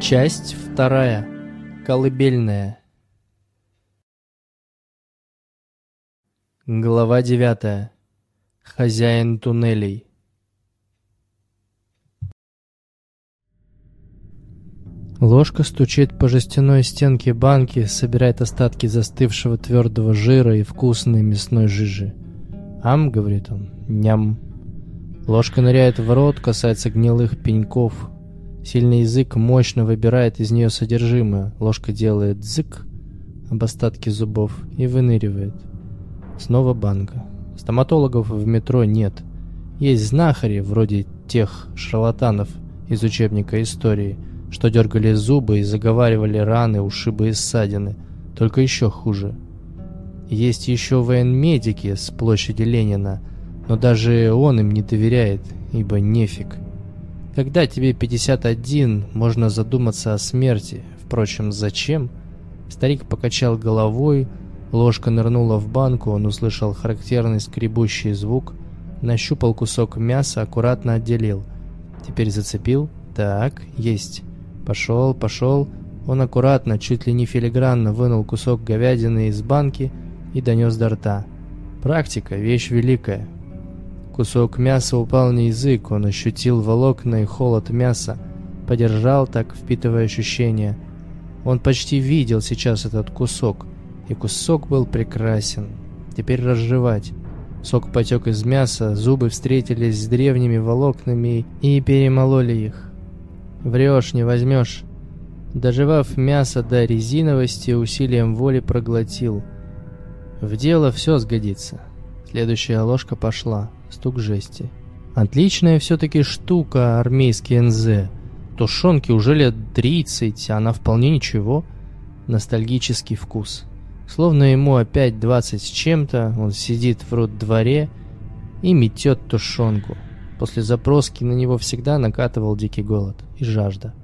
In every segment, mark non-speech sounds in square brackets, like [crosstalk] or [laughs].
Часть вторая. Колыбельная. Глава девятая. Хозяин туннелей. Ложка стучит по жестяной стенке банки, собирает остатки застывшего твердого жира и вкусной мясной жижи. «Ам», — говорит он, — «ням». Ложка ныряет в рот, касается гнилых пеньков. Сильный язык мощно выбирает из нее содержимое. Ложка делает зык об остатки зубов и выныривает. Снова банка. Стоматологов в метро нет. Есть знахари, вроде тех шарлатанов из учебника истории, что дергали зубы и заговаривали раны, ушибы и ссадины. Только еще хуже. Есть еще военмедики с площади Ленина, но даже он им не доверяет, ибо нефиг. Когда тебе 51, можно задуматься о смерти. Впрочем, зачем? Старик покачал головой, ложка нырнула в банку, он услышал характерный скребущий звук, нащупал кусок мяса, аккуратно отделил. Теперь зацепил. Так, есть. Пошел, пошел. Он аккуратно, чуть ли не филигранно вынул кусок говядины из банки и донес до рта. Практика – вещь великая. Кусок мяса упал на язык, он ощутил волокна и холод мяса, подержал так, впитывая ощущения. Он почти видел сейчас этот кусок, и кусок был прекрасен. Теперь разжевать. Сок потек из мяса, зубы встретились с древними волокнами и перемололи их. Врешь, не возьмешь. Доживав мясо до резиновости, усилием воли проглотил. В дело все сгодится. Следующая ложка пошла. Стук жести. Отличная все-таки штука армейский НЗ. Тушенки уже лет 30, она вполне ничего. Ностальгический вкус. Словно ему опять 20 с чем-то, он сидит в рот-дворе и метет тушенку. После запроски на него всегда накатывал дикий голод и жажда.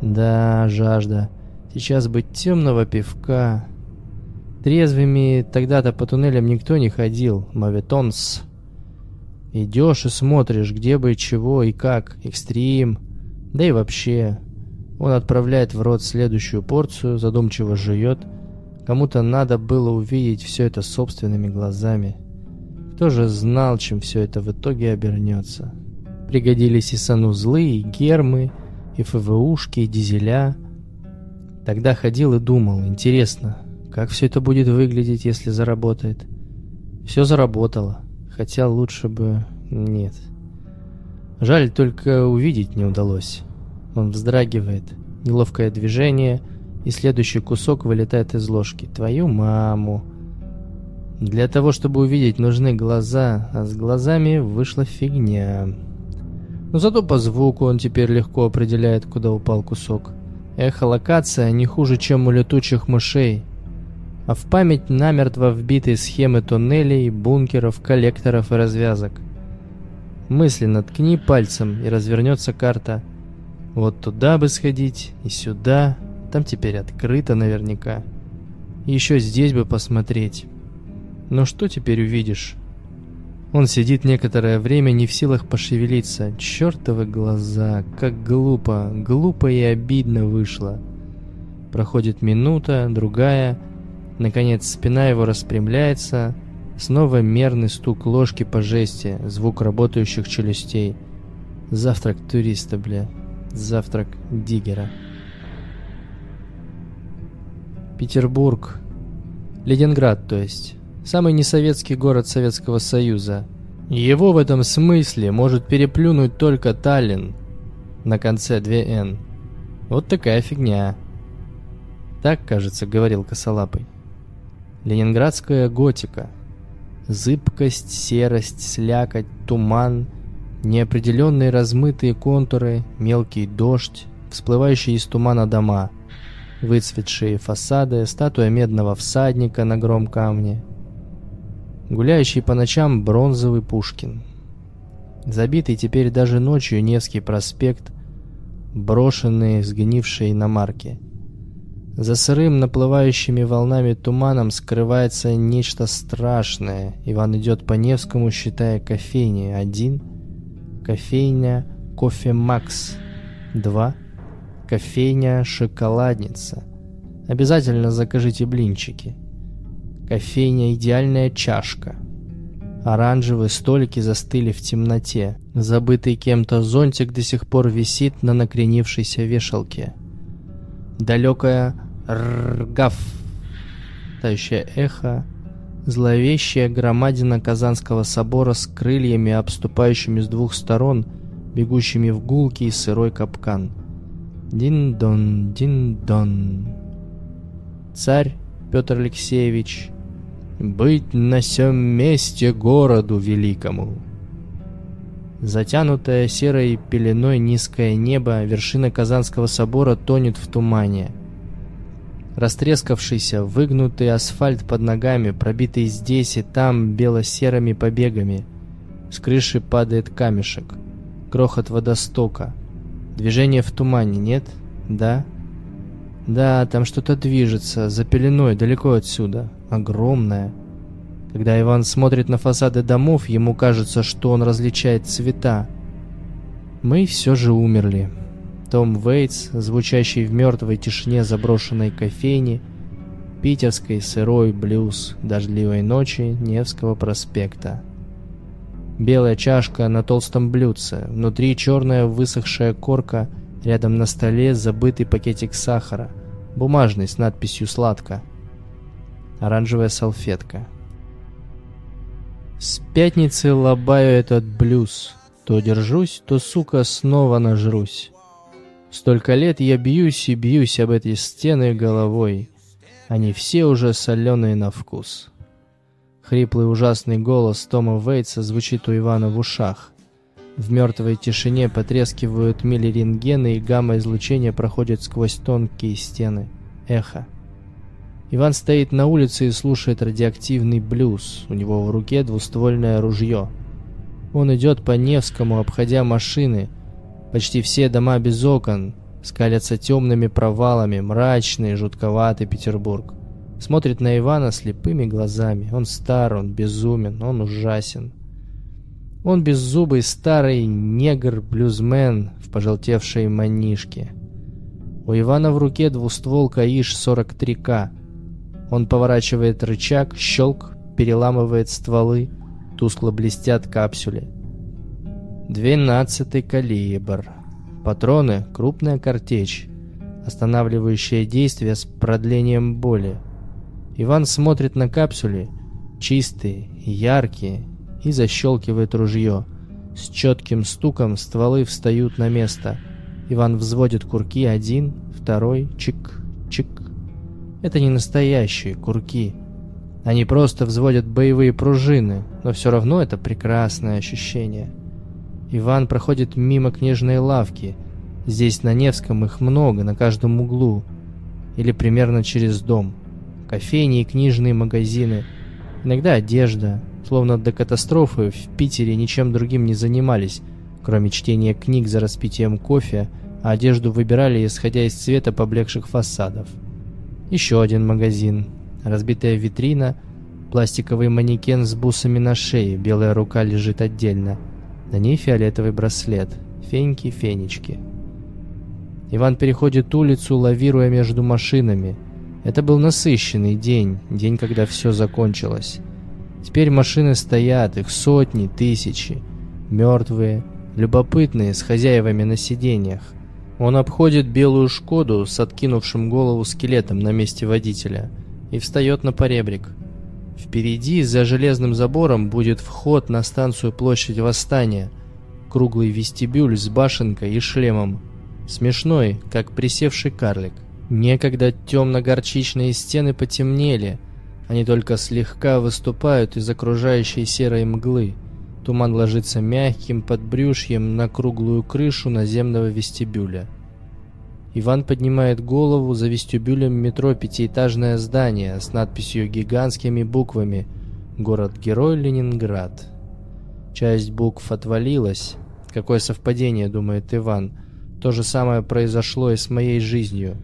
Да, жажда. Сейчас бы темного пивка. Трезвыми тогда-то по туннелям никто не ходил. Моветонс. Идешь и смотришь, где бы чего и как, экстрим, да и вообще. Он отправляет в рот следующую порцию, задумчиво жует. Кому-то надо было увидеть все это собственными глазами. Кто же знал, чем все это в итоге обернется? Пригодились и санузлы, и гермы, и ФВУшки, и дизеля. Тогда ходил и думал, интересно, как все это будет выглядеть, если заработает? Все заработало. Хотя лучше бы... нет. Жаль, только увидеть не удалось. Он вздрагивает. Неловкое движение, и следующий кусок вылетает из ложки. Твою маму. Для того, чтобы увидеть, нужны глаза, а с глазами вышла фигня. Но зато по звуку он теперь легко определяет, куда упал кусок. Эхолокация не хуже, чем у летучих мышей а в память намертво вбиты схемы туннелей, бункеров, коллекторов и развязок. Мысленно ткни пальцем, и развернется карта. Вот туда бы сходить, и сюда, там теперь открыто наверняка. Еще здесь бы посмотреть. Но что теперь увидишь? Он сидит некоторое время не в силах пошевелиться. Чертовы глаза, как глупо, глупо и обидно вышло. Проходит минута, другая — Наконец спина его распрямляется, снова мерный стук ложки по жести, звук работающих челюстей. Завтрак туриста, бля. Завтрак диггера. Петербург. Ленинград, то есть. Самый несоветский город Советского Союза. Его в этом смысле может переплюнуть только Таллин. На конце 2Н. Вот такая фигня. Так, кажется, говорил Косолапый. Ленинградская готика. Зыбкость, серость, слякоть, туман, неопределенные размытые контуры, мелкий дождь, всплывающие из тумана дома, выцветшие фасады, статуя медного всадника на гром камне, гуляющий по ночам бронзовый Пушкин. Забитый теперь даже ночью Невский проспект, брошенные сгнившие иномарки – за сырым, наплывающими волнами туманом скрывается нечто страшное. Иван идет по Невскому, считая кофейни. Один. Кофейня Кофе Макс. Два. Кофейня «Шоколадница». Обязательно закажите блинчики. Кофейня «Идеальная чашка». Оранжевые столики застыли в темноте. Забытый кем-то зонтик до сих пор висит на накренившейся вешалке. Далекая ргав, тающее эхо, зловещая громадина Казанского собора с крыльями, обступающими с двух сторон, бегущими в гулкий сырой капкан. Дин-дон, дин-дон. Царь Петр Алексеевич быть на сём месте городу великому. Затянутое серой пеленой низкое небо, вершина Казанского собора тонет в тумане. Растрескавшийся, выгнутый асфальт под ногами, пробитый здесь и там бело-серыми побегами. С крыши падает камешек. Грохот водостока. Движение в тумане, нет? Да? Да, там что-то движется, за пеленой, далеко отсюда огромная. Когда Иван смотрит на фасады домов, ему кажется, что он различает цвета. Мы все же умерли. Том Вейтс, звучащий в мертвой тишине заброшенной кофейни, питерской сырой блюз дождливой ночи Невского проспекта. Белая чашка на толстом блюдце, внутри черная высохшая корка, рядом на столе забытый пакетик сахара, бумажный с надписью «Сладко» оранжевая салфетка. С пятницы лобаю этот блюз. То держусь, то, сука, снова нажрусь. Столько лет я бьюсь и бьюсь об эти стены головой. Они все уже соленые на вкус. Хриплый ужасный голос Тома Вейтса звучит у Ивана в ушах. В мертвой тишине потрескивают мили рентгены и гамма-излучение проходит сквозь тонкие стены. Эхо. Иван стоит на улице и слушает радиоактивный блюз. У него в руке двуствольное ружье. Он идет по Невскому, обходя машины. Почти все дома без окон, скалятся темными провалами, мрачный, жутковатый Петербург. Смотрит на Ивана слепыми глазами. Он стар, он безумен, он ужасен. Он беззубый старый негр-блюзмен в пожелтевшей манишке. У Ивана в руке двустволка ИШ-43К. Он поворачивает рычаг, щелк, переламывает стволы, тускло блестят капсюли. Двенадцатый калибр. Патроны — крупная картечь, останавливающее действие с продлением боли. Иван смотрит на капсули, чистые, яркие, и защелкивает ружье. С четким стуком стволы встают на место. Иван взводит курки один, второй, чик, чик, это не настоящие курки. Они просто взводят боевые пружины, но все равно это прекрасное ощущение. Иван проходит мимо книжной лавки. Здесь на Невском их много, на каждом углу. Или примерно через дом. Кофейни и книжные магазины. Иногда одежда. Словно до катастрофы в Питере ничем другим не занимались, кроме чтения книг за распитием кофе, а одежду выбирали, исходя из цвета поблекших фасадов. Еще один магазин. Разбитая витрина, пластиковый манекен с бусами на шее, белая рука лежит отдельно. На ней фиолетовый браслет. Феньки-фенечки. Иван переходит улицу, лавируя между машинами. Это был насыщенный день, день, когда все закончилось. Теперь машины стоят, их сотни, тысячи. Мертвые, любопытные, с хозяевами на сиденьях. Он обходит белую «Шкоду» с откинувшим голову скелетом на месте водителя и встает на поребрик. Впереди, за железным забором, будет вход на станцию Площадь Восстания, круглый вестибюль с башенкой и шлемом. Смешной, как присевший карлик. Некогда темно-горчичные стены потемнели, они только слегка выступают из окружающей серой мглы. Туман ложится мягким подбрюшьем на круглую крышу наземного вестибюля. Иван поднимает голову за вестибюлем метро пятиэтажное здание с надписью гигантскими буквами «Город-герой Ленинград». Часть букв отвалилась. Какое совпадение, думает Иван. То же самое произошло и с моей жизнью.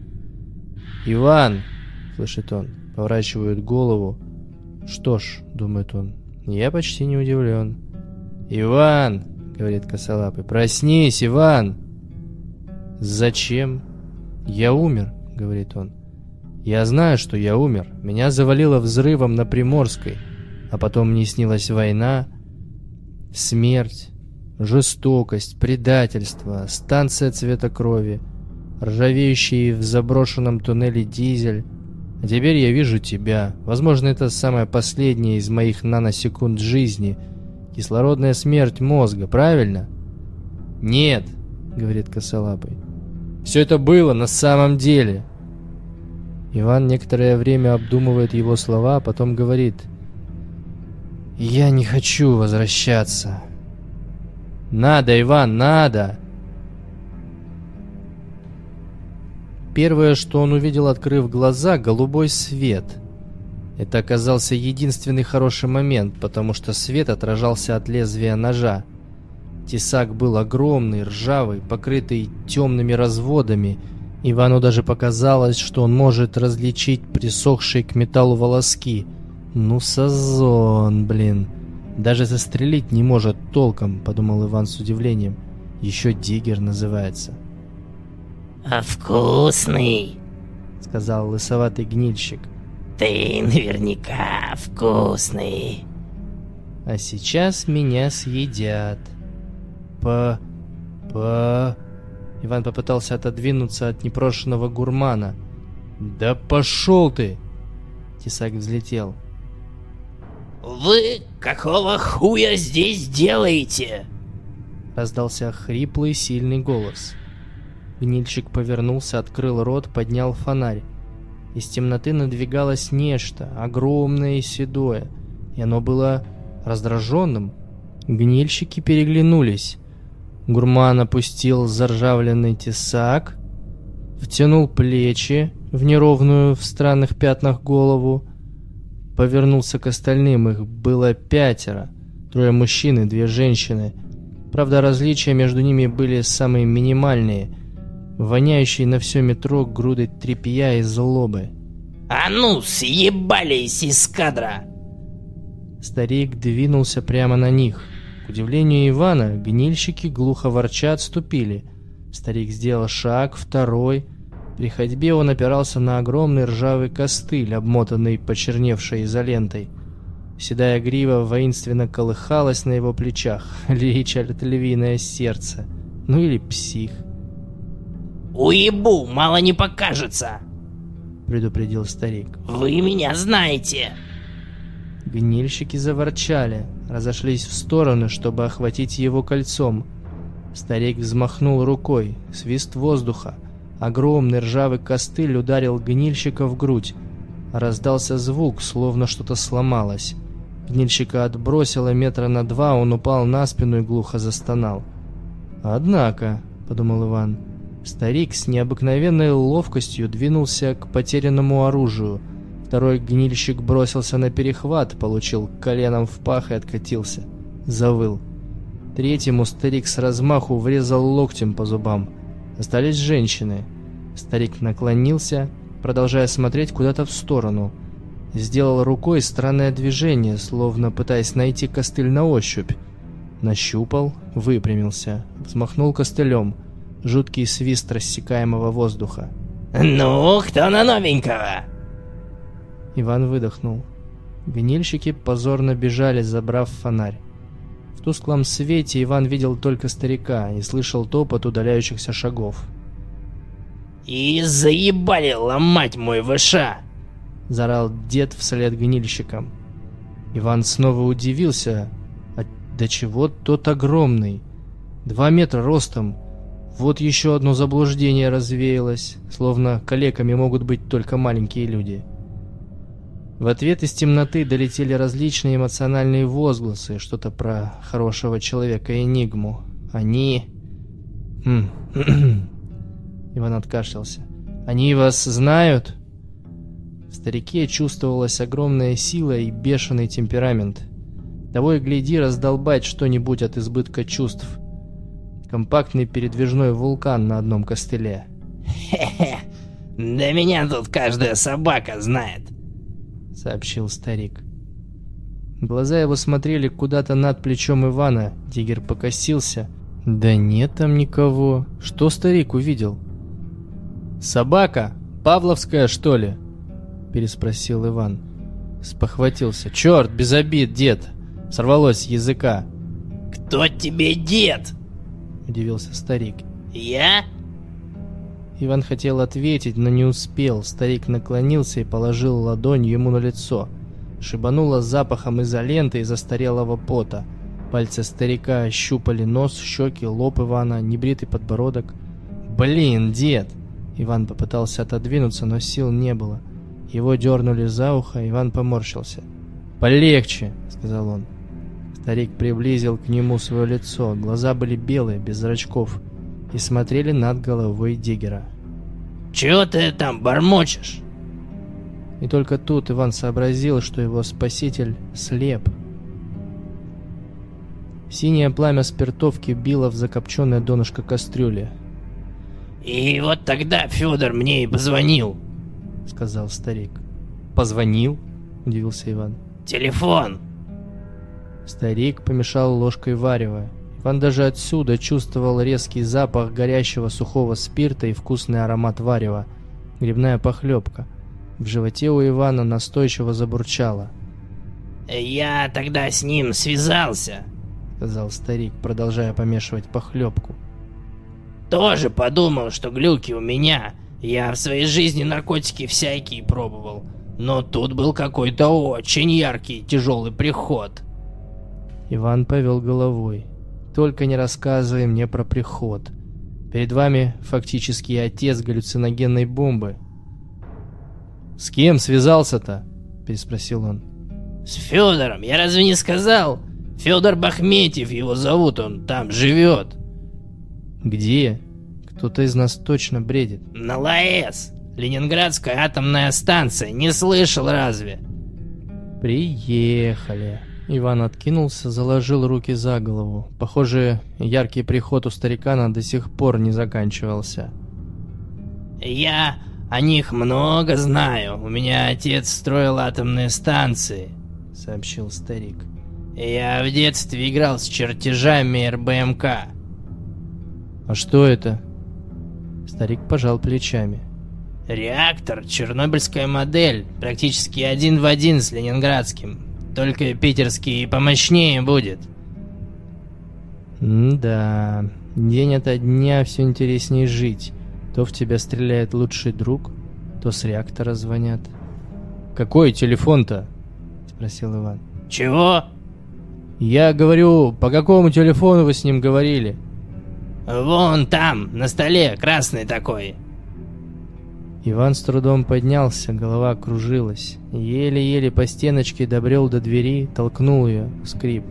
«Иван!» — слышит он. Поворачивает голову. «Что ж», — думает он, — «я почти не удивлен». «Иван!» — говорит косолапый. «Проснись, Иван!» «Зачем?» «Я умер», — говорит он. «Я знаю, что я умер. Меня завалило взрывом на Приморской, а потом мне снилась война, смерть, жестокость, предательство, станция цвета крови, ржавеющий в заброшенном туннеле дизель. А теперь я вижу тебя. Возможно, это самая последняя из моих наносекунд жизни. Кислородная смерть мозга, правильно? Нет, говорит косолапый. Все это было на самом деле. Иван некоторое время обдумывает его слова, а потом говорит. «Я не хочу возвращаться». «Надо, Иван, надо!» Первое, что он увидел, открыв глаза, голубой свет. Это оказался единственный хороший момент, потому что свет отражался от лезвия ножа. Тесак был огромный, ржавый, покрытый темными разводами. Ивану даже показалось, что он может различить присохшие к металлу волоски. «Ну, Сазон, блин!» «Даже застрелить не может толком», — подумал Иван с удивлением. «Еще Диггер называется». «А вкусный!» — сказал лысоватый гнильщик. «Ты наверняка вкусный!» «А сейчас меня съедят!» «По... по...» Иван попытался отодвинуться от непрошенного гурмана. «Да пошел ты!» Тесак взлетел. «Вы какого хуя здесь делаете?» Раздался хриплый сильный голос. Гнильщик повернулся, открыл рот, поднял фонарь. Из темноты надвигалось нечто, огромное и седое, и оно было раздраженным. Гнильщики переглянулись. Гурман опустил заржавленный тесак, втянул плечи в неровную в странных пятнах голову, повернулся к остальным. Их было пятеро. Трое мужчин и две женщины. Правда, различия между ними были самые минимальные – воняющий на все метро грудой тряпья и злобы. «А ну, съебались из кадра!» Старик двинулся прямо на них. К удивлению Ивана, гнильщики глухо ворча отступили. Старик сделал шаг, второй. При ходьбе он опирался на огромный ржавый костыль, обмотанный почерневшей изолентой. Седая грива воинственно колыхалась на его плечах. [laughs] Ричард львиное сердце. Ну или псих. «Уебу, мало не покажется!» предупредил старик. «Вы меня знаете!» Гнильщики заворчали, разошлись в стороны, чтобы охватить его кольцом. Старик взмахнул рукой, свист воздуха. Огромный ржавый костыль ударил гнильщика в грудь. Раздался звук, словно что-то сломалось. Гнильщика отбросило метра на два, он упал на спину и глухо застонал. «Однако», — подумал Иван, — Старик с необыкновенной ловкостью двинулся к потерянному оружию. Второй гнильщик бросился на перехват, получил коленом в пах и откатился. Завыл. Третьему старик с размаху врезал локтем по зубам. Остались женщины. Старик наклонился, продолжая смотреть куда-то в сторону. Сделал рукой странное движение, словно пытаясь найти костыль на ощупь. Нащупал, выпрямился, взмахнул костылем — жуткий свист рассекаемого воздуха. «Ну, кто на новенького?» Иван выдохнул. Гнильщики позорно бежали, забрав фонарь. В тусклом свете Иван видел только старика и слышал топот удаляющихся шагов. «И заебали ломать мой ВШ!» — зарал дед вслед гнильщикам. Иван снова удивился, а до чего тот огромный. Два метра ростом, вот еще одно заблуждение развеялось, словно калеками могут быть только маленькие люди. В ответ из темноты долетели различные эмоциональные возгласы, что-то про хорошего человека Энигму. Они... [clears throat] Иван откашлялся. «Они вас знают?» В старике чувствовалась огромная сила и бешеный темперамент. Того и гляди раздолбать что-нибудь от избытка чувств – компактный передвижной вулкан на одном костыле. [laughs] «Хе-хе, да меня тут каждая собака знает», — сообщил старик. Глаза его смотрели куда-то над плечом Ивана, Тигр покосился. «Да нет там никого. Что старик увидел?» «Собака? Павловская, что ли?» — переспросил Иван. Спохватился. «Черт, без обид, дед!» Сорвалось с языка. «Кто тебе дед?» — удивился старик. «Я?» Иван хотел ответить, но не успел. Старик наклонился и положил ладонь ему на лицо. Шибануло запахом изоленты и застарелого пота. Пальцы старика ощупали нос, щеки, лоб Ивана, небритый подбородок. «Блин, дед!» Иван попытался отодвинуться, но сил не было. Его дернули за ухо, Иван поморщился. «Полегче!» — сказал он. Старик приблизил к нему свое лицо. Глаза были белые, без зрачков, и смотрели над головой Диггера. «Чего ты там бормочешь?» И только тут Иван сообразил, что его спаситель слеп. Синее пламя спиртовки било в закопченное донышко кастрюли. «И вот тогда Федор мне и позвонил», — сказал старик. «Позвонил?» — удивился Иван. «Телефон!» Старик помешал ложкой варева. Иван даже отсюда чувствовал резкий запах горящего сухого спирта и вкусный аромат варева. Грибная похлебка. В животе у Ивана настойчиво забурчало. «Я тогда с ним связался», — сказал старик, продолжая помешивать похлебку. «Тоже подумал, что глюки у меня. Я в своей жизни наркотики всякие пробовал. Но тут был какой-то очень яркий тяжелый приход». Иван повел головой. «Только не рассказывай мне про приход. Перед вами фактически отец галлюциногенной бомбы». «С кем связался-то?» – переспросил он. «С Федором, я разве не сказал? Федор Бахметьев его зовут, он там живет». «Где? Кто-то из нас точно бредит». «На ЛАЭС, Ленинградская атомная станция, не слышал разве?» «Приехали». Иван откинулся, заложил руки за голову. Похоже, яркий приход у старикана до сих пор не заканчивался. «Я о них много знаю. У меня отец строил атомные станции», — сообщил старик. «Я в детстве играл с чертежами РБМК». «А что это?» Старик пожал плечами. «Реактор, чернобыльская модель, практически один в один с ленинградским. Только питерский помощнее будет. да, день ото дня все интереснее жить. То в тебя стреляет лучший друг, то с реактора звонят. «Какой телефон-то?» — спросил Иван. «Чего?» «Я говорю, по какому телефону вы с ним говорили?» «Вон там, на столе, красный такой». Иван с трудом поднялся, голова кружилась. Еле-еле по стеночке добрел до двери, толкнул ее, скрип.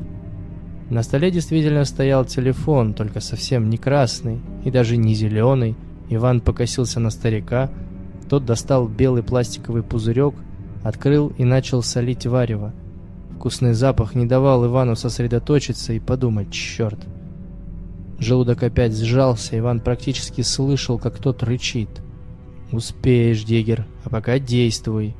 На столе действительно стоял телефон, только совсем не красный и даже не зеленый. Иван покосился на старика. Тот достал белый пластиковый пузырек, открыл и начал солить варево. Вкусный запах не давал Ивану сосредоточиться и подумать, черт. Желудок опять сжался, Иван практически слышал, как тот рычит. «Успеешь, Дегер, а пока действуй».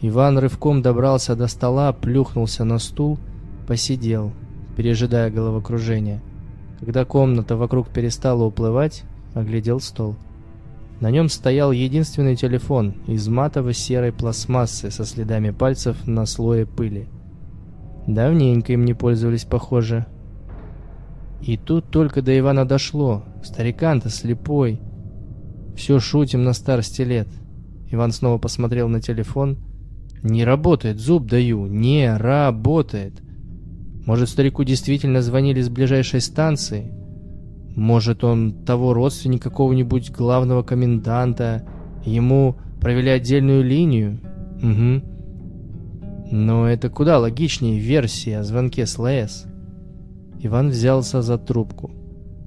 Иван рывком добрался до стола, плюхнулся на стул, посидел, пережидая головокружение. Когда комната вокруг перестала уплывать, оглядел стол. На нем стоял единственный телефон из матово-серой пластмассы со следами пальцев на слое пыли. Давненько им не пользовались, похоже. И тут только до Ивана дошло. Старикан-то слепой. Все шутим на старости лет. Иван снова посмотрел на телефон. Не работает, зуб даю, не работает. Может, старику действительно звонили с ближайшей станции? Может, он того родственника какого-нибудь главного коменданта, ему провели отдельную линию? Угу. Но это куда логичнее версии о звонке с ЛС. Иван взялся за трубку.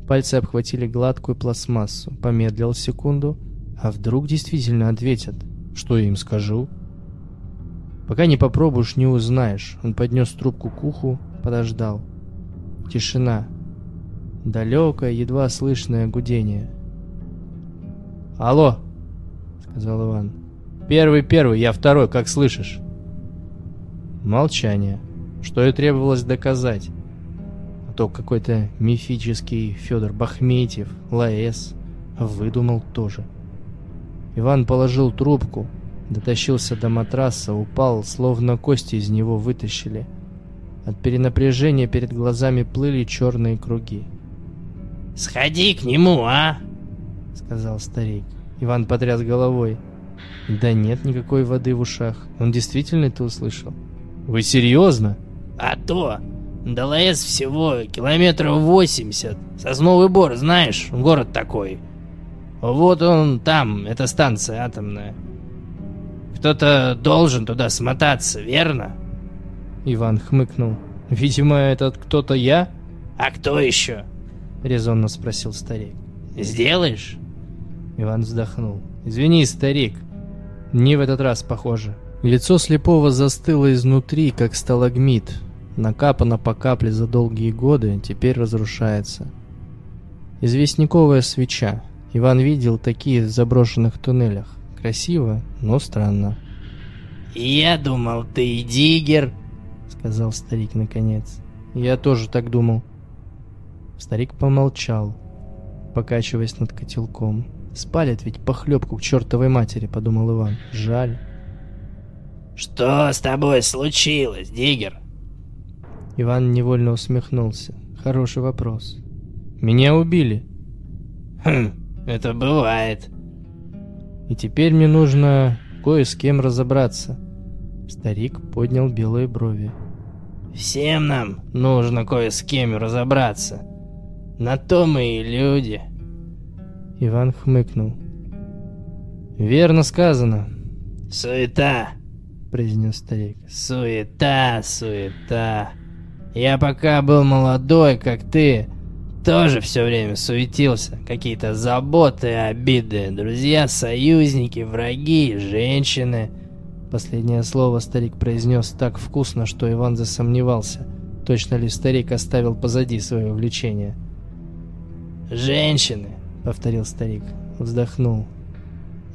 Пальцы обхватили гладкую пластмассу. Помедлил секунду. А вдруг действительно ответят? Что я им скажу? Пока не попробуешь, не узнаешь. Он поднес трубку к уху, подождал. Тишина. Далекое, едва слышное гудение. «Алло!» — сказал Иван. «Первый-первый, я второй, как слышишь?» Молчание. Что и требовалось доказать то какой-то мифический Федор Бахметьев, Лаэс, выдумал тоже. Иван положил трубку, дотащился до матраса, упал, словно кости из него вытащили. От перенапряжения перед глазами плыли черные круги. «Сходи к нему, а!» — сказал старик. Иван потряс головой. Да нет никакой воды в ушах. Он действительно это услышал. Вы серьезно? А то! До ЛАЭС всего километров 80. Сосновый Бор, знаешь, город такой. Вот он там, эта станция атомная. Кто-то должен туда смотаться, верно? Иван хмыкнул. Видимо, этот кто-то я? А кто еще? Резонно спросил старик. Сделаешь? Иван вздохнул. Извини, старик. Не в этот раз, похоже. Лицо слепого застыло изнутри, как сталагмит. Накапано по капле за долгие годы, теперь разрушается. Известняковая свеча. Иван видел такие в заброшенных туннелях. Красиво, но странно. «Я думал, ты диггер», — сказал старик наконец. «Я тоже так думал». Старик помолчал, покачиваясь над котелком. Спалят ведь похлебку к чертовой матери, подумал Иван. Жаль. Что с тобой случилось, Диггер? Иван невольно усмехнулся. Хороший вопрос. Меня убили. Хм, это бывает. И теперь мне нужно кое с кем разобраться. Старик поднял белые брови. Всем нам нужно кое с кем разобраться. На то мы и люди. Иван хмыкнул. «Верно сказано». «Суета», — произнес старик. «Суета, суета. Я пока был молодой, как ты, тоже все время суетился. Какие-то заботы, обиды, друзья, союзники, враги, женщины». Последнее слово старик произнес так вкусно, что Иван засомневался, точно ли старик оставил позади свое увлечение. «Женщины, — повторил старик, вздохнул.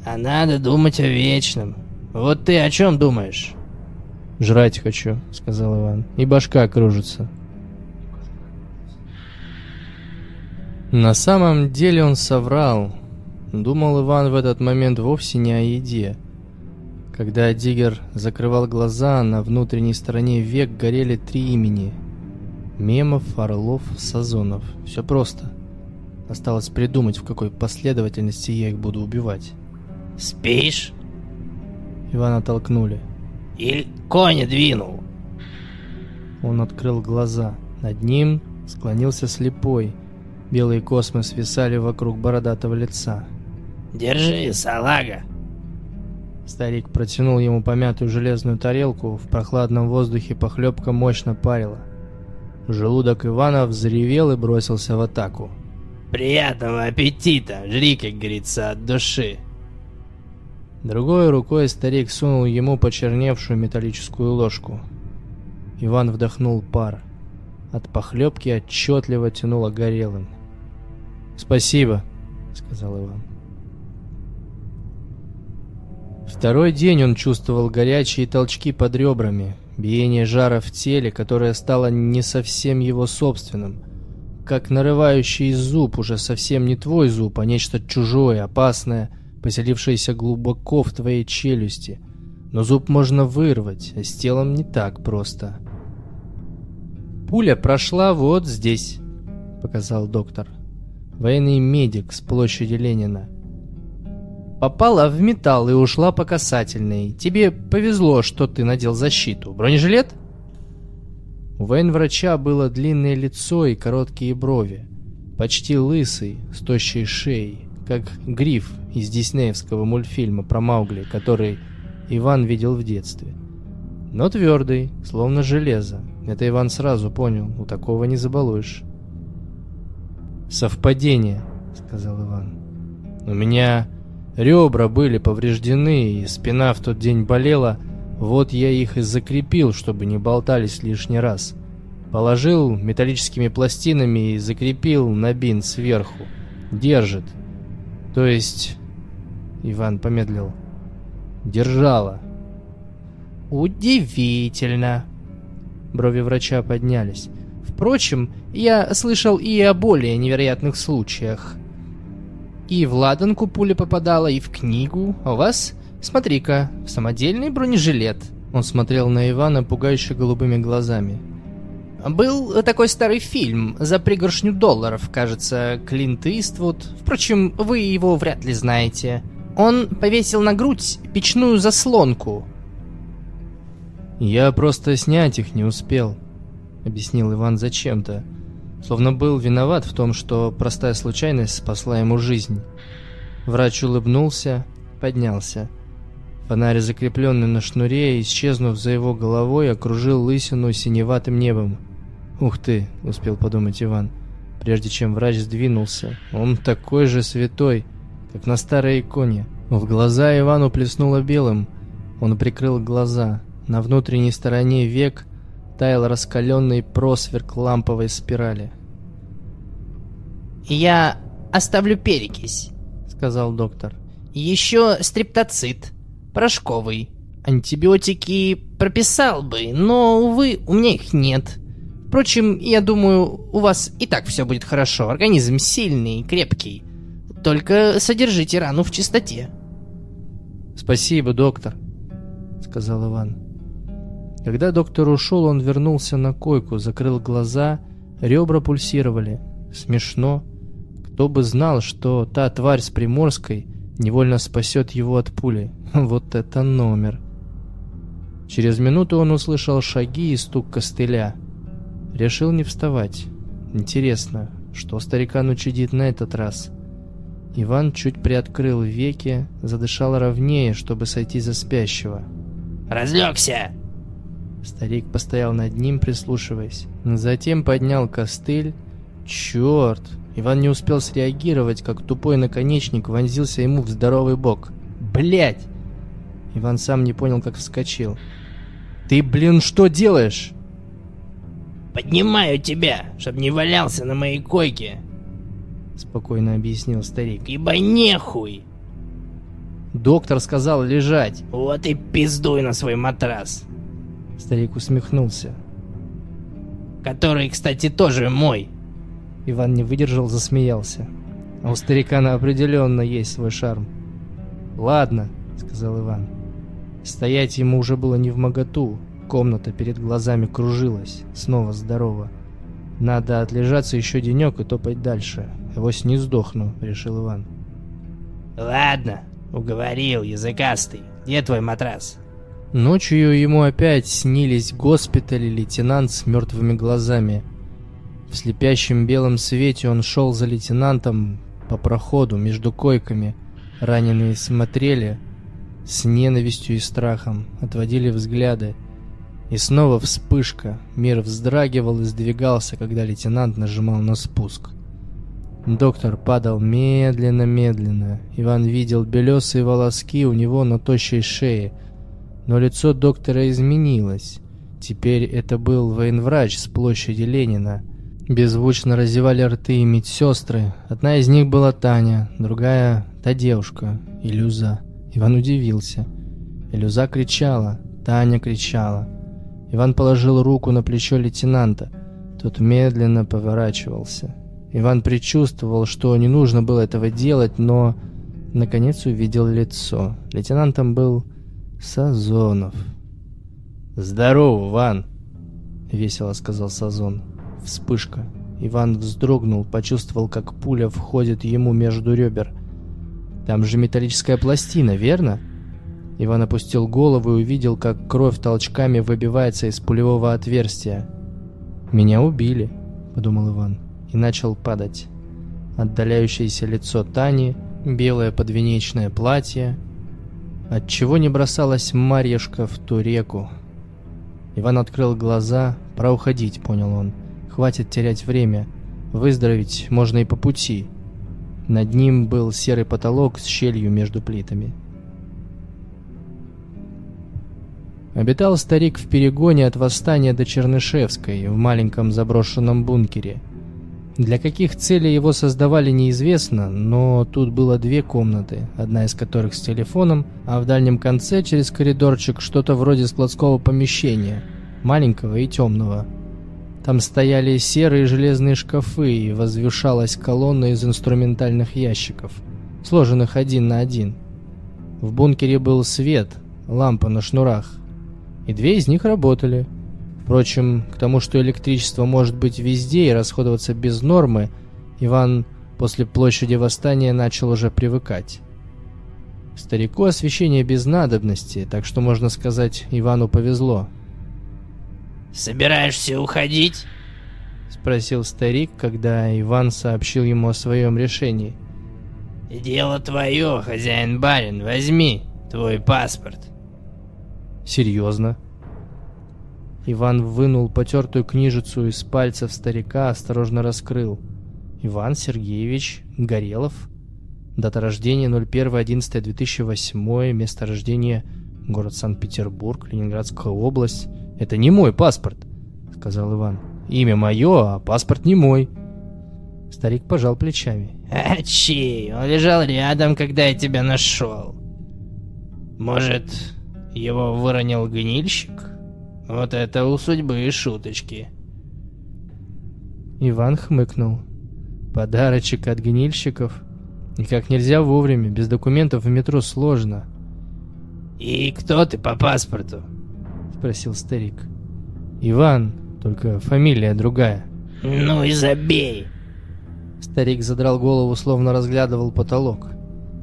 «А надо думать о вечном. Вот ты о чем думаешь?» «Жрать хочу», — сказал Иван, — «и башка кружится». На самом деле он соврал. Думал Иван в этот момент вовсе не о еде. Когда Диггер закрывал глаза, на внутренней стороне век горели три имени. Мемов, Орлов, Сазонов. Все просто. Осталось придумать, в какой последовательности я их буду убивать. «Спишь?» Ивана толкнули. «Или коня двинул?» Он открыл глаза. Над ним склонился слепой. Белые космы свисали вокруг бородатого лица. «Держи, салага!» Старик протянул ему помятую железную тарелку. В прохладном воздухе похлебка мощно парила. Желудок Ивана взревел и бросился в атаку. Приятного аппетита! Жри, как говорится, от души!» Другой рукой старик сунул ему почерневшую металлическую ложку. Иван вдохнул пар. От похлебки отчетливо тянуло горелым. «Спасибо», — сказал Иван. Второй день он чувствовал горячие толчки под ребрами, биение жара в теле, которое стало не совсем его собственным — как нарывающий зуб, уже совсем не твой зуб, а нечто чужое, опасное, поселившееся глубоко в твоей челюсти. Но зуб можно вырвать, а с телом не так просто. «Пуля прошла вот здесь», — показал доктор. Военный медик с площади Ленина. «Попала в металл и ушла по касательной. Тебе повезло, что ты надел защиту. Бронежилет?» У военврача было длинное лицо и короткие брови, почти лысый, с тощей шеей, как гриф из диснеевского мультфильма про Маугли, который Иван видел в детстве. Но твердый, словно железо. Это Иван сразу понял, у такого не забалуешь. «Совпадение», — сказал Иван. «У меня ребра были повреждены, и спина в тот день болела, — вот я их и закрепил, чтобы не болтались лишний раз. Положил металлическими пластинами и закрепил на бинт сверху. Держит. То есть... Иван помедлил. Держала. Удивительно. Брови врача поднялись. Впрочем, я слышал и о более невероятных случаях. И в ладанку пуля попадала, и в книгу. А у вас, смотри-ка, самодельный бронежилет. Он смотрел на Ивана пугающе голубыми глазами. Был такой старый фильм за пригоршню долларов, кажется, Клинт Иствуд. Впрочем, вы его вряд ли знаете. Он повесил на грудь печную заслонку. «Я просто снять их не успел», — объяснил Иван зачем-то. Словно был виноват в том, что простая случайность спасла ему жизнь. Врач улыбнулся, поднялся. Фонарь, закрепленный на шнуре, исчезнув за его головой, окружил лысину синеватым небом. «Ух ты!» — успел подумать Иван, прежде чем врач сдвинулся. «Он такой же святой, как на старой иконе». В глаза Ивану плеснуло белым. Он прикрыл глаза. На внутренней стороне век таял раскаленный просверк ламповой спирали. «Я оставлю перекись», — сказал доктор. «Еще стриптоцит, порошковый. Антибиотики прописал бы, но, увы, у меня их нет. Впрочем, я думаю, у вас и так все будет хорошо. Организм сильный, крепкий. Только содержите рану в чистоте». «Спасибо, доктор», — сказал Иван. Когда доктор ушел, он вернулся на койку, закрыл глаза, ребра пульсировали. Смешно. Кто бы знал, что та тварь с Приморской невольно спасет его от пули. [laughs] Вот это номер. Через минуту он услышал шаги и стук костыля. Решил не вставать. Интересно, что старикан учудит на этот раз? Иван чуть приоткрыл веки, задышал ровнее, чтобы сойти за спящего. «Разлегся!» Старик постоял над ним, прислушиваясь. Затем поднял костыль. Черт! Иван не успел среагировать, как тупой наконечник вонзился ему в здоровый бок. Блять! Иван сам не понял, как вскочил. «Ты, блин, что делаешь?» «Поднимаю тебя, чтоб не валялся на моей койке», — спокойно объяснил старик. «Ибо нехуй!» «Доктор сказал лежать!» «Вот и пиздуй на свой матрас!» Старик усмехнулся. «Который, кстати, тоже мой!» Иван не выдержал, засмеялся. А у старикана определенно есть свой шарм. «Ладно», — сказал Иван. Стоять ему уже было не в моготу. Комната перед глазами кружилась. Снова здорово. Надо отлежаться еще денек и топать дальше. Авось не сдохну, решил Иван. «Ладно, уговорил, языкастый. Где твой матрас?» Ночью ему опять снились госпиталь и лейтенант с мертвыми глазами. В слепящем белом свете он шел за лейтенантом по проходу между койками. Раненые смотрели с ненавистью и страхом, отводили взгляды. И снова вспышка. Мир вздрагивал и сдвигался, когда лейтенант нажимал на спуск. Доктор падал медленно-медленно. Иван видел белесые волоски у него на тощей шее – но лицо доктора изменилось. Теперь это был военврач с площади Ленина. Беззвучно разевали рты и медсестры. Одна из них была Таня, другая — та девушка, Илюза. Иван удивился. Илюза кричала, Таня кричала. Иван положил руку на плечо лейтенанта. Тот медленно поворачивался. Иван предчувствовал, что не нужно было этого делать, но наконец увидел лицо. Лейтенантом был Сазонов. «Здорово, Ван!» — весело сказал Сазон. Вспышка. Иван вздрогнул, почувствовал, как пуля входит ему между ребер. «Там же металлическая пластина, верно?» Иван опустил голову и увидел, как кровь толчками выбивается из пулевого отверстия. «Меня убили», — подумал Иван, и начал падать. Отдаляющееся лицо Тани, белое подвенечное платье, Отчего не бросалась Марьяшка в ту реку? Иван открыл глаза. Пора уходить, понял он. Хватит терять время. Выздороветь можно и по пути. Над ним был серый потолок с щелью между плитами. Обитал старик в перегоне от восстания до Чернышевской в маленьком заброшенном бункере – для каких целей его создавали неизвестно, но тут было две комнаты, одна из которых с телефоном, а в дальнем конце через коридорчик что-то вроде складского помещения, маленького и темного. Там стояли серые железные шкафы и возвышалась колонна из инструментальных ящиков – сложенных один на один. В бункере был свет, лампа на шнурах, и две из них работали. Впрочем, к тому, что электричество может быть везде и расходоваться без нормы, Иван после площади Восстания начал уже привыкать. Старику освещение без надобности, так что, можно сказать, Ивану повезло. «Собираешься уходить?» — спросил старик, когда Иван сообщил ему о своем решении. «Дело твое, хозяин-барин, возьми твой паспорт». «Серьезно?» Иван вынул потертую книжицу из пальцев старика, осторожно раскрыл. Иван Сергеевич Горелов. Дата рождения 01.11.2008, место рождения город Санкт-Петербург, Ленинградская область. Это не мой паспорт, сказал Иван. Имя мое, а паспорт не мой. Старик пожал плечами. А чей? Он лежал рядом, когда я тебя нашел. Может, его выронил гнильщик? Вот это у судьбы шуточки. Иван хмыкнул. Подарочек от гнильщиков. И как нельзя вовремя, без документов в метро сложно. «И кто ты по паспорту?» Спросил старик. «Иван, только фамилия другая». «Ну и забей!» Старик задрал голову, словно разглядывал потолок.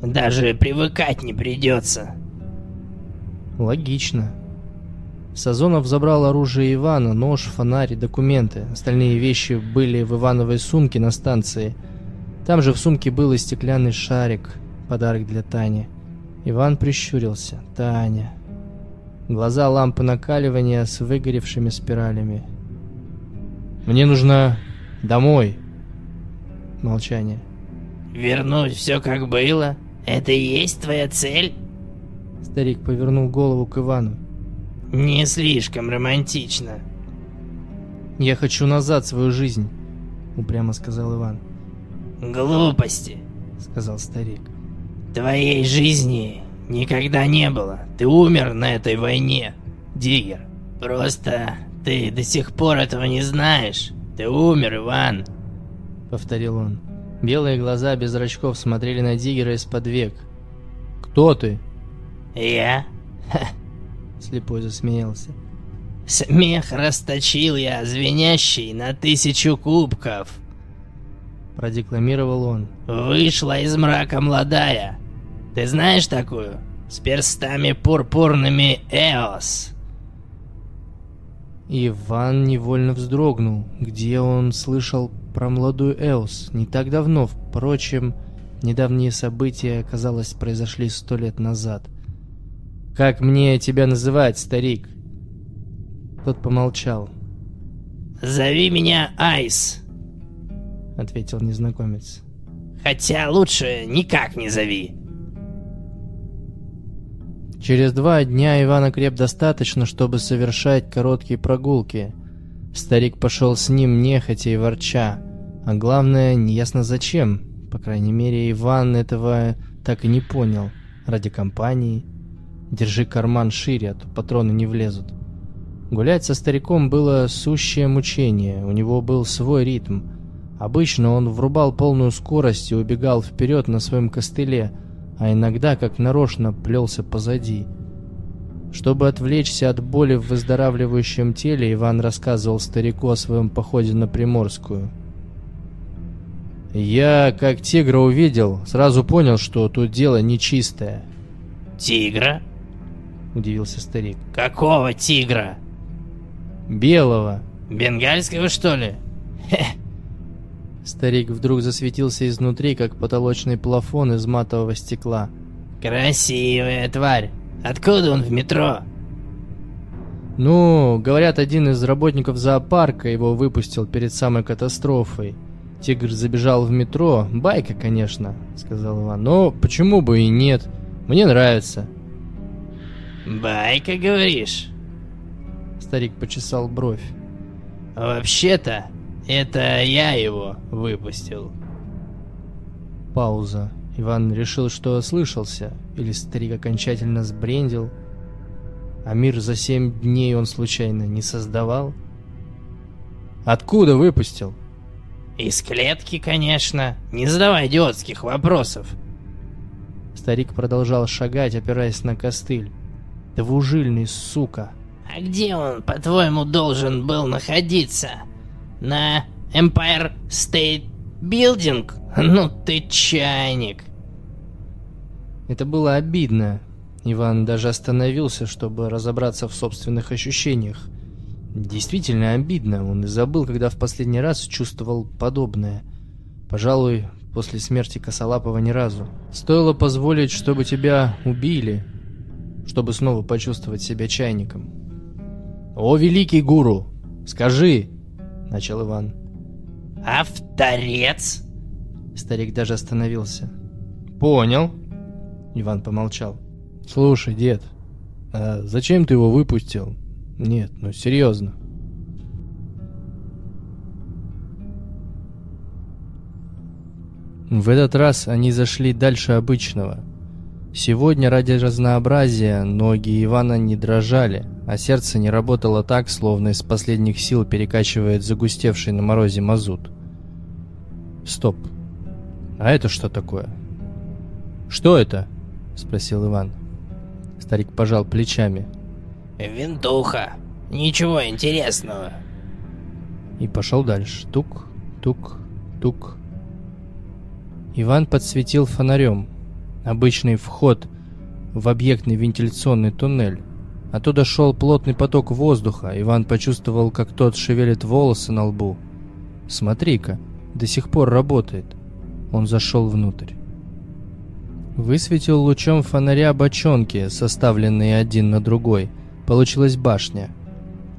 «Даже привыкать не придется». «Логично», Сазонов забрал оружие Ивана, нож, фонарь документы. Остальные вещи были в Ивановой сумке на станции. Там же в сумке был и стеклянный шарик, подарок для Тани. Иван прищурился. Таня. Глаза лампы накаливания с выгоревшими спиралями. «Мне нужно домой». Молчание. «Вернуть все как было? Это и есть твоя цель?» Старик повернул голову к Ивану. Не слишком романтично. Я хочу назад свою жизнь, упрямо сказал Иван. Глупости, сказал старик. Твоей жизни никогда не было. Ты умер на этой войне, Диггер. Просто ты до сих пор этого не знаешь. Ты умер, Иван, повторил он. Белые глаза без зрачков смотрели на Диггера из-под век. Кто ты? Я? [laughs] Слепой засмеялся. Смех расточил я, звенящий на тысячу кубков. Продекламировал он. Вышла из мрака молодая. Ты знаешь такую? С перстами пурпурными Эос. Иван невольно вздрогнул. Где он слышал про молодую Эос? Не так давно, впрочем, недавние события, казалось, произошли сто лет назад. — «Как мне тебя называть, старик?» Тот помолчал. «Зови меня Айс», — ответил незнакомец. «Хотя лучше никак не зови». Через два дня Иван креп достаточно, чтобы совершать короткие прогулки. Старик пошел с ним нехотя и ворча. А главное, неясно зачем. По крайней мере, Иван этого так и не понял. Ради компании Держи карман шире, а то патроны не влезут. Гулять со стариком было сущее мучение, у него был свой ритм. Обычно он врубал полную скорость и убегал вперед на своем костыле, а иногда, как нарочно, плелся позади. Чтобы отвлечься от боли в выздоравливающем теле, Иван рассказывал старику о своем походе на Приморскую. «Я, как тигра увидел, сразу понял, что тут дело нечистое». «Тигра?» — удивился старик. «Какого тигра?» «Белого». «Бенгальского, что ли?» Хе. Старик вдруг засветился изнутри, как потолочный плафон из матового стекла. «Красивая тварь! Откуда он в метро?» «Ну, говорят, один из работников зоопарка его выпустил перед самой катастрофой. Тигр забежал в метро. Байка, конечно», — сказал Иван. «Но почему бы и нет? Мне нравится». «Байка, говоришь?» Старик почесал бровь. «Вообще-то, это я его выпустил». Пауза. Иван решил, что ослышался, или старик окончательно сбрендил. А мир за семь дней он случайно не создавал? «Откуда выпустил?» «Из клетки, конечно. Не задавай идиотских вопросов». Старик продолжал шагать, опираясь на костыль. Двужильный, сука. А где он, по-твоему, должен был находиться? На Empire State Building? Ну ты чайник. Это было обидно. Иван даже остановился, чтобы разобраться в собственных ощущениях. Действительно обидно, он и забыл, когда в последний раз чувствовал подобное. Пожалуй, после смерти Косолапова ни разу. Стоило позволить, чтобы тебя убили, чтобы снова почувствовать себя чайником. «О, великий гуру, скажи!» — начал Иван. «Авторец?» Старик даже остановился. «Понял». Иван помолчал. «Слушай, дед, а зачем ты его выпустил? Нет, ну серьезно». В этот раз они зашли дальше обычного. Сегодня ради разнообразия ноги Ивана не дрожали, а сердце не работало так, словно из последних сил перекачивает загустевший на морозе мазут. Стоп. А это что такое? Что это? Спросил Иван. Старик пожал плечами. Винтуха. Ничего интересного. И пошел дальше. Тук, тук, тук. Иван подсветил фонарем. Обычный вход в объектный вентиляционный туннель. Оттуда шел плотный поток воздуха. Иван почувствовал, как тот шевелит волосы на лбу. «Смотри-ка, до сих пор работает». Он зашел внутрь. Высветил лучом фонаря бочонки, составленные один на другой. Получилась башня.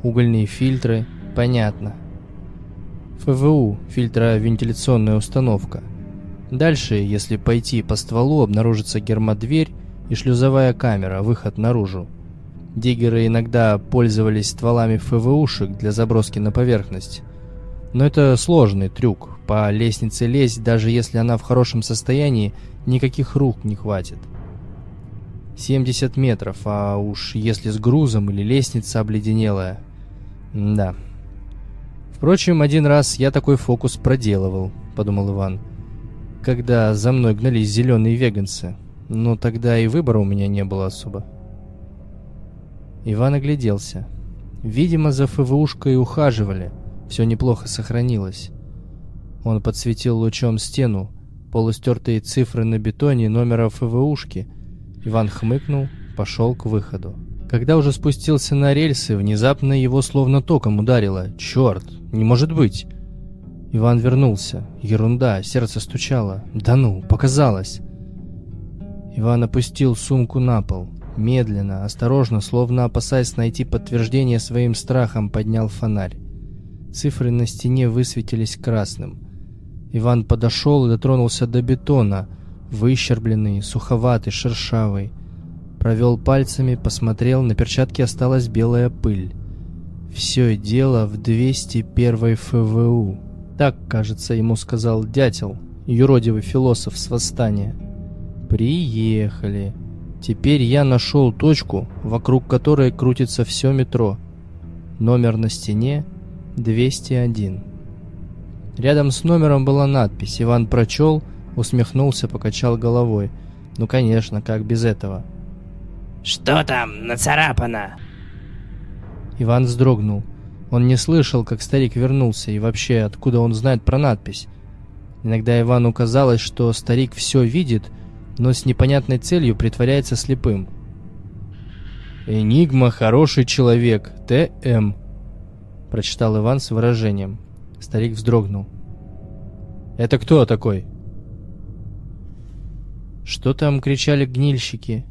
Угольные фильтры, понятно. ФВУ, фильтровентиляционная установка. Дальше, если пойти по стволу, обнаружится гермодверь и шлюзовая камера, выход наружу. Диггеры иногда пользовались стволами ФВУшек для заброски на поверхность. Но это сложный трюк. По лестнице лезть, даже если она в хорошем состоянии, никаких рук не хватит. 70 метров, а уж если с грузом или лестница обледенелая. да. Впрочем, один раз я такой фокус проделывал, подумал Иван когда за мной гнались зеленые веганцы. Но тогда и выбора у меня не было особо. Иван огляделся. Видимо, за ФВУшкой ухаживали. Все неплохо сохранилось. Он подсветил лучом стену, полустертые цифры на бетоне номера ФВУшки. Иван хмыкнул, пошел к выходу. Когда уже спустился на рельсы, внезапно его словно током ударило. «Черт! Не может быть!» Иван вернулся. Ерунда, сердце стучало. Да ну, показалось. Иван опустил сумку на пол. Медленно, осторожно, словно опасаясь найти подтверждение своим страхам, поднял фонарь. Цифры на стене высветились красным. Иван подошел и дотронулся до бетона, выщербленный, суховатый, шершавый. Провел пальцами, посмотрел, на перчатке осталась белая пыль. Все дело в 201 ФВУ. Так, кажется, ему сказал дятел, юродивый философ с восстания. Приехали. Теперь я нашел точку, вокруг которой крутится все метро. Номер на стене 201. Рядом с номером была надпись. Иван прочел, усмехнулся, покачал головой. Ну, конечно, как без этого. «Что там нацарапано?» Иван вздрогнул. Он не слышал, как старик вернулся, и вообще, откуда он знает про надпись. Иногда Ивану казалось, что старик все видит, но с непонятной целью притворяется слепым. «Энигма – хороший человек, Т.М.» – прочитал Иван с выражением. Старик вздрогнул. «Это кто такой?» «Что там кричали гнильщики?»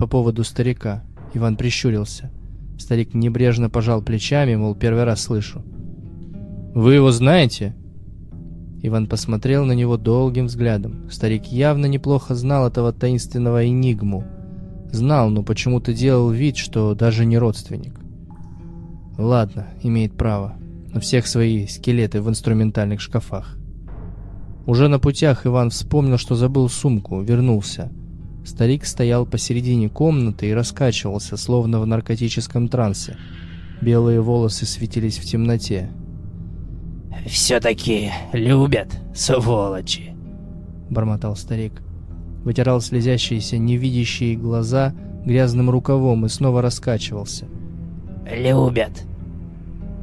по поводу старика. Иван прищурился. Старик небрежно пожал плечами, мол, первый раз слышу. «Вы его знаете?» Иван посмотрел на него долгим взглядом. Старик явно неплохо знал этого таинственного энигму. Знал, но почему-то делал вид, что даже не родственник. Ладно, имеет право. На всех свои скелеты в инструментальных шкафах. Уже на путях Иван вспомнил, что забыл сумку, вернулся. Старик стоял посередине комнаты и раскачивался, словно в наркотическом трансе. Белые волосы светились в темноте. «Все-таки любят, сволочи!» — бормотал старик. вытирал слезящиеся невидящие глаза грязным рукавом и снова раскачивался. «Любят!»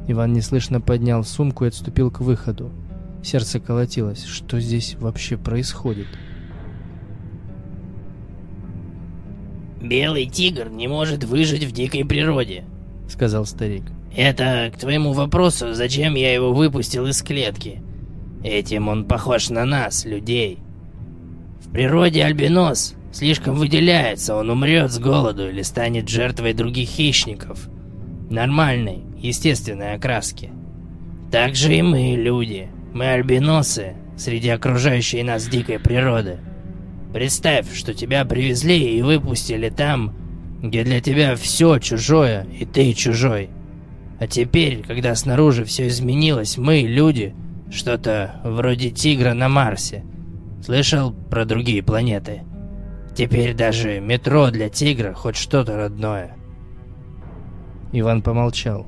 Иван неслышно поднял сумку и отступил к выходу. Сердце колотилось. Что здесь вообще происходит? «Белый тигр не может выжить в дикой природе», — сказал старик. «Это к твоему вопросу, зачем я его выпустил из клетки. Этим он похож на нас, людей. В природе альбинос слишком выделяется, он умрет с голоду или станет жертвой других хищников. Нормальной, естественной окраски. Так же и мы, люди. Мы альбиносы среди окружающей нас дикой природы. Представь, что тебя привезли и выпустили там, где для тебя все чужое, и ты чужой. А теперь, когда снаружи все изменилось, мы, люди, что-то вроде тигра на Марсе. Слышал про другие планеты? Теперь даже метро для тигра хоть что-то родное. Иван помолчал.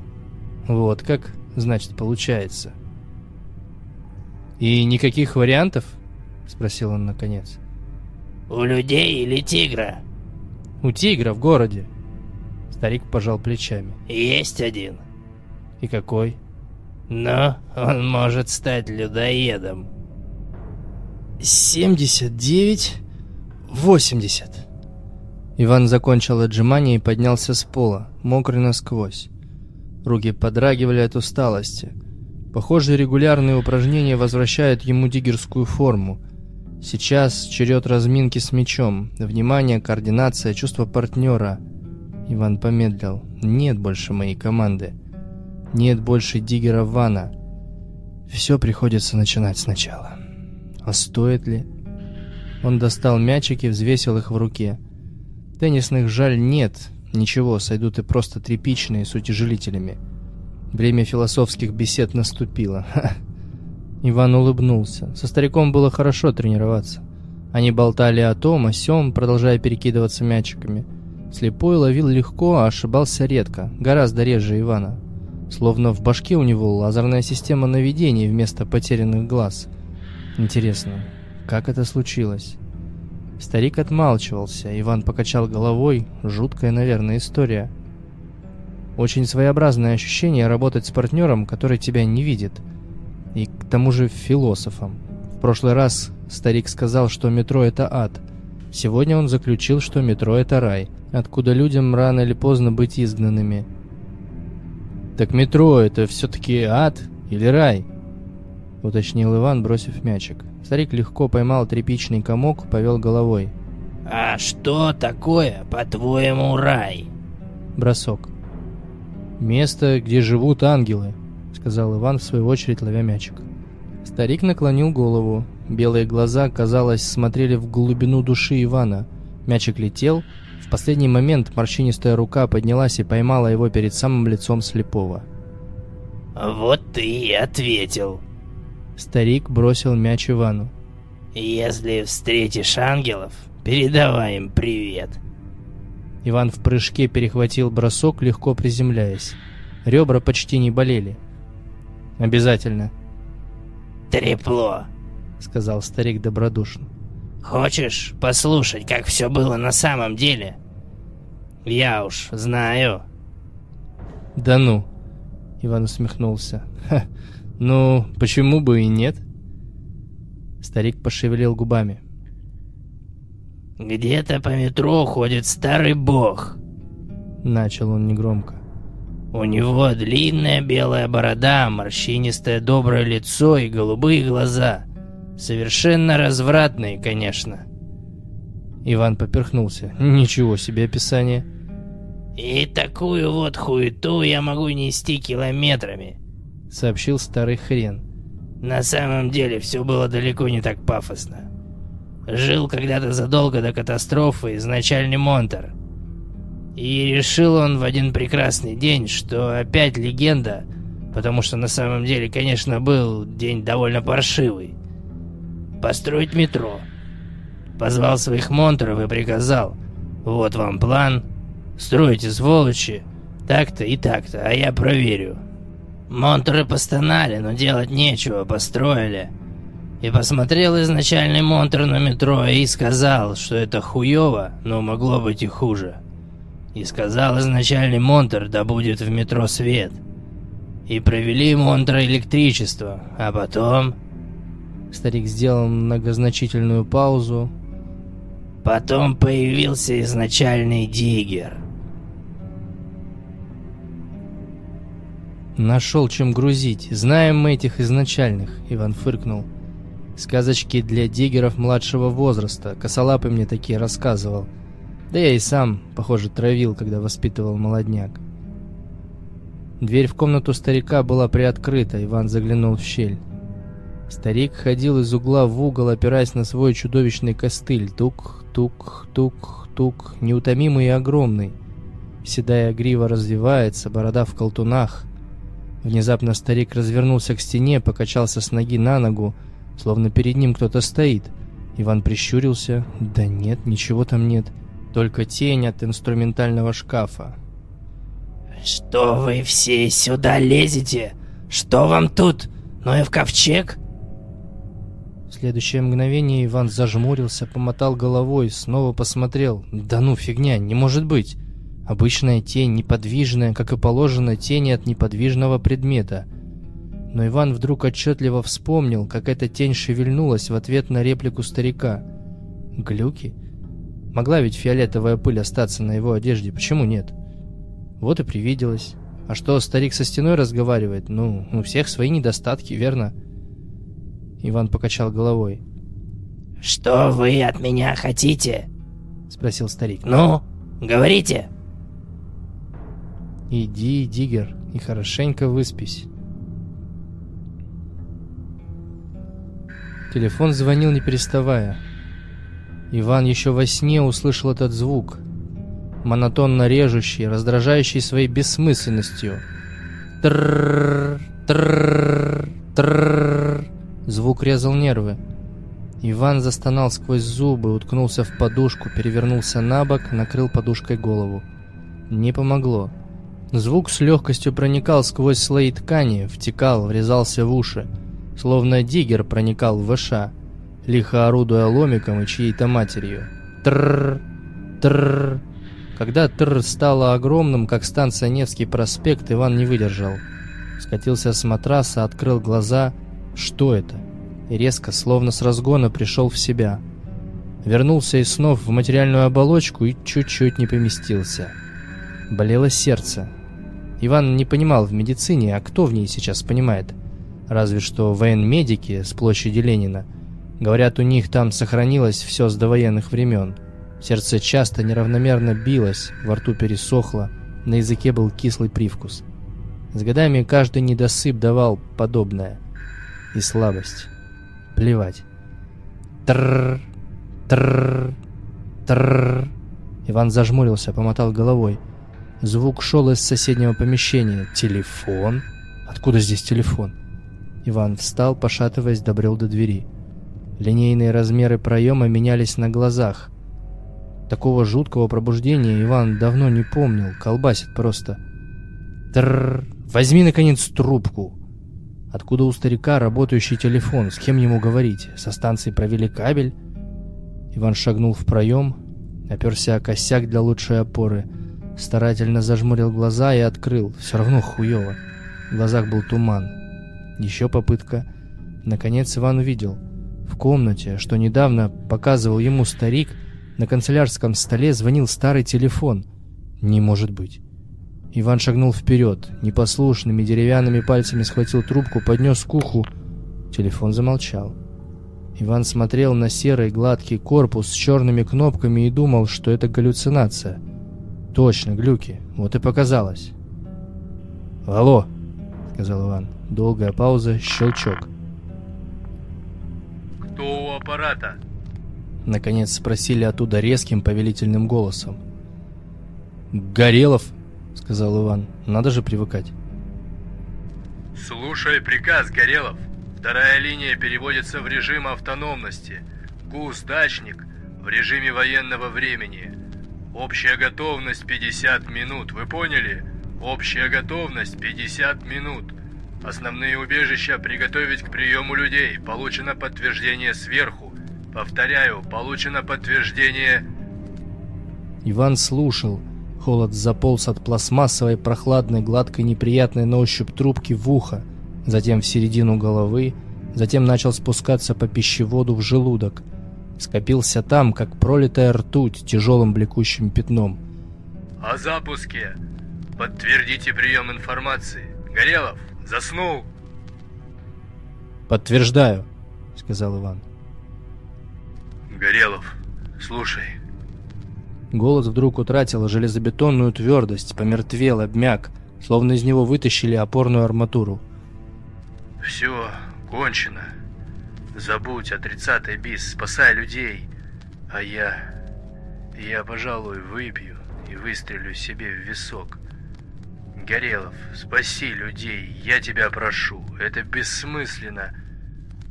Вот как, значит, получается. «И никаких вариантов?» — спросил он наконец. «У людей или тигра?» «У тигра в городе». Старик пожал плечами. «Есть один». «И какой?» «Но он может стать людоедом». «Семьдесят девять, восемьдесят». Иван закончил отжимание и поднялся с пола, мокрый насквозь. Руки подрагивали от усталости. Похоже, регулярные упражнения возвращают ему диггерскую форму. Сейчас черед разминки с мячом. Внимание, координация, чувство партнера. Иван помедлил. Нет больше моей команды. Нет больше диггера Вана. Все приходится начинать сначала. А стоит ли? Он достал мячики, взвесил их в руке. Теннисных жаль нет. Ничего, сойдут и просто тряпичные с утяжелителями. Время философских бесед наступило. [laughs] Ха. Иван улыбнулся. Со стариком было хорошо тренироваться. Они болтали о том, о сём, продолжая перекидываться мячиками. Слепой ловил легко, а ошибался редко, гораздо реже Ивана. Словно в башке у него лазерная система наведения вместо потерянных глаз. Интересно, как это случилось? Старик отмалчивался, Иван покачал головой. Жуткая, наверное, история. Очень своеобразное ощущение работать с партнером, который тебя не видит. И к тому же философом. В прошлый раз старик сказал, что метро это ад. Сегодня он заключил, что метро это рай, откуда людям рано или поздно быть изгнанными. «Так метро это все-таки ад или рай?» — уточнил Иван, бросив мячик. Старик легко поймал тряпичный комок, повел головой. «А что такое, по-твоему, рай?» Бросок. «Место, где живут ангелы», — сказал Иван, в свою очередь ловя мячик. Старик наклонил голову. Белые глаза, казалось, смотрели в глубину души Ивана. Мячик летел. В последний момент морщинистая рука поднялась и поймала его перед самым лицом слепого. «Вот ты и ответил». Старик бросил мяч Ивану. «Если встретишь ангелов, передавай им привет». Иван в прыжке перехватил бросок, легко приземляясь. Ребра почти не болели. «Обязательно». «Трепло», — сказал старик добродушно. «Хочешь послушать, как все было на самом деле?» «Я уж знаю». «Да ну!» — Иван усмехнулся. «Ха, ну, почему бы и нет?» Старик пошевелил губами. «Где-то по метро ходит старый бог», — начал он негромко. «У него длинная белая борода, морщинистое доброе лицо и голубые глаза. Совершенно развратные, конечно». Иван поперхнулся. «Ничего себе описание». «И такую вот хуету я могу нести километрами», — сообщил старый хрен. «На самом деле все было далеко не так пафосно. Жил когда-то задолго до катастрофы изначальный Монтер. И решил он в один прекрасный день, что опять легенда, потому что на самом деле, конечно, был день довольно паршивый. Построить метро. Позвал своих Монтеров и приказал, вот вам план, стройте сволочи, так-то и так-то, а я проверю. Монтеры постонали, но делать нечего, построили. И посмотрел изначальный монтр на метро и сказал, что это хуёво, но могло быть и хуже. И сказал изначальный монтр, да будет в метро свет. И провели монтр электричество, а потом... Старик сделал многозначительную паузу. Потом появился изначальный диггер. Нашел чем грузить. Знаем мы этих изначальных, Иван фыркнул. Сказочки для диггеров младшего возраста. Косолапый мне такие рассказывал. Да я и сам, похоже, травил, когда воспитывал молодняк. Дверь в комнату старика была приоткрыта, Иван заглянул в щель. Старик ходил из угла в угол, опираясь на свой чудовищный костыль. Тук, тук, тук, тук, неутомимый и огромный. Седая грива развивается, борода в колтунах. Внезапно старик развернулся к стене, покачался с ноги на ногу, словно перед ним кто-то стоит. Иван прищурился. Да нет, ничего там нет. Только тень от инструментального шкафа. «Что вы все сюда лезете? Что вам тут? Ну и в ковчег?» В следующее мгновение Иван зажмурился, помотал головой, снова посмотрел. «Да ну, фигня, не может быть!» Обычная тень, неподвижная, как и положено тени от неподвижного предмета. Но Иван вдруг отчетливо вспомнил, как эта тень шевельнулась в ответ на реплику старика. Глюки? Могла ведь фиолетовая пыль остаться на его одежде, почему нет? Вот и привиделось. А что, старик со стеной разговаривает? Ну, у всех свои недостатки, верно? Иван покачал головой. «Что вы от меня хотите?» — спросил старик. «Ну, говорите!» Иди, Диггер, и хорошенько выспись. Телефон звонил не переставая. Иван еще во сне услышал этот звук, монотонно режущий, раздражающий своей бессмысленностью. Тррррр, тррррр, тррррр. Звук резал нервы. Иван застонал сквозь зубы, уткнулся в подушку, перевернулся на бок, накрыл подушкой голову. Не помогло. Звук с легкостью проникал сквозь слои ткани, втекал, врезался в уши. Словно диггер проникал в выша, лихо орудуя ломиком и чьей-то матерью. Трррр, трррр. Когда тррр стало огромным, как станция Невский проспект, Иван не выдержал. Скатился с матраса, открыл глаза. Что это? И резко, словно с разгона, пришел в себя. Вернулся из снов в материальную оболочку и чуть-чуть не поместился. Болело сердце, Иван не понимал в медицине, а кто в ней сейчас понимает? Разве что военмедики с площади Ленина. Говорят, у них там сохранилось все с довоенных времен. Сердце часто неравномерно билось, во рту пересохло, на языке был кислый привкус. С годами каждый недосып давал подобное. И слабость. Плевать. Трррр, трррр, трррр. Иван зажмурился, помотал головой. Звук шел из соседнего помещения. Телефон? Откуда здесь телефон? Иван встал, пошатываясь, добрел до двери. Линейные размеры проема менялись на глазах. Такого жуткого пробуждения Иван давно не помнил, колбасит просто. Трррр, возьми, наконец, трубку. Откуда у старика работающий телефон? С кем ему говорить? Со станции провели кабель? Иван шагнул в проем, оперся о косяк для лучшей опоры — Старательно зажмурил глаза и открыл. Все равно хуево. В глазах был туман. Еще попытка. Наконец Иван увидел. В комнате, что недавно показывал ему старик, на канцелярском столе звонил старый телефон. Не может быть. Иван шагнул вперед, непослушными деревянными пальцами схватил трубку, поднес к уху. Телефон замолчал. Иван смотрел на серый гладкий корпус с черными кнопками и думал, что это галлюцинация. Точно, глюки. Вот и показалось. «Алло!» — сказал Иван. Долгая пауза, щелчок. «Кто у аппарата?» Наконец спросили оттуда резким повелительным голосом. «Горелов!» — сказал Иван. «Надо же привыкать». «Слушай приказ, Горелов. Вторая линия переводится в режим автономности. ГУС «Дачник» в режиме военного времени. Общая готовность 50 минут, вы поняли? Общая готовность 50 минут. Основные убежища приготовить к приему людей. Получено подтверждение сверху. Повторяю, получено подтверждение... Иван слушал. Холод заполз от пластмассовой, прохладной, гладкой, неприятной на ощупь трубки в ухо, затем в середину головы, затем начал спускаться по пищеводу в желудок. Скопился там, как пролитая ртуть, тяжелым блекущим пятном. «О запуске! Подтвердите прием информации! Горелов, заснул!» «Подтверждаю», — сказал Иван. «Горелов, слушай». Голос вдруг утратил железобетонную твердость, помертвел, обмяк, словно из него вытащили опорную арматуру. «Все, кончено. Забудь о тридцатой бис, спасай людей. А я... Я, пожалуй, выпью и выстрелю себе в висок. Горелов, спаси людей, я тебя прошу. Это бессмысленно.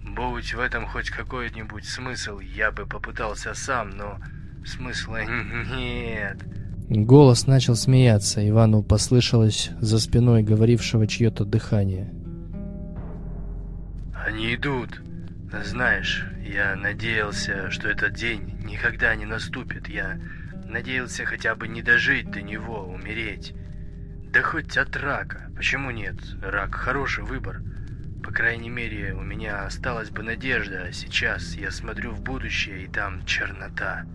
Будь в этом хоть какой-нибудь смысл, я бы попытался сам, но смысла [laughs] нет. Голос начал смеяться, Ивану послышалось за спиной говорившего чье-то дыхание. Они идут. Знаешь, я надеялся, что этот день никогда не наступит. Я надеялся хотя бы не дожить до него, умереть. Да хоть от рака. Почему нет? Рак – хороший выбор. По крайней мере, у меня осталась бы надежда, а сейчас я смотрю в будущее, и там чернота.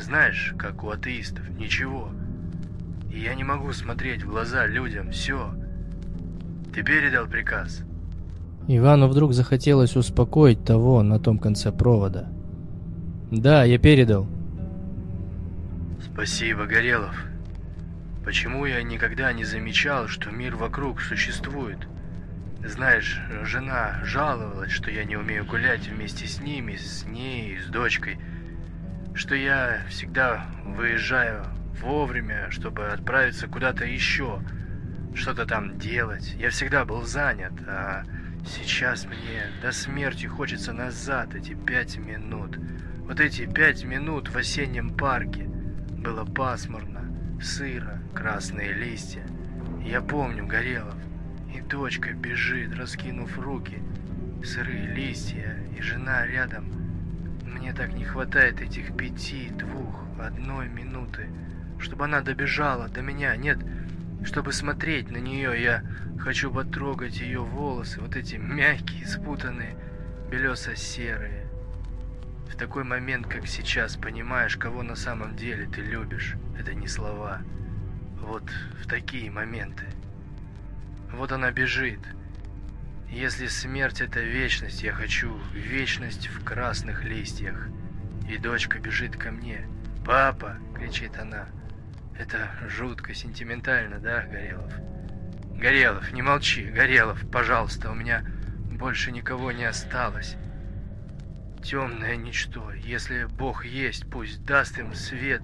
Знаешь, как у атеистов, ничего. И я не могу смотреть в глаза людям, все. Ты передал приказ? Ивану вдруг захотелось успокоить того на том конце провода. «Да, я передал». «Спасибо, Горелов. Почему я никогда не замечал, что мир вокруг существует? Знаешь, жена жаловалась, что я не умею гулять вместе с ними, с ней, с дочкой, что я всегда выезжаю вовремя, чтобы отправиться куда-то еще, что-то там делать. Я всегда был занят, а Сейчас мне до смерти хочется назад эти пять минут. Вот эти пять минут в осеннем парке. Было пасмурно, сыро, красные листья. Я помню Горелов. И дочка бежит, раскинув руки. Сырые листья и жена рядом. Мне так не хватает этих пяти, двух, одной минуты, чтобы она добежала до меня. Нет, чтобы смотреть на нее, я хочу потрогать ее волосы, вот эти мягкие, спутанные, белесо-серые. В такой момент, как сейчас, понимаешь, кого на самом деле ты любишь. Это не слова. Вот в такие моменты. Вот она бежит. Если смерть это вечность, я хочу вечность в красных листьях. И дочка бежит ко мне. «Папа!» — кричит она. Это жутко сентиментально, да, Горелов? Горелов, не молчи, Горелов, пожалуйста, у меня больше никого не осталось. Темное ничто, если Бог есть, пусть даст им свет,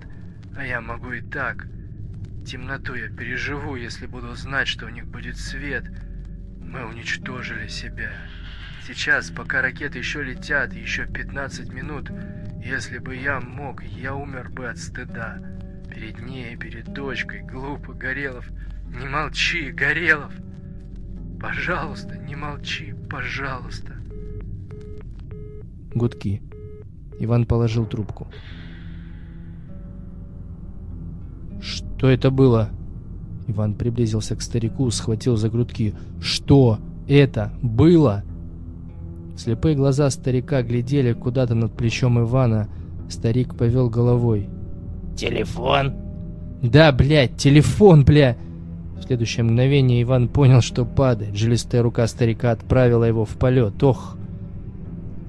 а я могу и так. Темноту я переживу, если буду знать, что у них будет свет. Мы уничтожили себя. Сейчас, пока ракеты еще летят, еще 15 минут, если бы я мог, я умер бы от стыда. Перед ней, перед дочкой, глупо, Горелов. Не молчи, Горелов. Пожалуйста, не молчи, пожалуйста. Гудки. Иван положил трубку. Что это было? Иван приблизился к старику, схватил за грудки. Что это было? Слепые глаза старика глядели куда-то над плечом Ивана. Старик повел головой. Телефон? Да, блядь, телефон, бля. В следующее мгновение Иван понял, что падает. Жилистая рука старика отправила его в полет. Ох!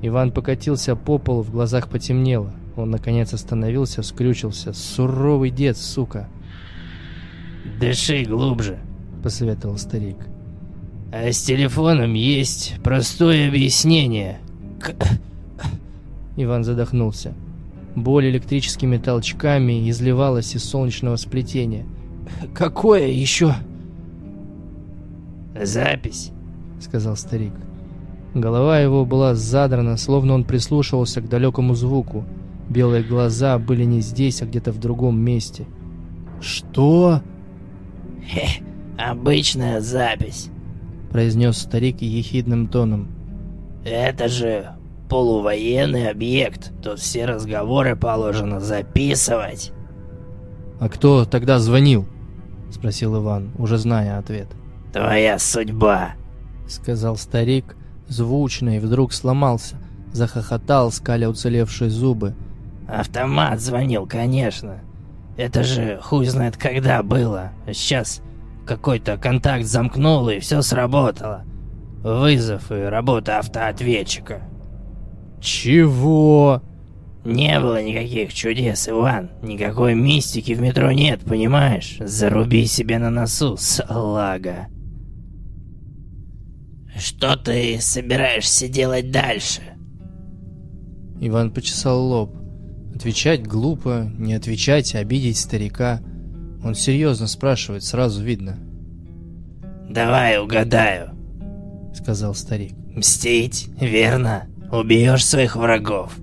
Иван покатился по полу, в глазах потемнело. Он, наконец, остановился, скрючился. Суровый дед, сука. «Дыши глубже», — посоветовал старик. «А с телефоном есть простое объяснение». Иван задохнулся. Боль электрическими толчками изливалась из солнечного сплетения. «Какое еще?» «Запись», — сказал старик. Голова его была задрана, словно он прислушивался к далекому звуку. Белые глаза были не здесь, а где-то в другом месте. «Что?» «Хе, обычная запись», — произнес старик ехидным тоном. Это же полувоенный объект, тут все разговоры положено записывать. «А кто тогда звонил?» — спросил Иван, уже зная ответ. «Твоя судьба», — сказал старик, звучно, и вдруг сломался, захохотал, скаля уцелевшие зубы. «Автомат звонил, конечно. Это же хуй знает когда было. Сейчас какой-то контакт замкнул, и все сработало. Вызов и работа автоответчика». «Чего?» «Не было никаких чудес, Иван. Никакой мистики в метро нет, понимаешь? Заруби себе на носу, салага». «Что ты собираешься делать дальше?» Иван почесал лоб. Отвечать глупо, не отвечать, обидеть старика. Он серьезно спрашивает, сразу видно. «Давай угадаю», — сказал старик. «Мстить, верно? Убьешь своих врагов».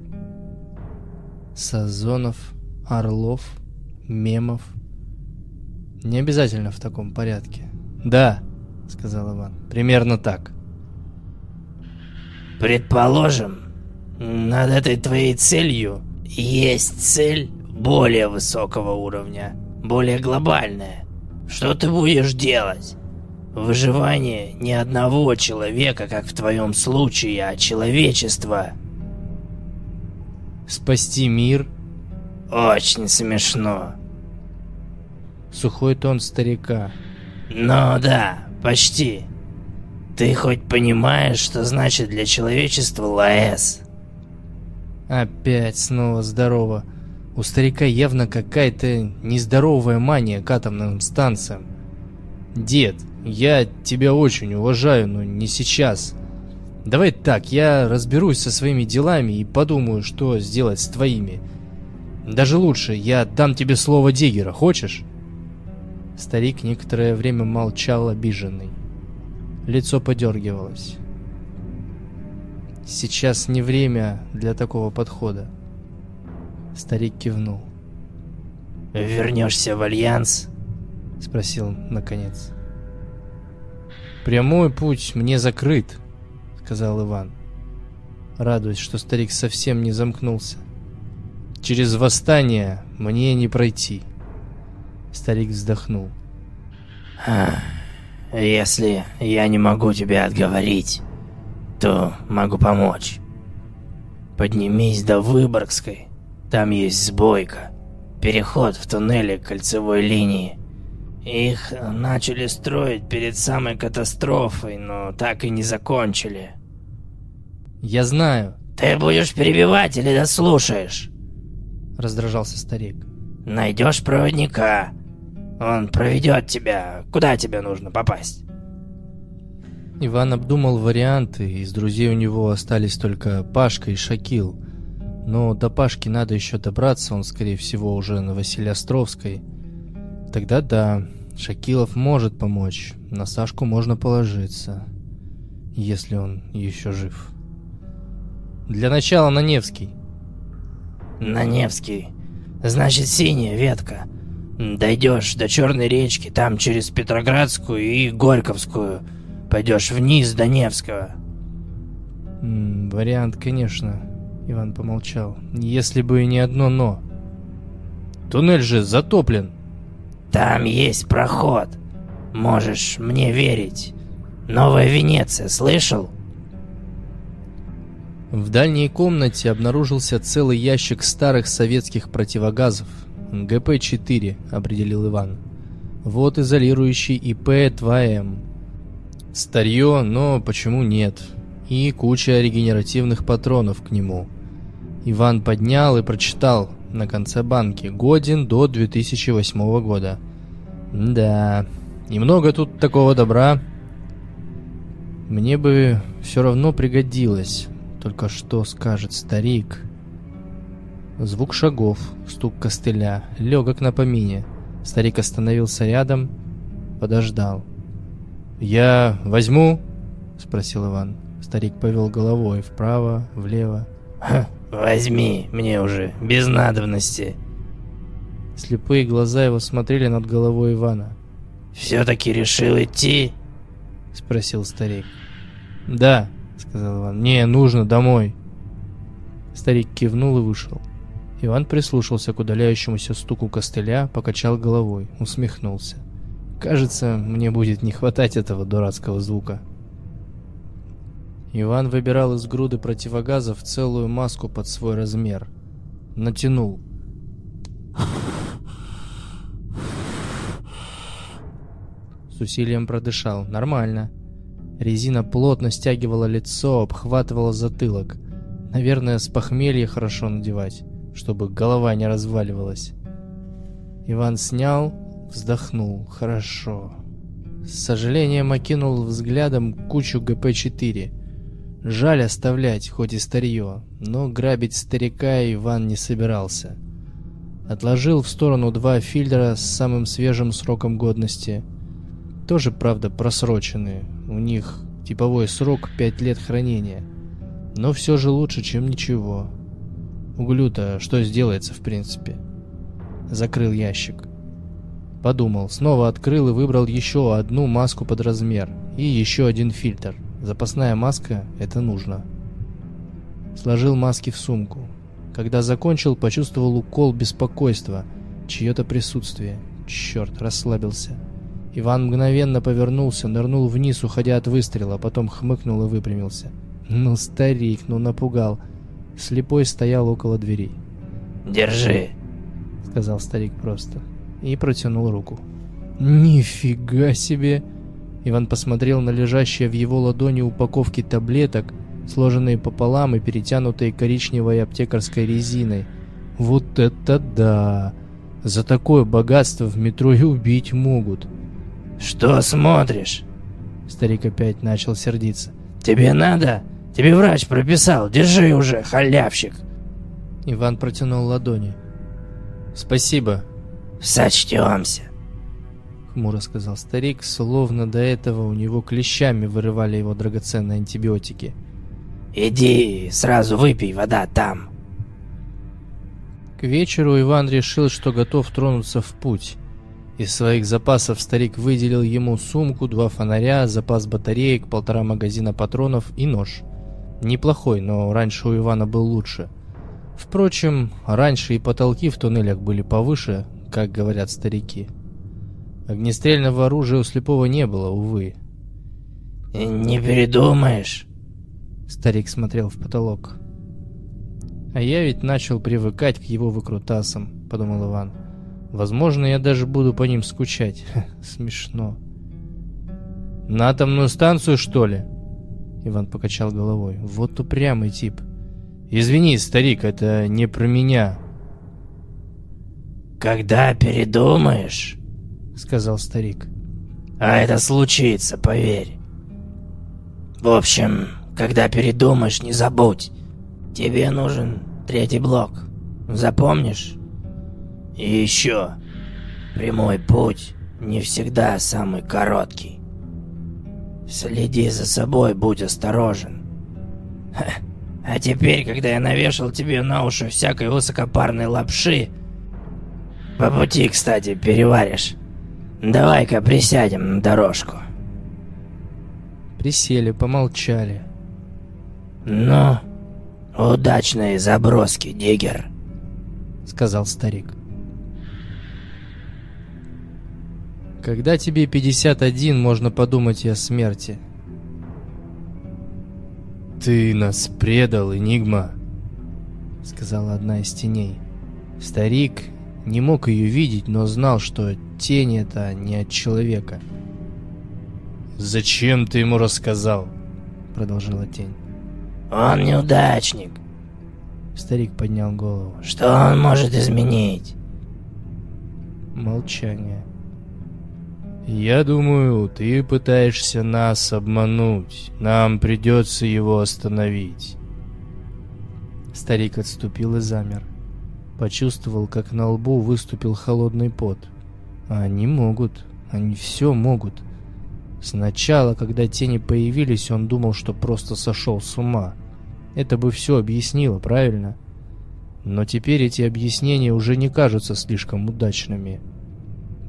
Сазонов, Орлов, Мемов. Не обязательно в таком порядке. «Да», — сказал Иван, — «примерно так». «Предположим, над этой твоей целью есть цель более высокого уровня, более глобальная. Что ты будешь делать? Выживание не одного человека, как в твоем случае, а человечества. Спасти мир? Очень смешно. Сухой тон старика. Ну да, почти. Ты хоть понимаешь, что значит для человечества ЛАЭС? Опять снова здорово. У старика явно какая-то нездоровая мания к атомным станциям. Дед, я тебя очень уважаю, но не сейчас. Давай так, я разберусь со своими делами и подумаю, что сделать с твоими. Даже лучше, я дам тебе слово Диггера, хочешь? Старик некоторое время молчал обиженный. Лицо подергивалось. Сейчас не время для такого подхода. Старик кивнул. «Вернешься в Альянс?» Спросил наконец. «Прямой путь мне закрыт», — сказал Иван, радуясь, что старик совсем не замкнулся. «Через восстание мне не пройти». Старик вздохнул. «Если я не могу тебя отговорить, то могу помочь. Поднимись до Выборгской, там есть сбойка, переход в туннеле кольцевой линии. Их начали строить перед самой катастрофой, но так и не закончили. Я знаю. Ты будешь перебивать или дослушаешь? Раздражался старик. Найдешь проводника. Он проведет тебя. Куда тебе нужно попасть? Иван обдумал варианты, из друзей у него остались только Пашка и Шакил. Но до Пашки надо еще добраться, он, скорее всего, уже на Василиостровской. Тогда да, Шакилов может помочь, на Сашку можно положиться, если он еще жив. Для начала на Невский. На Невский. Значит, синяя ветка. Дойдешь до Черной речки, там через Петроградскую и Горьковскую – Пойдешь вниз до Невского. М -м, вариант, конечно. Иван помолчал. Если бы и не одно «но». Туннель же затоплен. Там есть проход. Можешь мне верить. Новая Венеция, слышал? В дальней комнате обнаружился целый ящик старых советских противогазов. ГП-4, определил Иван. Вот изолирующий ИП-2М. Старье, но почему нет? И куча регенеративных патронов к нему. Иван поднял и прочитал на конце банки. Годен до 2008 года. Да, немного тут такого добра. Мне бы все равно пригодилось. Только что скажет старик? Звук шагов, стук костыля, легок на помине. Старик остановился рядом, подождал. «Я возьму?» — спросил Иван. Старик повел головой вправо, влево. «Возьми, мне уже, без надобности». Слепые глаза его смотрели над головой Ивана. «Все-таки решил идти?» — спросил старик. «Да», — сказал Иван. «Не, нужно, домой». Старик кивнул и вышел. Иван прислушался к удаляющемуся стуку костыля, покачал головой, усмехнулся. «Кажется, мне будет не хватать этого дурацкого звука». Иван выбирал из груды противогазов целую маску под свой размер. Натянул. С усилием продышал. Нормально. Резина плотно стягивала лицо, обхватывала затылок. Наверное, с похмелья хорошо надевать, чтобы голова не разваливалась. Иван снял, вздохнул. Хорошо. С сожалением окинул взглядом кучу ГП-4. Жаль оставлять, хоть и старье, но грабить старика Иван не собирался. Отложил в сторону два фильтра с самым свежим сроком годности. Тоже, правда, просроченные. У них типовой срок 5 лет хранения. Но все же лучше, чем ничего. Углю-то что сделается, в принципе? Закрыл ящик. Подумал, снова открыл и выбрал еще одну маску под размер и еще один фильтр. Запасная маска — это нужно. Сложил маски в сумку. Когда закончил, почувствовал укол беспокойства, чье-то присутствие. Черт, расслабился. Иван мгновенно повернулся, нырнул вниз, уходя от выстрела, потом хмыкнул и выпрямился. Ну, старик, ну напугал. Слепой стоял около двери. «Держи», — сказал старик просто. И протянул руку. «Нифига себе!» Иван посмотрел на лежащие в его ладони упаковки таблеток, сложенные пополам и перетянутые коричневой аптекарской резиной. «Вот это да! За такое богатство в метро и убить могут!» «Что смотришь?» Старик опять начал сердиться. «Тебе надо? Тебе врач прописал. Держи уже, халявщик!» Иван протянул ладони. «Спасибо». «Сочтемся!» Хмуро сказал старик, словно до этого у него клещами вырывали его драгоценные антибиотики. «Иди, сразу выпей, вода там!» К вечеру Иван решил, что готов тронуться в путь. Из своих запасов старик выделил ему сумку, два фонаря, запас батареек, полтора магазина патронов и нож. Неплохой, но раньше у Ивана был лучше. Впрочем, раньше и потолки в туннелях были повыше, как говорят старики. Огнестрельного оружия у слепого не было, увы. «Не передумаешь?» Старик смотрел в потолок. «А я ведь начал привыкать к его выкрутасам», — подумал Иван. Возможно, я даже буду по ним скучать. [laughs] Смешно. На атомную станцию, что ли? Иван покачал головой. Вот упрямый тип. Извини, старик, это не про меня. Когда передумаешь, сказал старик. А это случится, поверь. В общем, когда передумаешь, не забудь. Тебе нужен третий блок. Запомнишь? И еще, прямой путь не всегда самый короткий. Следи за собой, будь осторожен. Ха. А теперь, когда я навешал тебе на уши всякой высокопарной лапши, по пути, кстати, переваришь. Давай-ка присядем на дорожку. Присели, помолчали. Ну, удачной заброски, Диггер, сказал старик. Когда тебе 51, можно подумать и о смерти. «Ты нас предал, Энигма», — сказала одна из теней. Старик не мог ее видеть, но знал, что тень это не от человека. «Зачем ты ему рассказал?» — продолжила тень. «Он неудачник». Старик поднял голову. «Что он может изменить?» Молчание. «Я думаю, ты пытаешься нас обмануть. Нам придется его остановить». Старик отступил и замер. Почувствовал, как на лбу выступил холодный пот. Они могут. Они все могут. Сначала, когда тени появились, он думал, что просто сошел с ума. Это бы все объяснило, правильно? Но теперь эти объяснения уже не кажутся слишком удачными.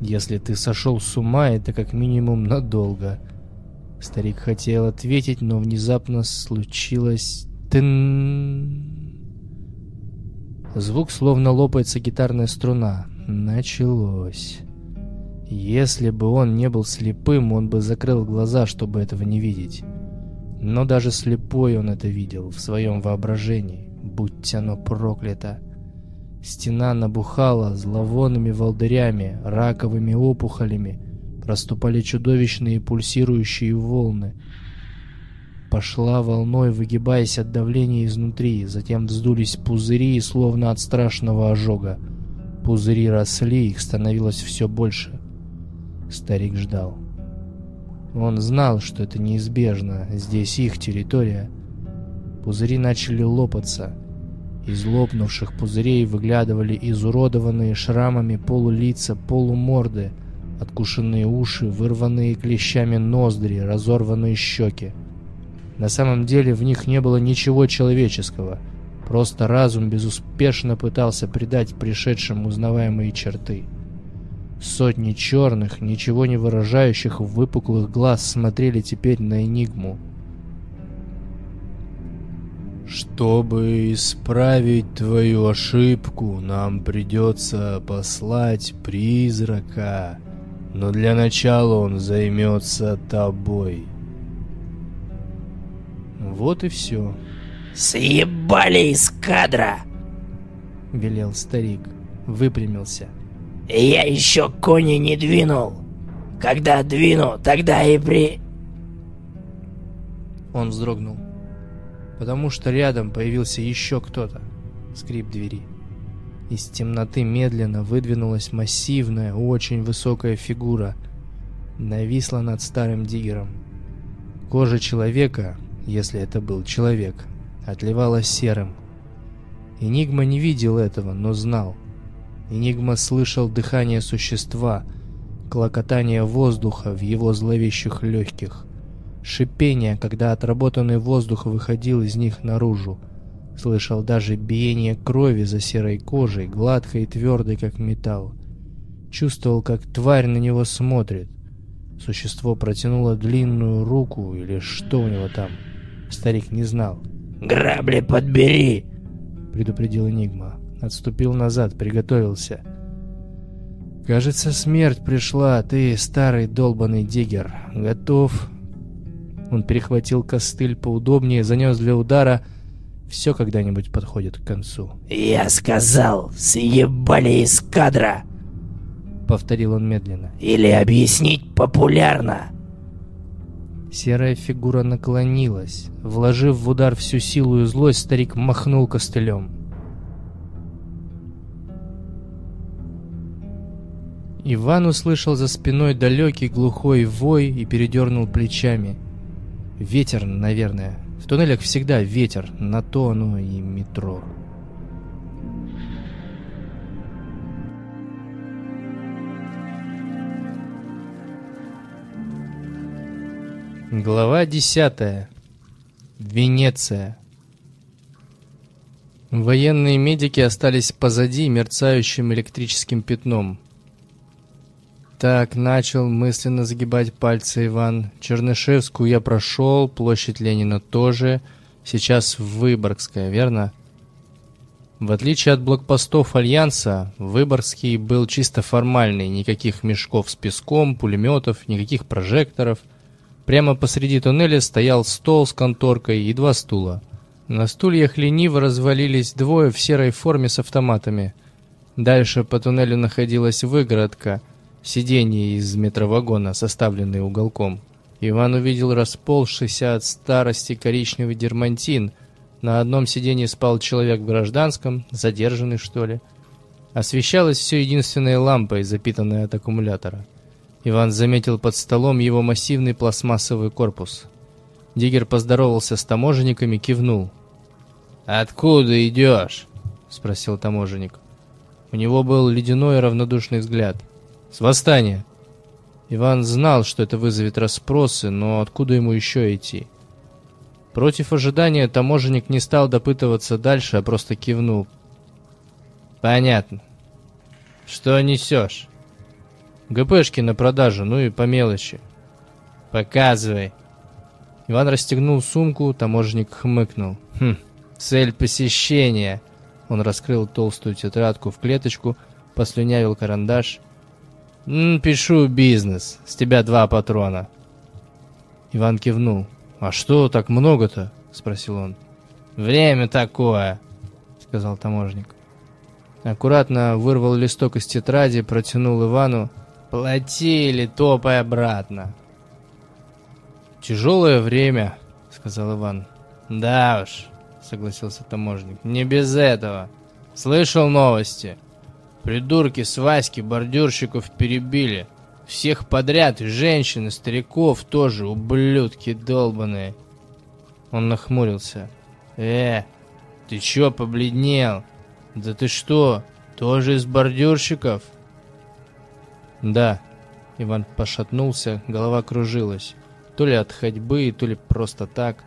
Если ты сошел с ума, это как минимум надолго. Старик хотел ответить, но внезапно случилось... Тын... Звук словно лопается гитарная струна. Началось. Если бы он не был слепым, он бы закрыл глаза, чтобы этого не видеть. Но даже слепой он это видел в своем воображении, будь оно проклято. Стена набухала зловонными волдырями, раковыми опухолями, проступали чудовищные пульсирующие волны. Пошла волной, выгибаясь от давления изнутри, затем вздулись пузыри, словно от страшного ожога. Пузыри росли, их становилось все больше. Старик ждал. Он знал, что это неизбежно, здесь их территория. Пузыри начали лопаться. Из лопнувших пузырей выглядывали изуродованные шрамами полулица, полуморды, откушенные уши, вырванные клещами ноздри, разорванные щеки. На самом деле в них не было ничего человеческого. Просто разум безуспешно пытался придать пришедшим узнаваемые черты. Сотни черных, ничего не выражающих выпуклых глаз смотрели теперь на Энигму. Чтобы исправить твою ошибку, нам придется послать призрака. Но для начала он займется тобой. Вот и все. «Съебали из кадра!» — велел старик. Выпрямился. «Я еще кони не двинул. Когда двину, тогда и при...» Он вздрогнул потому что рядом появился еще кто-то. Скрип двери. Из темноты медленно выдвинулась массивная, очень высокая фигура. Нависла над старым диггером. Кожа человека, если это был человек, отливала серым. Энигма не видел этого, но знал. Энигма слышал дыхание существа, клокотание воздуха в его зловещих легких шипение, когда отработанный воздух выходил из них наружу. Слышал даже биение крови за серой кожей, гладкой и твердой, как металл. Чувствовал, как тварь на него смотрит. Существо протянуло длинную руку, или что у него там. Старик не знал. «Грабли подбери!» — предупредил Энигма. Отступил назад, приготовился. «Кажется, смерть пришла, ты, старый долбанный диггер. Готов?» Он перехватил костыль поудобнее, занес для удара. Все когда-нибудь подходит к концу. «Я сказал, съебали из кадра!» Повторил он медленно. «Или объяснить популярно!» Серая фигура наклонилась. Вложив в удар всю силу и злость, старик махнул костылем. Иван услышал за спиной далекий глухой вой и передернул плечами. Ветер, наверное. В туннелях всегда ветер, на то оно и метро. Глава 10. Венеция. Военные медики остались позади мерцающим электрическим пятном. Так, начал мысленно загибать пальцы Иван. Чернышевскую я прошел, площадь Ленина тоже. Сейчас Выборгская, верно? В отличие от блокпостов Альянса, Выборгский был чисто формальный. Никаких мешков с песком, пулеметов, никаких прожекторов. Прямо посреди туннеля стоял стол с конторкой и два стула. На стульях лениво развалились двое в серой форме с автоматами. Дальше по туннелю находилась выгородка – Сиденье из метровагона, составленное уголком. Иван увидел расползшийся от старости коричневый дермантин. На одном сиденье спал человек в гражданском, задержанный что ли. Освещалось все единственной лампой, запитанной от аккумулятора. Иван заметил под столом его массивный пластмассовый корпус. Диггер поздоровался с таможенниками, кивнул. «Откуда идешь?» — спросил таможенник. У него был ледяной равнодушный взгляд — с восстания. Иван знал, что это вызовет расспросы, но откуда ему еще идти? Против ожидания таможенник не стал допытываться дальше, а просто кивнул. «Понятно. Что несешь?» «ГПшки на продажу, ну и по мелочи». «Показывай». Иван расстегнул сумку, таможенник хмыкнул. «Хм, цель посещения!» Он раскрыл толстую тетрадку в клеточку, послюнявил карандаш. «Пишу бизнес. С тебя два патрона». Иван кивнул. «А что так много-то?» — спросил он. «Время такое», — сказал таможник. Аккуратно вырвал листок из тетради, протянул Ивану. «Плати или топай обратно». «Тяжелое время», — сказал Иван. «Да уж», — согласился таможник. «Не без этого. Слышал новости? Придурки с Васьки бордюрщиков перебили. Всех подряд, женщин, и стариков тоже, ублюдки долбаные». Он нахмурился. «Э, ты чё побледнел? Да ты что, тоже из бордюрщиков?» «Да». Иван пошатнулся, голова кружилась. То ли от ходьбы, то ли просто так.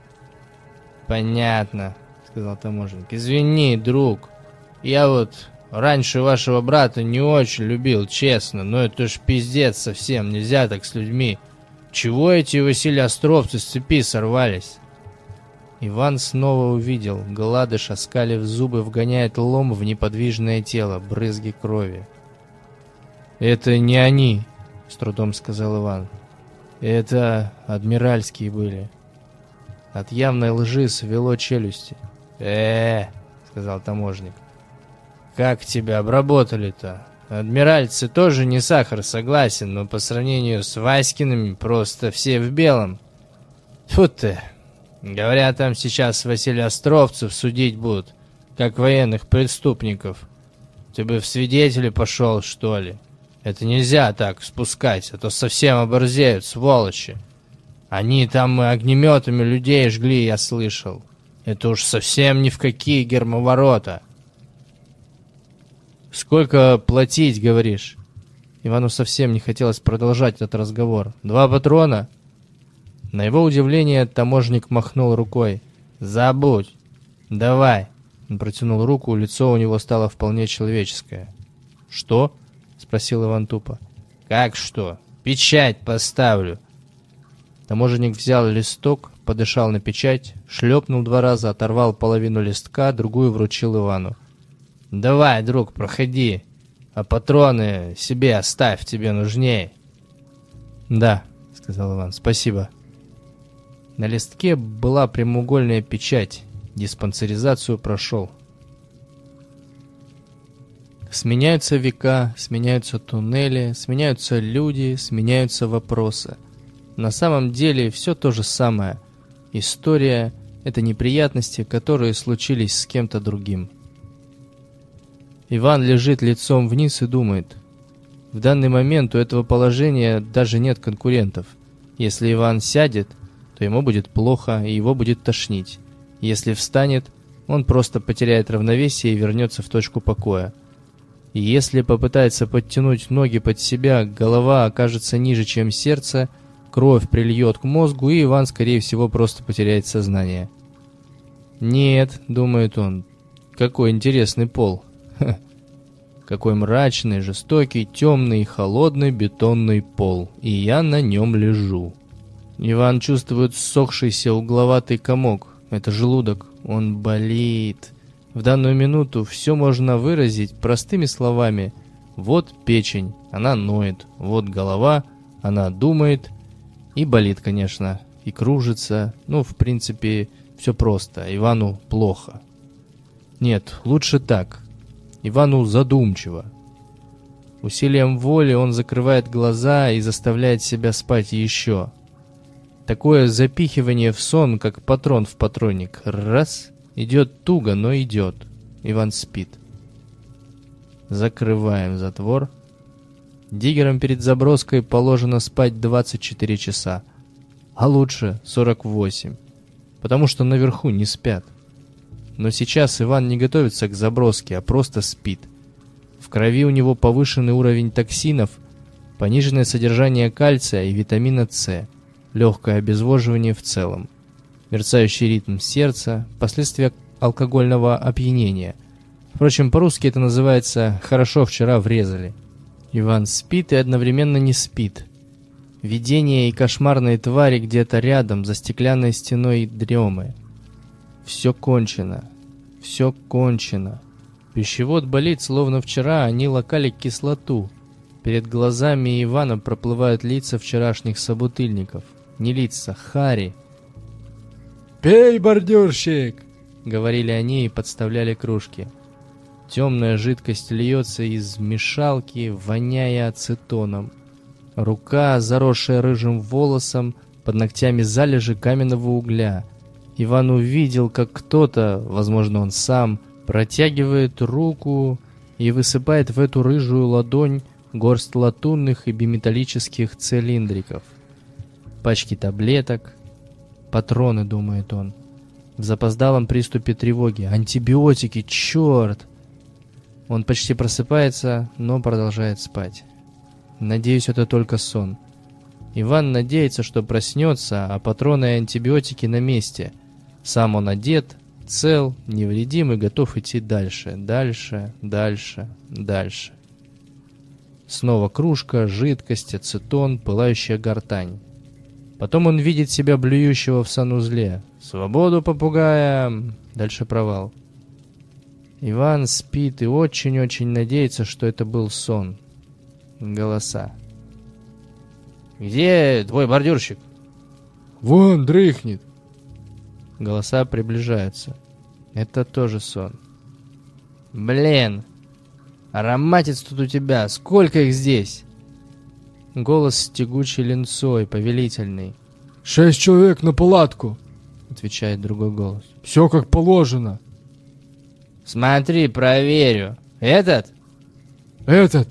«Понятно», — сказал таможенник. «Извини, друг. Я вот раньше вашего брата не очень любил, честно, но это ж пиздец совсем, нельзя так с людьми. Чего эти Василий Островцы с цепи сорвались?» Иван снова увидел. Гладыш, оскалив зубы, вгоняет лом в неподвижное тело, брызги крови. «Это не они», — с трудом сказал Иван. Это адмиральские были. От явной лжи свело челюсти. э, сказал таможник. «Как тебя обработали-то? Адмиральцы тоже не сахар, согласен, но по сравнению с Васькиными просто все в белом. Тут ты. Говорят, там сейчас Василий Островцев судить будут, как военных преступников. Ты бы в свидетели пошел, что ли?» Это нельзя так спускать, а то совсем оборзеют, сволочи. Они там и огнеметами людей жгли, я слышал. Это уж совсем ни в какие гермоворота. Сколько платить, говоришь? Ивану совсем не хотелось продолжать этот разговор. Два патрона? На его удивление таможник махнул рукой. Забудь. Давай. Он протянул руку, лицо у него стало вполне человеческое. Что? спросил Иван тупо. «Как что? Печать поставлю!» Таможенник взял листок, подышал на печать, шлепнул два раза, оторвал половину листка, другую вручил Ивану. «Давай, друг, проходи, а патроны себе оставь, тебе нужнее». «Да», — сказал Иван, — «спасибо». На листке была прямоугольная печать, диспансеризацию прошел. Сменяются века, сменяются туннели, сменяются люди, сменяются вопросы. На самом деле все то же самое. История — это неприятности, которые случились с кем-то другим. Иван лежит лицом вниз и думает. В данный момент у этого положения даже нет конкурентов. Если Иван сядет, то ему будет плохо и его будет тошнить. Если встанет, он просто потеряет равновесие и вернется в точку покоя. Если попытается подтянуть ноги под себя, голова окажется ниже, чем сердце, кровь прильет к мозгу, и Иван, скорее всего, просто потеряет сознание. «Нет», — думает он, — «какой интересный пол». [laughs] Какой мрачный, жестокий, темный холодный бетонный пол, и я на нем лежу. Иван чувствует ссохшийся угловатый комок. Это желудок. Он болит. В данную минуту все можно выразить простыми словами. Вот печень, она ноет. Вот голова, она думает. И болит, конечно. И кружится. Ну, в принципе, все просто. Ивану плохо. Нет, лучше так. Ивану задумчиво. Усилием воли он закрывает глаза и заставляет себя спать еще. Такое запихивание в сон, как патрон в патронник. Раз — Идет туго, но идет. Иван спит. Закрываем затвор. Диггерам перед заброской положено спать 24 часа. А лучше 48. Потому что наверху не спят. Но сейчас Иван не готовится к заброске, а просто спит. В крови у него повышенный уровень токсинов, пониженное содержание кальция и витамина С, легкое обезвоживание в целом мерцающий ритм сердца, последствия алкогольного опьянения. Впрочем, по-русски это называется «хорошо вчера врезали». Иван спит и одновременно не спит. Видения и кошмарные твари где-то рядом, за стеклянной стеной дремы. Все кончено. Все кончено. Пищевод болит, словно вчера они локали кислоту. Перед глазами Ивана проплывают лица вчерашних собутыльников. Не лица, Хари. «Пей, бордюрщик!» — говорили они и подставляли кружки. Темная жидкость льется из мешалки, воняя ацетоном. Рука, заросшая рыжим волосом, под ногтями залежи каменного угля. Иван увидел, как кто-то, возможно он сам, протягивает руку и высыпает в эту рыжую ладонь горсть латунных и биметаллических цилиндриков. Пачки таблеток, патроны, думает он. В запоздалом приступе тревоги. Антибиотики, черт! Он почти просыпается, но продолжает спать. Надеюсь, это только сон. Иван надеется, что проснется, а патроны и антибиотики на месте. Сам он одет, цел, невредим и готов идти дальше, дальше, дальше, дальше. Снова кружка, жидкость, ацетон, пылающая гортань. Потом он видит себя блюющего в санузле. «Свободу, попугая!» Дальше провал. Иван спит и очень-очень надеется, что это был сон. Голоса. «Где твой бордюрщик?» «Вон, дрыхнет!» Голоса приближаются. Это тоже сон. «Блин! Ароматец тут у тебя! Сколько их здесь?» Голос с тягучей линцой, повелительный. «Шесть человек на палатку!» Отвечает другой голос. «Все как положено!» «Смотри, проверю. Этот?» «Этот!»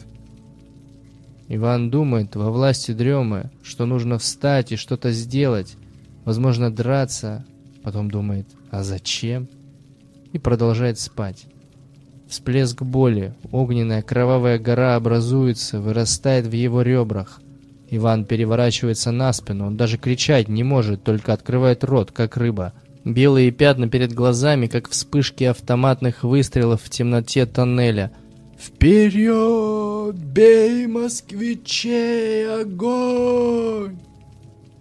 Иван думает во власти дремы, что нужно встать и что-то сделать, возможно, драться. Потом думает, а зачем? И продолжает спать. Всплеск боли, огненная кровавая гора образуется, вырастает в его ребрах. Иван переворачивается на спину, он даже кричать не может, только открывает рот, как рыба. Белые пятна перед глазами, как вспышки автоматных выстрелов в темноте тоннеля. «Вперед! Бей москвичей! Огонь!»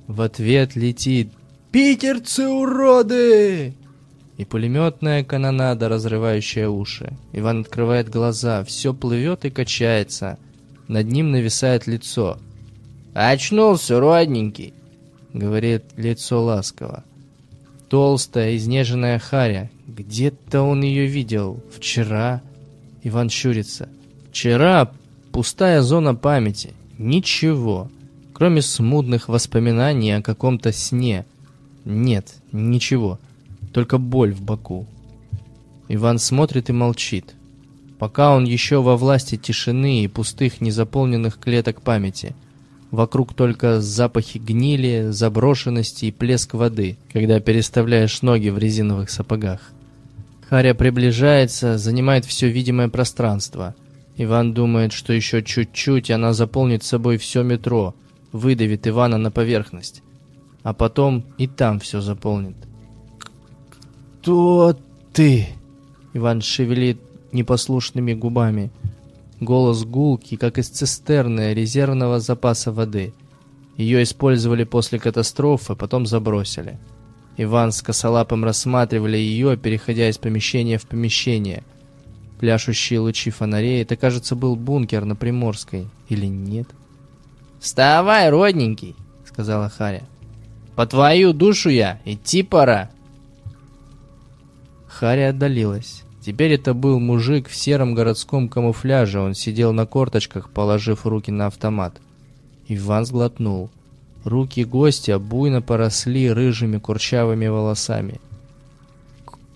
В ответ летит «Питерцы, уроды!» И пулеметная канонада, разрывающая уши. Иван открывает глаза, все плывет и качается. Над ним нависает лицо. «Очнулся, родненький!» — говорит лицо ласково. Толстая, изнеженная Харя. Где-то он ее видел. Вчера. Иван щурится. Вчера пустая зона памяти. Ничего. Кроме смутных воспоминаний о каком-то сне. Нет, ничего. Только боль в боку. Иван смотрит и молчит. Пока он еще во власти тишины и пустых незаполненных клеток памяти. Вокруг только запахи гнили, заброшенности и плеск воды, когда переставляешь ноги в резиновых сапогах. Харя приближается, занимает все видимое пространство. Иван думает, что еще чуть-чуть, она заполнит собой все метро, выдавит Ивана на поверхность. А потом и там все заполнит. «Кто ты?» Иван шевелит непослушными губами. Голос гулкий, как из цистерны резервного запаса воды. Ее использовали после катастрофы, потом забросили. Иван с косолапым рассматривали ее, переходя из помещения в помещение. Пляшущие лучи фонарей, это, кажется, был бункер на Приморской. Или нет? «Вставай, родненький!» — сказала Харя. «По твою душу я, идти пора!» Харя отдалилась. Теперь это был мужик в сером городском камуфляже. Он сидел на корточках, положив руки на автомат. Иван сглотнул. Руки гостя буйно поросли рыжими курчавыми волосами.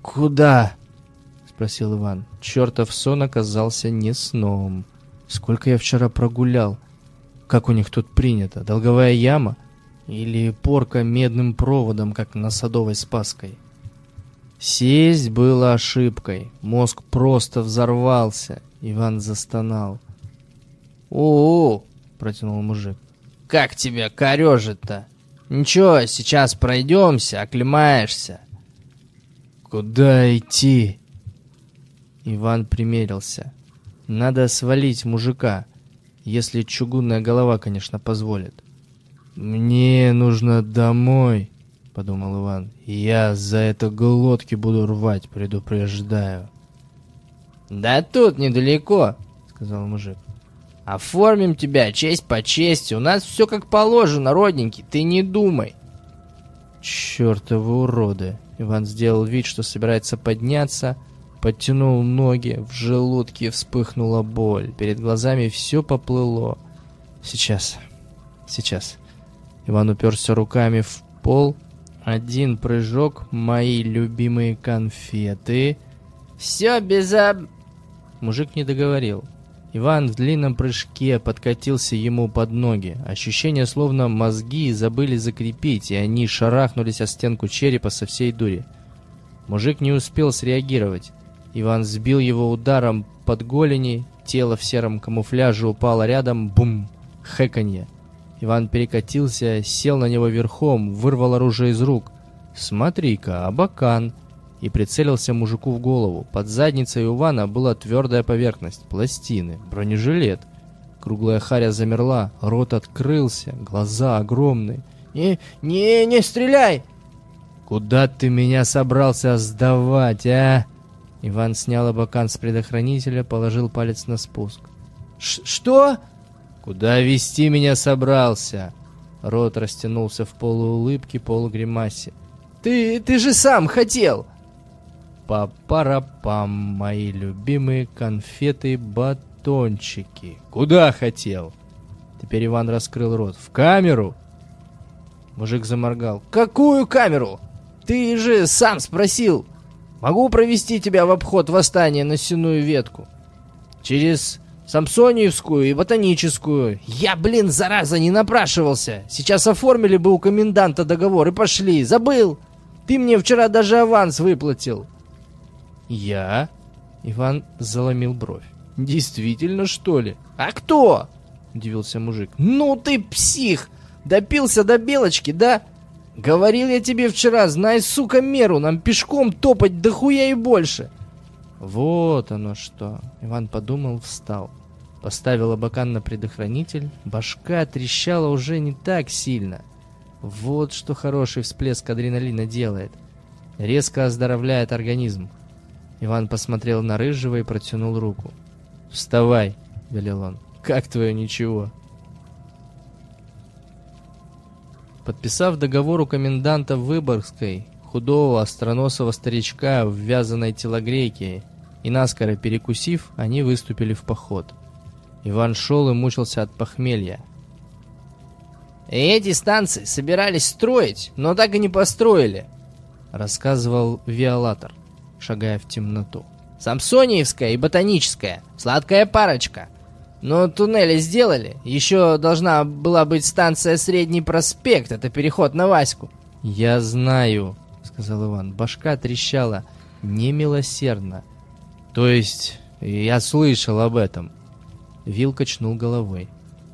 «Куда?» — спросил Иван. Чертов сон оказался не сном. «Сколько я вчера прогулял? Как у них тут принято? Долговая яма? Или порка медным проводом, как на Садовой Спаской?» Сесть было ошибкой. Мозг просто взорвался. Иван застонал. «У-у!» — протянул мужик. «Как тебя корежит-то? Ничего, сейчас пройдемся, оклемаешься». «Куда идти?» Иван примерился. «Надо свалить мужика, если чугунная голова, конечно, позволит». «Мне нужно домой», — подумал Иван. «Я за это глотки буду рвать, предупреждаю». «Да тут недалеко», — сказал мужик. «Оформим тебя честь по чести. У нас все как положено, родненький, ты не думай». «Чертовы уроды!» Иван сделал вид, что собирается подняться, подтянул ноги, в желудке вспыхнула боль, перед глазами все поплыло. «Сейчас, сейчас». Иван уперся руками в пол. Один прыжок, мои любимые конфеты. «Все без об...» Мужик не договорил. Иван в длинном прыжке подкатился ему под ноги. Ощущение, словно мозги забыли закрепить, и они шарахнулись о стенку черепа со всей дури. Мужик не успел среагировать. Иван сбил его ударом под голени, тело в сером камуфляже упало рядом, бум, хэканье. Иван перекатился, сел на него верхом, вырвал оружие из рук. «Смотри-ка, абакан!» И прицелился мужику в голову. Под задницей у Ивана была твердая поверхность, пластины, бронежилет. Круглая харя замерла, рот открылся, глаза огромные. «Не, не, не стреляй!» «Куда ты меня собрался сдавать, а?» Иван снял абакан с предохранителя, положил палец на спуск. «Что?» «Куда вести меня собрался?» Рот растянулся в полуулыбке, полугримасе. «Ты, ты же сам хотел!» Па-пара-пам, мои любимые конфеты-батончики. Куда хотел? Теперь Иван раскрыл рот. В камеру? Мужик заморгал. Какую камеру? Ты же сам спросил. Могу провести тебя в обход восстания на сеную ветку. Через Самсониевскую и Ботаническую. Я, блин, зараза, не напрашивался. Сейчас оформили бы у коменданта договор и пошли. Забыл. Ты мне вчера даже аванс выплатил. «Я?» Иван заломил бровь. «Действительно, что ли?» «А кто?» — удивился мужик. «Ну ты псих! Допился до белочки, да? Говорил я тебе вчера, знай, сука, меру, нам пешком топать дохуя и больше!» «Вот оно что!» Иван подумал, встал. Поставил абакан на предохранитель. Башка трещала уже не так сильно. Вот что хороший всплеск адреналина делает. Резко оздоровляет организм. Иван посмотрел на Рыжего и протянул руку. «Вставай», — велел он. «Как твое ничего?» Подписав договор у коменданта Выборгской, худого остроносого старичка в вязаной телогрейке, и наскоро перекусив, они выступили в поход. Иван шел и мучился от похмелья. «Эти станции собирались строить, но так и не построили», — рассказывал Виолатор шагая в темноту. «Самсониевская и Ботаническая. Сладкая парочка. Но туннели сделали. Еще должна была быть станция Средний проспект. Это переход на Ваську». «Я знаю», — сказал Иван. Башка трещала немилосердно. «То есть я слышал об этом». Вил качнул головой.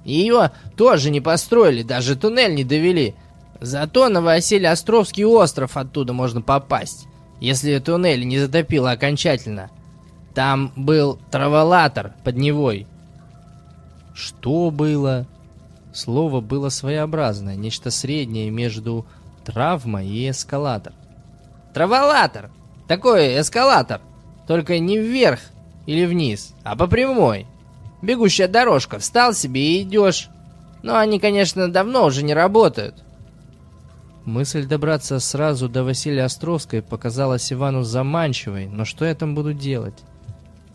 «Ее тоже не построили, даже туннель не довели. Зато на Василий Островский остров оттуда можно попасть если туннель не затопило окончательно. Там был траволатор под Невой. Что было? Слово было своеобразное, нечто среднее между травмой и эскалатор. Траволатор! Такой эскалатор, только не вверх или вниз, а по прямой. Бегущая дорожка, встал себе и идешь. Но они, конечно, давно уже не работают. Мысль добраться сразу до Василия Островской показалась Ивану заманчивой, но что я там буду делать?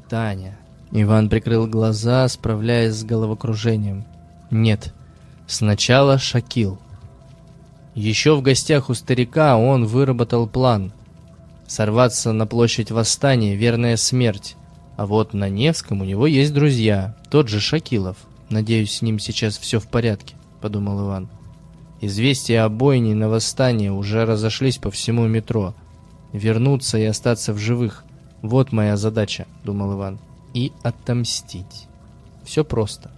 Таня. Иван прикрыл глаза, справляясь с головокружением. Нет, сначала Шакил. Еще в гостях у старика он выработал план. Сорваться на площадь Восстания — верная смерть. А вот на Невском у него есть друзья, тот же Шакилов. Надеюсь, с ним сейчас все в порядке, подумал Иван. Известия о бойне на восстание уже разошлись по всему метро. Вернуться и остаться в живых – вот моя задача, думал Иван. И отомстить. Все просто.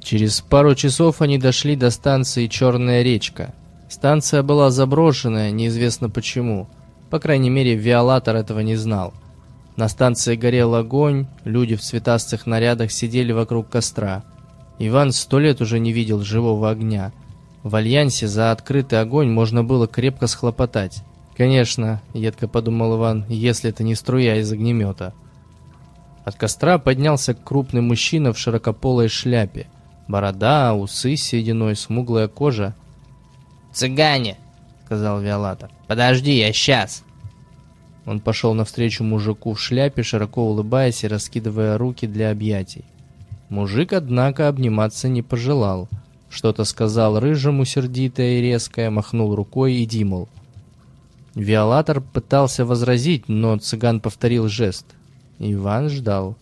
Через пару часов они дошли до станции «Черная речка». Станция была заброшенная, неизвестно почему. По крайней мере, Виолатор этого не знал. На станции горел огонь, люди в цветастых нарядах сидели вокруг костра – Иван сто лет уже не видел живого огня. В Альянсе за открытый огонь можно было крепко схлопотать. Конечно, едко подумал Иван, если это не струя из огнемета. От костра поднялся крупный мужчина в широкополой шляпе. Борода, усы сединой, смуглая кожа. «Цыгане!» — сказал Виолатор. «Подожди, я сейчас!» Он пошел навстречу мужику в шляпе, широко улыбаясь и раскидывая руки для объятий. Мужик, однако, обниматься не пожелал. Что-то сказал рыжему сердитое и резкое, махнул рукой и димол. Виолатор пытался возразить, но цыган повторил жест. Иван ждал.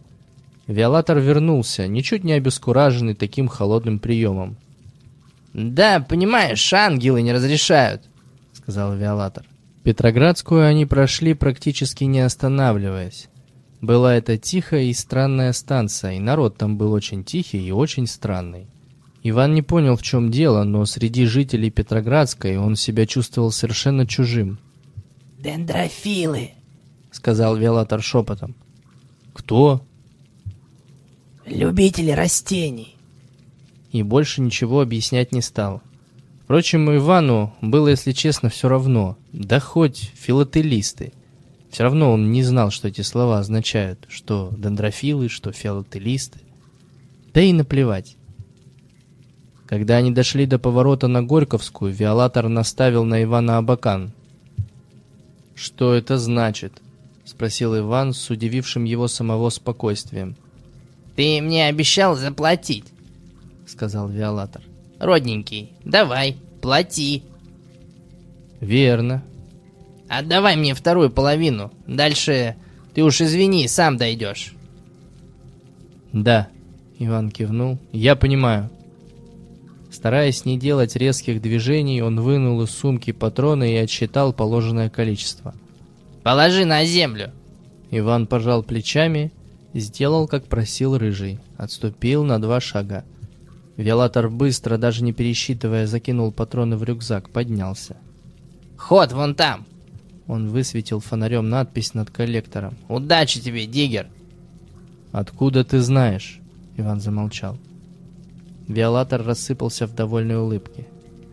Виолатор вернулся, ничуть не обескураженный таким холодным приемом. «Да, понимаешь, ангелы не разрешают», — сказал Виолатор. Петроградскую они прошли практически не останавливаясь. Была это тихая и странная станция, и народ там был очень тихий и очень странный. Иван не понял, в чем дело, но среди жителей Петроградской он себя чувствовал совершенно чужим. «Дендрофилы», — сказал Виолатор шепотом. «Кто?» «Любители растений». И больше ничего объяснять не стал. Впрочем, Ивану было, если честно, все равно. Да хоть филателисты. Все равно он не знал, что эти слова означают. Что дендрофилы, что филателисты. Да и наплевать. Когда они дошли до поворота на Горьковскую, Виолатор наставил на Ивана Абакан. «Что это значит?» — спросил Иван с удивившим его самого спокойствием. «Ты мне обещал заплатить», — сказал Виолатор. Родненький, давай, плати. Верно. Отдавай мне вторую половину. Дальше ты уж извини, сам дойдешь. Да, Иван кивнул. Я понимаю. Стараясь не делать резких движений, он вынул из сумки патроны и отсчитал положенное количество. «Положи на землю!» Иван пожал плечами, сделал, как просил Рыжий, отступил на два шага. Виолатор быстро, даже не пересчитывая, закинул патроны в рюкзак, поднялся. «Ход вон там!» Он высветил фонарем надпись над коллектором. «Удачи тебе, Диггер!» «Откуда ты знаешь?» Иван замолчал. Виолатор рассыпался в довольной улыбке.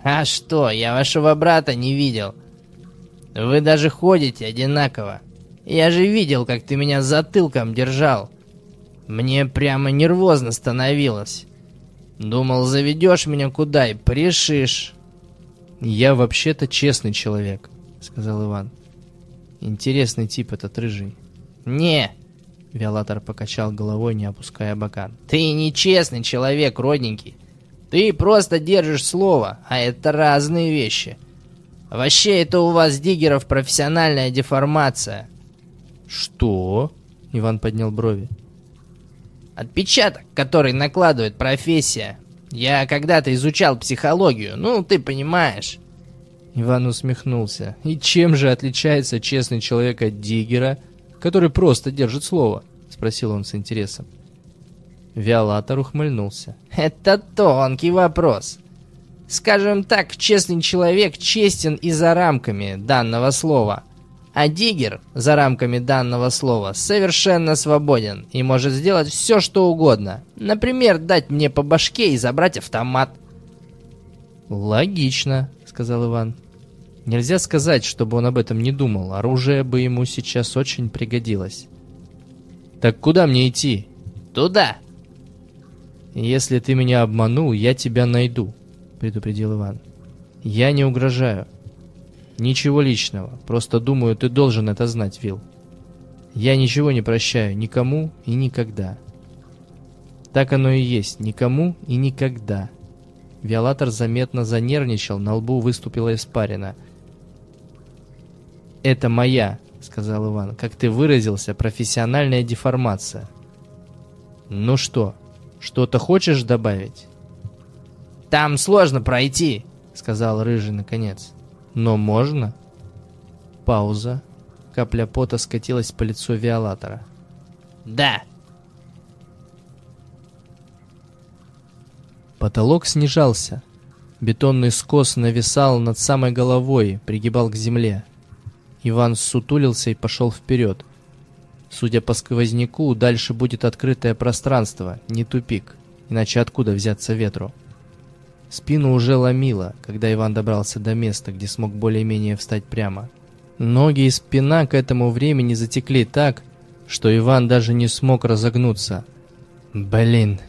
«А что, я вашего брата не видел. Вы даже ходите одинаково. Я же видел, как ты меня затылком держал. Мне прямо нервозно становилось. Думал, заведешь меня куда и порешишь. Я вообще-то честный человек, сказал Иван. Интересный тип этот рыжий. Не, Виолатор покачал головой, не опуская бокан. Ты не честный человек, родненький. Ты просто держишь слово, а это разные вещи. Вообще, это у вас, диггеров, профессиональная деформация. Что? Иван поднял брови. Отпечаток, который накладывает профессия. Я когда-то изучал психологию, ну, ты понимаешь. Иван усмехнулся. И чем же отличается честный человек от диггера, который просто держит слово? Спросил он с интересом. Виолатор ухмыльнулся. Это тонкий вопрос. Скажем так, честный человек честен и за рамками данного слова – а Диггер, за рамками данного слова, совершенно свободен и может сделать все, что угодно. Например, дать мне по башке и забрать автомат. «Логично», — сказал Иван. «Нельзя сказать, чтобы он об этом не думал. Оружие бы ему сейчас очень пригодилось». «Так куда мне идти?» «Туда». «Если ты меня обманул, я тебя найду», — предупредил Иван. «Я не угрожаю. Ничего личного. Просто думаю, ты должен это знать, Вил. Я ничего не прощаю никому и никогда. Так оно и есть. Никому и никогда. Виолатор заметно занервничал, на лбу выступила испарина. «Это моя», — сказал Иван, — «как ты выразился, профессиональная деформация». «Ну что, что-то хочешь добавить?» «Там сложно пройти», — сказал Рыжий наконец. Но можно? Пауза. Капля пота скатилась по лицу Виолатора. Да. Потолок снижался. Бетонный скос нависал над самой головой, пригибал к земле. Иван сутулился и пошел вперед. Судя по сквозняку, дальше будет открытое пространство, не тупик. иначе откуда взяться ветру? Спину уже ломило, когда Иван добрался до места, где смог более-менее встать прямо. Ноги и спина к этому времени затекли так, что Иван даже не смог разогнуться. Блин.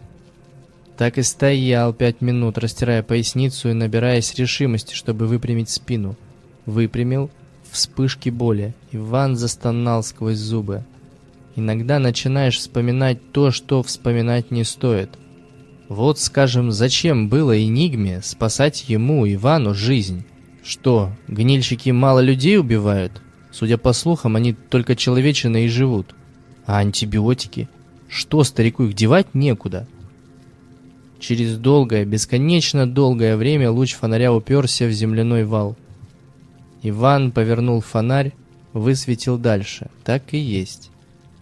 Так и стоял пять минут, растирая поясницу и набираясь решимости, чтобы выпрямить спину. Выпрямил, вспышки боли. Иван застонал сквозь зубы. Иногда начинаешь вспоминать то, что вспоминать не стоит. Вот, скажем, зачем было Энигме спасать ему, Ивану, жизнь? Что, гнильщики мало людей убивают? Судя по слухам, они только человечины и живут. А антибиотики? Что, старику их девать некуда? Через долгое, бесконечно долгое время луч фонаря уперся в земляной вал. Иван повернул фонарь, высветил дальше. Так и есть.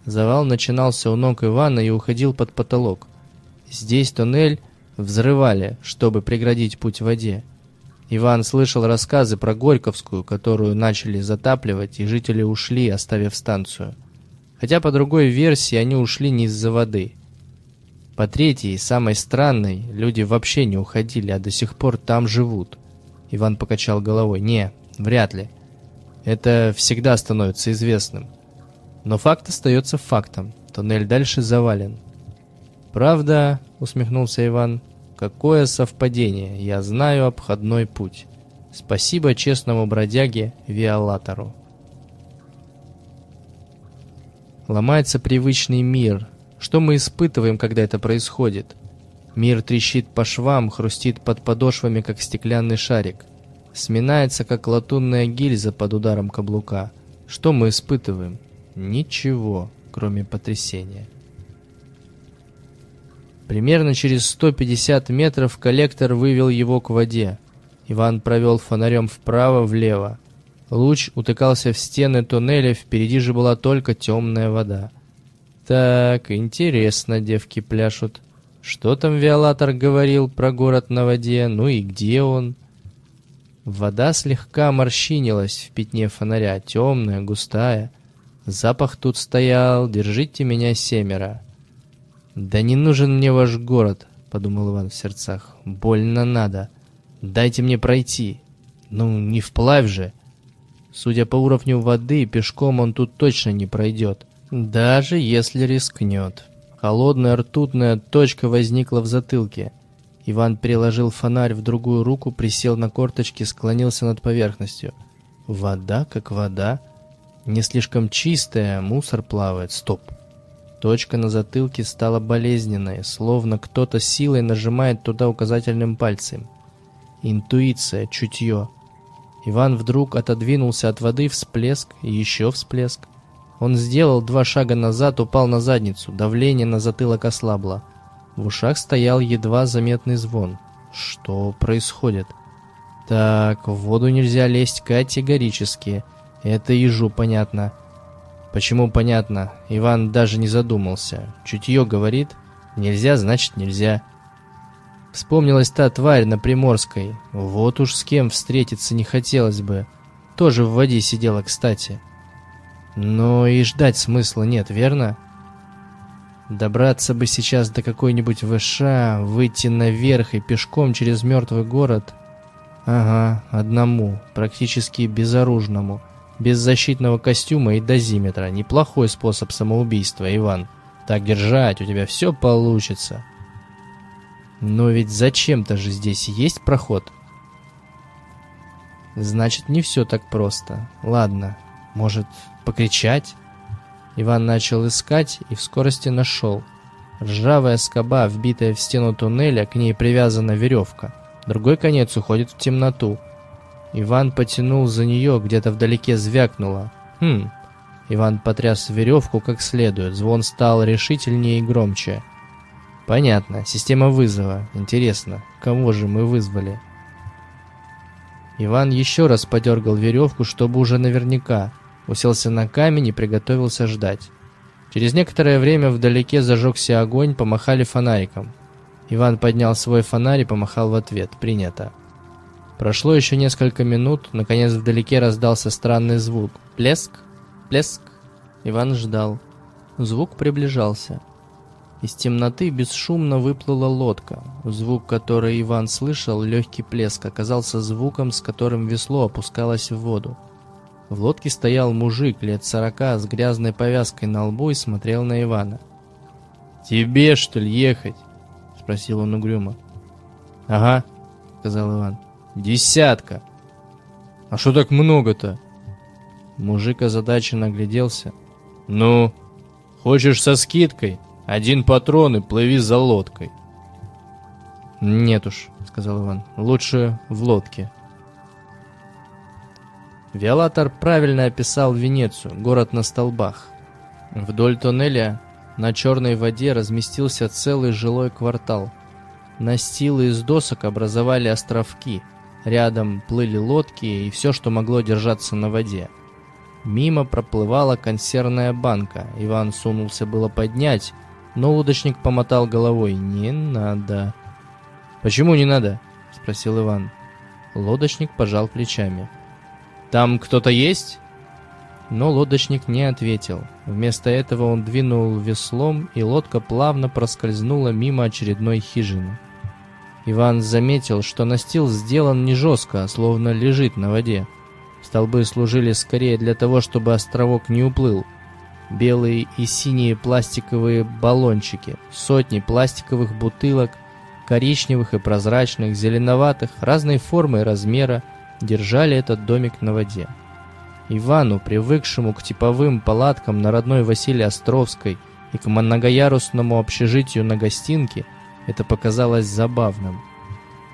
Завал начинался у ног Ивана и уходил под потолок. Здесь туннель взрывали, чтобы преградить путь воде. Иван слышал рассказы про Горьковскую, которую начали затапливать, и жители ушли, оставив станцию. Хотя по другой версии они ушли не из-за воды. По третьей, самой странной, люди вообще не уходили, а до сих пор там живут. Иван покачал головой. Не, вряд ли. Это всегда становится известным. Но факт остается фактом. Туннель дальше завален. «Правда», — усмехнулся Иван, — «какое совпадение, я знаю обходной путь. Спасибо честному бродяге Виолатору». Ломается привычный мир. Что мы испытываем, когда это происходит? Мир трещит по швам, хрустит под подошвами, как стеклянный шарик. Сминается, как латунная гильза под ударом каблука. Что мы испытываем? Ничего, кроме потрясения. Примерно через 150 метров коллектор вывел его к воде. Иван провел фонарем вправо-влево. Луч утыкался в стены туннеля, впереди же была только темная вода. Так, интересно, девки пляшут. Что там Виолатор говорил про город на воде, ну и где он? Вода слегка морщинилась в пятне фонаря, темная, густая. Запах тут стоял, держите меня семеро. «Да не нужен мне ваш город», — подумал Иван в сердцах. «Больно надо. Дайте мне пройти. Ну, не вплавь же». Судя по уровню воды, пешком он тут точно не пройдет. Даже если рискнет. Холодная ртутная точка возникла в затылке. Иван переложил фонарь в другую руку, присел на корточки, склонился над поверхностью. Вода как вода. Не слишком чистая, мусор плавает. Стоп. Точка на затылке стала болезненной, словно кто-то силой нажимает туда указательным пальцем. Интуиция, чутье. Иван вдруг отодвинулся от воды, всплеск и еще всплеск. Он сделал два шага назад, упал на задницу, давление на затылок ослабло. В ушах стоял едва заметный звон. Что происходит? Так, в воду нельзя лезть категорически. Это ежу понятно. Почему, понятно, Иван даже не задумался. Чутье говорит, нельзя, значит нельзя. Вспомнилась та тварь на Приморской. Вот уж с кем встретиться не хотелось бы. Тоже в воде сидела, кстати. Но и ждать смысла нет, верно? Добраться бы сейчас до какой-нибудь ВШ, выйти наверх и пешком через мертвый город. Ага, одному, практически безоружному без защитного костюма и дозиметра. Неплохой способ самоубийства, Иван. Так держать, у тебя все получится. Но ведь зачем-то же здесь есть проход. Значит, не все так просто. Ладно, может, покричать? Иван начал искать и в скорости нашел. Ржавая скоба, вбитая в стену туннеля, к ней привязана веревка. Другой конец уходит в темноту. Иван потянул за нее, где-то вдалеке звякнуло. Хм. Иван потряс веревку как следует, звон стал решительнее и громче. Понятно, система вызова. Интересно, кого же мы вызвали? Иван еще раз подергал веревку, чтобы уже наверняка. Уселся на камень и приготовился ждать. Через некоторое время вдалеке зажегся огонь, помахали фонариком. Иван поднял свой фонарь и помахал в ответ. Принято. Прошло еще несколько минут, наконец вдалеке раздался странный звук. Плеск, плеск. Иван ждал. Звук приближался. Из темноты бесшумно выплыла лодка. Звук, который Иван слышал, легкий плеск, оказался звуком, с которым весло опускалось в воду. В лодке стоял мужик лет сорока с грязной повязкой на лбу и смотрел на Ивана. «Тебе, что ли, ехать?» — спросил он угрюмо. «Ага», — сказал Иван. «Десятка». «А что так много-то?» Мужик озадаченно огляделся. «Ну, хочешь со скидкой? Один патрон и плыви за лодкой». «Нет уж», — сказал Иван, — «лучше в лодке». Виолатор правильно описал Венецию, город на столбах. Вдоль тоннеля на черной воде разместился целый жилой квартал. Настилы из досок образовали островки. Рядом плыли лодки и все, что могло держаться на воде. Мимо проплывала консервная банка. Иван сунулся было поднять, но лодочник помотал головой. «Не надо». «Почему не надо?» — спросил Иван. Лодочник пожал плечами. «Там кто-то есть?» Но лодочник не ответил. Вместо этого он двинул веслом, и лодка плавно проскользнула мимо очередной хижины. Иван заметил, что настил сделан не жестко, а словно лежит на воде. Столбы служили скорее для того, чтобы островок не уплыл. Белые и синие пластиковые баллончики, сотни пластиковых бутылок, коричневых и прозрачных, зеленоватых, разной формы и размера, держали этот домик на воде. Ивану, привыкшему к типовым палаткам на родной Василии Островской и к многоярусному общежитию на гостинке, это показалось забавным.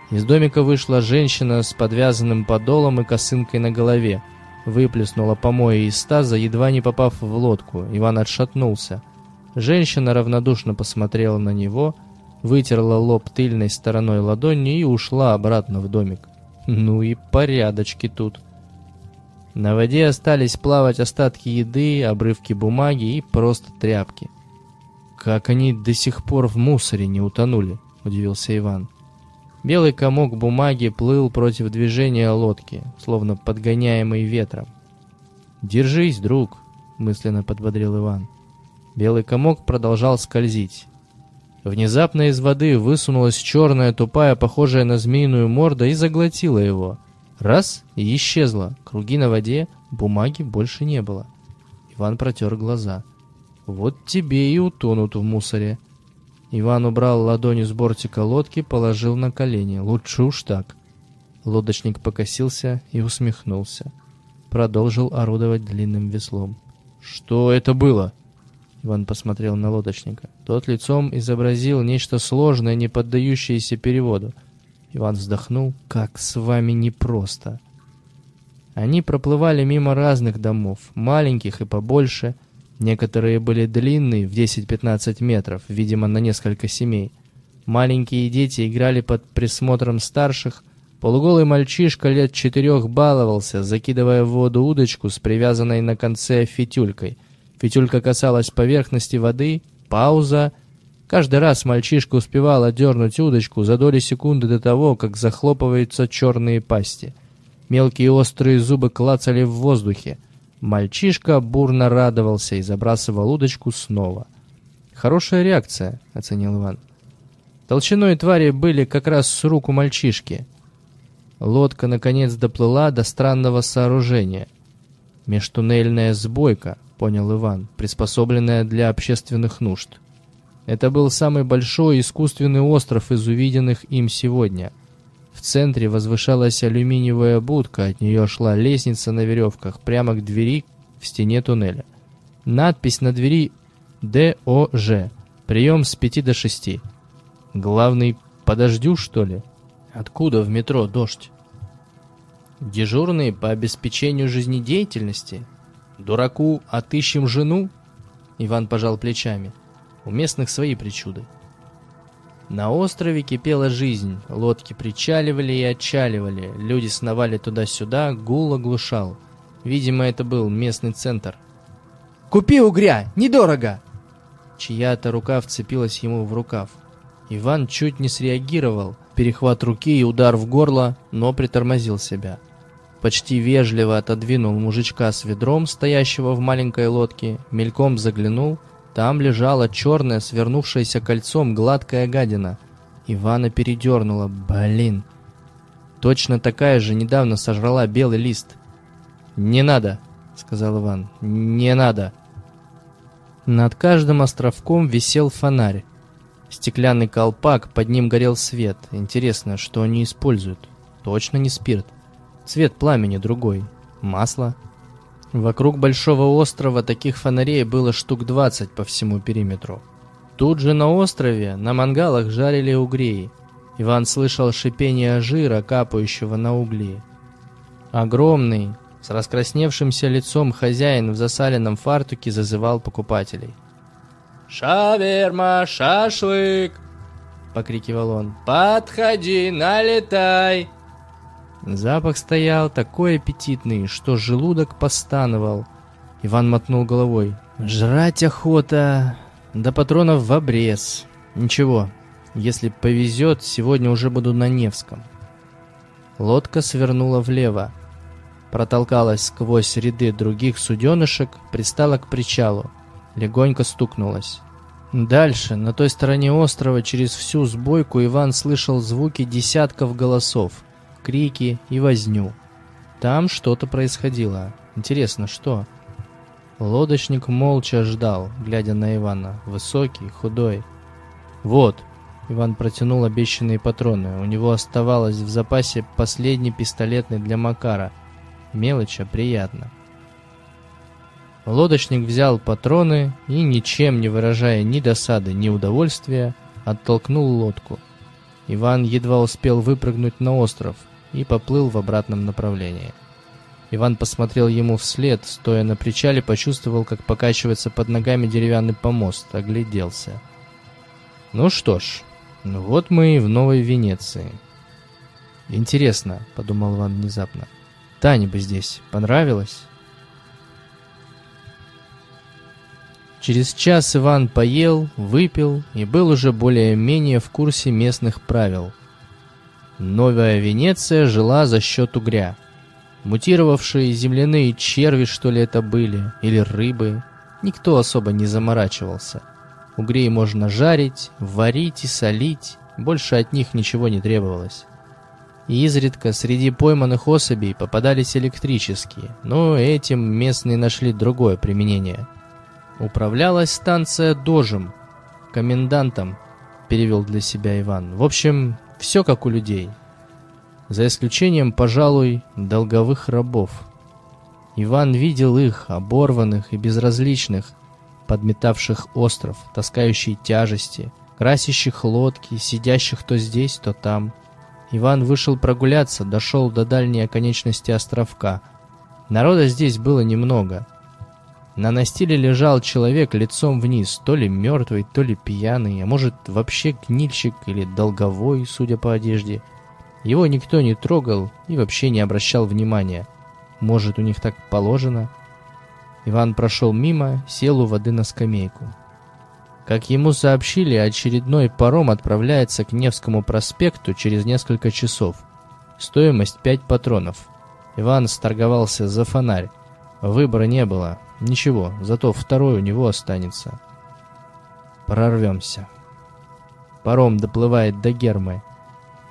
Из домика вышла женщина с подвязанным подолом и косынкой на голове. Выплеснула помои из таза, едва не попав в лодку. Иван отшатнулся. Женщина равнодушно посмотрела на него, вытерла лоб тыльной стороной ладони и ушла обратно в домик. Ну и порядочки тут. На воде остались плавать остатки еды, обрывки бумаги и просто тряпки. «Как они до сих пор в мусоре не утонули?» – удивился Иван. Белый комок бумаги плыл против движения лодки, словно подгоняемый ветром. «Держись, друг!» – мысленно подбодрил Иван. Белый комок продолжал скользить. Внезапно из воды высунулась черная, тупая, похожая на змеиную морда и заглотила его – Раз — и исчезла. Круги на воде, бумаги больше не было. Иван протер глаза. Вот тебе и утонут в мусоре. Иван убрал ладони с бортика лодки, положил на колени. Лучше уж так. Лодочник покосился и усмехнулся. Продолжил орудовать длинным веслом. «Что это было?» Иван посмотрел на лодочника. Тот лицом изобразил нечто сложное, не поддающееся переводу — Иван вздохнул. «Как с вами непросто!» Они проплывали мимо разных домов, маленьких и побольше. Некоторые были длинные, в 10-15 метров, видимо, на несколько семей. Маленькие дети играли под присмотром старших. Полуголый мальчишка лет четырех баловался, закидывая в воду удочку с привязанной на конце фитюлькой. Фитюлька касалась поверхности воды, пауза — Каждый раз мальчишка успевал отдернуть удочку за доли секунды до того, как захлопываются черные пасти. Мелкие острые зубы клацали в воздухе. Мальчишка бурно радовался и забрасывал удочку снова. «Хорошая реакция», — оценил Иван. Толщиной твари были как раз с руку мальчишки. Лодка, наконец, доплыла до странного сооружения. «Межтуннельная сбойка», — понял Иван, приспособленная для общественных нужд. Это был самый большой искусственный остров из увиденных им сегодня. В центре возвышалась алюминиевая будка, от нее шла лестница на веревках прямо к двери в стене туннеля. Надпись на двери «ДОЖ». Прием с 5 до 6. Главный «подождю, что ли?» Откуда в метро дождь? Дежурный по обеспечению жизнедеятельности? Дураку отыщем жену? Иван пожал плечами. У местных свои причуды. На острове кипела жизнь, лодки причаливали и отчаливали, люди сновали туда-сюда, гул оглушал. Видимо, это был местный центр. «Купи угря, недорого!» Чья-то рука вцепилась ему в рукав. Иван чуть не среагировал, перехват руки и удар в горло, но притормозил себя. Почти вежливо отодвинул мужичка с ведром, стоящего в маленькой лодке, мельком заглянул Там лежала черная, свернувшаяся кольцом гладкая гадина. Ивана передернула. Блин. Точно такая же недавно сожрала белый лист. «Не надо», — сказал Иван. «Не надо». Над каждым островком висел фонарь. Стеклянный колпак, под ним горел свет. Интересно, что они используют? Точно не спирт. Цвет пламени другой. Масло. Вокруг большого острова таких фонарей было штук 20 по всему периметру. Тут же на острове на мангалах жарили угрей. Иван слышал шипение жира, капающего на угли. Огромный, с раскрасневшимся лицом хозяин в засаленном фартуке зазывал покупателей. «Шаверма, шашлык!» — покрикивал он. «Подходи, налетай!» Запах стоял такой аппетитный, что желудок постановал. Иван мотнул головой. «Жрать охота! До патронов в обрез. Ничего, если повезет, сегодня уже буду на Невском». Лодка свернула влево. Протолкалась сквозь ряды других суденышек, пристала к причалу. Легонько стукнулась. Дальше, на той стороне острова, через всю сбойку, Иван слышал звуки десятков голосов — крики и возню. Там что-то происходило. Интересно, что? Лодочник молча ждал, глядя на Ивана. Высокий, худой. «Вот!» Иван протянул обещанные патроны. У него оставалось в запасе последний пистолетный для Макара. Мелочь, а приятно. Лодочник взял патроны и, ничем не выражая ни досады, ни удовольствия, оттолкнул лодку. Иван едва успел выпрыгнуть на остров и поплыл в обратном направлении. Иван посмотрел ему вслед, стоя на причале, почувствовал, как покачивается под ногами деревянный помост, огляделся. «Ну что ж, ну вот мы и в Новой Венеции». «Интересно», — подумал Иван внезапно, — «Тане бы здесь понравилось?» Через час Иван поел, выпил и был уже более-менее в курсе местных правил — Новая Венеция жила за счет угря. Мутировавшие земляные черви, что ли, это были, или рыбы, никто особо не заморачивался. Угрей можно жарить, варить и солить, больше от них ничего не требовалось. И изредка среди пойманных особей попадались электрические, но этим местные нашли другое применение. Управлялась станция дожем, комендантом, перевел для себя Иван. В общем, все как у людей. За исключением, пожалуй, долговых рабов. Иван видел их, оборванных и безразличных, подметавших остров, таскающие тяжести, красящих лодки, сидящих то здесь, то там. Иван вышел прогуляться, дошел до дальней оконечности островка. Народа здесь было немного. На настиле лежал человек лицом вниз, то ли мертвый, то ли пьяный, а может вообще гнильщик или долговой, судя по одежде. Его никто не трогал и вообще не обращал внимания. Может, у них так положено? Иван прошел мимо, сел у воды на скамейку. Как ему сообщили, очередной паром отправляется к Невскому проспекту через несколько часов. Стоимость 5 патронов. Иван сторговался за фонарь. Выбора не было, Ничего, зато второй у него останется. Прорвемся. Паром доплывает до Гермы.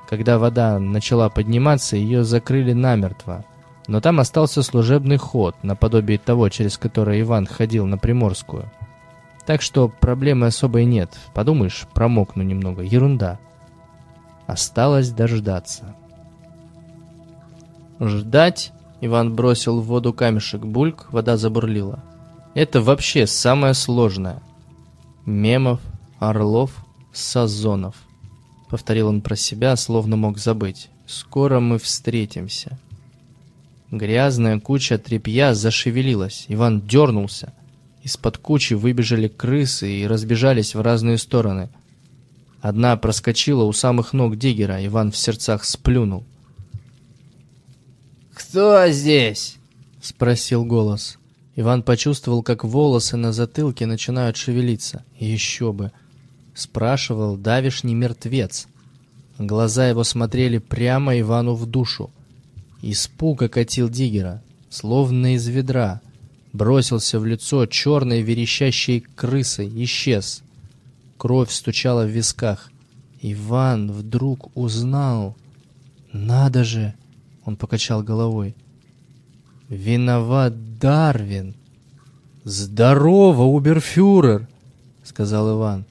Когда вода начала подниматься, ее закрыли намертво. Но там остался служебный ход, наподобие того, через который Иван ходил на Приморскую. Так что проблемы особой нет. Подумаешь, промокну немного. Ерунда. Осталось дождаться. Ждать Иван бросил в воду камешек, бульк, вода забурлила. Это вообще самое сложное. Мемов, Орлов, Сазонов. Повторил он про себя, словно мог забыть. Скоро мы встретимся. Грязная куча тряпья зашевелилась. Иван дернулся. Из-под кучи выбежали крысы и разбежались в разные стороны. Одна проскочила у самых ног Диггера. Иван в сердцах сплюнул. «Кто здесь?» — спросил голос. Иван почувствовал, как волосы на затылке начинают шевелиться. Еще бы. Спрашивал давишний мертвец. Глаза его смотрели прямо Ивану в душу. Испуг окатил Диггера, словно из ведра. бросился в лицо черной верещащей крысой, исчез. Кровь стучала в висках. Иван вдруг узнал. «Надо же!» — он покачал головой. «Виноват Дарвин!» «Здорово, уберфюрер!» — сказал Иван.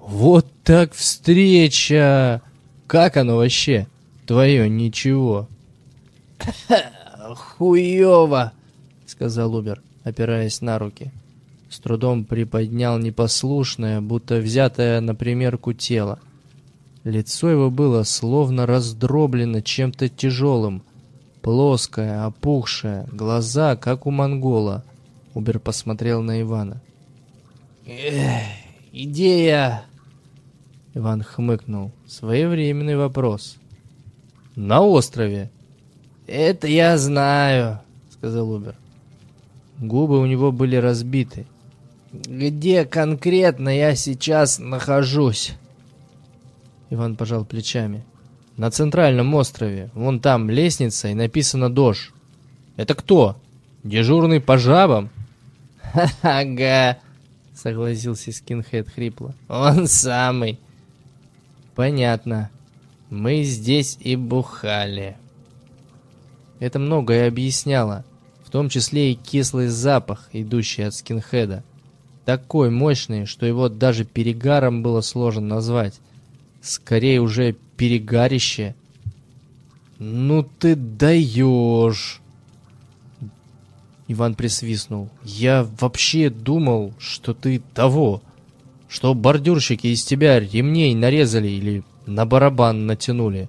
«Вот так встреча! Как оно вообще? Твое ничего!» [coughs] «Хуёво!» — сказал Убер, опираясь на руки. С трудом приподнял непослушное, будто взятое на примерку тело. Лицо его было словно раздроблено чем-то тяжелым. Плоское, опухшее, глаза, как у монгола. Убер посмотрел на Ивана. «Эх, идея!» Иван хмыкнул. Своевременный вопрос. «На острове!» «Это я знаю», — сказал Убер. Губы у него были разбиты. «Где конкретно я сейчас нахожусь?» Иван пожал плечами. «На центральном острове. Вон там лестница и написано «Дож». Это кто? Дежурный по жабам?» «Ага», — согласился Скинхед хрипло. «Он самый». «Понятно. Мы здесь и бухали». Это многое объясняло, в том числе и кислый запах, идущий от скинхеда. Такой мощный, что его даже перегаром было сложно назвать. Скорее уже перегарище. «Ну ты даешь!» Иван присвистнул. «Я вообще думал, что ты того, что бордюрщики из тебя ремней нарезали или на барабан натянули».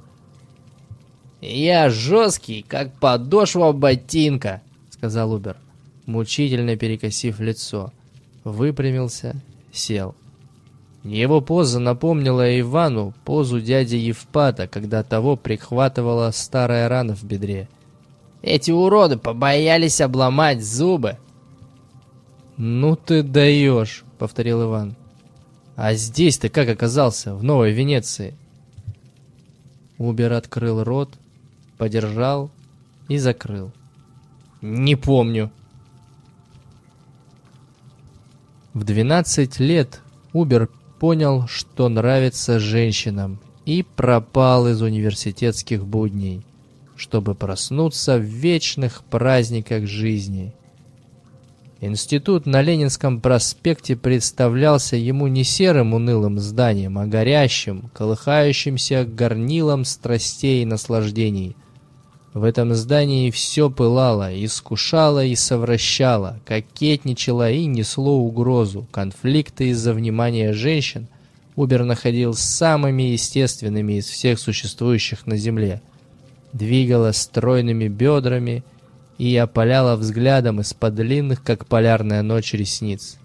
«Я жесткий, как подошва ботинка», — сказал Убер, мучительно перекосив лицо. Выпрямился, сел. Его поза напомнила Ивану позу дяди Евпата, когда того прихватывала старая рана в бедре. «Эти уроды побоялись обломать зубы!» «Ну ты даешь», — повторил Иван. «А здесь ты как оказался, в Новой Венеции?» Убер открыл рот, подержал и закрыл. «Не помню». В 12 лет Убер понял, что нравится женщинам, и пропал из университетских будней, чтобы проснуться в вечных праздниках жизни. Институт на Ленинском проспекте представлялся ему не серым унылым зданием, а горящим, колыхающимся горнилом страстей и наслаждений – в этом здании все пылало, искушало и совращало, кокетничало и несло угрозу. Конфликты из-за внимания женщин Убер находил самыми естественными из всех существующих на Земле. Двигала стройными бедрами и опаляла взглядом из-под длинных, как полярная ночь, ресниц.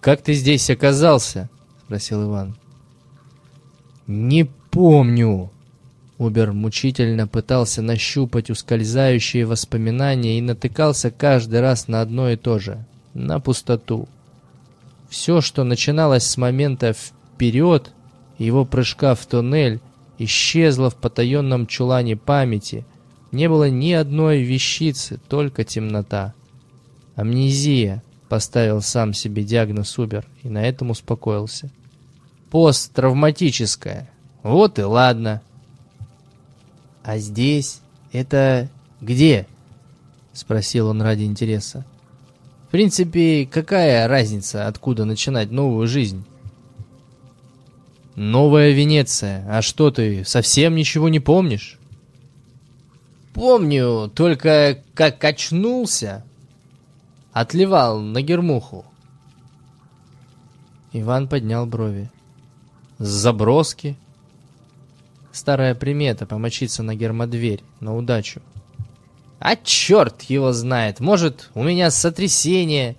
«Как ты здесь оказался?» — спросил Иван. «Не помню», Убер мучительно пытался нащупать ускользающие воспоминания и натыкался каждый раз на одно и то же — на пустоту. Все, что начиналось с момента «вперед» его прыжка в туннель, исчезло в потаенном чулане памяти. Не было ни одной вещицы, только темнота. «Амнезия», — поставил сам себе диагноз Убер, и на этом успокоился. «Посттравматическая. Вот и ладно». «А здесь? Это где?» — спросил он ради интереса. «В принципе, какая разница, откуда начинать новую жизнь?» «Новая Венеция. А что ты, совсем ничего не помнишь?» «Помню, только как очнулся, отливал на гермуху». Иван поднял брови. «Заброски?» Старая примета — помочиться на гермодверь, на удачу. А черт его знает, может, у меня сотрясение.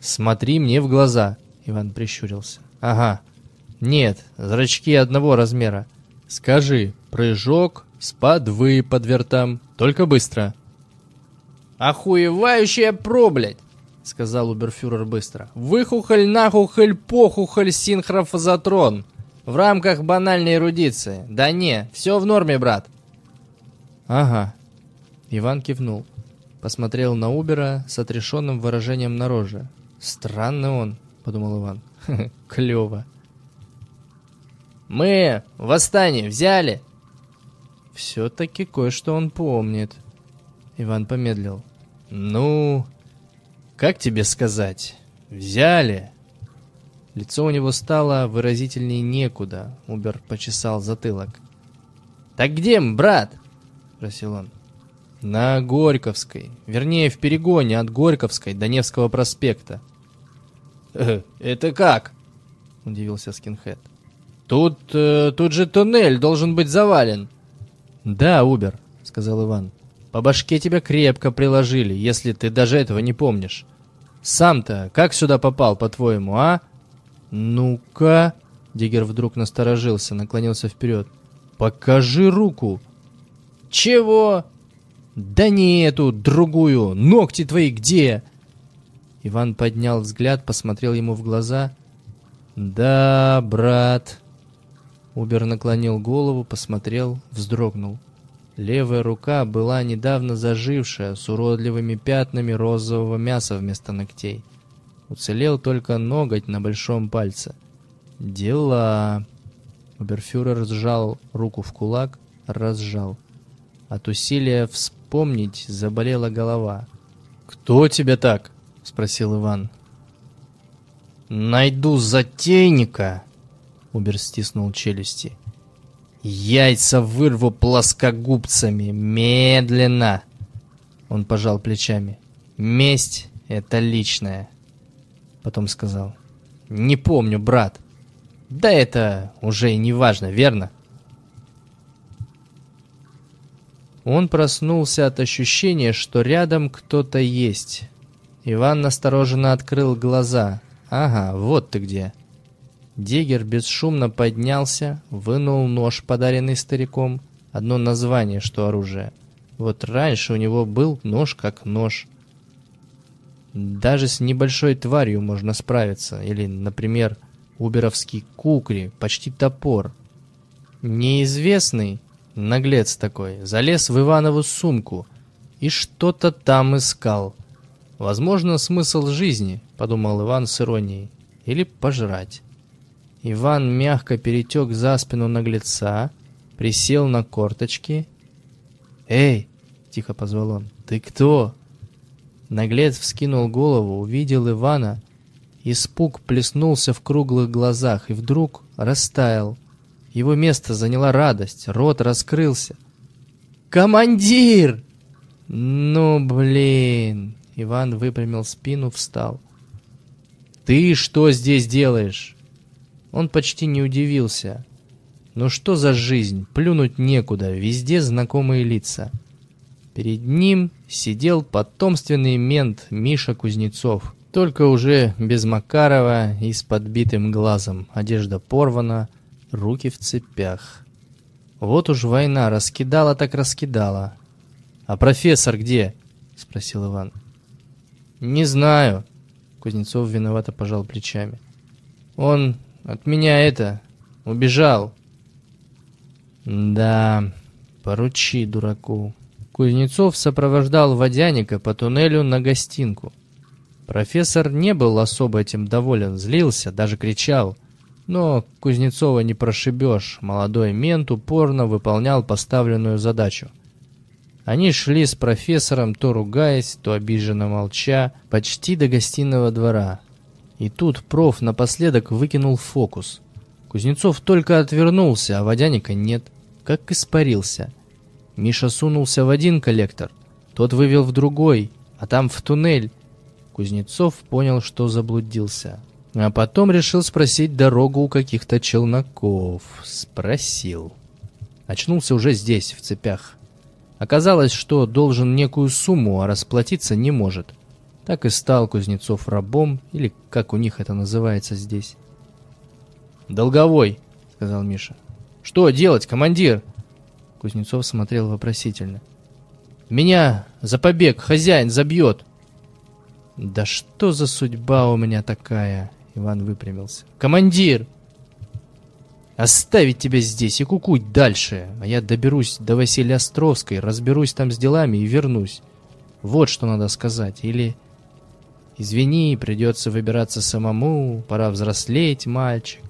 Смотри мне в глаза, Иван прищурился. Ага. Нет, зрачки одного размера. Скажи, прыжок с подвы под вертам, только быстро. Охуевающая проблядь, сказал Уберфюрер быстро. Выхухоль, нахухоль, похухоль, синхрофазотрон. В рамках банальной эрудиции. Да не, все в норме, брат. Ага. Иван кивнул. посмотрел на Убера с отрешенным выражением на роже. «Странный он», — подумал Иван. [laughs] «Клево». «Мы восстание взяли!» Все-таки кое-что он помнит. Иван помедлил. «Ну, как тебе сказать? Взяли!» Лицо у него стало выразительнее некуда. Убер почесал затылок. «Так где брат?» — спросил он. «На Горьковской. Вернее, в перегоне от Горьковской до Невского проспекта». «Э, «Это как?» — удивился скинхед. «Тут, э, тут же туннель должен быть завален». «Да, Убер», — сказал Иван. «По башке тебя крепко приложили, если ты даже этого не помнишь. Сам-то как сюда попал, по-твоему, а?» «Ну-ка...» Диггер вдруг насторожился, наклонился вперед. «Покажи руку!» «Чего?» «Да не эту, другую! Ногти твои где?» Иван поднял взгляд, посмотрел ему в глаза. «Да, брат...» Убер наклонил голову, посмотрел, вздрогнул. Левая рука была недавно зажившая, с уродливыми пятнами розового мяса вместо ногтей. Уцелел только ноготь на большом пальце. «Дела...» Оберфюрер сжал руку в кулак, разжал. От усилия вспомнить заболела голова. «Кто тебя так?» — спросил Иван. «Найду затейника!» Убер стиснул челюсти. «Яйца вырву плоскогубцами! Медленно!» Он пожал плечами. «Месть — это личное!» Потом сказал. «Не помню, брат. Да это уже и не важно, верно?» Он проснулся от ощущения, что рядом кто-то есть. Иван настороженно открыл глаза. «Ага, вот ты где!» Дегер бесшумно поднялся, вынул нож, подаренный стариком. Одно название, что оружие. Вот раньше у него был нож как нож. Даже с небольшой тварью можно справиться. Или, например, уберовский кукри, почти топор. Неизвестный, наглец такой, залез в Иванову сумку и что-то там искал. Возможно, смысл жизни, подумал Иван с иронией, или пожрать. Иван мягко перетек за спину наглеца, присел на корточки. «Эй!» — тихо позвал он. «Ты кто?» Наглец вскинул голову, увидел Ивана. Испуг плеснулся в круглых глазах и вдруг растаял. Его место заняла радость, рот раскрылся. «Командир!» «Ну, блин!» Иван выпрямил спину, встал. «Ты что здесь делаешь?» Он почти не удивился. «Ну что за жизнь? Плюнуть некуда, везде знакомые лица». Перед ним сидел потомственный мент Миша Кузнецов, только уже без Макарова и с подбитым глазом, одежда порвана, руки в цепях. Вот уж война раскидала так раскидала. «А профессор где?» — спросил Иван. «Не знаю», — Кузнецов виновато пожал плечами. «Он от меня это... убежал». «Да, поручи дураку», Кузнецов сопровождал водяника по туннелю на гостинку. Профессор не был особо этим доволен, злился, даже кричал. Но Кузнецова не прошибешь, молодой мент упорно выполнял поставленную задачу. Они шли с профессором, то ругаясь, то обиженно молча, почти до гостиного двора. И тут проф напоследок выкинул фокус. Кузнецов только отвернулся, а водяника нет, как испарился — Миша сунулся в один коллектор, тот вывел в другой, а там в туннель. Кузнецов понял, что заблудился. А потом решил спросить дорогу у каких-то челноков. Спросил. Очнулся уже здесь, в цепях. Оказалось, что должен некую сумму, а расплатиться не может. Так и стал Кузнецов рабом, или как у них это называется здесь. «Долговой», — сказал Миша. «Что делать, командир?» Кузнецов смотрел вопросительно. «Меня за побег хозяин забьет!» «Да что за судьба у меня такая?» Иван выпрямился. «Командир!» «Оставить тебя здесь и кукуть дальше, а я доберусь до Василия Островской, разберусь там с делами и вернусь. Вот что надо сказать. Или «Извини, придется выбираться самому, пора взрослеть, мальчик».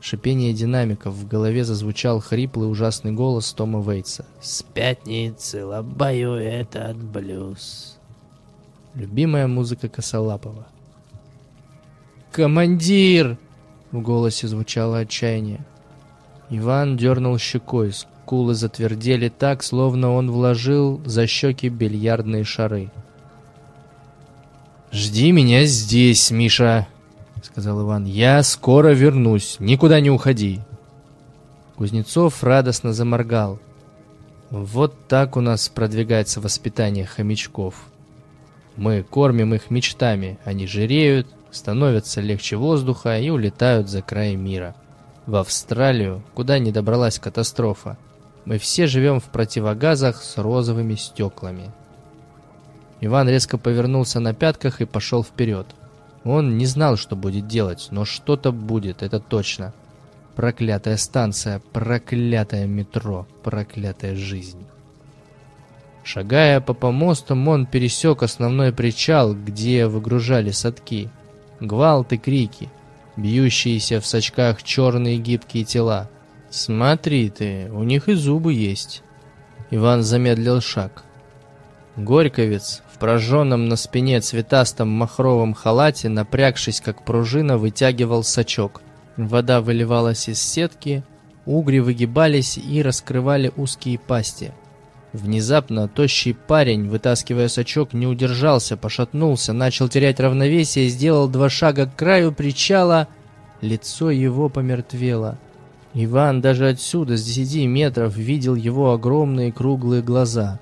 Шипение динамиков в голове зазвучал хриплый ужасный голос Тома Вейтса. «С пятницы лобаю этот блюз». Любимая музыка Косолапова. «Командир!» — в голосе звучало отчаяние. Иван дернул щекой, скулы затвердели так, словно он вложил за щеки бильярдные шары. «Жди меня здесь, Миша!» — сказал Иван. «Я скоро вернусь, никуда не уходи!» Кузнецов радостно заморгал. «Вот так у нас продвигается воспитание хомячков. Мы кормим их мечтами, они жиреют, становятся легче воздуха и улетают за край мира. В Австралию, куда не добралась катастрофа. Мы все живем в противогазах с розовыми стеклами». Иван резко повернулся на пятках и пошел вперед. Он не знал, что будет делать, но что-то будет, это точно. Проклятая станция, проклятое метро, проклятая жизнь. Шагая по помостам, он пересек основной причал, где выгружали садки. Гвалт и крики, бьющиеся в сачках черные гибкие тела. «Смотри ты, у них и зубы есть». Иван замедлил шаг. Горьковец в прожженном на спине цветастом махровом халате, напрягшись как пружина, вытягивал сачок. Вода выливалась из сетки, угри выгибались и раскрывали узкие пасти. Внезапно тощий парень, вытаскивая сачок, не удержался, пошатнулся, начал терять равновесие, сделал два шага к краю причала. Лицо его помертвело. Иван даже отсюда, с десяти метров, видел его огромные круглые глаза.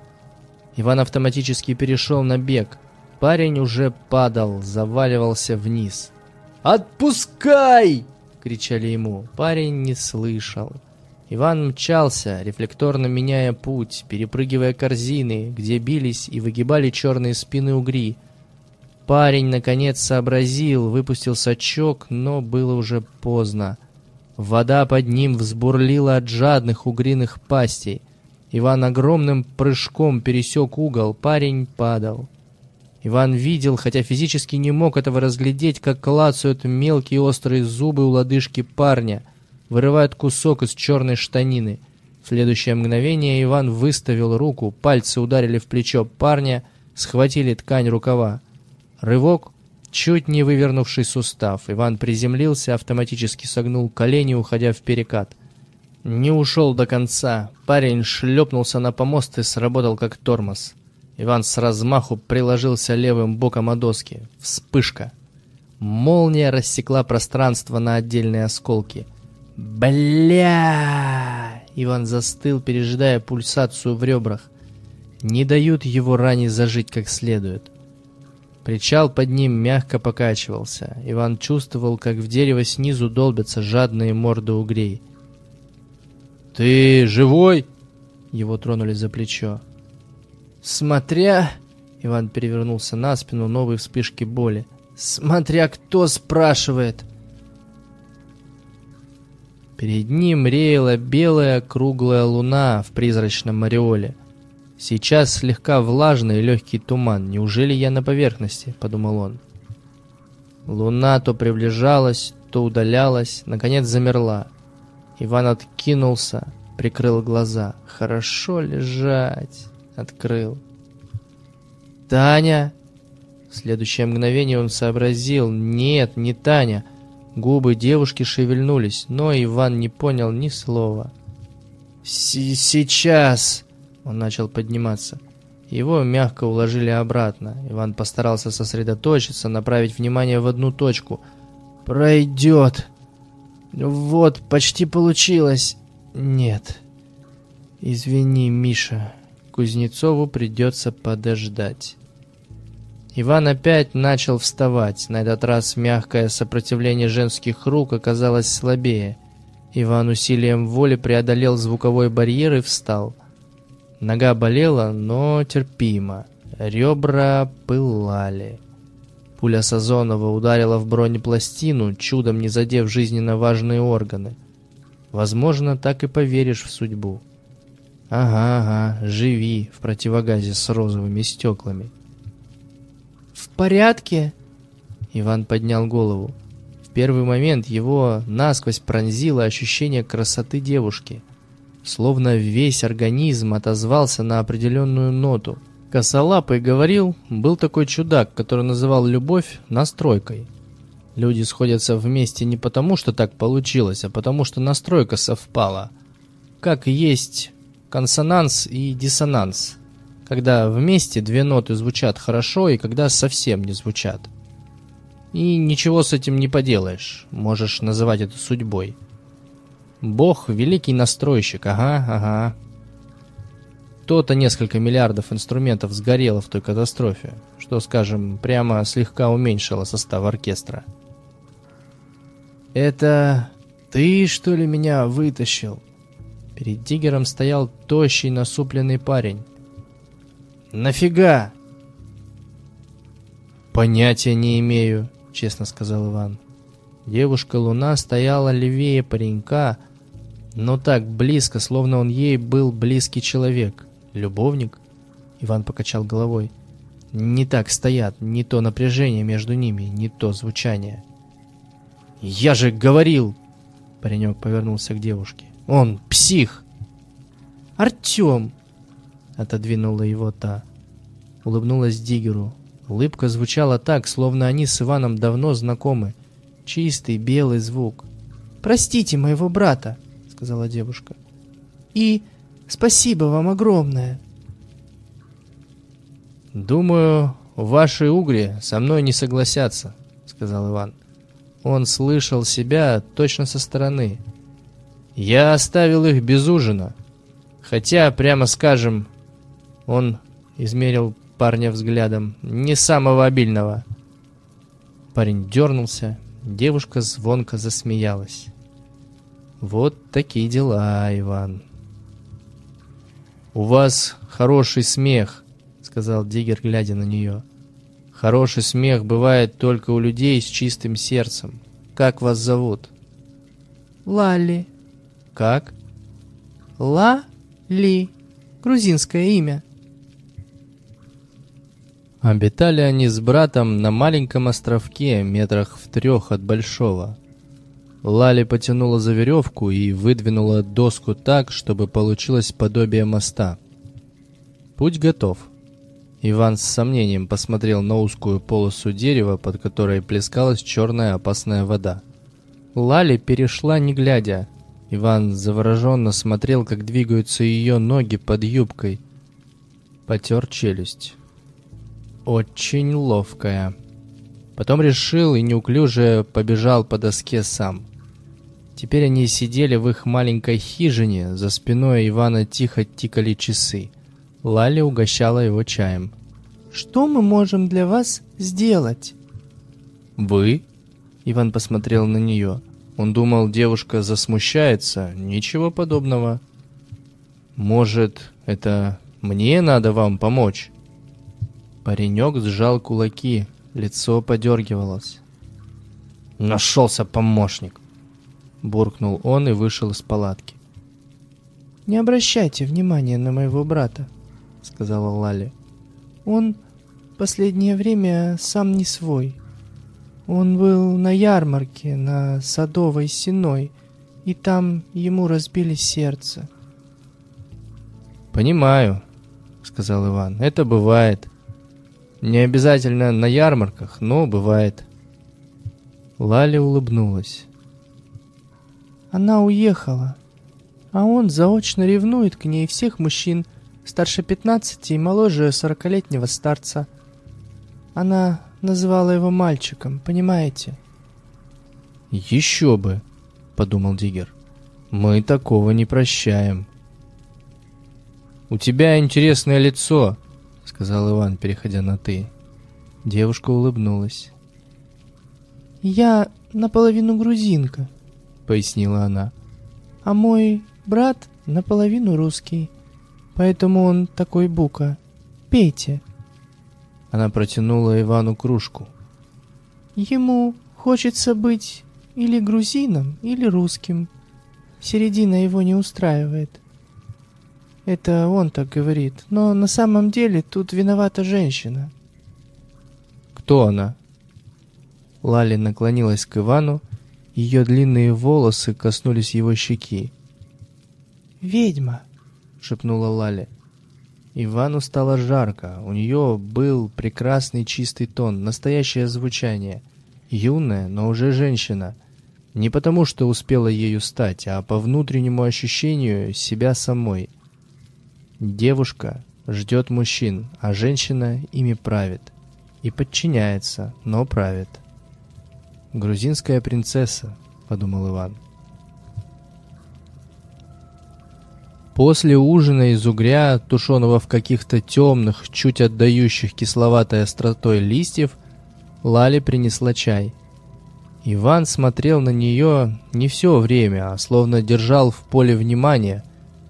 Иван автоматически перешел на бег. Парень уже падал, заваливался вниз. «Отпускай!» — кричали ему. Парень не слышал. Иван мчался, рефлекторно меняя путь, перепрыгивая корзины, где бились и выгибали черные спины угри. Парень, наконец, сообразил, выпустил сачок, но было уже поздно. Вода под ним взбурлила от жадных угриных пастей. Иван огромным прыжком пересек угол, парень падал. Иван видел, хотя физически не мог этого разглядеть, как клацают мелкие острые зубы у лодыжки парня, вырывают кусок из черной штанины. В следующее мгновение Иван выставил руку, пальцы ударили в плечо парня, схватили ткань рукава. Рывок, чуть не вывернувший сустав. Иван приземлился, автоматически согнул колени, уходя в перекат. Не ушел до конца. Парень шлепнулся на помост и сработал как тормоз. Иван с размаху приложился левым боком о доски. Вспышка. Молния рассекла пространство на отдельные осколки. «Бля!» Иван застыл, пережидая пульсацию в ребрах. Не дают его ране зажить как следует. Причал под ним мягко покачивался. Иван чувствовал, как в дерево снизу долбятся жадные морды угрей. «Ты живой?» Его тронули за плечо. «Смотря...» Иван перевернулся на спину, новые вспышки боли. «Смотря кто спрашивает!» Перед ним реяла белая круглая луна в призрачном ореоле. Сейчас слегка влажный и легкий туман. Неужели я на поверхности? Подумал он. Луна то приближалась, то удалялась, наконец замерла. Иван откинулся, прикрыл глаза. Хорошо лежать. Открыл. «Таня!» В следующее мгновение он сообразил. «Нет, не Таня!» Губы девушки шевельнулись, но Иван не понял ни слова. «Сейчас!» Он начал подниматься. Его мягко уложили обратно. Иван постарался сосредоточиться, направить внимание в одну точку. «Пройдет!» Вот, почти получилось. Нет. Извини, Миша. Кузнецову придется подождать. Иван опять начал вставать. На этот раз мягкое сопротивление женских рук оказалось слабее. Иван усилием воли преодолел звуковой барьер и встал. Нога болела, но терпимо. Ребра пылали. Пуля Сазонова ударила в бронепластину, чудом не задев жизненно важные органы. Возможно, так и поверишь в судьбу. Ага, ага, живи в противогазе с розовыми стеклами. В порядке? Иван поднял голову. В первый момент его насквозь пронзило ощущение красоты девушки. Словно весь организм отозвался на определенную ноту. Косолапый говорил, был такой чудак, который называл любовь настройкой. Люди сходятся вместе не потому, что так получилось, а потому, что настройка совпала. Как есть консонанс и диссонанс. Когда вместе две ноты звучат хорошо и когда совсем не звучат. И ничего с этим не поделаешь, можешь называть это судьбой. Бог — великий настройщик, ага, ага. То-то несколько миллиардов инструментов сгорело в той катастрофе, что, скажем, прямо слегка уменьшило состав оркестра. «Это ты, что ли, меня вытащил?» Перед Диггером стоял тощий насупленный парень. «Нафига?» «Понятия не имею», — честно сказал Иван. Девушка-луна стояла левее паренька, но так близко, словно он ей был близкий человек. Любовник? Иван покачал головой. Не так стоят, не то напряжение между ними, не то звучание. «Я же говорил!» Паренек повернулся к девушке. Он псих!» «Артем!» — отодвинула его та. Улыбнулась Дигеру. Улыбка звучала так, словно они с Иваном давно знакомы. Чистый белый звук. «Простите моего брата», — сказала девушка. «И спасибо вам огромное». «Думаю, ваши угри со мной не согласятся», — сказал Иван. Он слышал себя точно со стороны. Я оставил их без ужина. Хотя, прямо скажем, он измерил парня взглядом, не самого обильного. Парень дернулся, девушка звонко засмеялась. Вот такие дела, Иван. «У вас хороший смех», — сказал Диггер, глядя на нее. «Хороший смех бывает только у людей с чистым сердцем. Как вас зовут?» «Лали», как? Ла-Ли. Грузинское имя. Обитали они с братом на маленьком островке, метрах в трех от большого. Лали потянула за веревку и выдвинула доску так, чтобы получилось подобие моста. Путь готов. Иван с сомнением посмотрел на узкую полосу дерева, под которой плескалась черная опасная вода. Лали перешла не глядя, Иван завороженно смотрел, как двигаются ее ноги под юбкой. Потер челюсть. Очень ловкая. Потом решил и неуклюже побежал по доске сам. Теперь они сидели в их маленькой хижине, за спиной Ивана тихо тикали часы. Лали угощала его чаем. «Что мы можем для вас сделать?» «Вы?» Иван посмотрел на нее. Он думал, девушка засмущается. Ничего подобного. Может, это мне надо вам помочь? Паренек сжал кулаки, лицо подергивалось. Нашелся помощник. Буркнул он и вышел из палатки. «Не обращайте внимания на моего брата», — сказала Лали. «Он последнее время сам не свой». Он был на ярмарке на Садовой Сеной, и там ему разбили сердце. «Понимаю», — сказал Иван, — «это бывает. Не обязательно на ярмарках, но бывает». Лали улыбнулась. Она уехала, а он заочно ревнует к ней всех мужчин, старше пятнадцати и моложе сорокалетнего старца. Она называла его мальчиком, понимаете? «Еще бы!» — подумал Диггер. «Мы такого не прощаем». «У тебя интересное лицо», — сказал Иван, переходя на «ты». Девушка улыбнулась. «Я наполовину грузинка», — пояснила она. «А мой брат наполовину русский, поэтому он такой бука. Пейте». Она протянула Ивану кружку. Ему хочется быть или грузином, или русским. Середина его не устраивает. Это он так говорит, но на самом деле тут виновата женщина. Кто она? Лали наклонилась к Ивану, ее длинные волосы коснулись его щеки. «Ведьма!» — шепнула Лали. Ивану стало жарко, у нее был прекрасный чистый тон, настоящее звучание. Юная, но уже женщина. Не потому, что успела ею стать, а по внутреннему ощущению себя самой. Девушка ждет мужчин, а женщина ими правит. И подчиняется, но правит. «Грузинская принцесса», — подумал Иван. После ужина из угря, тушеного в каких-то темных, чуть отдающих кисловатой остротой листьев, Лали принесла чай. Иван смотрел на нее не все время, а словно держал в поле внимания,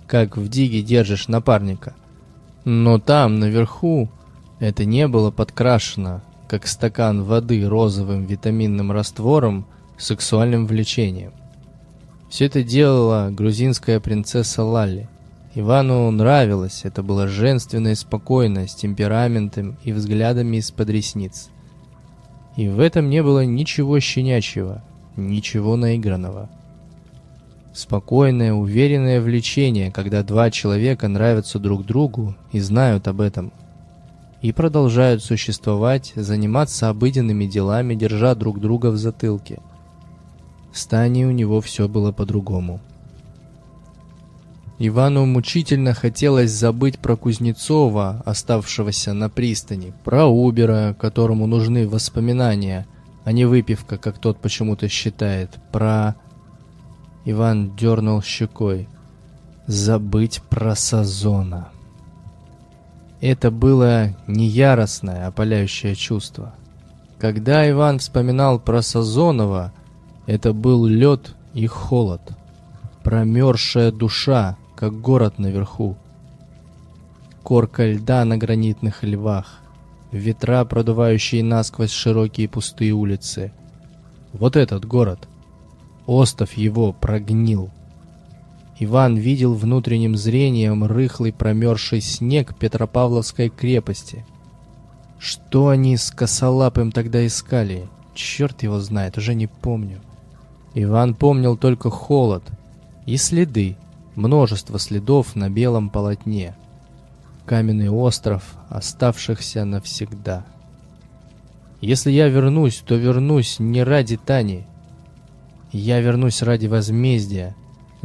как в диге держишь напарника. Но там, наверху, это не было подкрашено, как стакан воды розовым витаминным раствором, сексуальным влечением. Все это делала грузинская принцесса Лалли. Ивану нравилось, это было женственно и спокойно, с темпераментом и взглядами из-под ресниц. И в этом не было ничего щенячьего, ничего наигранного. Спокойное, уверенное влечение, когда два человека нравятся друг другу и знают об этом – и продолжают существовать, заниматься обыденными делами, держа друг друга в затылке. В стане у него все было по-другому. Ивану мучительно хотелось забыть про Кузнецова, оставшегося на пристани, про Убера, которому нужны воспоминания, а не выпивка, как тот почему-то считает, про... Иван дернул щекой. Забыть про Сазона. Это было не яростное, опаляющее чувство. Когда Иван вспоминал про Сазонова, это был лед и холод. Промерзшая душа, как город наверху. Корка льда на гранитных львах. Ветра, продувающие насквозь широкие пустые улицы. Вот этот город. Остов его прогнил. Иван видел внутренним зрением рыхлый промерзший снег Петропавловской крепости. Что они с косолапым тогда искали? Черт его знает, уже не помню. Иван помнил только холод и следы, множество следов на белом полотне. Каменный остров, оставшихся навсегда. Если я вернусь, то вернусь не ради Тани. Я вернусь ради возмездия,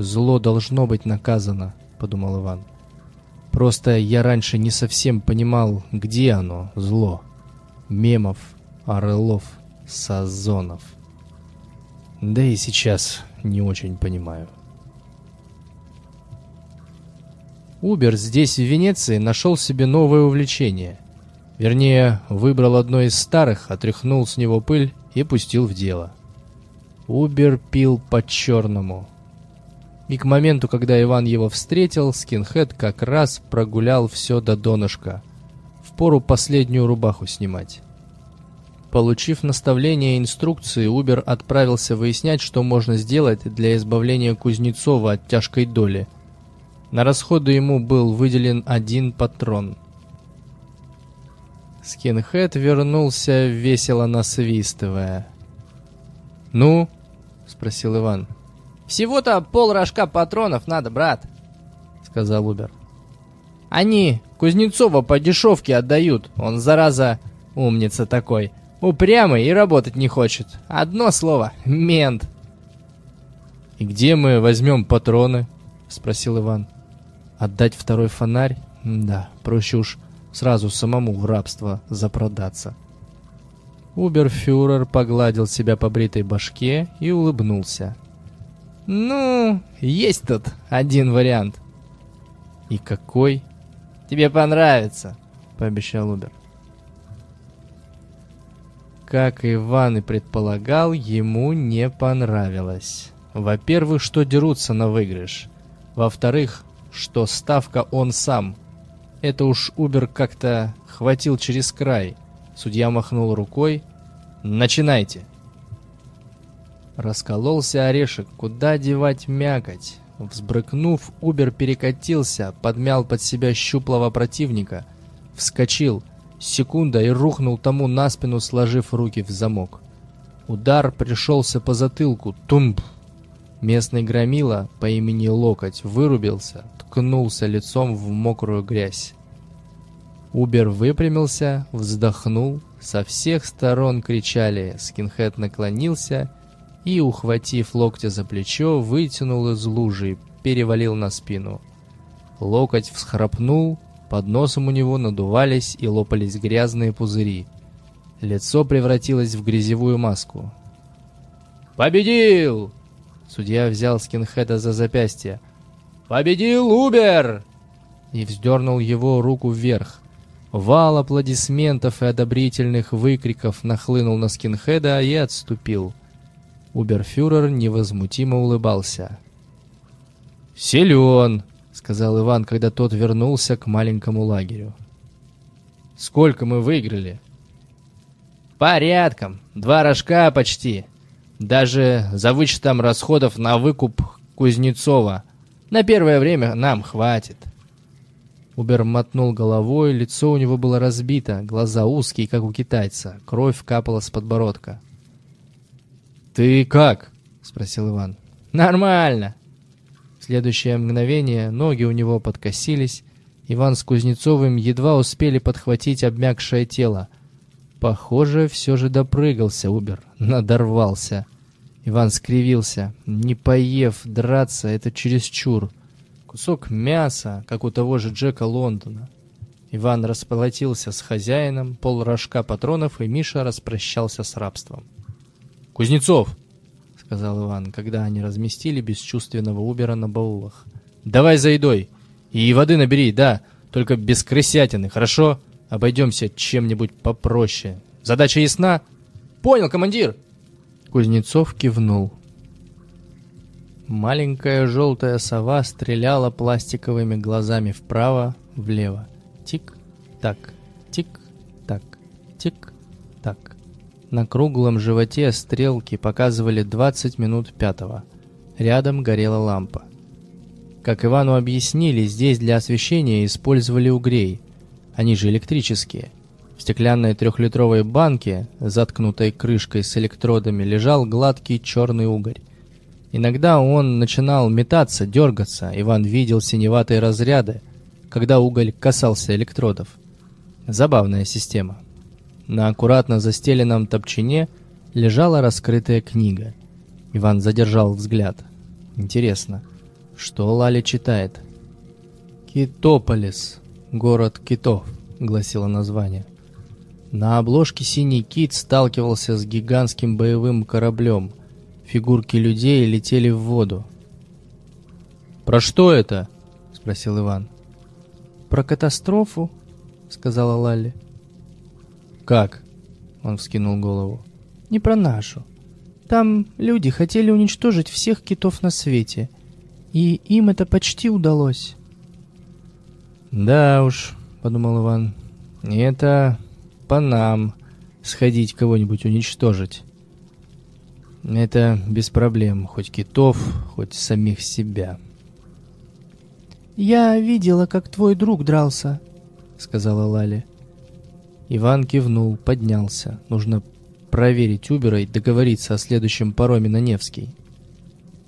«Зло должно быть наказано», — подумал Иван. «Просто я раньше не совсем понимал, где оно, зло. Мемов, Орлов, Сазонов. Да и сейчас не очень понимаю». Убер здесь, в Венеции, нашел себе новое увлечение. Вернее, выбрал одно из старых, отряхнул с него пыль и пустил в дело. Убер пил по-черному, и к моменту, когда Иван его встретил, скинхед как раз прогулял все до донышка. Впору последнюю рубаху снимать. Получив наставление и инструкции, Убер отправился выяснять, что можно сделать для избавления Кузнецова от тяжкой доли. На расходы ему был выделен один патрон. Скинхед вернулся, весело насвистывая. «Ну?» — спросил Иван. Всего-то пол рожка патронов надо, брат», — сказал Убер. «Они Кузнецова по дешевке отдают. Он, зараза, умница такой. Упрямый и работать не хочет. Одно слово — мент». «И где мы возьмем патроны?» — спросил Иван. «Отдать второй фонарь? Да, проще уж сразу самому в рабство запродаться». Уберфюрер погладил себя по бритой башке и улыбнулся. Ну, есть тут один вариант. И какой? Тебе понравится, пообещал Убер. Как Иван и предполагал, ему не понравилось. Во-первых, что дерутся на выигрыш. Во-вторых, что ставка он сам. Это уж Убер как-то хватил через край. Судья махнул рукой. «Начинайте!» Раскололся орешек, куда девать мякоть? Взбрыкнув, Убер перекатился, подмял под себя щуплого противника, вскочил, секунда и рухнул тому на спину, сложив руки в замок. Удар пришелся по затылку, тумб! Местный громила по имени Локоть вырубился, ткнулся лицом в мокрую грязь. Убер выпрямился, вздохнул, со всех сторон кричали, скинхед наклонился и, ухватив локтя за плечо, вытянул из лужи, перевалил на спину. Локоть всхрапнул, под носом у него надувались и лопались грязные пузыри. Лицо превратилось в грязевую маску. «Победил!» Судья взял скинхеда за запястье. «Победил Убер!» И вздернул его руку вверх. Вал аплодисментов и одобрительных выкриков нахлынул на скинхеда и отступил. Уберфюрер невозмутимо улыбался. «Силен!» — сказал Иван, когда тот вернулся к маленькому лагерю. «Сколько мы выиграли?» «Порядком. Два рожка почти. Даже за вычетом расходов на выкуп Кузнецова. На первое время нам хватит». Убер мотнул головой, лицо у него было разбито, глаза узкие, как у китайца, кровь капала с подбородка. «Ты как?» — спросил Иван. «Нормально!» В следующее мгновение ноги у него подкосились. Иван с Кузнецовым едва успели подхватить обмякшее тело. Похоже, все же допрыгался Убер, надорвался. Иван скривился. Не поев, драться — это чересчур. Кусок мяса, как у того же Джека Лондона. Иван располотился с хозяином, пол рожка патронов, и Миша распрощался с рабством. «Кузнецов!» — сказал Иван, когда они разместили бесчувственного Убера на баулах. «Давай за едой! И воды набери, да, только без крысятины, хорошо? Обойдемся чем-нибудь попроще. Задача ясна?» «Понял, командир!» Кузнецов кивнул. Маленькая желтая сова стреляла пластиковыми глазами вправо, влево. Тик-так, тик-так, тик-так. На круглом животе стрелки показывали 20 минут пятого. Рядом горела лампа. Как Ивану объяснили, здесь для освещения использовали угрей. Они же электрические. В стеклянной трехлитровой банке, заткнутой крышкой с электродами, лежал гладкий черный угорь. Иногда он начинал метаться, дергаться. Иван видел синеватые разряды, когда уголь касался электродов. Забавная система. На аккуратно застеленном топчине лежала раскрытая книга. Иван задержал взгляд. Интересно, что Лали читает? «Китополис. Город китов», — гласило название. На обложке синий кит сталкивался с гигантским боевым кораблем. Фигурки людей летели в воду. «Про что это?» — спросил Иван. «Про катастрофу», — сказала Лали. «Как?» — он вскинул голову. «Не про нашу. Там люди хотели уничтожить всех китов на свете, и им это почти удалось». «Да уж», — подумал Иван, — «это по нам сходить кого-нибудь уничтожить. Это без проблем, хоть китов, хоть самих себя». «Я видела, как твой друг дрался», — сказала Лали. Иван кивнул, поднялся. Нужно проверить Убера и договориться о следующем пароме на Невский.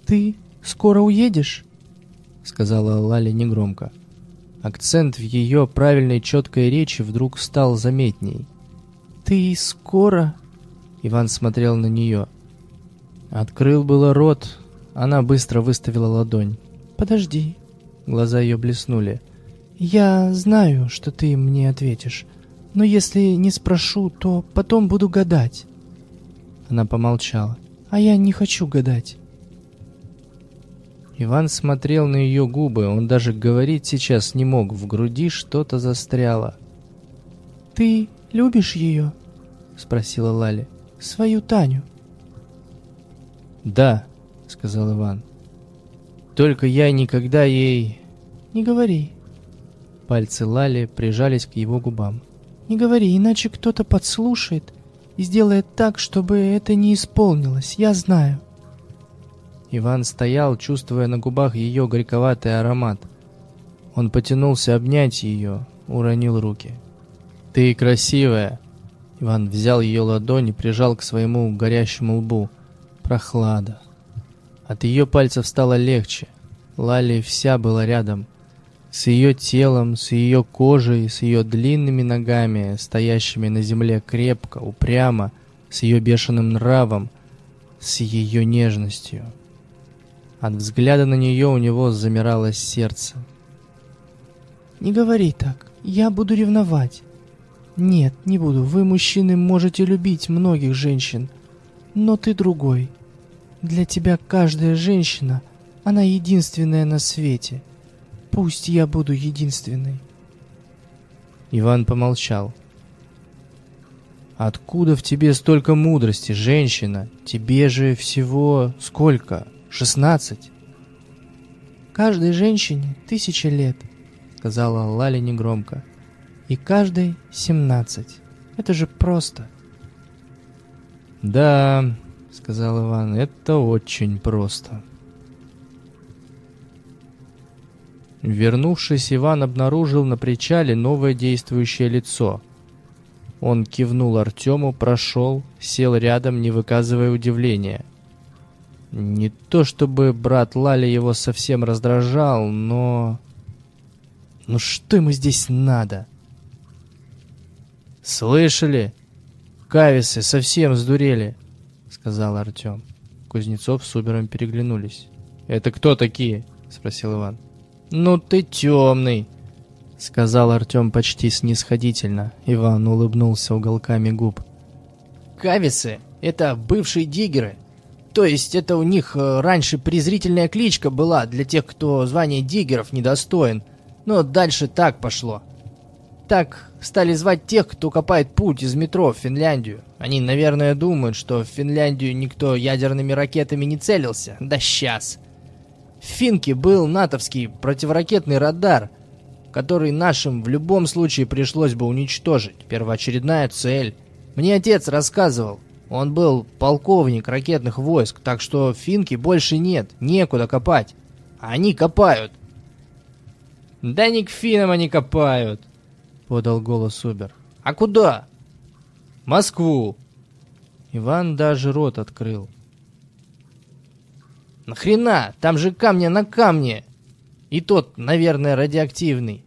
«Ты скоро уедешь?» — сказала Лаля негромко. Акцент в ее правильной четкой речи вдруг стал заметней. «Ты скоро?» Иван смотрел на нее. Открыл было рот, она быстро выставила ладонь. «Подожди». Глаза ее блеснули. «Я знаю, что ты мне ответишь. Но если не спрошу, то потом буду гадать. Она помолчала. А я не хочу гадать. Иван смотрел на ее губы, он даже говорить сейчас не мог, в груди что-то застряло. «Ты любишь ее?» — спросила Лали. «Свою Таню». «Да», — сказал Иван. «Только я никогда ей...» «Не говори». Пальцы Лали прижались к его губам. Не говори, иначе кто-то подслушает и сделает так, чтобы это не исполнилось, я знаю. Иван стоял, чувствуя на губах ее горьковатый аромат. Он потянулся обнять ее, уронил руки. «Ты красивая!» Иван взял ее ладонь и прижал к своему горящему лбу. Прохлада. От ее пальцев стало легче. Лали вся была рядом. С ее телом, с ее кожей, с ее длинными ногами, стоящими на земле крепко, упрямо, с ее бешеным нравом, с ее нежностью. От взгляда на нее у него замирало сердце. «Не говори так, я буду ревновать». «Нет, не буду. Вы, мужчины, можете любить многих женщин, но ты другой. Для тебя каждая женщина, она единственная на свете. Пусть я буду единственной». Иван помолчал. «Откуда в тебе столько мудрости, женщина? Тебе же всего сколько? Шестнадцать?» «Каждой женщине тысяча лет», — сказала Лали негромко. «И каждой семнадцать. Это же просто». «Да», — сказал Иван, — «это очень просто». Вернувшись, Иван обнаружил на причале новое действующее лицо. Он кивнул Артему, прошел, сел рядом, не выказывая удивления. Не то чтобы брат Лали его совсем раздражал, но... Ну что ему здесь надо? «Слышали? Кависы совсем сдурели», — сказал Артем. Кузнецов с Убером переглянулись. «Это кто такие?» — спросил Иван. «Ну ты темный», — сказал Артем почти снисходительно. Иван улыбнулся уголками губ. Кависы — это бывшие диггеры. То есть это у них э, раньше презрительная кличка была для тех, кто звание диггеров недостоин. Но дальше так пошло. Так стали звать тех, кто копает путь из метро в Финляндию. Они, наверное, думают, что в Финляндию никто ядерными ракетами не целился. Да сейчас. В Финке был натовский противоракетный радар, который нашим в любом случае пришлось бы уничтожить. Первоочередная цель. Мне отец рассказывал. Он был полковник ракетных войск, так что Финки больше нет, некуда копать. А они копают. «Да не к финам они копают», — подал голос Убер. «А куда?» «Москву». Иван даже рот открыл. «Нахрена? Там же камня на камне!» И тот, наверное, радиоактивный.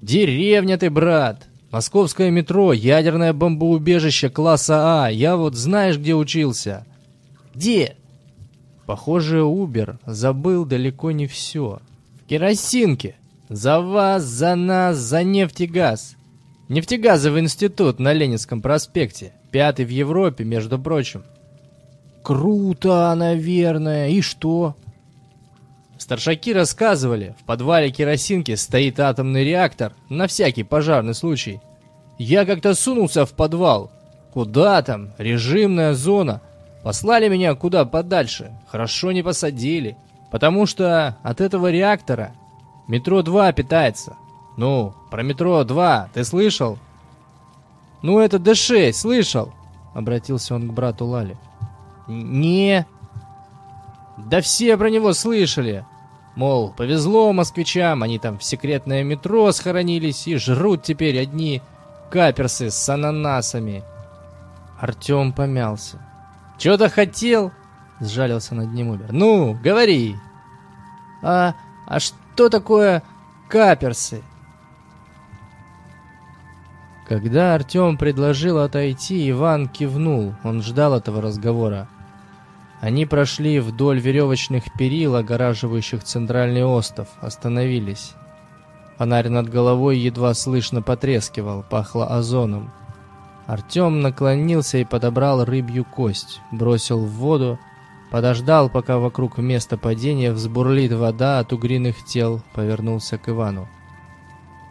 «Деревня ты, брат! Московское метро, ядерное бомбоубежище класса А. Я вот знаешь, где учился?» «Где?» Похоже, Убер забыл далеко не все. «В керосинке! За вас, за нас, за нефть и газ!» Нефтегазовый институт на Ленинском проспекте. Пятый в Европе, между прочим. Круто, наверное. И что? Старшаки рассказывали, в подвале керосинки стоит атомный реактор, на всякий пожарный случай. Я как-то сунулся в подвал. Куда там? Режимная зона. Послали меня куда подальше. Хорошо не посадили. Потому что от этого реактора метро 2 питается. Ну, про метро 2 ты слышал? Ну, это Д6, слышал? Обратился он к брату Лали. «Не...» «Да все про него слышали!» Мол, повезло москвичам, они там в секретное метро схоронились и жрут теперь одни каперсы с ананасами. Артем помялся. «Чё-то хотел?» — сжалился над ним Убер. «Ну, говори!» «А, а что такое каперсы?» Когда Артем предложил отойти, Иван кивнул, он ждал этого разговора. Они прошли вдоль веревочных перил, огораживающих центральный остров, остановились. Фонарь над головой едва слышно потрескивал, пахло озоном. Артем наклонился и подобрал рыбью кость, бросил в воду, подождал, пока вокруг места падения взбурлит вода от угриных тел, повернулся к Ивану.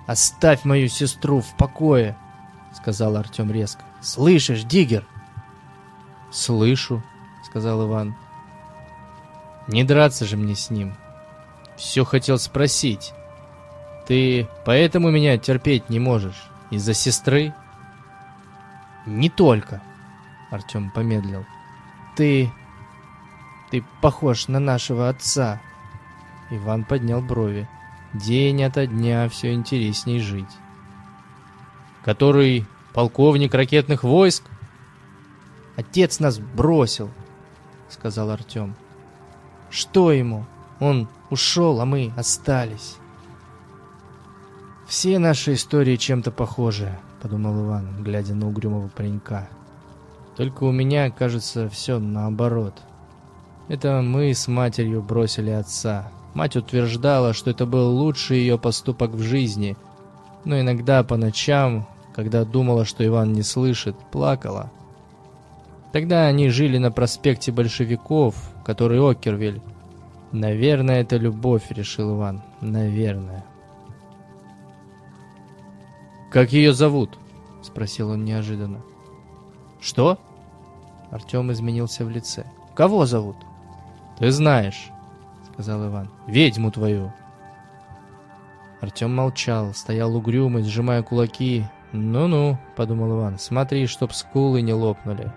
«Оставь мою сестру в покое!» — сказал Артем резко. «Слышишь, Диггер?» «Слышу», сказал Иван. «Не драться же мне с ним. Все хотел спросить. Ты поэтому меня терпеть не можешь? Из-за сестры?» «Не только», — Артем помедлил. «Ты... Ты похож на нашего отца. Иван поднял брови. День ото дня все интересней жить. Который полковник ракетных войск? Отец нас бросил, сказал Артем. Что ему? Он ушел, а мы остались. Все наши истории чем-то похожи, подумал Иван, глядя на угрюмого паренька. Только у меня, кажется, все наоборот. Это мы с матерью бросили отца. Мать утверждала, что это был лучший ее поступок в жизни. Но иногда по ночам, когда думала, что Иван не слышит, плакала. Тогда они жили на проспекте большевиков, который Окервиль. Наверное, это любовь, решил Иван. Наверное. «Как ее зовут?» — спросил он неожиданно. «Что?» Артем изменился в лице. «Кого зовут?» «Ты знаешь», — сказал Иван. «Ведьму твою». Артем молчал, стоял угрюмый, сжимая кулаки. «Ну-ну», — подумал Иван, — «смотри, чтоб скулы не лопнули».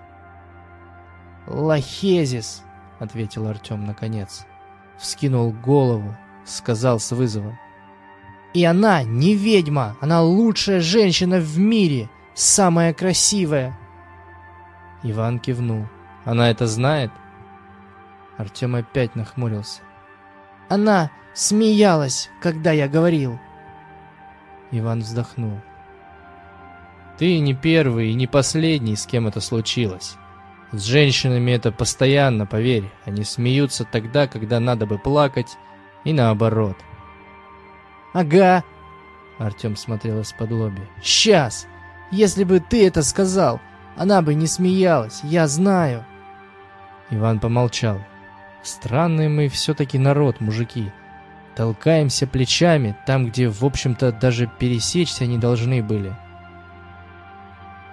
«Лохезис», — ответил Артем наконец. Вскинул голову, сказал с вызовом. «И она не ведьма, она лучшая женщина в мире, самая красивая». Иван кивнул. «Она это знает?» Артем опять нахмурился. «Она смеялась, когда я говорил». Иван вздохнул. «Ты не первый и не последний, с кем это случилось. С женщинами это постоянно, поверь. Они смеются тогда, когда надо бы плакать, и наоборот». «Ага», — Артем смотрел из-под лоби. «Сейчас! Если бы ты это сказал, она бы не смеялась, я знаю». Иван помолчал. Странный мы все-таки народ, мужики. Толкаемся плечами там, где, в общем-то, даже пересечься не должны были.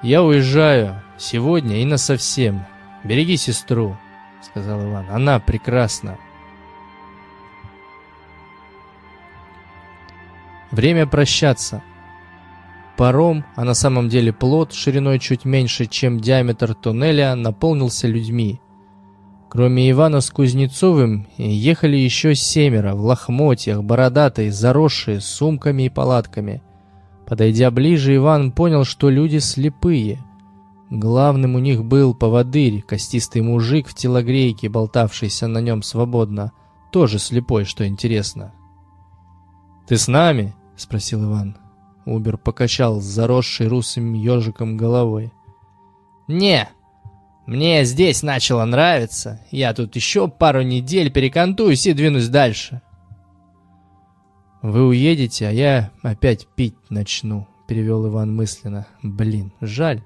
«Я уезжаю. Сегодня и насовсем. Береги сестру», — сказал Иван. «Она прекрасна». Время прощаться. Паром, а на самом деле плот, шириной чуть меньше, чем диаметр туннеля, наполнился людьми — Кроме Ивана с Кузнецовым, ехали еще семеро, в лохмотьях, бородатые, заросшие, сумками и палатками. Подойдя ближе, Иван понял, что люди слепые. Главным у них был поводырь, костистый мужик в телогрейке, болтавшийся на нем свободно. Тоже слепой, что интересно. «Ты с нами?» — спросил Иван. Убер покачал с заросшей русым ежиком головой. «Не!» Мне здесь начало нравиться. Я тут еще пару недель перекантуюсь и двинусь дальше. Вы уедете, а я опять пить начну, перевел Иван мысленно. Блин, жаль.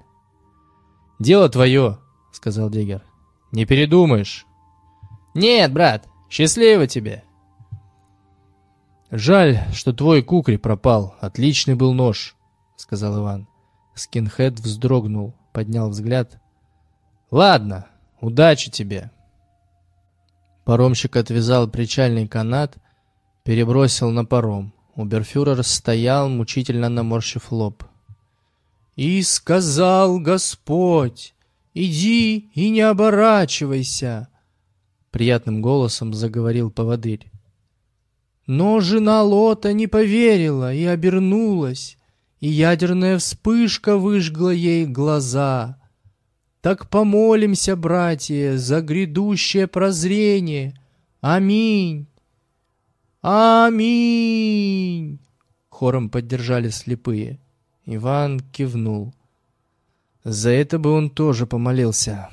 Дело твое, сказал Диггер. Не передумаешь. Нет, брат, счастливо тебе. Жаль, что твой кукри пропал. Отличный был нож, сказал Иван. Скинхед вздрогнул, поднял взгляд Ладно, удачи тебе. Паромщик отвязал причальный канат, перебросил на паром. Уберфюрер стоял, мучительно наморщив лоб. «И сказал Господь, иди и не оборачивайся!» Приятным голосом заговорил поводырь. Но жена Лота не поверила и обернулась, и ядерная вспышка выжгла ей глаза. Так помолимся, братья, за грядущее прозрение. Аминь. Аминь. Хором поддержали слепые. Иван кивнул. За это бы он тоже помолился.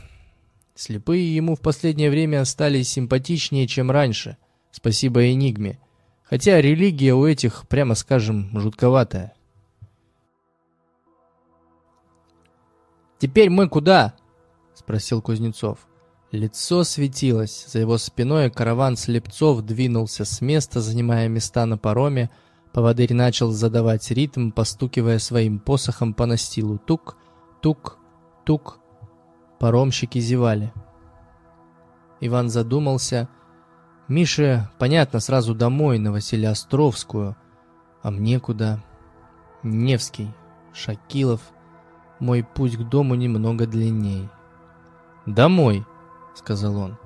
Слепые ему в последнее время стали симпатичнее, чем раньше. Спасибо Энигме. Хотя религия у этих, прямо скажем, жутковатая. «Теперь мы куда?» — спросил Кузнецов. Лицо светилось. За его спиной караван слепцов двинулся с места, занимая места на пароме. Поводырь начал задавать ритм, постукивая своим посохом по настилу. Тук, тук, тук. Паромщики зевали. Иван задумался. Мише, понятно, сразу домой, на Василиостровскую. А мне куда? Невский, Шакилов — мой путь к дому немного длинней. «Домой», — сказал он.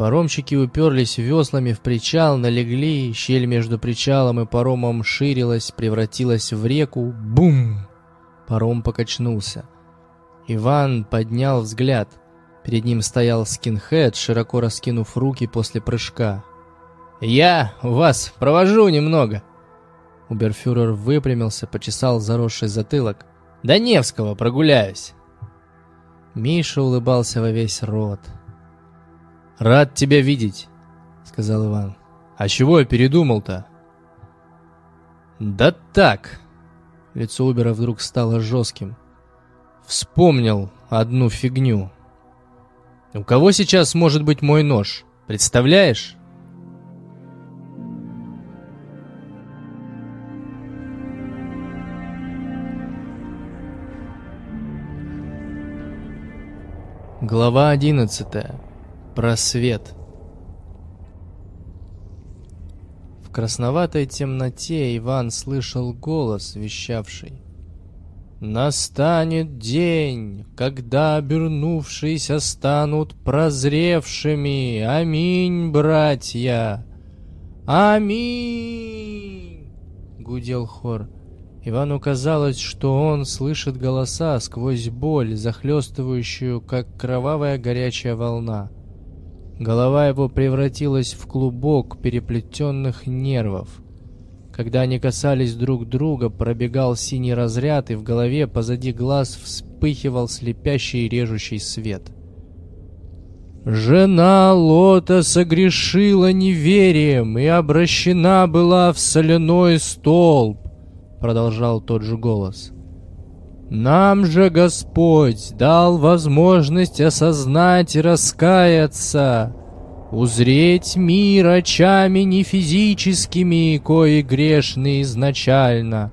Паромщики уперлись веслами в причал, налегли, щель между причалом и паромом ширилась, превратилась в реку. Бум! Паром покачнулся. Иван поднял взгляд. Перед ним стоял скинхед, широко раскинув руки после прыжка. «Я вас провожу немного!» Уберфюрер выпрямился, почесал заросший затылок. «До Невского прогуляюсь!» Миша улыбался во весь рот. «Рад тебя видеть», — сказал Иван. «А чего я передумал-то?» «Да так!» Лицо Убера вдруг стало жестким. «Вспомнил одну фигню. У кого сейчас может быть мой нож? Представляешь?» Глава одиннадцатая. Просвет. В красноватой темноте Иван слышал голос, вещавший. «Настанет день, когда обернувшиеся станут прозревшими. Аминь, братья! Аминь!» — гудел хор. Ивану казалось, что он слышит голоса сквозь боль, захлестывающую, как кровавая горячая волна. Голова его превратилась в клубок переплетенных нервов. Когда они касались друг друга, пробегал синий разряд, и в голове позади глаз вспыхивал слепящий и режущий свет. «Жена Лота согрешила неверием и обращена была в соляной столб», — продолжал тот же голос. Нам же Господь дал возможность осознать и раскаяться, узреть мир очами не физическими, кои грешны изначально,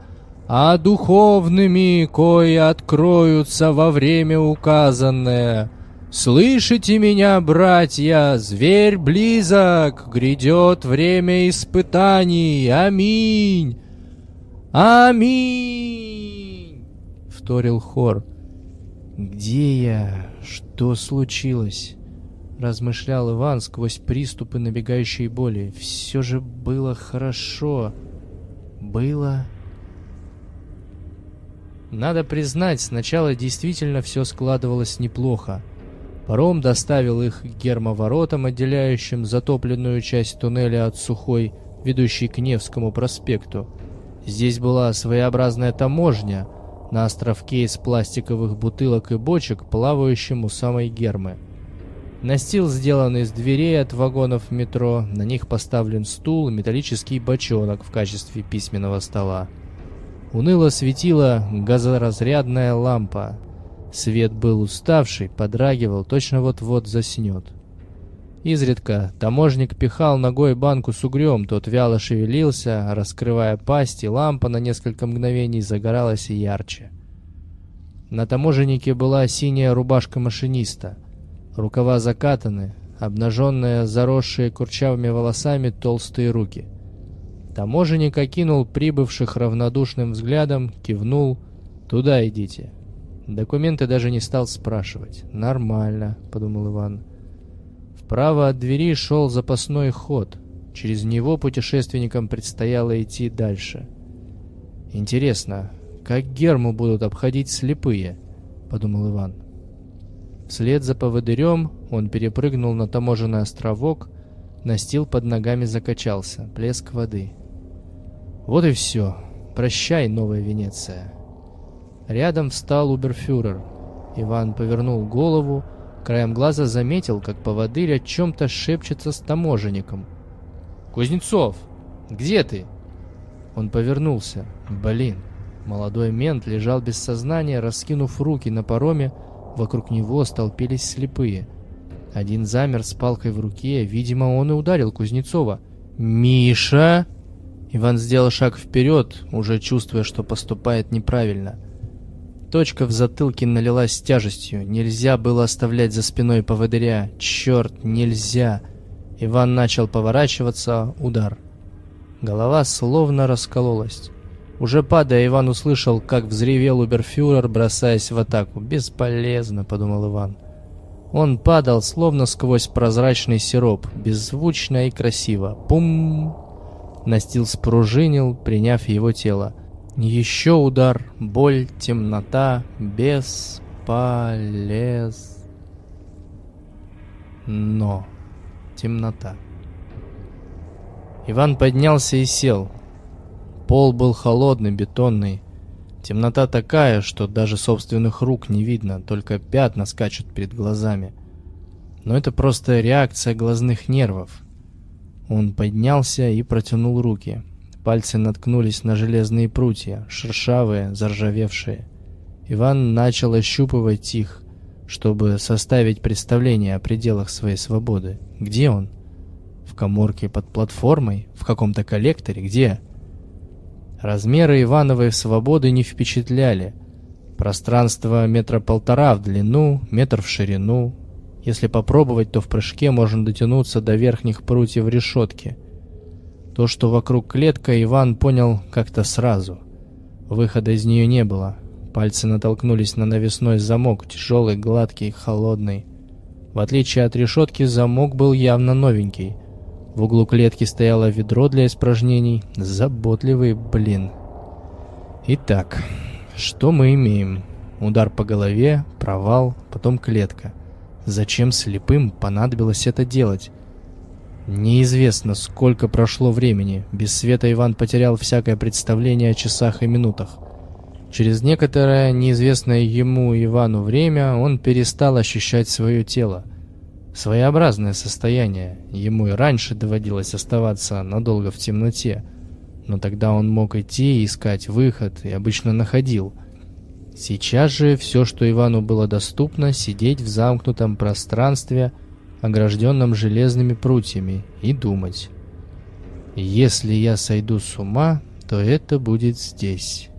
а духовными, кои откроются во время указанное. Слышите меня, братья, зверь близок, грядет время испытаний. Аминь. Аминь вторил хор. «Где я? Что случилось?» Размышлял Иван сквозь приступы набегающей боли. «Все же было хорошо. Было...» Надо признать, сначала действительно все складывалось неплохо. Паром доставил их к гермоворотам, отделяющим затопленную часть туннеля от сухой, ведущей к Невскому проспекту. Здесь была своеобразная таможня — на островке из пластиковых бутылок и бочек, плавающем у самой гермы. Настил сделан из дверей от вагонов метро, на них поставлен стул и металлический бочонок в качестве письменного стола. Уныло светила газоразрядная лампа. Свет был уставший, подрагивал, точно вот-вот заснет. Изредка таможник пихал ногой банку с угрем, тот вяло шевелился, раскрывая пасть, и лампа на несколько мгновений загоралась ярче. На таможеннике была синяя рубашка машиниста. Рукава закатаны, обнаженные, заросшие курчавыми волосами толстые руки. Таможенник окинул прибывших равнодушным взглядом, кивнул «Туда идите». Документы даже не стал спрашивать. «Нормально», — подумал Иван. Вправо от двери шел запасной ход. Через него путешественникам предстояло идти дальше. «Интересно, как Герму будут обходить слепые?» — подумал Иван. Вслед за поводырем он перепрыгнул на таможенный островок, настил под ногами закачался, плеск воды. Вот и все. Прощай, новая Венеция. Рядом встал уберфюрер. Иван повернул голову, Краем глаза заметил, как поводырь о чем-то шепчется с таможенником. «Кузнецов, где ты?» Он повернулся. Блин, молодой мент лежал без сознания, раскинув руки на пароме, вокруг него столпились слепые. Один замер с палкой в руке, видимо, он и ударил Кузнецова. «Миша!» Иван сделал шаг вперед, уже чувствуя, что поступает неправильно. Точка в затылке налилась тяжестью. Нельзя было оставлять за спиной поводыря. Черт, нельзя. Иван начал поворачиваться. Удар. Голова словно раскололась. Уже падая, Иван услышал, как взревел Уберфюрер, бросаясь в атаку. «Бесполезно», — подумал Иван. Он падал, словно сквозь прозрачный сироп, беззвучно и красиво. Пум! Настил спружинил, приняв его тело. Еще удар, боль, темнота, бесполез. Но темнота. Иван поднялся и сел. Пол был холодный, бетонный. Темнота такая, что даже собственных рук не видно, только пятна скачут перед глазами. Но это просто реакция глазных нервов. Он поднялся и протянул руки. Пальцы наткнулись на железные прутья, шершавые, заржавевшие. Иван начал ощупывать их, чтобы составить представление о пределах своей свободы. Где он? В коморке под платформой? В каком-то коллекторе? Где? Размеры Ивановой свободы не впечатляли. Пространство метра полтора в длину, метр в ширину. Если попробовать, то в прыжке можно дотянуться до верхних прутьев решетки. То, что вокруг клетка, Иван понял как-то сразу. Выхода из нее не было. Пальцы натолкнулись на навесной замок, тяжелый, гладкий, холодный. В отличие от решетки, замок был явно новенький — в углу клетки стояло ведро для испражнений. Заботливый блин. Итак, что мы имеем? Удар по голове, провал, потом клетка. Зачем слепым понадобилось это делать? Неизвестно, сколько прошло времени. Без света Иван потерял всякое представление о часах и минутах. Через некоторое неизвестное ему Ивану время он перестал ощущать свое тело. Своеобразное состояние. Ему и раньше доводилось оставаться надолго в темноте. Но тогда он мог идти искать выход, и обычно находил. Сейчас же все, что Ивану было доступно, сидеть в замкнутом пространстве, огражденном железными прутьями, и думать. Если я сойду с ума, то это будет здесь.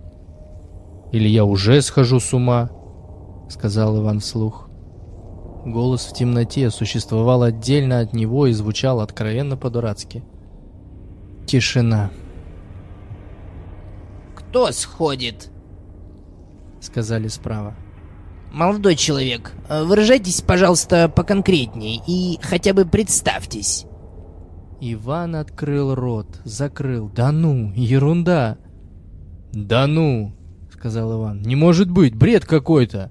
Или я уже схожу с ума, сказал Иван вслух. Голос в темноте существовал отдельно от него и звучал откровенно по-дурацки. Тишина. «Кто сходит?» Сказали справа. «Молодой человек, выражайтесь, пожалуйста, поконкретней и хотя бы представьтесь». Иван открыл рот, закрыл. «Да ну, ерунда!» «Да ну!» — сказал Иван. «Не может быть, бред какой-то!»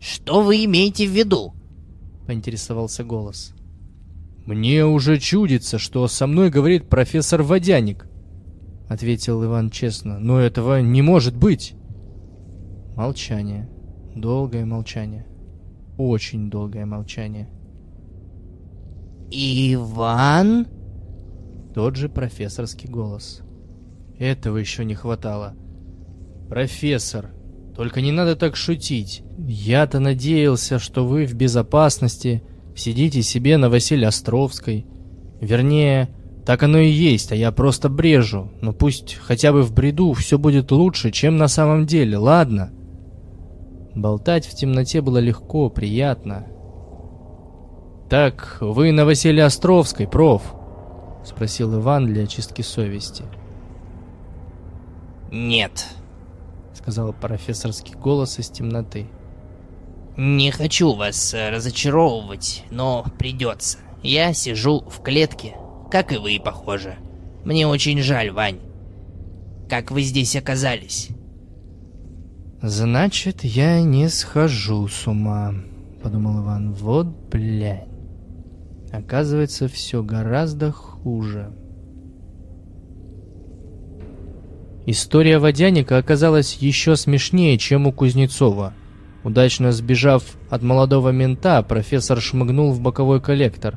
«Что вы имеете в виду?» — поинтересовался голос. «Мне уже чудится, что со мной говорит профессор Водяник», — ответил Иван честно. «Но этого не может быть!» Молчание. Долгое молчание. Очень долгое молчание. «Иван?» Тот же профессорский голос. Этого еще не хватало. «Профессор, только не надо так шутить. Я-то надеялся, что вы в безопасности, сидите себе на Василия Островской. Вернее, так оно и есть, а я просто брежу. Но пусть хотя бы в бреду все будет лучше, чем на самом деле, ладно?» Болтать в темноте было легко, приятно. «Так, вы на Василия Островской, проф?» — спросил Иван для очистки совести. «Нет», сказал профессорский голос из темноты. «Не хочу вас э, разочаровывать, но придется. Я сижу в клетке, как и вы, похоже. Мне очень жаль, Вань. Как вы здесь оказались?» «Значит, я не схожу с ума», — подумал Иван. «Вот блядь. Оказывается, все гораздо хуже». История водяника оказалась еще смешнее, чем у Кузнецова. Удачно сбежав от молодого мента, профессор шмыгнул в боковой коллектор.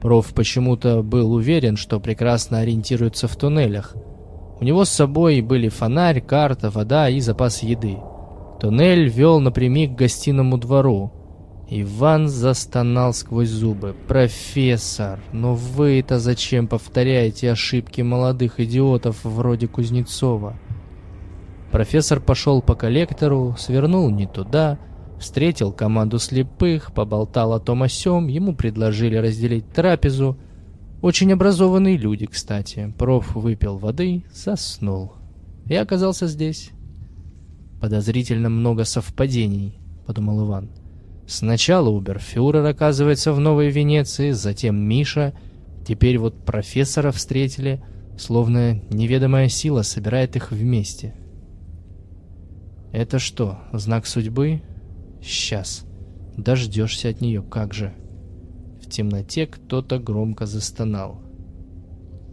Проф почему-то был уверен, что прекрасно ориентируется в туннелях. У него с собой были фонарь, карта, вода и запас еды. Туннель вел напрямик к гостиному двору. Иван застонал сквозь зубы. «Профессор, но вы-то зачем повторяете ошибки молодых идиотов вроде Кузнецова?» Профессор пошел по коллектору, свернул не туда, встретил команду слепых, поболтал о том о сём, ему предложили разделить трапезу. Очень образованные люди, кстати. Проф выпил воды, заснул. Я оказался здесь. Подозрительно много совпадений, подумал Иван. Сначала Уберфюрер оказывается в Новой Венеции, затем Миша, теперь вот профессора встретили, словно неведомая сила собирает их вместе. Это что, знак судьбы? Сейчас. Дождешься от нее, как же. В темноте кто-то громко застонал.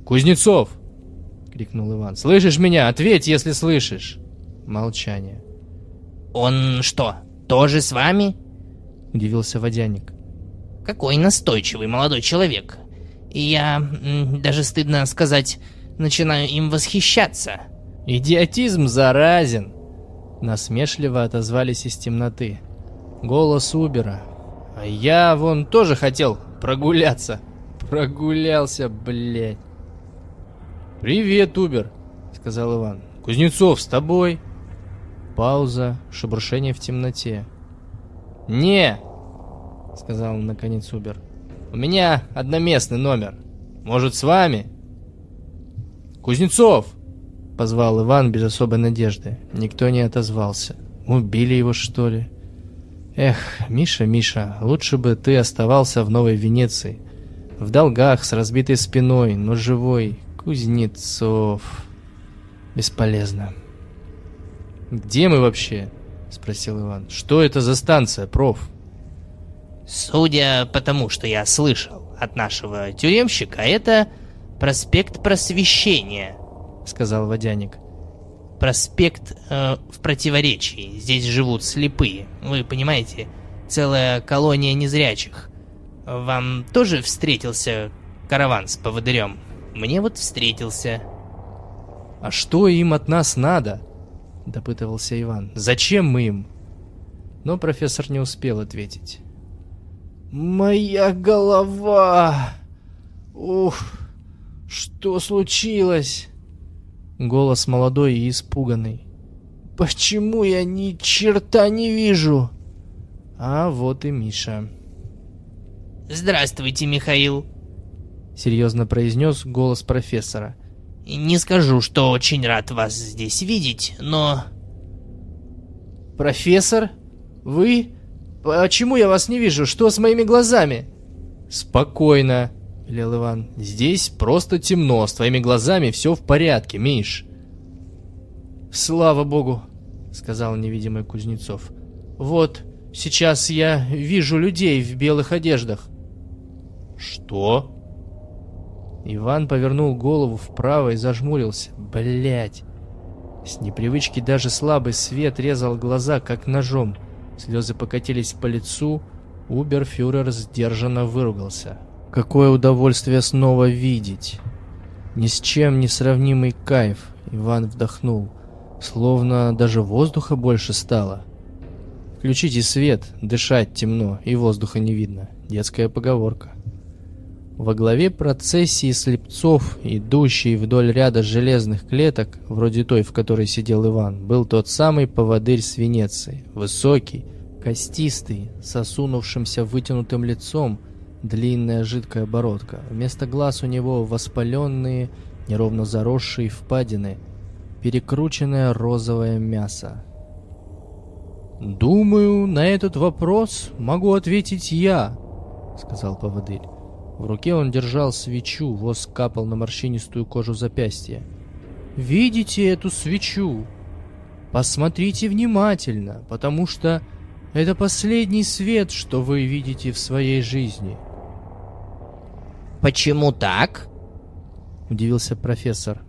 «Кузнецов!» — крикнул Иван. «Слышишь меня? Ответь, если слышишь!» Молчание. «Он что, тоже с вами?» — удивился водяник. «Какой настойчивый молодой человек. Я, даже стыдно сказать, начинаю им восхищаться». «Идиотизм заразен!» Насмешливо отозвались из темноты. Голос Убера. «А я вон тоже хотел прогуляться. Прогулялся, блядь!» «Привет, Убер!» — сказал Иван. «Кузнецов, с тобой?» Пауза, шебуршение в темноте. «Не!» — сказал наконец Убер. «У меня одноместный номер. Может, с вами?» «Кузнецов!» — позвал Иван без особой надежды. Никто не отозвался. «Убили его, что ли?» «Эх, Миша, Миша, лучше бы ты оставался в Новой Венеции. В долгах, с разбитой спиной, но живой. Кузнецов...» «Бесполезно». «Где мы вообще?» — спросил Иван. «Что это за станция, проф?» «Судя по тому, что я слышал от нашего тюремщика, это проспект Просвещения», — сказал Водяник. «Проспект э, в противоречии. Здесь живут слепые. Вы понимаете, целая колония незрячих. Вам тоже встретился караван с поводырем? Мне вот встретился». «А что им от нас надо?» Допытывался Иван. «Зачем мы им?» Но профессор не успел ответить. «Моя голова! Ух, что случилось?» Голос молодой и испуганный. «Почему я ни черта не вижу?» А вот и Миша. «Здравствуйте, Михаил!» Серьезно произнес голос профессора. Не скажу, что очень рад вас здесь видеть, но... Профессор? Вы? Почему я вас не вижу? Что с моими глазами? Спокойно, велел Иван. Здесь просто темно, с твоими глазами все в порядке, Миш. Слава богу, сказал невидимый Кузнецов. Вот, сейчас я вижу людей в белых одеждах. Что? Иван повернул голову вправо и зажмурился. Блять! С непривычки даже слабый свет резал глаза, как ножом. Слезы покатились по лицу. Уберфюрер сдержанно выругался. Какое удовольствие снова видеть! Ни с чем не сравнимый кайф, Иван вдохнул. Словно даже воздуха больше стало. Включите свет, дышать темно, и воздуха не видно. Детская поговорка. Во главе процессии слепцов, идущей вдоль ряда железных клеток, вроде той, в которой сидел Иван, был тот самый поводырь с Венеции, высокий, костистый, с осунувшимся вытянутым лицом, длинная жидкая бородка. Вместо глаз у него воспаленные, неровно заросшие впадины, перекрученное розовое мясо. «Думаю, на этот вопрос могу ответить я», — сказал поводырь. В руке он держал свечу, воск капал на морщинистую кожу запястья. «Видите эту свечу? Посмотрите внимательно, потому что это последний свет, что вы видите в своей жизни». «Почему так?» — удивился профессор.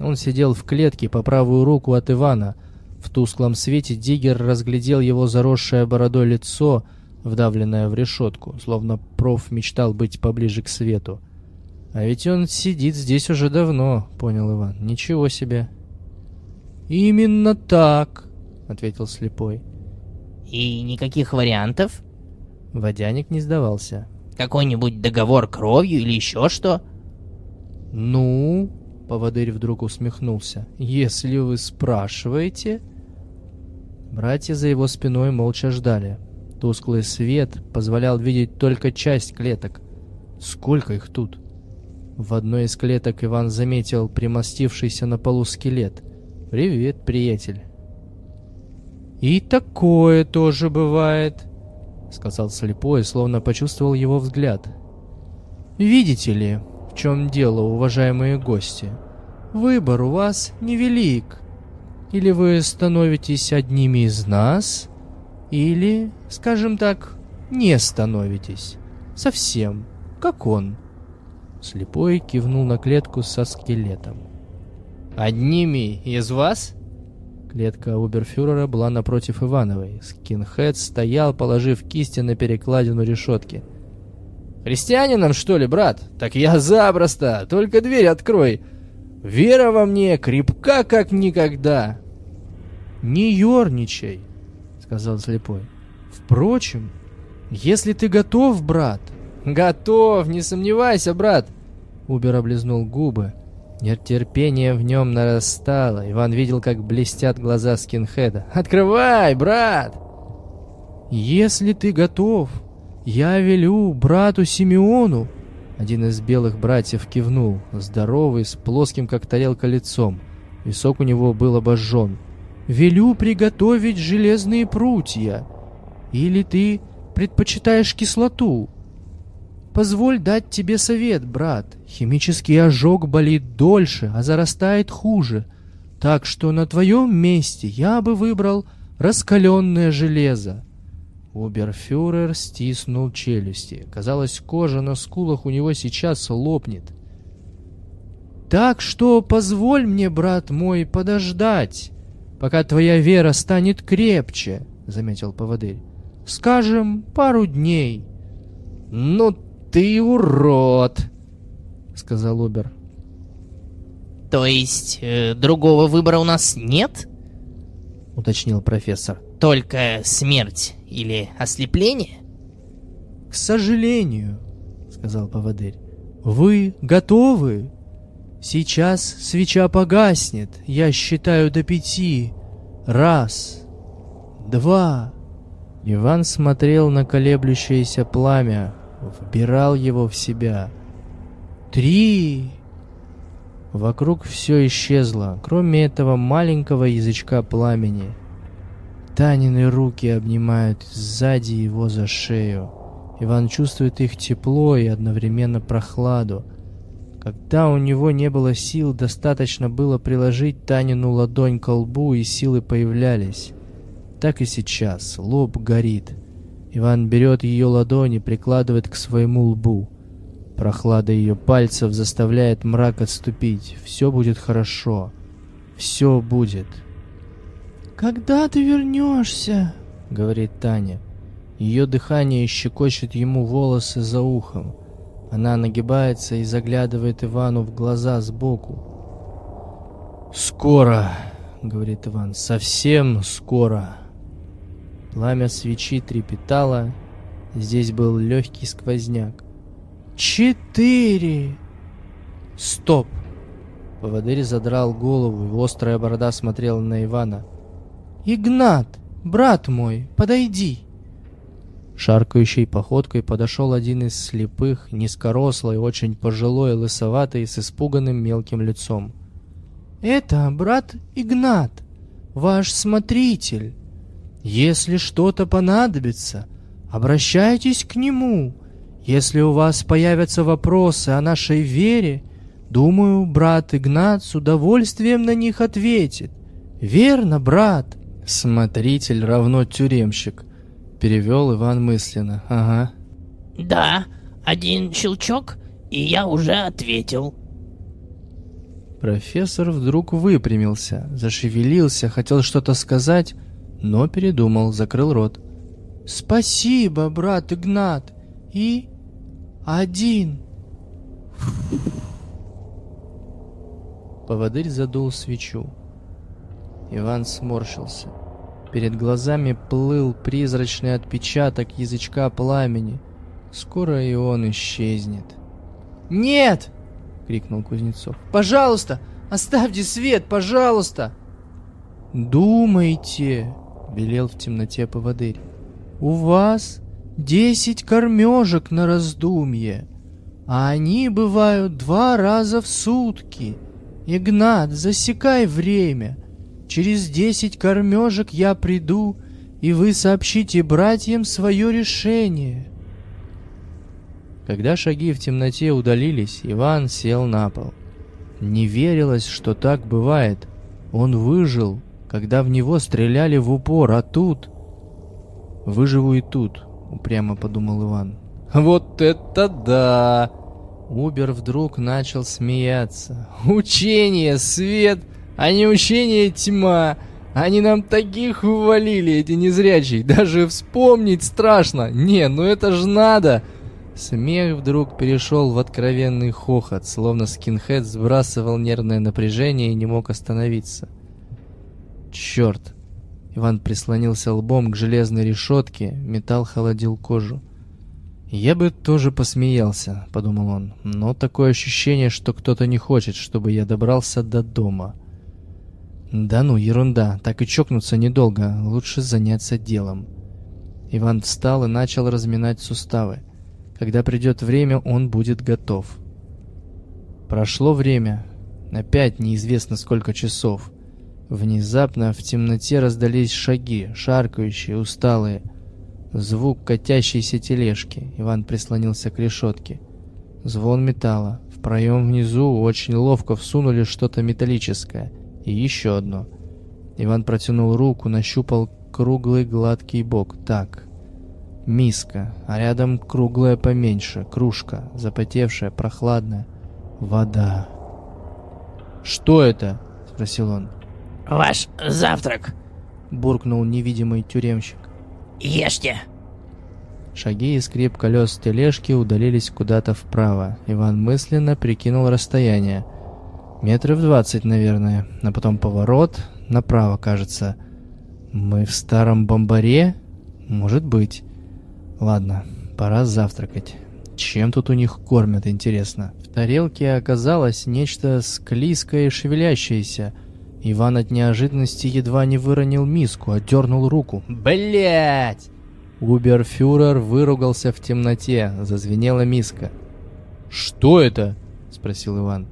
Он сидел в клетке по правую руку от Ивана. В тусклом свете Диггер разглядел его заросшее бородой лицо — вдавленная в решетку, словно проф мечтал быть поближе к свету. «А ведь он сидит здесь уже давно», — понял Иван. «Ничего себе». «Именно так», — ответил слепой. «И никаких вариантов?» Водяник не сдавался. «Какой-нибудь договор кровью или еще что?» «Ну...» — поводырь вдруг усмехнулся. «Если вы спрашиваете...» Братья за его спиной молча ждали. Тусклый свет позволял видеть только часть клеток. Сколько их тут? В одной из клеток Иван заметил примостившийся на полу скелет. «Привет, приятель». «И такое тоже бывает», —— сказал слепой, словно почувствовал его взгляд. «Видите ли, в чем дело, уважаемые гости? Выбор у вас невелик. Или вы становитесь одними из нас, или, скажем так, не становитесь. Совсем, как он». Слепой кивнул на клетку со скелетом. «Одними из вас?» Клетка Уберфюрера была напротив Ивановой. Скинхед стоял, положив кисти на перекладину решетки. «Христианином, что ли, брат? Так я запросто! Только дверь открой! Вера во мне крепка, как никогда!» «Не ерничай!» — сказал слепой. «Впрочем, если ты готов, брат...» «Готов, не сомневайся, брат!» Убер облизнул губы. Нетерпение в нем нарастало. Иван видел, как блестят глаза скинхеда. «Открывай, брат!» «Если ты готов, я велю брату Симеону...» Один из белых братьев кивнул, здоровый, с плоским, как тарелка, лицом. Висок у него был обожжен. «Велю приготовить железные прутья. Или ты предпочитаешь кислоту?» Позволь дать тебе совет, брат. Химический ожог болит дольше, а зарастает хуже. Так что на твоем месте я бы выбрал раскаленное железо. Уберфюрер стиснул челюсти. Казалось, кожа на скулах у него сейчас лопнет. «Так что позволь мне, брат мой, подождать, пока твоя вера станет крепче», — заметил поводырь. «Скажем, пару дней». «Ну ты урод!» — сказал Убер. «То есть э, другого выбора у нас нет?» — уточнил профессор. «Только смерть или ослепление?» «К сожалению», — сказал поводырь. «Вы готовы? Сейчас свеча погаснет. Я считаю до пяти. Раз, два». Иван смотрел на колеблющееся пламя, вбирал его в себя. Три! Вокруг все исчезло, кроме этого маленького язычка пламени. Танины руки обнимают сзади его за шею. Иван чувствует их тепло и одновременно прохладу. Когда у него не было сил, достаточно было приложить Танину ладонь к лбу, и силы появлялись. Так и сейчас, лоб горит — Иван берет ее ладони, прикладывает к своему лбу. Прохлада ее пальцев заставляет мрак отступить. Все будет хорошо. Все будет. «Когда ты вернешься?» — говорит Таня. Ее дыхание щекочет ему волосы за ухом. Она нагибается и заглядывает Ивану в глаза сбоку. «Скоро!» — говорит Иван. «Совсем скоро!» Пламя свечи трепетало. Здесь был легкий сквозняк. «Четыре!» «Стоп!» Поводырь задрал голову, и острая борода смотрела на Ивана. «Игнат, брат мой, подойди!» Шаркающей походкой подошел один из слепых, низкорослый, очень пожилой, лысоватый, с испуганным мелким лицом. «Это брат Игнат, ваш смотритель. Если что-то понадобится, обращайтесь к нему. Если у вас появятся вопросы о нашей вере, думаю, брат Игнат с удовольствием на них ответит. Верно, брат?» «Смотритель равно тюремщик», — перевел Иван мысленно. «Ага». «Да, один щелчок, и я уже ответил». Профессор вдруг выпрямился, зашевелился, хотел что-то сказать, но передумал, закрыл рот. «Спасибо, брат Игнат. И один». Поводырь задул свечу. Иван сморщился. Перед глазами плыл призрачный отпечаток язычка пламени. Скоро и он исчезнет. «Нет!» — крикнул Кузнецов. «Пожалуйста, оставьте свет, пожалуйста!» «Думайте!» велел в темноте поводырь. «У вас десять кормежек на раздумье, а они бывают два раза в сутки. Игнат, засекай время. Через десять кормежек я приду и вы сообщите братьям свое решение». Когда шаги в темноте удалились, Иван сел на пол. Не верилось, что так бывает. Он выжил, когда в него стреляли в упор, а тут... «Выживу и тут», — упрямо подумал Иван. «Вот это да!» Убер вдруг начал смеяться. «Учение, свет, а не учение тьма! Они нам таких ввалили, эти незрячие, даже вспомнить страшно! Не, ну это ж надо!» Смех вдруг перешел в откровенный хохот, словно скинхед сбрасывал нервное напряжение и не мог остановиться. «Черт!» Иван прислонился лбом к железной решетке, металл холодил кожу. «Я бы тоже посмеялся», — подумал он, — «но такое ощущение, что кто-то не хочет, чтобы я добрался до дома». «Да ну, ерунда, так и чокнуться недолго, лучше заняться делом». Иван встал и начал разминать суставы. Когда придет время, он будет готов. Прошло время. Опять неизвестно сколько часов. Внезапно в темноте раздались шаги, шаркающие, усталые. Звук катящейся тележки. Иван прислонился к решетке. Звон металла. В проем внизу очень ловко всунули что-то металлическое. И еще одно. Иван протянул руку, нащупал круглый гладкий бок. Так, Миска, а рядом круглая поменьше, кружка, запотевшая, прохладная. Вода. «Что это?» — спросил он. «Ваш завтрак», — буркнул невидимый тюремщик. «Ешьте». Шаги и скрип колес тележки удалились куда-то вправо. Иван мысленно прикинул расстояние. Метров двадцать, наверное. А потом поворот. Направо, кажется. Мы в старом бомбаре? Может быть. Ладно, пора завтракать. Чем тут у них кормят, интересно? В тарелке оказалось нечто склизкое и шевелящееся. Иван от неожиданности едва не выронил миску, отдернул руку. Блять! Уберфюрер выругался в темноте, зазвенела миска. «Что это?» — спросил Иван.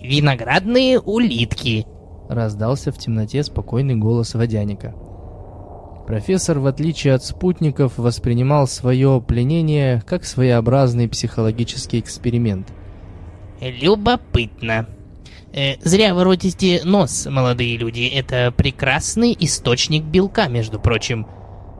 «Виноградные улитки», — раздался в темноте спокойный голос водяника. Профессор, в отличие от спутников, воспринимал свое пленение как своеобразный психологический эксперимент. «Любопытно. Э, зря воротите нос, молодые люди. Это прекрасный источник белка, между прочим.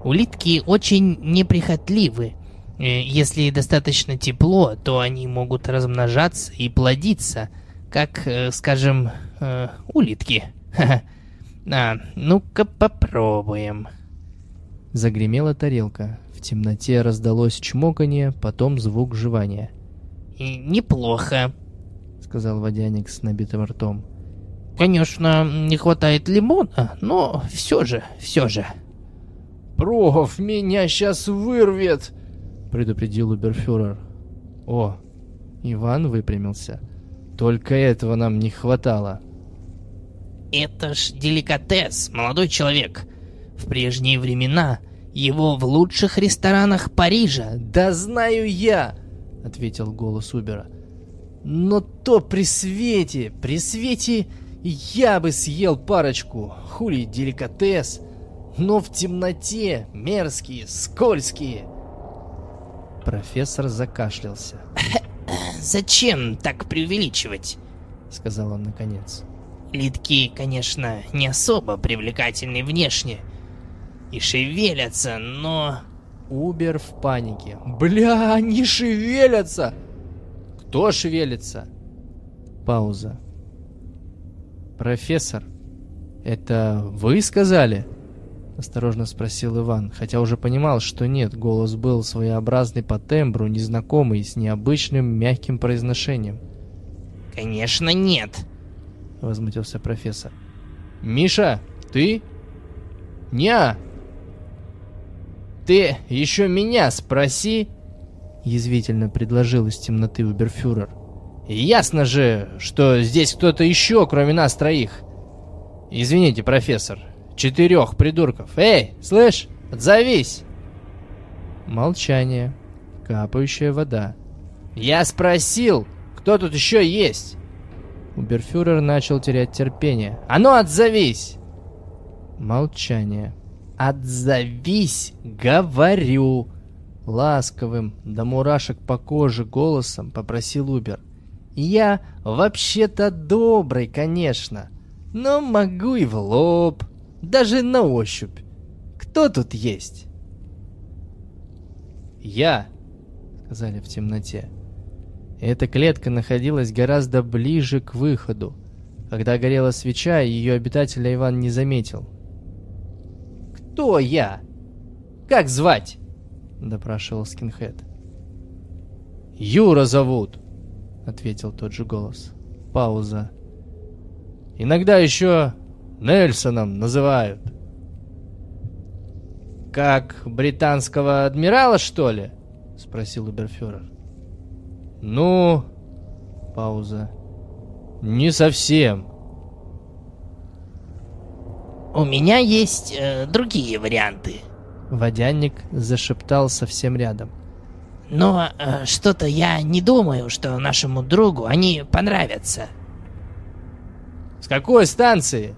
Улитки очень неприхотливы. Э, если достаточно тепло, то они могут размножаться и плодиться, как, э, скажем, э, улитки. [laughs] А, ну-ка попробуем». Загремела тарелка. В темноте раздалось чмоканье, потом звук жевания. «Неплохо», — сказал водяник с набитым ртом. «Конечно, не хватает лимона, но все же, все же». «Проф, меня сейчас вырвет!» — предупредил Уберфюрер. «О!» Иван выпрямился. «Только этого нам не хватало». «Это ж деликатес, молодой человек. В прежние времена его в лучших ресторанах Парижа. Да знаю я, ответил голос Убера. Но то при свете, при свете я бы съел парочку. Хули деликатес. Но в темноте мерзкие, скользкие. Профессор закашлялся. [laughs] «Зачем так преувеличивать?» — сказал он наконец. «Литки, конечно, не особо привлекательны внешне, и шевелятся, но... Убер в панике. Бля, они шевелятся! Кто шевелится? Пауза. Профессор, это вы сказали? Осторожно спросил Иван, хотя уже понимал, что нет, голос был своеобразный по тембру, незнакомый, с необычным мягким произношением. «Конечно нет!» — возмутился профессор. «Миша, ты?» «Не, «Ты еще меня спроси!» Язвительно предложил из темноты Уберфюрер. «Ясно же, что здесь кто-то еще, кроме нас троих!» «Извините, профессор, четырех придурков! Эй, слышь, отзовись!» Молчание. Капающая вода. «Я спросил, кто тут еще есть?» Уберфюрер начал терять терпение. «А ну, отзовись!» Молчание. отзовись, говорю!» Ласковым, до мурашек по коже голосом попросил Убер. «Я вообще-то добрый, конечно, но могу и в лоб, даже на ощупь. Кто тут есть?» «Я», — сказали в темноте. Эта клетка находилась гораздо ближе к выходу. Когда горела свеча, ее обитателя Иван не заметил. «Кто я? Как звать?» — допрашивал скинхед. «Юра зовут», — ответил тот же голос. Пауза. «Иногда еще Нельсоном называют». «Как британского адмирала, что ли?» — спросил Уберфюрер. «Ну...» Пауза. «Не совсем». У меня есть э, другие варианты. Водянник зашептал совсем рядом. Но э, что-то я не думаю, что нашему другу они понравятся. «С какой станции?»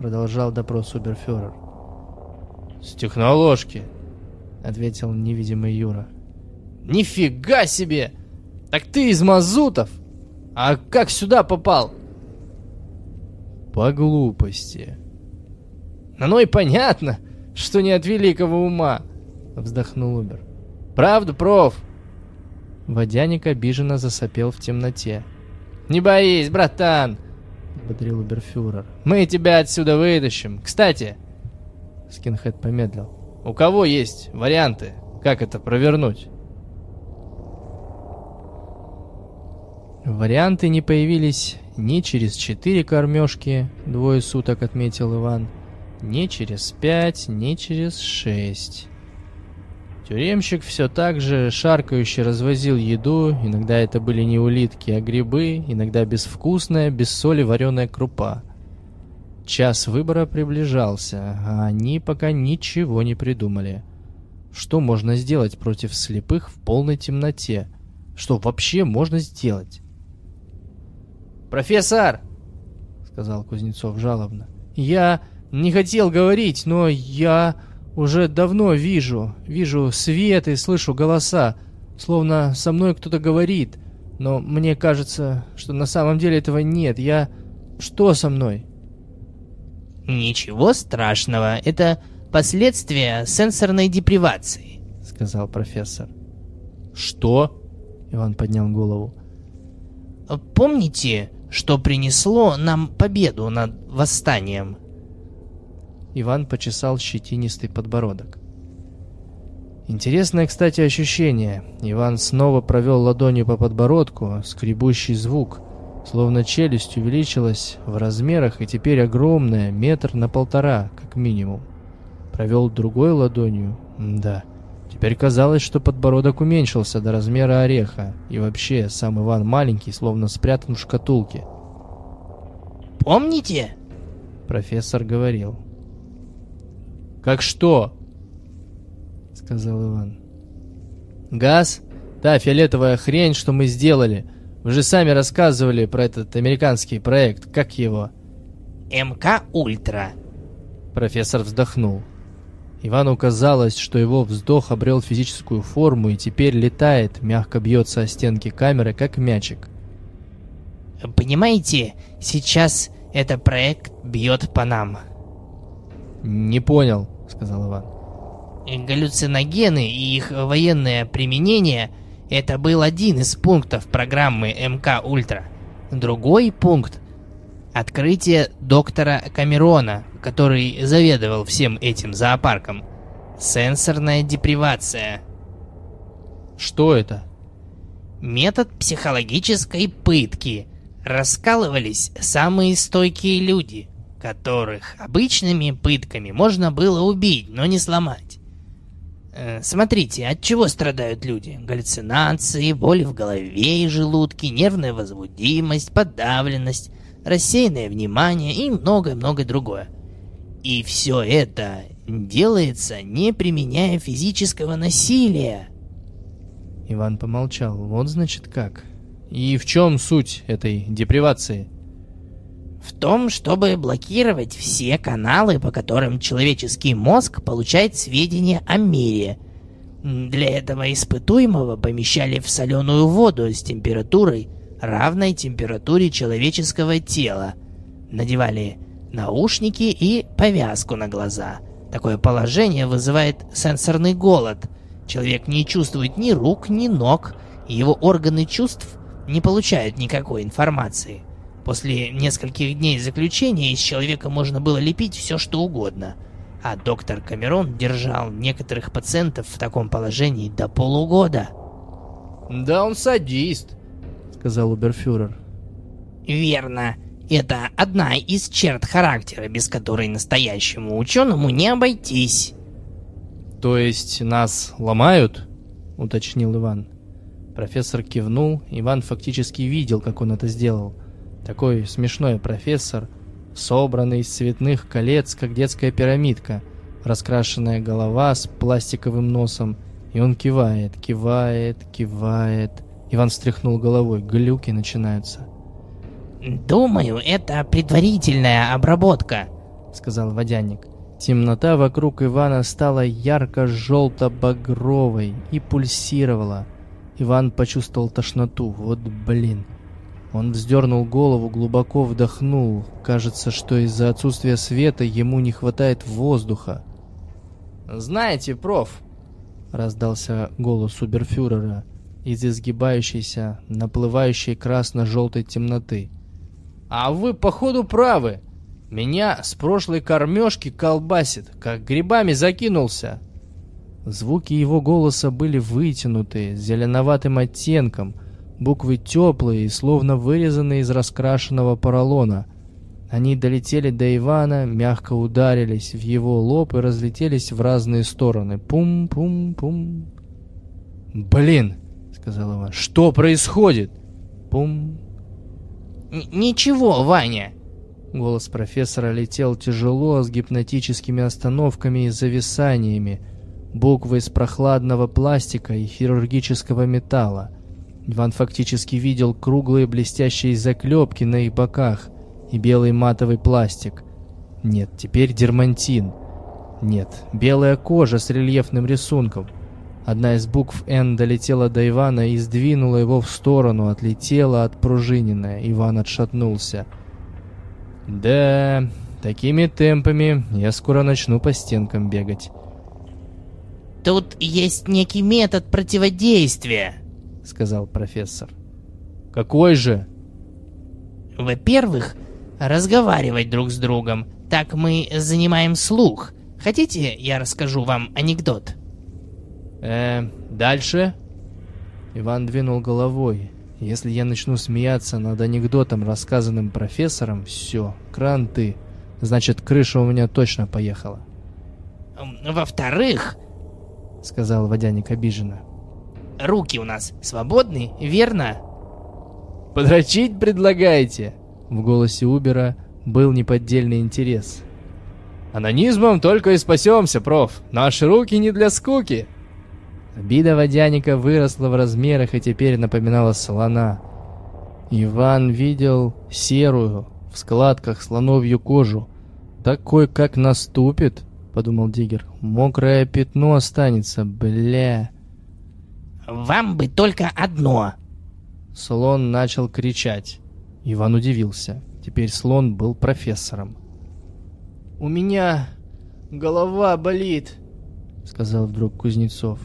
Продолжал допрос Уберфюрер. «С техноложки», — ответил невидимый Юра. «Нифига себе! Так ты из мазутов? А как сюда попал?» «По глупости». «Ну и понятно, что не от великого ума», — вздохнул Убер. «Правда, проф?» Водяник обиженно засопел в темноте. «Не боись, братан!» — бодрил Уберфюрер. «Мы тебя отсюда вытащим. Кстати...» Скинхед помедлил. «У кого есть варианты, как это провернуть?» Варианты не появились ни через четыре кормежки, двое суток отметил Иван, ни через пять, ни через шесть. Тюремщик все так же шаркающе развозил еду, иногда это были не улитки, а грибы, иногда безвкусная, без соли вареная крупа. Час выбора приближался, а они пока ничего не придумали. Что можно сделать против слепых в полной темноте? Что вообще можно сделать? «Профессор!» — сказал Кузнецов жалобно. «Я не хотел говорить, но я уже давно вижу, вижу свет и слышу голоса, словно со мной кто-то говорит, но мне кажется, что на самом деле этого нет. Я... Что со мной? Ничего страшного, это последствия сенсорной депривации, сказал профессор. Что? Иван поднял голову. Помните, что принесло нам победу над восстанием? Иван почесал щетинистый подбородок. Интересное, кстати, ощущение. Иван снова провел ладонью по подбородку, скребущий звук, словно челюсть увеличилась в размерах и теперь огромная, метр на полтора, как минимум. Провел другой ладонью, да. Теперь казалось, что подбородок уменьшился до размера ореха, и вообще сам Иван маленький, словно спрятан в шкатулке. «Помните?» Профессор говорил. «Как что?» — сказал Иван. «Газ? Та фиолетовая хрень, что мы сделали. Вы же сами рассказывали про этот американский проект. Как его?» «МК Ультра». Профессор вздохнул. Ивану казалось, что его вздох обрел физическую форму и теперь летает, мягко бьется о стенки камеры, как мячик. «Понимаете, сейчас этот проект бьет по нам». «Не понял», — сказал Иван. Галлюциногены и их военное применение — это был один из пунктов программы МК Ультра. Другой пункт — открытие доктора Камерона, который заведовал всем этим зоопарком. Сенсорная депривация. Что это? Метод психологической пытки. Раскалывались самые стойкие люди — которых обычными пытками можно было убить, но не сломать. Э, смотрите, от чего страдают люди? Галлюцинации, боли в голове и желудке, нервная возбудимость, подавленность, рассеянное внимание и многое-многое другое. И все это делается, не применяя физического насилия. Иван помолчал. Вот значит как. И в чем суть этой депривации? В том, чтобы блокировать все каналы, по которым человеческий мозг получает сведения о мире. Для этого испытуемого помещали в соленую воду с температурой, равной температуре человеческого тела. Надевали наушники и повязку на глаза. Такое положение вызывает сенсорный голод. Человек не чувствует ни рук, ни ног, и его органы чувств не получают никакой информации. После нескольких дней заключения из человека можно было лепить все, что угодно. А доктор Камерон держал некоторых пациентов в таком положении до полугода. «Да он садист», — сказал Уберфюрер. «Верно. Это одна из черт характера, без которой настоящему ученому не обойтись». «То есть нас ломают?» — уточнил Иван. Профессор кивнул, Иван фактически видел, как он это сделал. Такой смешной профессор, собранный из цветных колец, как детская пирамидка, раскрашенная голова с пластиковым носом, и он кивает, кивает, кивает. Иван встряхнул головой, глюки начинаются. «Думаю, это предварительная обработка», — сказал водяник. Темнота вокруг Ивана стала ярко-желто-багровой и пульсировала. Иван почувствовал тошноту. Вот блин. Он вздернул голову, глубоко вдохнул. Кажется, что из-за отсутствия света ему не хватает воздуха. «Знаете, проф», — раздался голос Уберфюрера из изгибающейся, наплывающей красно-желтой темноты. «А вы, походу, правы. Меня с прошлой кормежки колбасит, как грибами закинулся». Звуки его голоса были вытянутые, с зеленоватым оттенком, буквы теплые словно вырезанные из раскрашенного поролона. Они долетели до Ивана, мягко ударились в его лоб и разлетелись в разные стороны. Пум-пум-пум. «Блин!» — сказал Иван. «Что происходит?» Пум. «Ничего, Ваня!» Голос профессора летел тяжело, с гипнотическими остановками и зависаниями, буквы из прохладного пластика и хирургического металла. Иван фактически видел круглые блестящие заклепки на их боках и белый матовый пластик. Нет, теперь дермантин. Нет, белая кожа с рельефным рисунком. Одна из букв «Н» долетела до Ивана и сдвинула его в сторону, отлетела отпружиненная. Иван отшатнулся. «Да, такими темпами я скоро начну по стенкам бегать». «Тут есть некий метод противодействия», — сказал профессор. «Какой же?» «Во-первых, разговаривать друг с другом. Так мы занимаем слух. Хотите, я расскажу вам анекдот?» «Э, дальше?» Иван двинул головой. «Если я начну смеяться над анекдотом, рассказанным профессором, все, кранты. Значит, крыша у меня точно поехала». «Во-вторых, — сказал водяник обиженно. «Руки у нас свободны, верно?» «Подрочить предлагаете?» В голосе Убера был неподдельный интерес. «Анонизмом только и спасемся, проф. Наши руки не для скуки!» Обида водяника выросла в размерах и теперь напоминала слона. Иван видел серую, в складках слоновью кожу. Такой, как наступит, — подумал Диггер. «Мокрое пятно останется, бля!» «Вам бы только одно!» Слон начал кричать. Иван удивился. Теперь слон был профессором. «У меня голова болит», — сказал вдруг Кузнецов.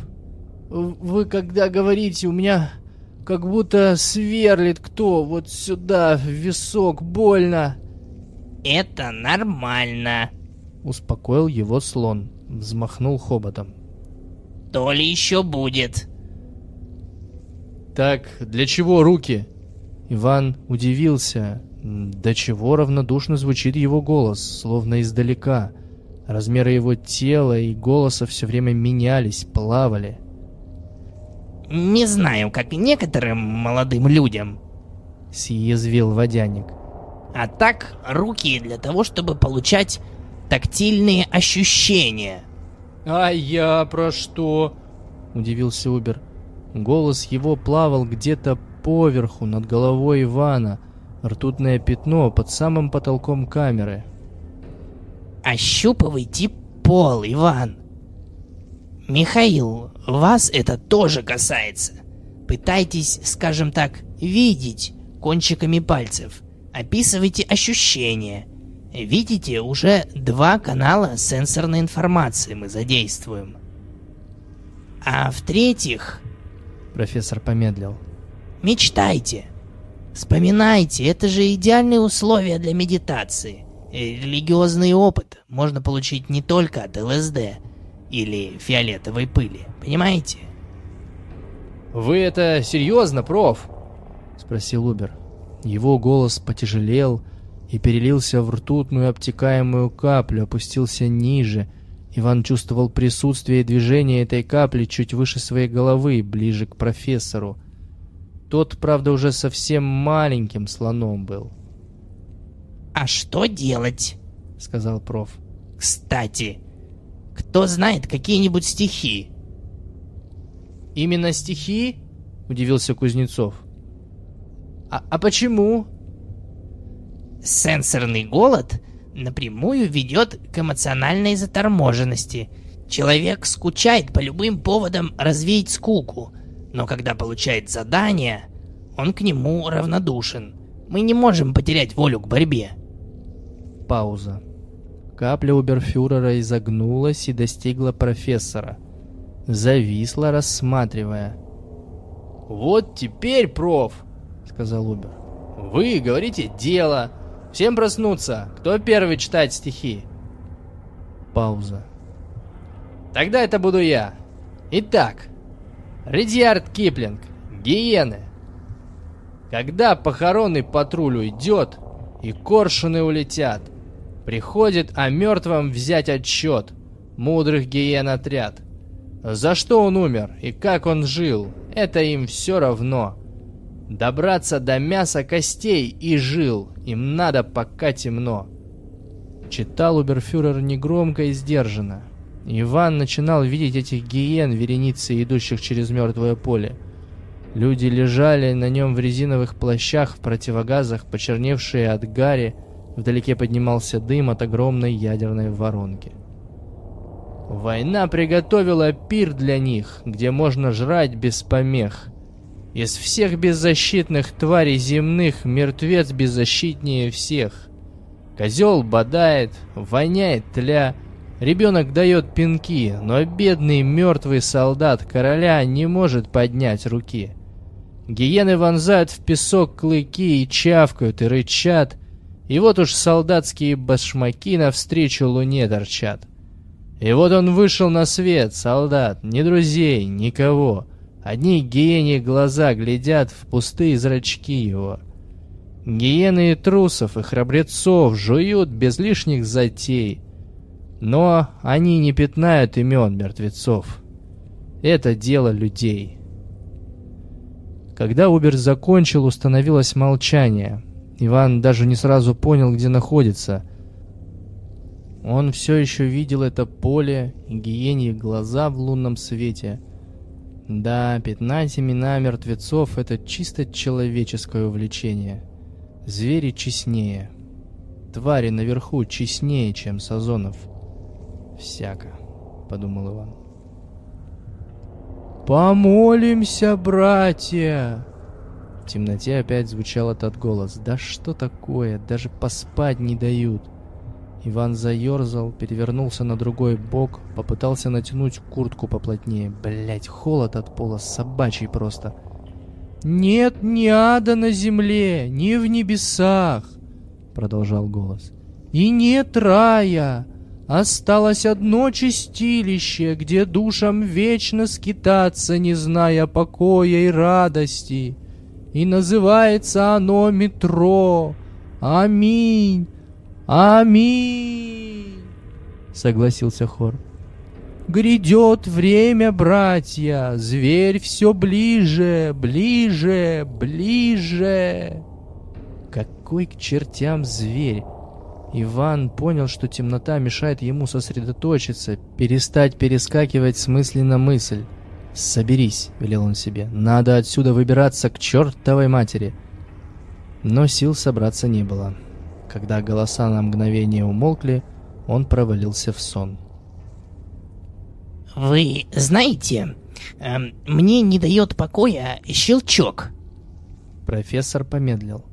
«Вы когда говорите, у меня как будто сверлит кто вот сюда, в висок, больно». «Это нормально», Успокоил его слон, взмахнул хоботом. То ли еще будет. Так, для чего руки? Иван удивился. До чего равнодушно звучит его голос, словно издалека. Размеры его тела и голоса все время менялись, плавали. «Не знаю, как некоторым молодым людям», — съязвил водяник. «А так, руки для того, чтобы получать тактильные ощущения. «А я про что?» — удивился Убер. Голос его плавал где-то поверху, над головой Ивана. Ртутное пятно под самым потолком камеры. Ощупывайте пол, Иван. Михаил, вас это тоже касается. Пытайтесь, скажем так, видеть кончиками пальцев. Описывайте ощущения. Видите, уже два канала сенсорной информации мы задействуем. А в-третьих... Профессор помедлил. Мечтайте. Вспоминайте, это же идеальные условия для медитации. Религиозный опыт можно получить не только от ЛСД или фиолетовой пыли, понимаете? «Вы это серьезно, проф?» — спросил Убер. Его голос потяжелел и перелился в ртутную обтекаемую каплю, опустился ниже. Иван чувствовал присутствие и движение этой капли чуть выше своей головы, ближе к профессору. Тот, правда, уже совсем маленьким слоном был. «А что делать?» — сказал проф. «Кстати, кто знает какие-нибудь стихи?» «Именно стихи?» — удивился Кузнецов. «А, а почему?» «Сенсорный голод напрямую ведет к эмоциональной заторможенности. Человек скучает по любым поводам развеять скуку, но когда получает задание, он к нему равнодушен. Мы не можем потерять волю к борьбе». Пауза. Капля Уберфюрера изогнулась и достигла профессора — зависла, рассматривая. «Вот теперь, проф!» — сказал Убер. «Вы говорите дело. Всем проснуться. Кто первый читает стихи?» Пауза. «Тогда это буду я. Итак, Редьярд Киплинг, гиены. Когда похоронный патруль уйдет, и коршуны улетят, приходит о мертвом взять отчет, мудрых гиен отряд. За что он умер и как он жил, это им все равно. Добраться до мяса костей и жил им надо пока темно. Читал Уберфюрер негромко и сдержанно. Иван начинал видеть этих гиен, вереницы, идущих через мертвое поле. Люди лежали на нем в резиновых плащах, в противогазах, почерневшие от гари. Вдалеке поднимался дым от огромной ядерной воронки. Война приготовила пир для них, где можно жрать без помех. Из всех беззащитных тварей земных мертвец беззащитнее всех. Козел бодает, воняет тля, ребенок дает пинки, но бедный мертвый солдат короля не может поднять руки. Гиены вонзают в песок клыки и чавкают, и рычат, и вот уж солдатские башмаки навстречу луне торчат. И вот он вышел на свет, солдат, ни друзей, никого. Одни гиени глаза глядят в пустые зрачки его. Гиены и трусов, и храбрецов жуют без лишних затей. Но они не пятнают имен мертвецов. Это дело людей. Когда Убер закончил, установилось молчание. Иван даже не сразу понял, где находится — он все еще видел это поле гиеньи глаза в лунном свете. Да, пятнать имена мертвецов — это чисто человеческое увлечение. Звери честнее. Твари наверху честнее, чем Сазонов. «Всяко», — подумал Иван. «Помолимся, братья!» В темноте опять звучал этот голос. «Да что такое? Даже поспать не дают!» Иван заерзал, перевернулся на другой бок, попытался натянуть куртку поплотнее. Блять, холод от пола собачий просто. «Нет ни ада на земле, ни в небесах!» Продолжал голос. «И нет рая! Осталось одно чистилище, где душам вечно скитаться, не зная покоя и радости. И называется оно метро. Аминь!» «Аминь!» — согласился хор. «Грядет время, братья, зверь все ближе, ближе, ближе!» Какой к чертям зверь? Иван понял, что темнота мешает ему сосредоточиться, перестать перескакивать с мысли на мысль. «Соберись», — велел он себе, — «надо отсюда выбираться к чертовой матери». Но сил собраться не было. Когда голоса на мгновение умолкли, он провалился в сон. Вы знаете, эм, мне не дает покоя щелчок. Профессор помедлил.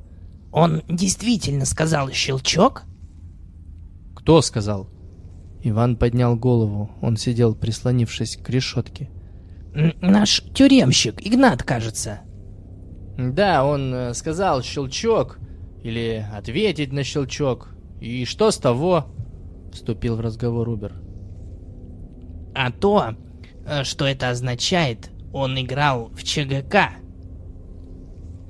Он действительно сказал щелчок? Кто сказал? Иван поднял голову. Он сидел, прислонившись к решетке. Наш тюремщик, Игнат, кажется. Да, он э, сказал щелчок. Или ответить на щелчок. И что с того? Вступил в разговор Убер. А то, э, что это означает, он играл в ЧГК.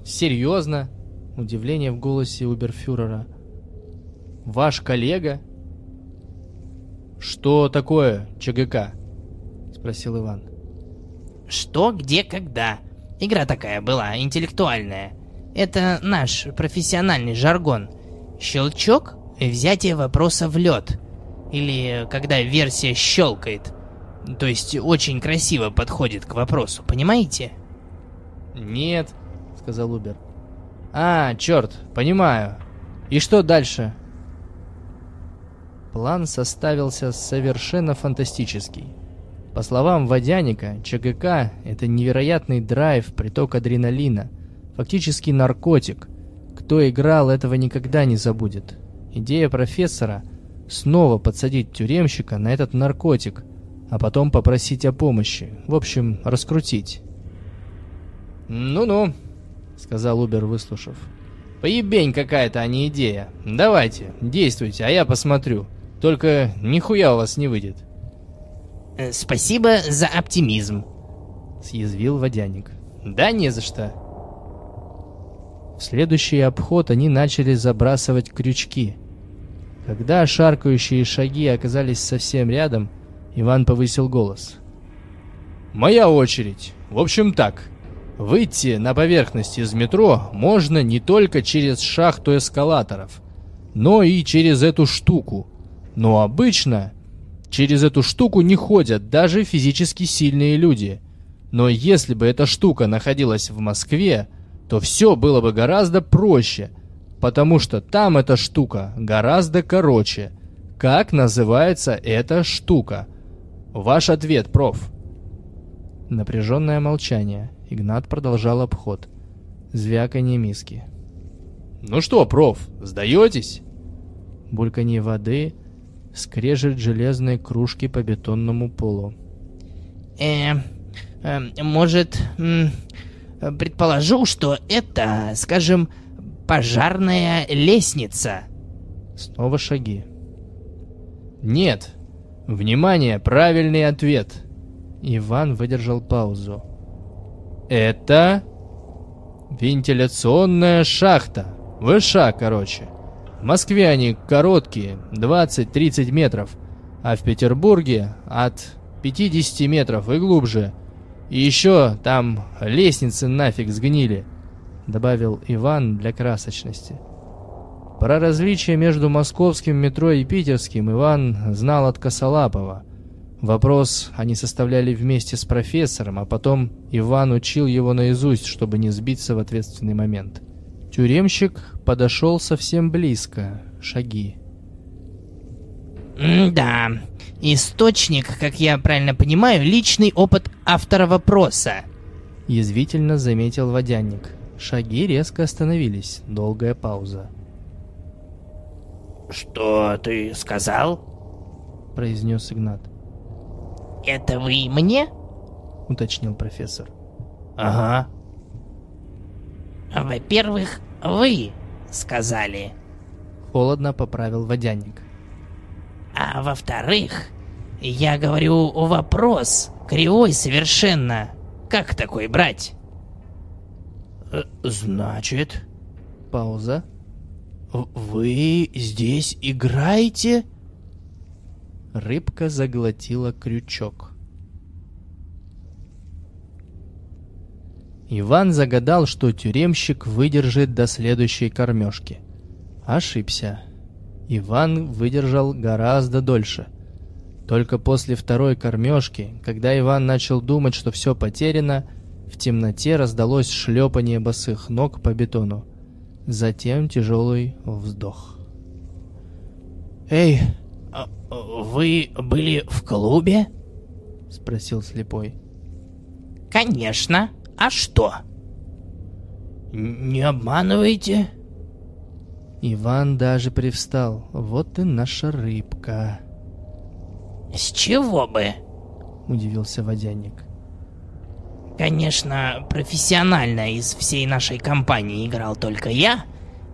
Серьезно? Удивление в голосе Уберфюрера. Ваш коллега? Что такое ЧГК? Спросил Иван. Что, где, когда. Игра такая была, интеллектуальная. Это наш профессиональный жаргон. Щелчок — взятие вопроса в лед. Или когда версия щелкает. То есть очень красиво подходит к вопросу, понимаете? Нет, сказал Убер. А, черт, понимаю. И что дальше? План составился совершенно фантастический. По словам Водяника, ЧГК – это невероятный драйв, приток адреналина, фактически наркотик. Кто играл, этого никогда не забудет. Идея профессора – снова подсадить тюремщика на этот наркотик, а потом попросить о помощи, в общем, раскрутить. «Ну-ну», — сказал Убер, выслушав. «Поебень какая-то, а не идея. Давайте, действуйте, а я посмотрю. Только нихуя у вас не выйдет», Э, Спасибо за оптимизм. — съязвил водяник. «Да не за что». В следующий обход они начали забрасывать крючки. Когда шаркающие шаги оказались совсем рядом, Иван повысил голос. «Моя очередь. В общем так. Выйти на поверхность из метро можно не только через шахту эскалаторов, но и через эту штуку. Но обычно через эту штуку не ходят даже физически сильные люди. Но если бы эта штука находилась в Москве, то все было бы гораздо проще, потому что там эта штука гораздо короче. Как называется эта штука? Ваш ответ, проф. Напряженное молчание. Игнат продолжал обход. Звяканье миски. «Ну что, проф, сдаетесь?» Бульканье воды, скрежет железной кружки по бетонному полу. Э, э, может, предположу, что это, скажем, пожарная лестница. Снова шаги. Нет. Внимание, правильный ответ. Иван выдержал паузу. Это вентиляционная шахта. ВШ, короче. В Москве они короткие, 20-30 метров, а в Петербурге от 50 метров и глубже. И еще там лестницы нафиг сгнили, добавил Иван для красочности. Про различия между московским метро и питерским Иван знал от Косолапова. Вопрос они составляли вместе с профессором, а потом Иван учил его наизусть, чтобы не сбиться в ответственный момент. Тюремщик подошел совсем близко. Шаги. Да, источник, как я правильно понимаю, личный опыт автора вопроса. Язвительно заметил водянник. Шаги резко остановились. Долгая пауза. Что ты сказал? Произнес Игнат. Это вы мне? Уточнил профессор. Ага. Во-первых, вы сказали. Холодно поправил водянник. А во-вторых, я говорю вопрос, кривой совершенно. Как такой брать? Э, Значит, Пауза. вы здесь играете? Рыбка заглотила крючок. Иван загадал, что тюремщик выдержит до следующей кормежки. Ошибся. Иван выдержал гораздо дольше. Только после второй кормежки, когда Иван начал думать, что все потеряно, в темноте раздалось шлепание босых ног по бетону. Затем тяжелый вздох. «Эй, а, вы были в клубе?» — спросил слепой. «Конечно. А что?» «Не обманываете?» Иван даже привстал. Вот и наша рыбка. «С чего бы?» — удивился водяник. Конечно, профессионально из всей нашей компании играл только я.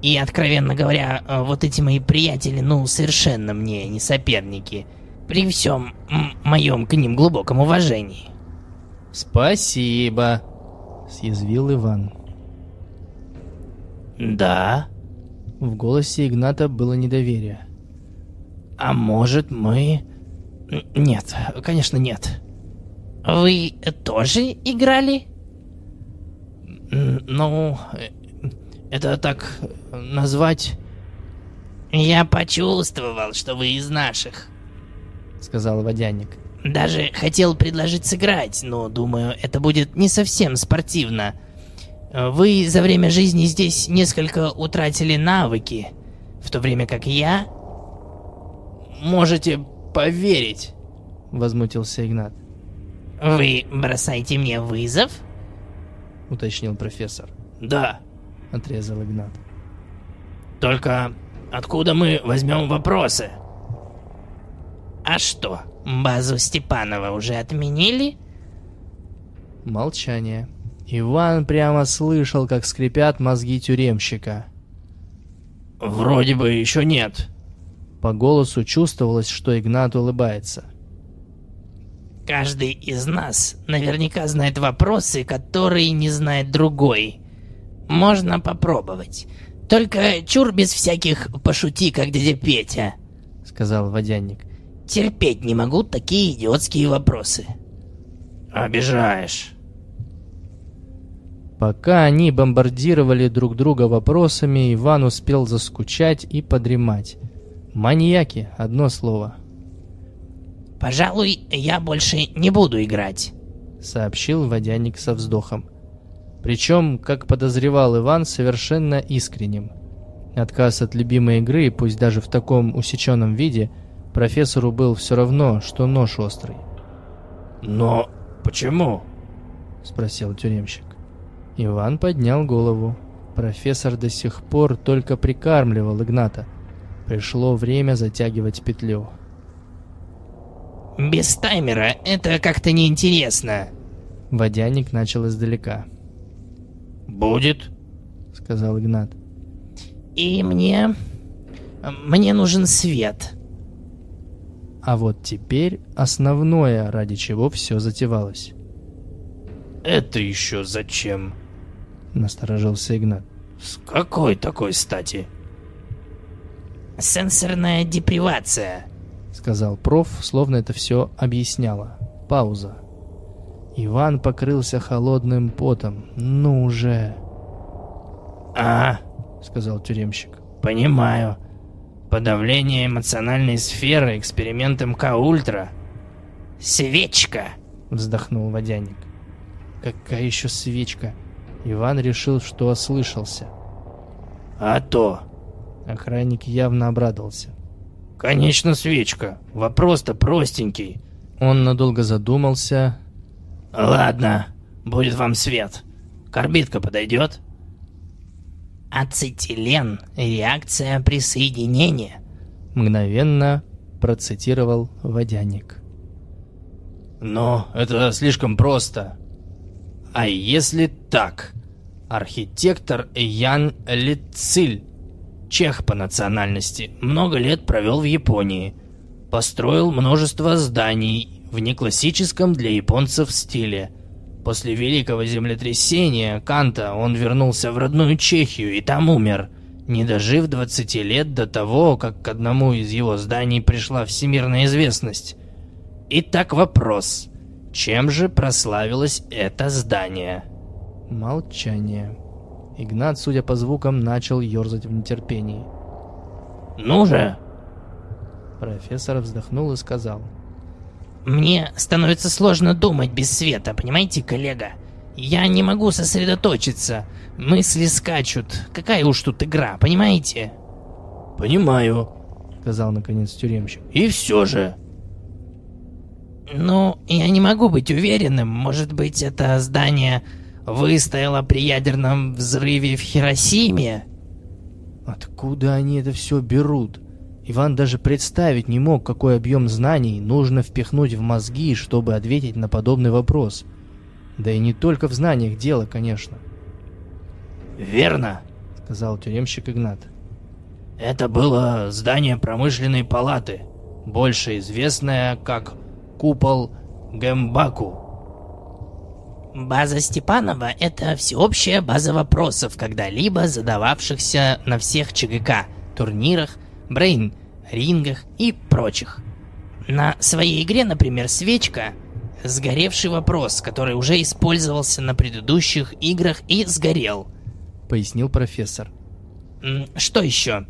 И, откровенно говоря, вот эти мои приятели, ну, совершенно мне не соперники. При всем моем к ним глубоком уважении. «Спасибо», — съязвил Иван. «Да?» В голосе Игната было недоверие. «А может, мы...» «Нет, конечно, нет». «Вы тоже играли?» «Ну, это так назвать...» «Я почувствовал, что вы из наших», — сказал водяник. «Даже хотел предложить сыграть, но, думаю, это будет не совсем спортивно. Вы за время жизни здесь несколько утратили навыки, в то время как я...» «Можете поверить», — возмутился Игнат. «Вы бросаете мне вызов?» — уточнил профессор. «Да», — отрезал Игнат. «Только откуда мы возьмем вопросы?» «А что, базу Степанова уже отменили?» Молчание. Иван прямо слышал, как скрипят мозги тюремщика. «Вроде бы еще нет». По голосу чувствовалось, что Игнат улыбается. Каждый из нас наверняка знает вопросы, которые не знает другой. Можно попробовать. Только чур без всяких пошути, как дядя Петя, сказал водяник. Терпеть не могу такие идиотские вопросы. Обижаешь. Пока они бомбардировали друг друга вопросами, Иван успел заскучать и подремать. Маньяки, одно слово. «Пожалуй, я больше не буду играть», — сообщил водяник со вздохом. Причем, как подозревал Иван, совершенно искренним. Отказ от любимой игры, пусть даже в таком усеченном виде, профессору был все равно, что нож острый. «Но почему?» — спросил тюремщик. Иван поднял голову. Профессор до сих пор только прикармливал Игната. Пришло время затягивать петлю. Без таймера это как-то неинтересно. Водяник начал издалека. «Будет», — сказал Игнат. «И мне... мне нужен свет». А вот теперь основное, ради чего все затевалось. «Это еще зачем?» — насторожился Игнат. «С какой такой стати?» «Сенсорная депривация», сказал проф, словно это все объясняло. Пауза. Иван покрылся холодным потом. «Ну уже!» «А, — сказал тюремщик. «Понимаю. Подавление эмоциональной сферы экспериментом К-Ультра». «Свечка!» — вздохнул водяник. «Какая еще свечка?» Иван решил, что ослышался. «А то!» Охранник явно обрадовался. «Конечно, свечка. Вопрос-то простенький». Он надолго задумался. «Ладно, будет вам свет. Корбитка подойдет?» «Ацетилен. Реакция присоединения», — мгновенно процитировал водяник. «Но это слишком просто. А если так? Архитектор Ян Лициль Чех по национальности, много лет провел в Японии. Построил множество зданий в неклассическом для японцев стиле. После великого землетрясения Канта он вернулся в родную Чехию и там умер, не дожив 20 лет до того, как к одному из его зданий пришла всемирная известность. Итак, вопрос. Чем же прославилось это здание? Молчание. Игнат, судя по звукам, начал ерзать в нетерпении. «Ну же!» Профессор вздохнул и сказал. «Мне становится сложно думать без света, понимаете, коллега? Я не могу сосредоточиться. Мысли скачут. Какая уж тут игра, понимаете? «Понимаю», — сказал наконец тюремщик. «И все же...» «Ну, я не могу быть уверенным. Может быть, это здание выстояло при ядерном взрыве в Хиросиме?» Откуда они это все берут? Иван даже представить не мог, какой объем знаний нужно впихнуть в мозги, чтобы ответить на подобный вопрос. Да и не только в знаниях дело, конечно. «Верно», — сказал тюремщик Игнат. «Это было здание промышленной палаты, больше известное как купол Гэмбаку». База Степанова — это всеобщая база вопросов, когда-либо задававшихся на всех ЧГК, турнирах, брейн, рингах и прочих. На своей игре, например, «Свечка» — сгоревший вопрос, который уже использовался на предыдущих играх и сгорел, — пояснил профессор. Что еще?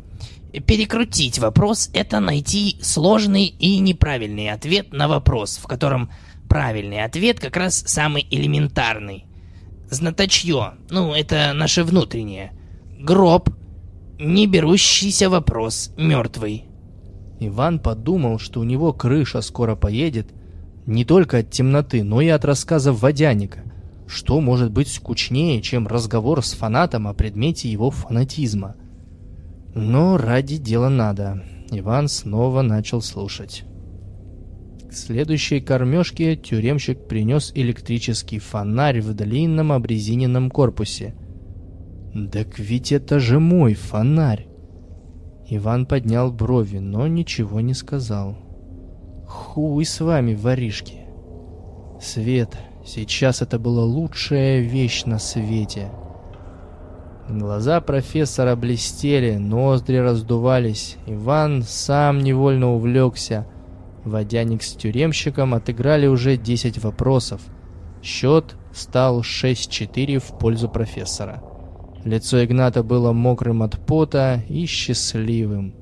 Перекрутить вопрос — это найти сложный и неправильный ответ на вопрос, в котором правильный ответ как раз самый элементарный. Знаточье, ну, это наше внутреннее. Гроб, не берущийся вопрос, мертвый. Иван подумал, что у него крыша скоро поедет, не только от темноты, но и от рассказов водяника. Что может быть скучнее, чем разговор с фанатом о предмете его фанатизма? Но ради дела надо. Иван снова начал слушать. К следующей кормежке тюремщик принес электрический фонарь в длинном обрезиненном корпусе. «Так ведь это же мой фонарь!» Иван поднял брови, но ничего не сказал. «Хуй с вами, воришки!» «Свет, сейчас это была лучшая вещь на свете!» Глаза профессора блестели, ноздри раздувались. Иван сам невольно увлекся – Водяник с тюремщиком отыграли уже 10 вопросов. Счет стал 6-4 в пользу профессора. Лицо Игната было мокрым от пота и счастливым.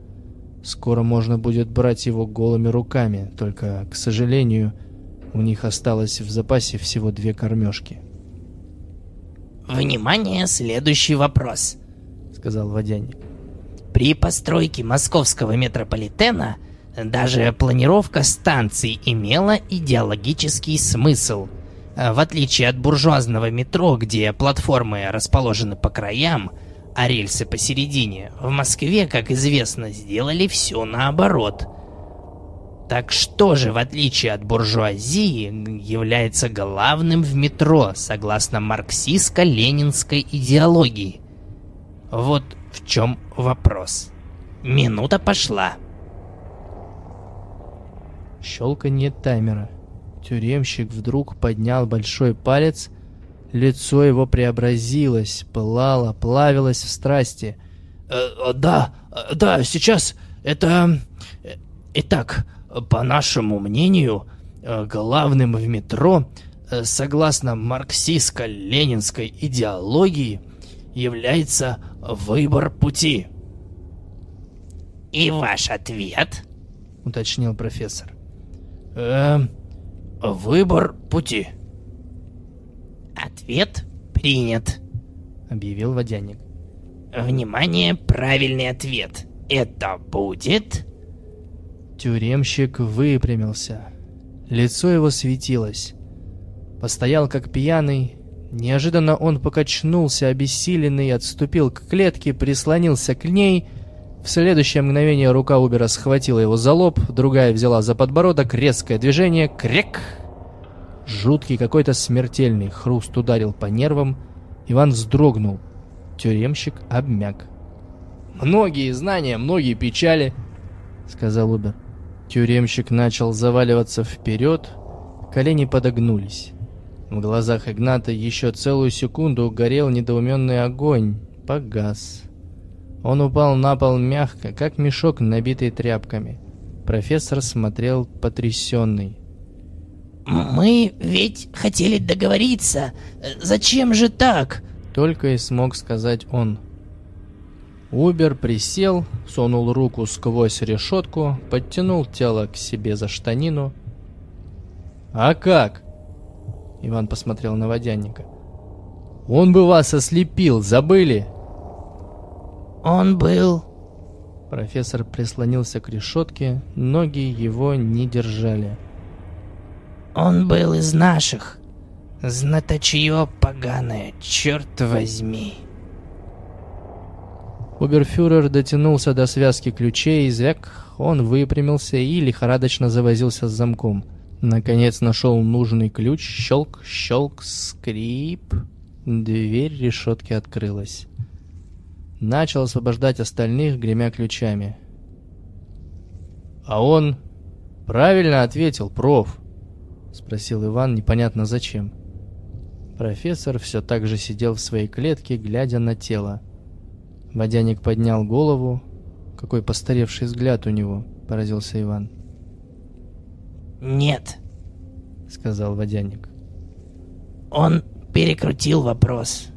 Скоро можно будет брать его голыми руками, только, к сожалению, у них осталось в запасе всего две кормежки. «Внимание, следующий вопрос», — сказал водяник. «При постройке московского метрополитена даже планировка станций имела идеологический смысл. В отличие от буржуазного метро, где платформы расположены по краям, а рельсы посередине, в Москве, как известно, сделали все наоборот. Так что же, в отличие от буржуазии, является главным в метро, согласно марксистско-ленинской идеологии? Вот в чем вопрос. Минута пошла. Щелканье таймера. Тюремщик вдруг поднял большой палец. Лицо его преобразилось, пылало, плавилось в страсти. «Э, «Да, да, сейчас это... Э, итак, по нашему мнению, э, главным в метро, согласно марксистско-ленинской идеологии, является выбор пути». «И ваш ответ?» — уточнил профессор. Эм, выбор пути. Ответ принят, объявил водяник. Внимание, правильный ответ. Это будет... Тюремщик выпрямился. Лицо его светилось. Постоял как пьяный. Неожиданно он покачнулся, обессиленный, отступил к клетке, прислонился к ней в следующее мгновение рука Убера схватила его за лоб, другая взяла за подбородок, резкое движение, крек! Жуткий какой-то смертельный хруст ударил по нервам. Иван вздрогнул. Тюремщик обмяк. «Многие знания, многие печали», — сказал Убер. Тюремщик начал заваливаться вперед, колени подогнулись. В глазах Игната еще целую секунду горел недоуменный огонь, погас. Он упал на пол мягко, как мешок, набитый тряпками. Профессор смотрел потрясенный. «Мы ведь хотели договориться. Зачем же так?» Только и смог сказать он. Убер присел, сунул руку сквозь решетку, подтянул тело к себе за штанину. «А как?» Иван посмотрел на водяника. Он бы вас ослепил, забыли?» Он был... Профессор прислонился к решетке, ноги его не держали. Он был из наших. Знаточье поганое, черт возьми. Оберфюрер дотянулся до связки ключей, и звяк, он выпрямился и лихорадочно завозился с замком. Наконец нашел нужный ключ, щелк, щелк, скрип. Дверь решетки открылась. Начал освобождать остальных, гремя ключами. «А он правильно ответил, проф?» — спросил Иван, непонятно зачем. Профессор все так же сидел в своей клетке, глядя на тело. Водяник поднял голову. Какой постаревший взгляд у него, поразился Иван. «Нет», — сказал водяник. «Он перекрутил вопрос.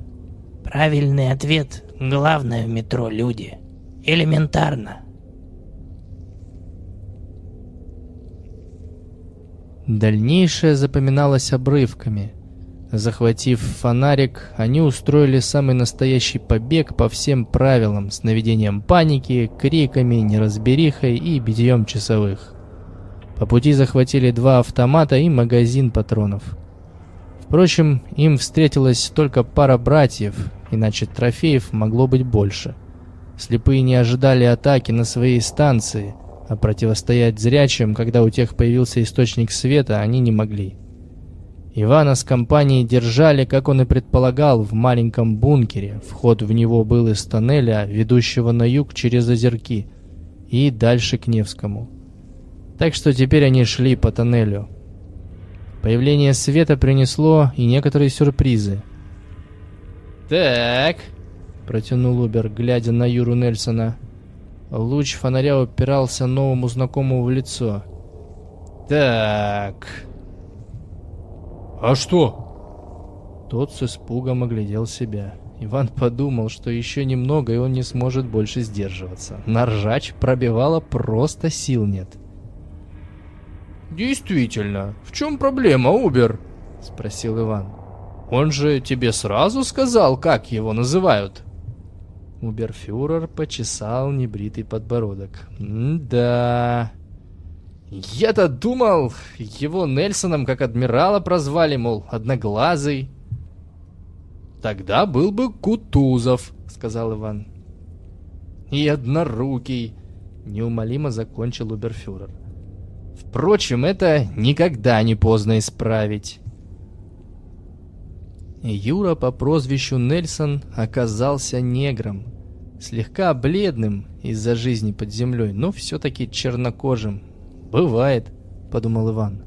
Правильный ответ — главное в метро, люди. Элементарно». Дальнейшее запоминалось обрывками — Захватив фонарик, они устроили самый настоящий побег по всем правилам, с наведением паники, криками, неразберихой и битьем часовых. По пути захватили два автомата и магазин патронов. Впрочем, им встретилась только пара братьев, иначе трофеев могло быть больше. Слепые не ожидали атаки на своей станции, а противостоять зрячим, когда у тех появился источник света, они не могли. Ивана с компанией держали, как он и предполагал, в маленьком бункере. Вход в него был из тоннеля, ведущего на юг через озерки, и дальше к Невскому. Так что теперь они шли по тоннелю. Появление света принесло и некоторые сюрпризы. «Так», — протянул Убер, глядя на Юру Нельсона. Луч фонаря упирался новому знакомому в лицо. «Так...» «А что?» Тот с испугом оглядел себя. Иван подумал, что еще немного, и он не сможет больше сдерживаться. На ржач пробивала просто сил нет. «Действительно, в чем проблема, Убер?» — спросил Иван. «Он же тебе сразу сказал, как его называют?» Уберфюрер почесал небритый подбородок. «Да...» Я-то думал, его Нельсоном как адмирала прозвали, мол, одноглазый. Тогда был бы Кутузов, сказал Иван. И однорукий, неумолимо закончил Уберфюрер. Впрочем, это никогда не поздно исправить. Юра по прозвищу Нельсон оказался негром, слегка бледным из-за жизни под землей, но все-таки чернокожим, «Бывает», — подумал Иван.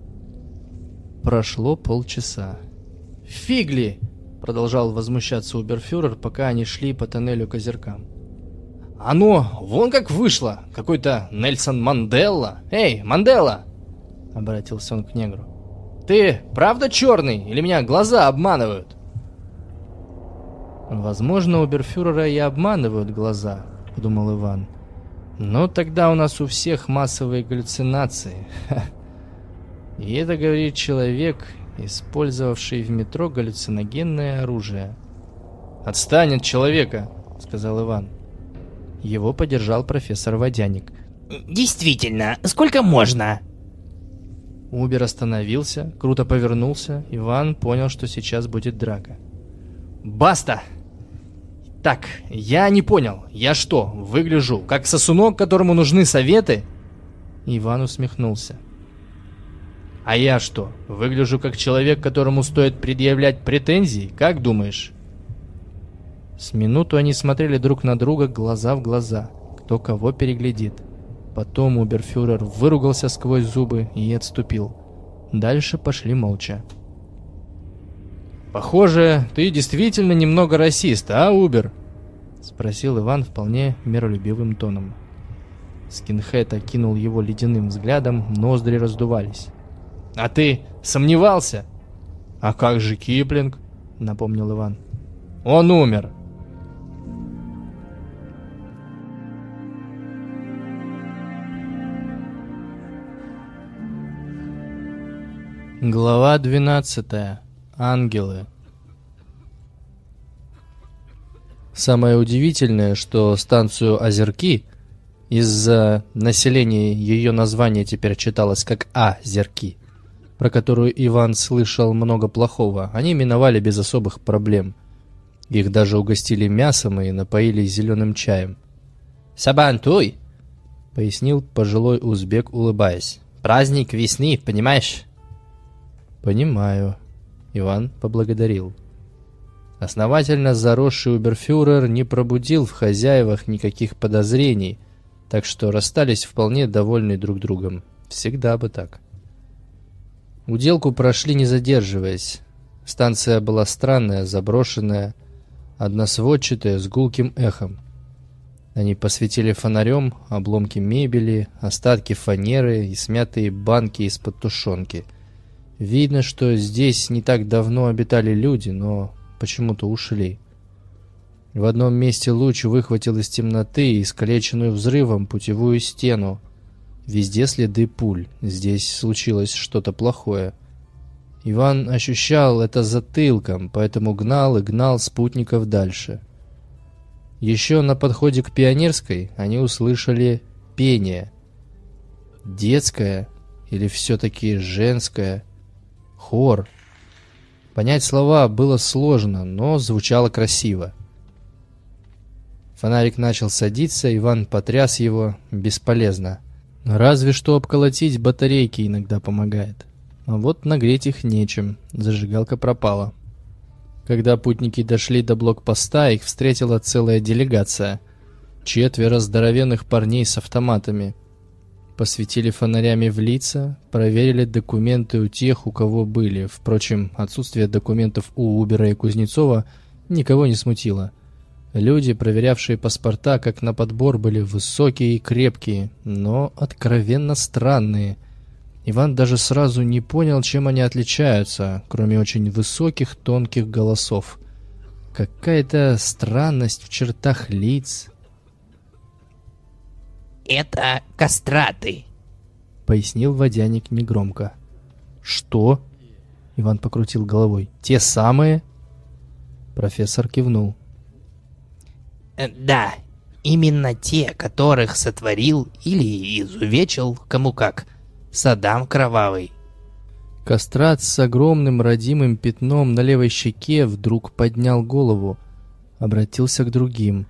Прошло полчаса. «Фигли!» — продолжал возмущаться Уберфюрер, пока они шли по тоннелю к озеркам. «Оно вон как вышло! Какой-то Нельсон Манделла! Эй, Мандела!» — обратился он к негру. «Ты правда черный или меня глаза обманывают?» «Возможно, Уберфюрера и обманывают глаза», — подумал Иван. Но тогда у нас у всех массовые галлюцинации. [laughs] И это говорит человек, использовавший в метро галлюциногенное оружие. «Отстань от человека!» — сказал Иван. Его поддержал профессор Водяник. «Действительно, сколько можно?» Убер остановился, круто повернулся. Иван понял, что сейчас будет драка. «Баста!» Так, я не понял. Я что, выгляжу как сосунок, которому нужны советы? Иван усмехнулся. А я что, выгляжу как человек, которому стоит предъявлять претензии? Как думаешь? С минуту они смотрели друг на друга глаза в глаза, кто кого переглядит. Потом Уберфюрер выругался сквозь зубы и отступил. Дальше пошли молча. «Похоже, ты действительно немного расист, а, Убер?» — спросил Иван вполне миролюбивым тоном. Скинхед окинул его ледяным взглядом, ноздри раздувались. «А ты сомневался?» «А как же Киплинг?» — напомнил Иван. «Он умер!» Глава двенадцатая. Ангелы. Самое удивительное, что станцию Озерки из-за населения ее название теперь читалось как Азерки, про которую Иван слышал много плохого, они миновали без особых проблем. Их даже угостили мясом и напоили зеленым чаем. «Сабантуй!» — пояснил пожилой узбек, улыбаясь. «Праздник весны, понимаешь?» «Понимаю», — Иван поблагодарил. Основательно заросший уберфюрер не пробудил в хозяевах никаких подозрений, так что расстались вполне довольны друг другом. Всегда бы так. Уделку прошли не задерживаясь. Станция была странная, заброшенная, односводчатая, с гулким эхом. Они посветили фонарем обломки мебели, остатки фанеры и смятые банки из-под тушенки. Видно, что здесь не так давно обитали люди, но почему-то ушли. В одном месте луч выхватил из темноты искалеченную взрывом путевую стену. Везде следы пуль. Здесь случилось что-то плохое. Иван ощущал это затылком, поэтому гнал и гнал спутников дальше. Еще на подходе к Пионерской они услышали пение. Детское или все-таки женское? Хор. Понять слова было сложно, но звучало красиво. Фонарик начал садиться, Иван потряс его бесполезно. Разве что обколотить батарейки иногда помогает. А вот нагреть их нечем, зажигалка пропала. Когда путники дошли до блокпоста, их встретила целая делегация. Четверо здоровенных парней с автоматами. Посветили фонарями в лица, проверили документы у тех, у кого были. Впрочем, отсутствие документов у Убера и Кузнецова никого не смутило. Люди, проверявшие паспорта, как на подбор, были высокие и крепкие, но откровенно странные. Иван даже сразу не понял, чем они отличаются, кроме очень высоких тонких голосов. Какая-то странность в чертах лиц, «Это кастраты», — пояснил водяник негромко. «Что?» — Иван покрутил головой. «Те самые?» Профессор кивнул. Э, «Да, именно те, которых сотворил или изувечил, кому как, Саддам Кровавый». Кастрат с огромным родимым пятном на левой щеке вдруг поднял голову, обратился к другим.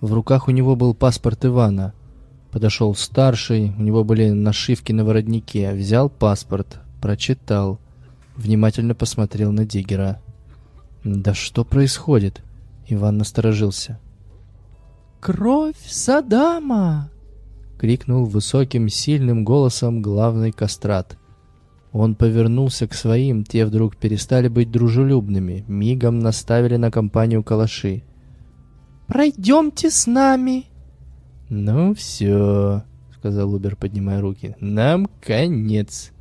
В руках у него был паспорт Ивана — Подошел старший, у него были нашивки на воротнике. Взял паспорт, прочитал. Внимательно посмотрел на Диггера. «Да что происходит?» Иван насторожился. «Кровь Садама!» — крикнул высоким, сильным голосом главный кастрат. Он повернулся к своим, те вдруг перестали быть дружелюбными, мигом наставили на компанию калаши. «Пройдемте с нами!» «Ну все», — сказал Убер, поднимая руки, — «нам конец».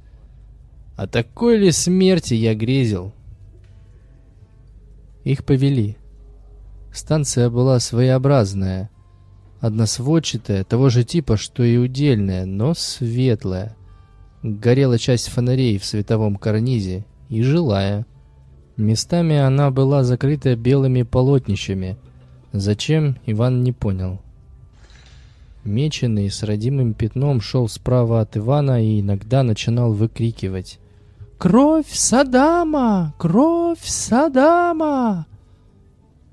«А такой ли смерти я грезил?» Их повели. Станция была своеобразная, односводчатая, того же типа, что и удельная, но светлая. Горела часть фонарей в световом карнизе и жилая. Местами она была закрыта белыми полотнищами. Зачем, Иван не понял. Меченый с родимым пятном шел справа от Ивана и иногда начинал выкрикивать. «Кровь Садама! Кровь Садама!»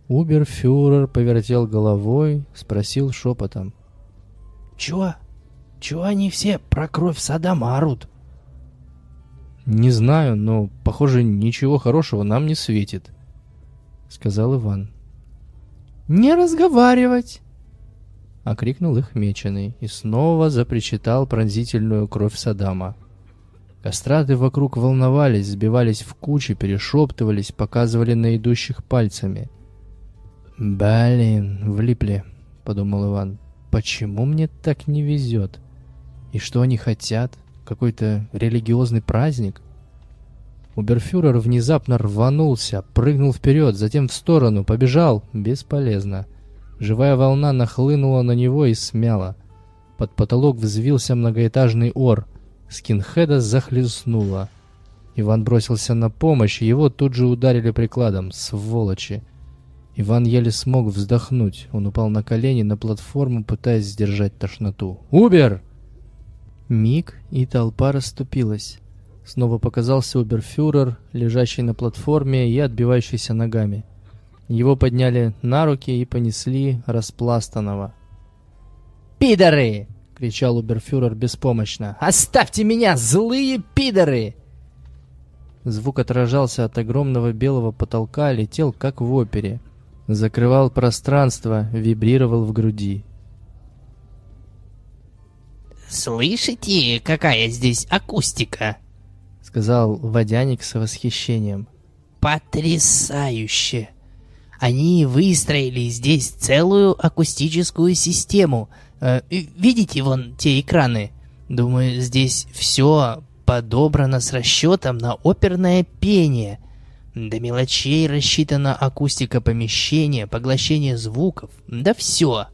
Уберфюрер повертел головой, спросил шепотом. «Чего? Чего они все про кровь Садама орут?» «Не знаю, но, похоже, ничего хорошего нам не светит», — сказал Иван. «Не разговаривать!» — окрикнул их меченый и снова запричитал пронзительную кровь Садама. Кастраты вокруг волновались, сбивались в кучи, перешептывались, показывали на идущих пальцами. «Блин, влипли», — подумал Иван. «Почему мне так не везет? И что они хотят? Какой-то религиозный праздник?» Уберфюрер внезапно рванулся, прыгнул вперед, затем в сторону, побежал. Бесполезно. Живая волна нахлынула на него и смяла. Под потолок взвился многоэтажный ор. Скинхеда захлестнуло. Иван бросился на помощь, его тут же ударили прикладом. Сволочи! Иван еле смог вздохнуть. Он упал на колени на платформу, пытаясь сдержать тошноту. «Убер!» Миг, и толпа расступилась. Снова показался уберфюрер, лежащий на платформе и отбивающийся ногами. Его подняли на руки и понесли распластанного. «Пидоры!» — кричал уберфюрер беспомощно. «Оставьте меня, злые пидоры!» Звук отражался от огромного белого потолка, летел как в опере. Закрывал пространство, вибрировал в груди. «Слышите, какая здесь акустика?» — сказал водяник с восхищением. «Потрясающе! Они выстроили здесь целую акустическую систему. Э, видите вон те экраны? Думаю, здесь все подобрано с расчетом на оперное пение. До мелочей рассчитана акустика помещения, поглощение звуков, да все.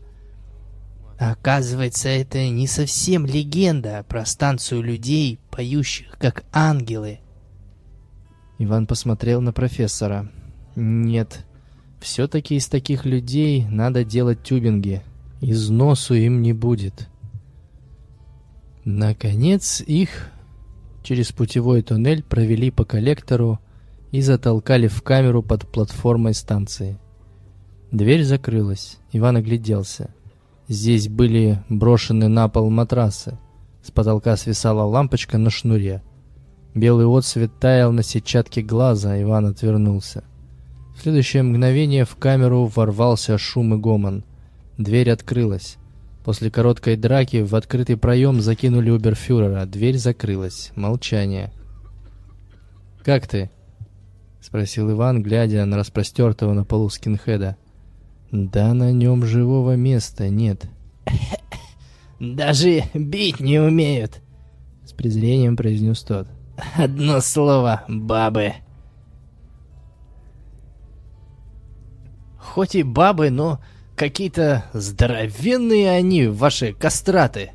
Оказывается, это не совсем легенда про станцию людей, поющих как ангелы. Иван посмотрел на профессора. Нет, все-таки из таких людей надо делать тюбинги. Износу им не будет. Наконец их через путевой туннель провели по коллектору и затолкали в камеру под платформой станции. Дверь закрылась. Иван огляделся. Здесь были брошены на пол матрасы. С потолка свисала лампочка на шнуре. Белый отсвет таял на сетчатке глаза, Иван отвернулся. В следующее мгновение в камеру ворвался шум и гомон. Дверь открылась. После короткой драки в открытый проем закинули уберфюрера. Дверь закрылась. Молчание. «Как ты?» — спросил Иван, глядя на распростертого на полу скинхеда. Да на нем живого места нет. [coughs] Даже бить не умеют, с презрением произнес тот. Одно слово, бабы. Хоть и бабы, но какие-то здоровенные они, ваши кастраты.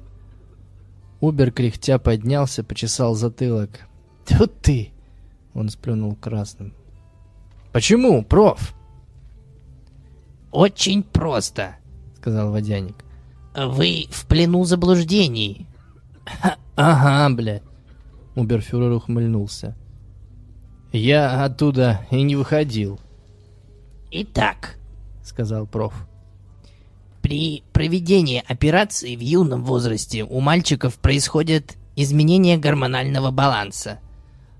Убер кряхтя поднялся, почесал затылок. Тут ты! Он сплюнул красным. Почему, проф? «Очень просто», — сказал водяник. «Вы в плену заблуждений». «Ага, бля». Уберфюрер ухмыльнулся. «Я оттуда и не выходил». «Итак», — сказал проф, — «при проведении операции в юном возрасте у мальчиков происходят изменения гормонального баланса.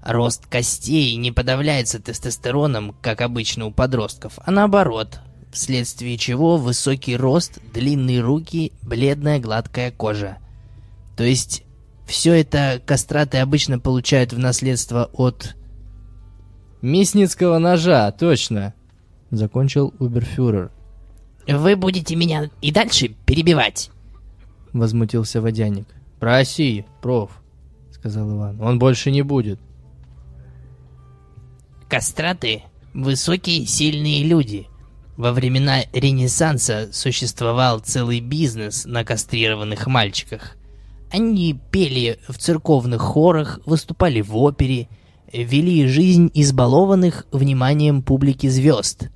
Рост костей не подавляется тестостероном, как обычно у подростков, а наоборот, вследствие чего высокий рост, длинные руки, бледная гладкая кожа. То есть все это кастраты обычно получают в наследство от... «Мясницкого ножа, точно!» — закончил Уберфюрер. «Вы будете меня и дальше перебивать?» — возмутился водяник. «Проси, проф», — сказал Иван. «Он больше не будет». «Кастраты — высокие, сильные люди», во времена Ренессанса существовал целый бизнес на кастрированных мальчиках. Они пели в церковных хорах, выступали в опере, вели жизнь избалованных вниманием публики звезд.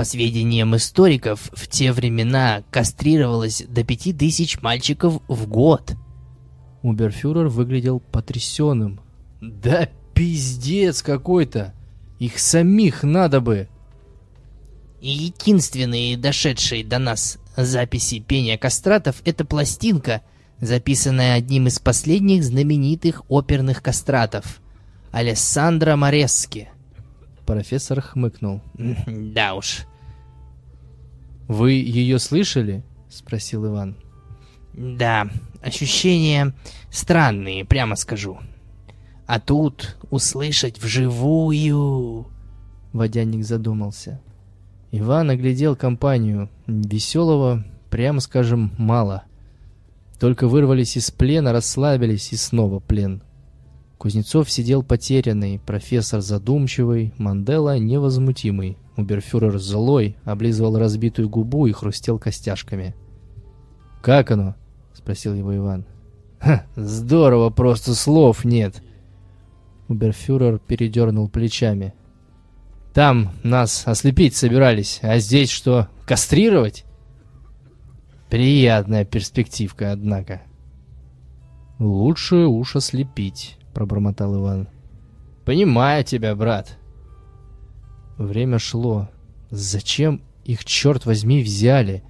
По сведениям историков, в те времена кастрировалось до пяти тысяч мальчиков в год. Уберфюрер выглядел потрясенным. «Да пиздец какой-то! Их самих надо бы!» единственные дошедшие до нас записи пения кастратов — это пластинка, записанная одним из последних знаменитых оперных кастратов — Алессандро Морески. Профессор хмыкнул. «Да уж». «Вы ее слышали?» — спросил Иван. «Да, ощущения странные, прямо скажу. А тут услышать вживую...» Водяник задумался. Иван оглядел компанию. Веселого, прямо скажем, мало. Только вырвались из плена, расслабились, и снова плен. Кузнецов сидел потерянный, профессор задумчивый, Мандела невозмутимый. Уберфюрер злой, облизывал разбитую губу и хрустел костяшками. «Как оно?» — спросил его Иван. «Ха, здорово, просто слов нет!» Уберфюрер передернул плечами. Там нас ослепить собирались, а здесь что, кастрировать? Приятная перспективка, однако. Лучше уж ослепить, пробормотал Иван. Понимаю тебя, брат. Время шло. Зачем их, черт возьми, взяли?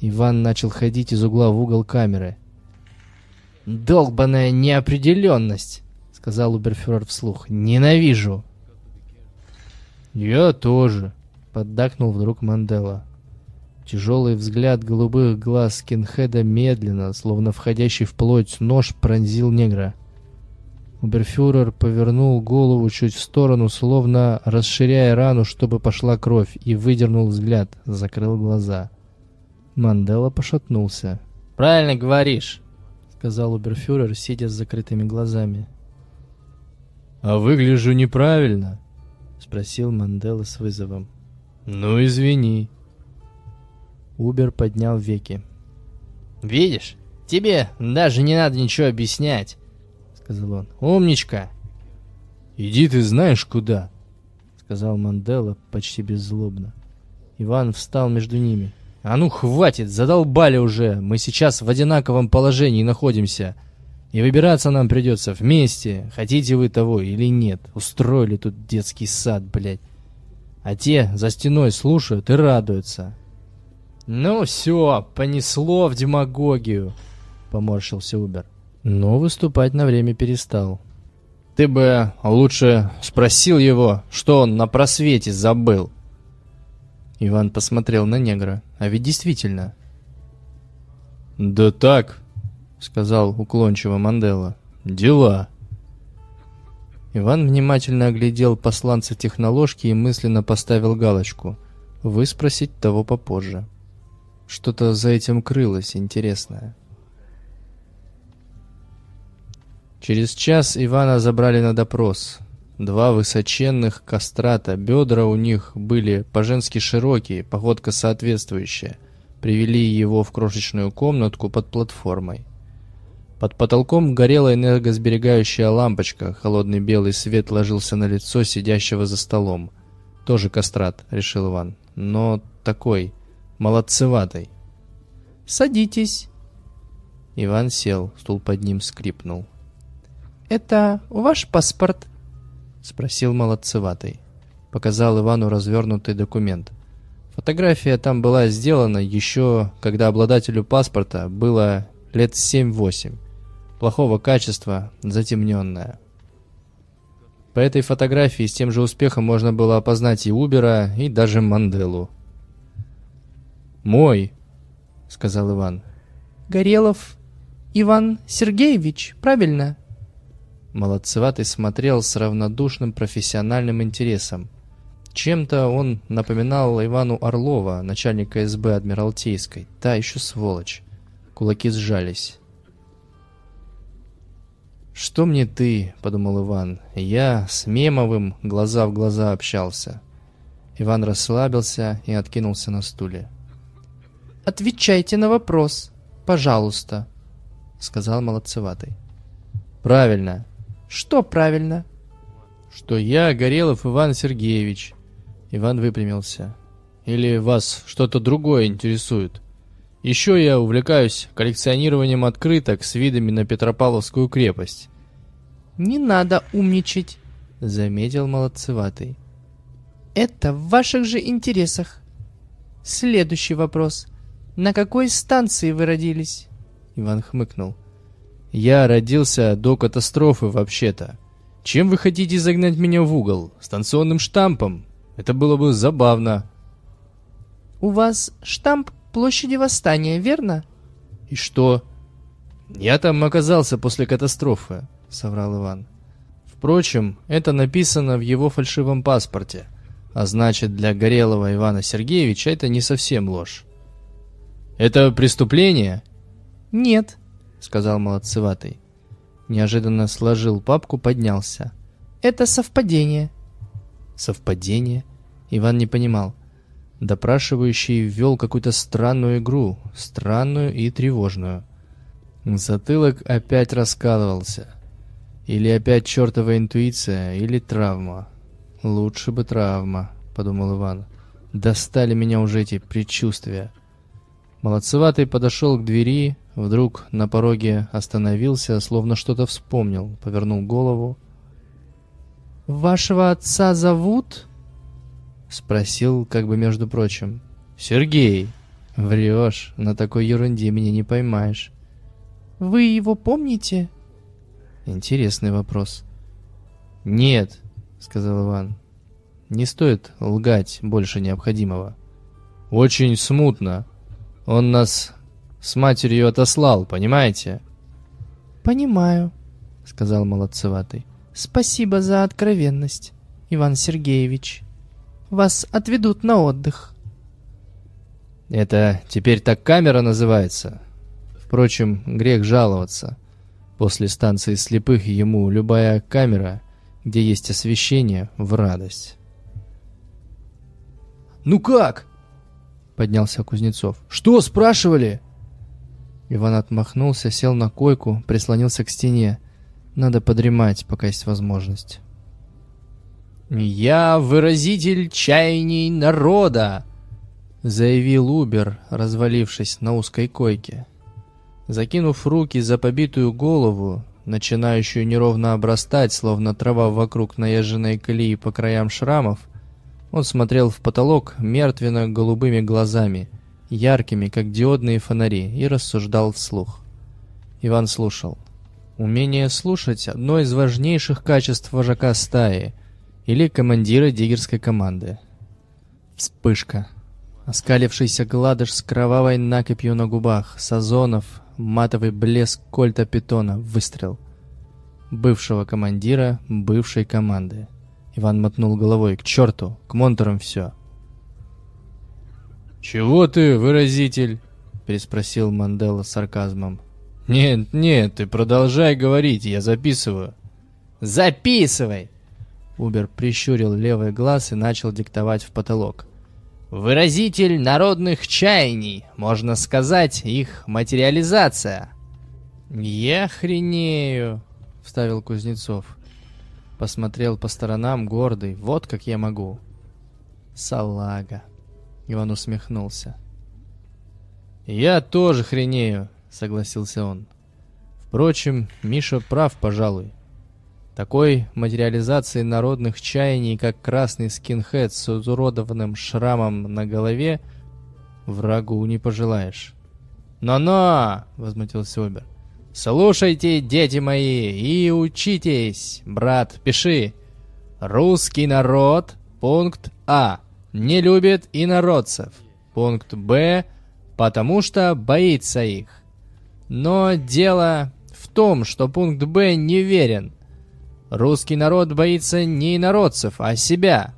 Иван начал ходить из угла в угол камеры. «Долбаная неопределенность!» — сказал Уберфюрер вслух. «Ненавижу!» «Я тоже», — поддакнул вдруг Мандела. Тяжелый взгляд голубых глаз скинхеда медленно, словно входящий в плоть нож, пронзил негра. Уберфюрер повернул голову чуть в сторону, словно расширяя рану, чтобы пошла кровь, и выдернул взгляд, закрыл глаза. Мандела пошатнулся. «Правильно говоришь», — сказал Уберфюрер, сидя с закрытыми глазами. «А выгляжу неправильно», — спросил Мандела с вызовом. «Ну, извини». Убер поднял веки. «Видишь, тебе даже не надо ничего объяснять», — сказал он. «Умничка!» «Иди ты знаешь куда», — сказал Мандела почти беззлобно. Иван встал между ними. «А ну, хватит, задолбали уже! Мы сейчас в одинаковом положении находимся. И выбираться нам придется вместе, хотите вы того или нет. Устроили тут детский сад, блядь. А те за стеной слушают и радуются. Ну все, понесло в демагогию, поморщился Убер. Но выступать на время перестал. Ты бы лучше спросил его, что он на просвете забыл. Иван посмотрел на негра. А ведь действительно. «Да так», — сказал уклончиво Мандела. «Дела». Иван внимательно оглядел посланца техноложки и мысленно поставил галочку. Выспросить того попозже. Что-то за этим крылось интересное. Через час Ивана забрали на допрос. Два высоченных кастрата, бедра у них были по-женски широкие, походка соответствующая. Привели его в крошечную комнатку под платформой. Под потолком горела энергосберегающая лампочка, холодный белый свет ложился на лицо сидящего за столом. Тоже кастрат, решил Иван, но такой, молодцеватый. «Садитесь». Иван сел, стул под ним скрипнул. «Это ваш паспорт?» Спросил молодцеватый. Показал Ивану развернутый документ. Фотография там была сделана еще, когда обладателю паспорта было лет 7-8. Плохого качества, затемненная. По этой фотографии с тем же успехом можно было опознать и Убера, и даже Манделу. «Мой», — сказал Иван. «Горелов Иван Сергеевич, правильно?» Молодцеватый смотрел с равнодушным профессиональным интересом. Чем-то он напоминал Ивану Орлова, начальника СБ Адмиралтейской. Та еще сволочь. Кулаки сжались. «Что мне ты?» — подумал Иван. «Я с Мемовым глаза в глаза общался». Иван расслабился и откинулся на стуле. «Отвечайте на вопрос, пожалуйста», — сказал молодцеватый. «Правильно. Что правильно? Что я Горелов Иван Сергеевич. Иван выпрямился. Или вас что-то другое интересует? Еще я увлекаюсь коллекционированием открыток с видами на Петропавловскую крепость. Не надо умничать, заметил молодцеватый. Это в ваших же интересах. Следующий вопрос. На какой станции вы родились? Иван хмыкнул. Я родился до катастрофы вообще-то. Чем вы хотите загнать меня в угол? Станционным штампом? Это было бы забавно. У вас штамп площади Восстания, верно? И что? Я там оказался после катастрофы, соврал Иван. Впрочем, это написано в его фальшивом паспорте. А значит, для Горелого Ивана Сергеевича это не совсем ложь. Это преступление? Нет, сказал молодцеватый. Неожиданно сложил папку, поднялся. Это совпадение. Совпадение? Иван не понимал. Допрашивающий ввел какую-то странную игру, странную и тревожную. Затылок опять раскалывался. Или опять чертова интуиция, или травма. Лучше бы травма, подумал Иван. Достали меня уже эти предчувствия. Молодцеватый подошел к двери, вдруг на пороге остановился, словно что-то вспомнил, повернул голову. «Вашего отца зовут?» Спросил, как бы между прочим. «Сергей!» «Врешь, на такой ерунде меня не поймаешь». «Вы его помните?» Интересный вопрос. «Нет», — сказал Иван. «Не стоит лгать больше необходимого». «Очень смутно. Он нас с матерью отослал, понимаете?» «Понимаю», — сказал молодцеватый. «Спасибо за откровенность, Иван Сергеевич. Вас отведут на отдых». Это теперь так камера называется. Впрочем, грех жаловаться. После станции слепых ему любая камера, где есть освещение, в радость. «Ну как?» — поднялся Кузнецов. «Что спрашивали?» Иван отмахнулся, сел на койку, прислонился к стене. Надо подремать, пока есть возможность. «Я выразитель чаяний народа!» заявил Убер, развалившись на узкой койке. Закинув руки за побитую голову, начинающую неровно обрастать, словно трава вокруг наезженной колеи по краям шрамов, он смотрел в потолок мертвенно-голубыми глазами, яркими, как диодные фонари, и рассуждал вслух. Иван слушал. Умение слушать — одно из важнейших качеств вожака стаи или командира диггерской команды. Вспышка. Оскалившийся гладыш с кровавой накипью на губах, Сазонов, матовый блеск кольта питона, выстрел. Бывшего командира бывшей команды. Иван мотнул головой. К черту, к монторам все. «Чего ты, выразитель?» переспросил Мандела с сарказмом. «Нет, нет, ты продолжай говорить, я записываю». «Записывай!» Убер прищурил левый глаз и начал диктовать в потолок. Выразитель народных чаяний, можно сказать, их материализация. «Я хренею», — вставил Кузнецов. Посмотрел по сторонам гордый, вот как я могу. Салага. Иван усмехнулся. «Я тоже хренею», — согласился он. Впрочем, Миша прав, пожалуй. Такой материализации народных чаяний, как красный скинхед с изуродованным шрамом на голове, врагу не пожелаешь. «Но-но!» — возмутился Убер. «Слушайте, дети мои, и учитесь! Брат, пиши! Русский народ, пункт А, не любит инородцев. Пункт Б, потому что боится их. Но дело в том, что пункт Б неверен. Русский народ боится не инородцев, а себя.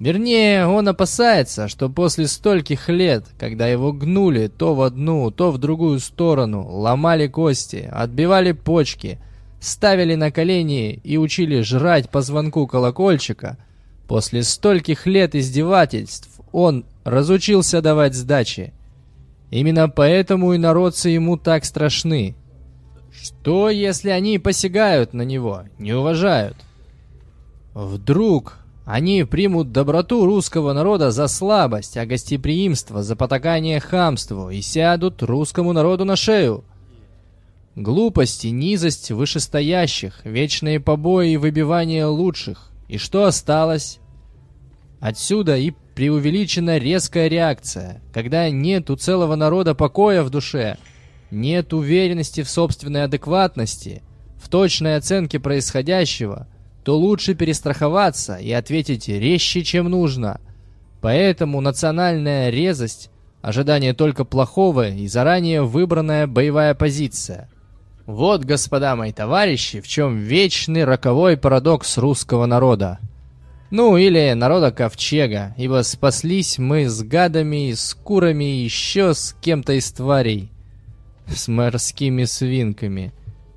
Вернее, он опасается, что после стольких лет, когда его гнули то в одну, то в другую сторону, ломали кости, отбивали почки, ставили на колени и учили жрать по звонку колокольчика, после стольких лет издевательств он разучился давать сдачи. Именно поэтому и народцы ему так страшны. Что, если они посягают на него, не уважают? Вдруг они примут доброту русского народа за слабость, а гостеприимство за потакание хамству и сядут русскому народу на шею. Глупость и низость вышестоящих, вечные побои и выбивание лучших. И что осталось? Отсюда и преувеличена резкая реакция, когда нет у целого народа покоя в душе – нет уверенности в собственной адекватности, в точной оценке происходящего, то лучше перестраховаться и ответить резче, чем нужно. Поэтому национальная резость – ожидание только плохого и заранее выбранная боевая позиция. Вот, господа мои товарищи, в чем вечный роковой парадокс русского народа. Ну, или народа Ковчега, ибо спаслись мы с гадами, с курами и еще с кем-то из тварей с морскими свинками.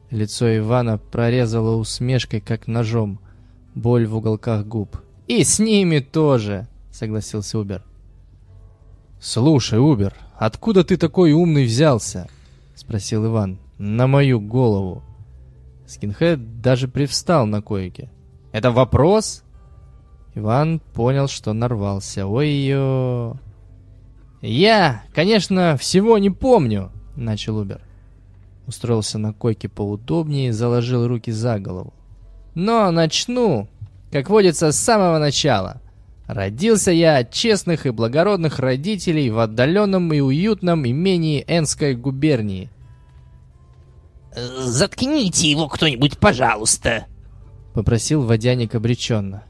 Лицо Ивана прорезало усмешкой, как ножом. Боль в уголках губ. «И с ними тоже!» — согласился Убер. «Слушай, Убер, откуда ты такой умный взялся?» — спросил Иван. «На мою голову». Скинхед даже привстал на койке. «Это вопрос?» Иван понял, что нарвался. Ой-ё. «Я, конечно, всего не помню», — начал Убер. Устроился на койке поудобнее и заложил руки за голову. «Но начну, как водится, с самого начала. Родился я от честных и благородных родителей в отдаленном и уютном имении Энской губернии. «Заткните его кто-нибудь, пожалуйста!» — попросил водяник обреченно.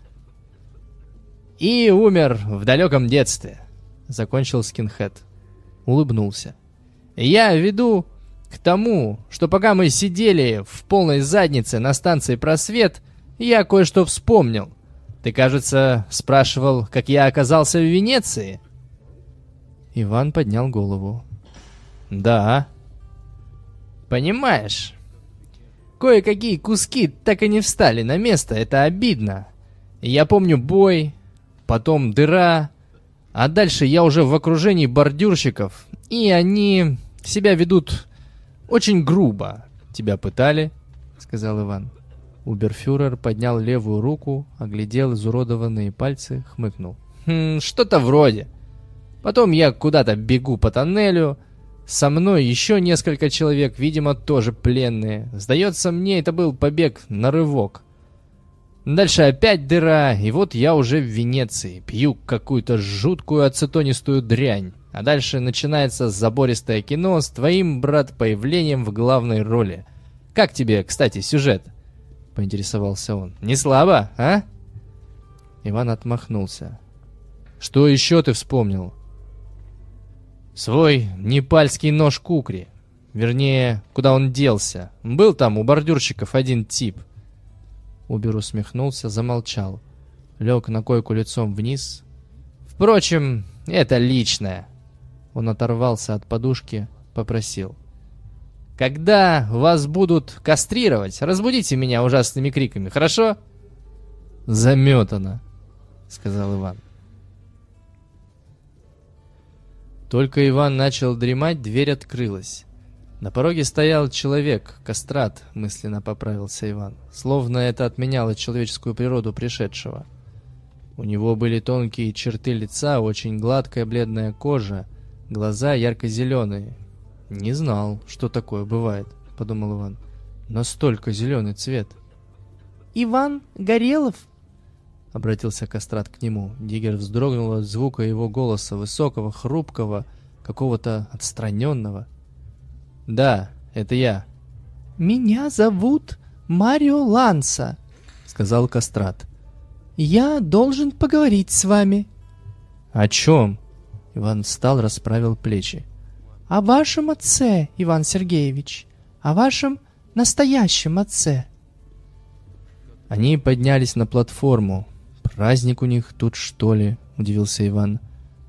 «И умер в далеком детстве», — закончил скинхед. Улыбнулся. «Я веду к тому, что пока мы сидели в полной заднице на станции «Просвет», я кое-что вспомнил. Ты, кажется, спрашивал, как я оказался в Венеции?» Иван поднял голову. «Да». «Понимаешь, кое-какие куски так и не встали на место, это обидно. Я помню бой, потом дыра, а дальше я уже в окружении бордюрщиков, и они себя ведут очень грубо. Тебя пытали?» — сказал Иван. Уберфюрер поднял левую руку, оглядел изуродованные пальцы, хмыкнул. «Хм, что-то вроде. Потом я куда-то бегу по тоннелю. Со мной еще несколько человек, видимо, тоже пленные. Сдается мне, это был побег на рывок. Дальше опять дыра, и вот я уже в Венеции. Пью какую-то жуткую ацетонистую дрянь. А дальше начинается забористое кино с твоим, брат, появлением в главной роли. Как тебе, кстати, сюжет?» поинтересовался он. «Не слабо, а?» Иван отмахнулся. «Что еще ты вспомнил?» «Свой непальский нож кукри. Вернее, куда он делся. Был там у бордюрщиков один тип». Убер усмехнулся, замолчал. Лег на койку лицом вниз. «Впрочем, это личное». Он оторвался от подушки, попросил. Когда вас будут кастрировать, разбудите меня ужасными криками, хорошо? Заметано, сказал Иван. Только Иван начал дремать, дверь открылась. На пороге стоял человек, кастрат, мысленно поправился Иван, словно это отменяло человеческую природу пришедшего. У него были тонкие черты лица, очень гладкая бледная кожа, глаза ярко-зеленые, «Не знал, что такое бывает», — подумал Иван. «Настолько зеленый цвет». «Иван Горелов?» — обратился Кастрат к нему. Диггер вздрогнул от звука его голоса, высокого, хрупкого, какого-то отстраненного. «Да, это я». «Меня зовут Марио Ланса», — сказал Кастрат. «Я должен поговорить с вами». «О чем?» Иван встал, расправил плечи о вашем отце, Иван Сергеевич, о вашем настоящем отце. Они поднялись на платформу. Праздник у них тут, что ли? Удивился Иван.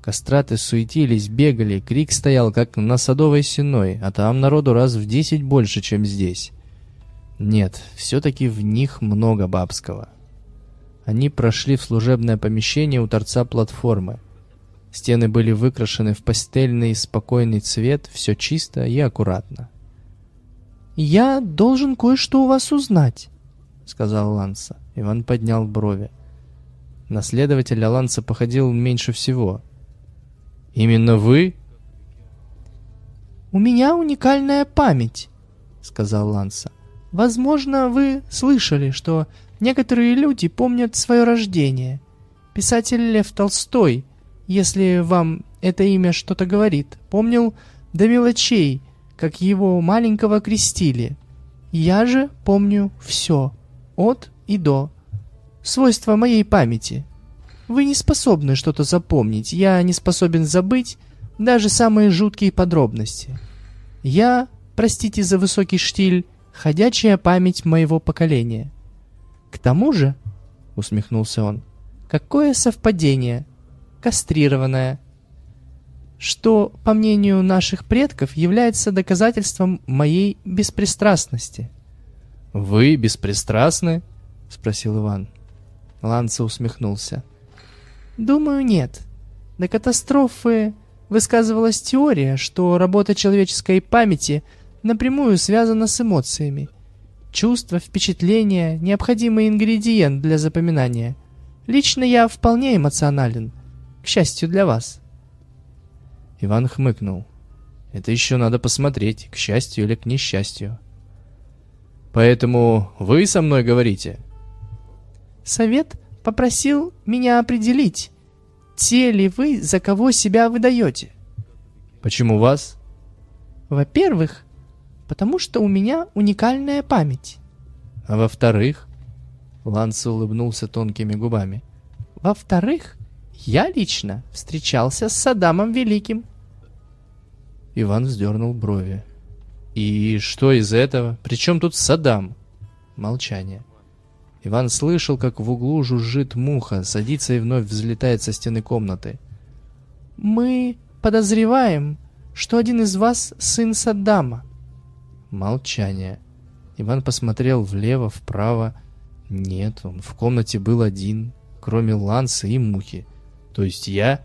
Кастраты суетились, бегали, крик стоял, как на Садовой Сеной, а там народу раз в десять больше, чем здесь. Нет, все-таки в них много бабского. Они прошли в служебное помещение у торца платформы. Стены были выкрашены в пастельный спокойный цвет, все чисто и аккуратно. «Я должен кое-что у вас узнать», — сказал Ланса. Иван поднял брови. На следователя Ланса походил меньше всего. «Именно вы?» «У меня уникальная память», — сказал Ланса. «Возможно, вы слышали, что некоторые люди помнят свое рождение. Писатель Лев Толстой если вам это имя что-то говорит. Помнил до мелочей, как его маленького крестили. Я же помню все, от и до. Свойства моей памяти. Вы не способны что-то запомнить, я не способен забыть даже самые жуткие подробности. Я, простите за высокий штиль, ходячая память моего поколения. К тому же, усмехнулся он, какое совпадение — кастрированная, что, по мнению наших предков, является доказательством моей беспристрастности. «Вы беспристрастны?» — спросил Иван. Ланца усмехнулся. «Думаю, нет. До катастрофы высказывалась теория, что работа человеческой памяти напрямую связана с эмоциями. Чувства, впечатления — необходимый ингредиент для запоминания — Лично я вполне эмоционален. К счастью для вас. Иван хмыкнул. Это еще надо посмотреть, к счастью или к несчастью. Поэтому вы со мной говорите? Совет попросил меня определить, те ли вы, за кого себя выдаете. Почему вас? Во-первых, потому что у меня уникальная память. А во-вторых? Ланс улыбнулся тонкими губами. Во-вторых, я лично встречался с Саддамом Великим. Иван вздернул брови. «И что из этого? Причем тут Саддам?» Молчание. Иван слышал, как в углу жужжит муха, садится и вновь взлетает со стены комнаты. «Мы подозреваем, что один из вас сын Саддама». Молчание. Иван посмотрел влево, вправо. Нет, он в комнате был один, кроме Ланса и Мухи. То есть я?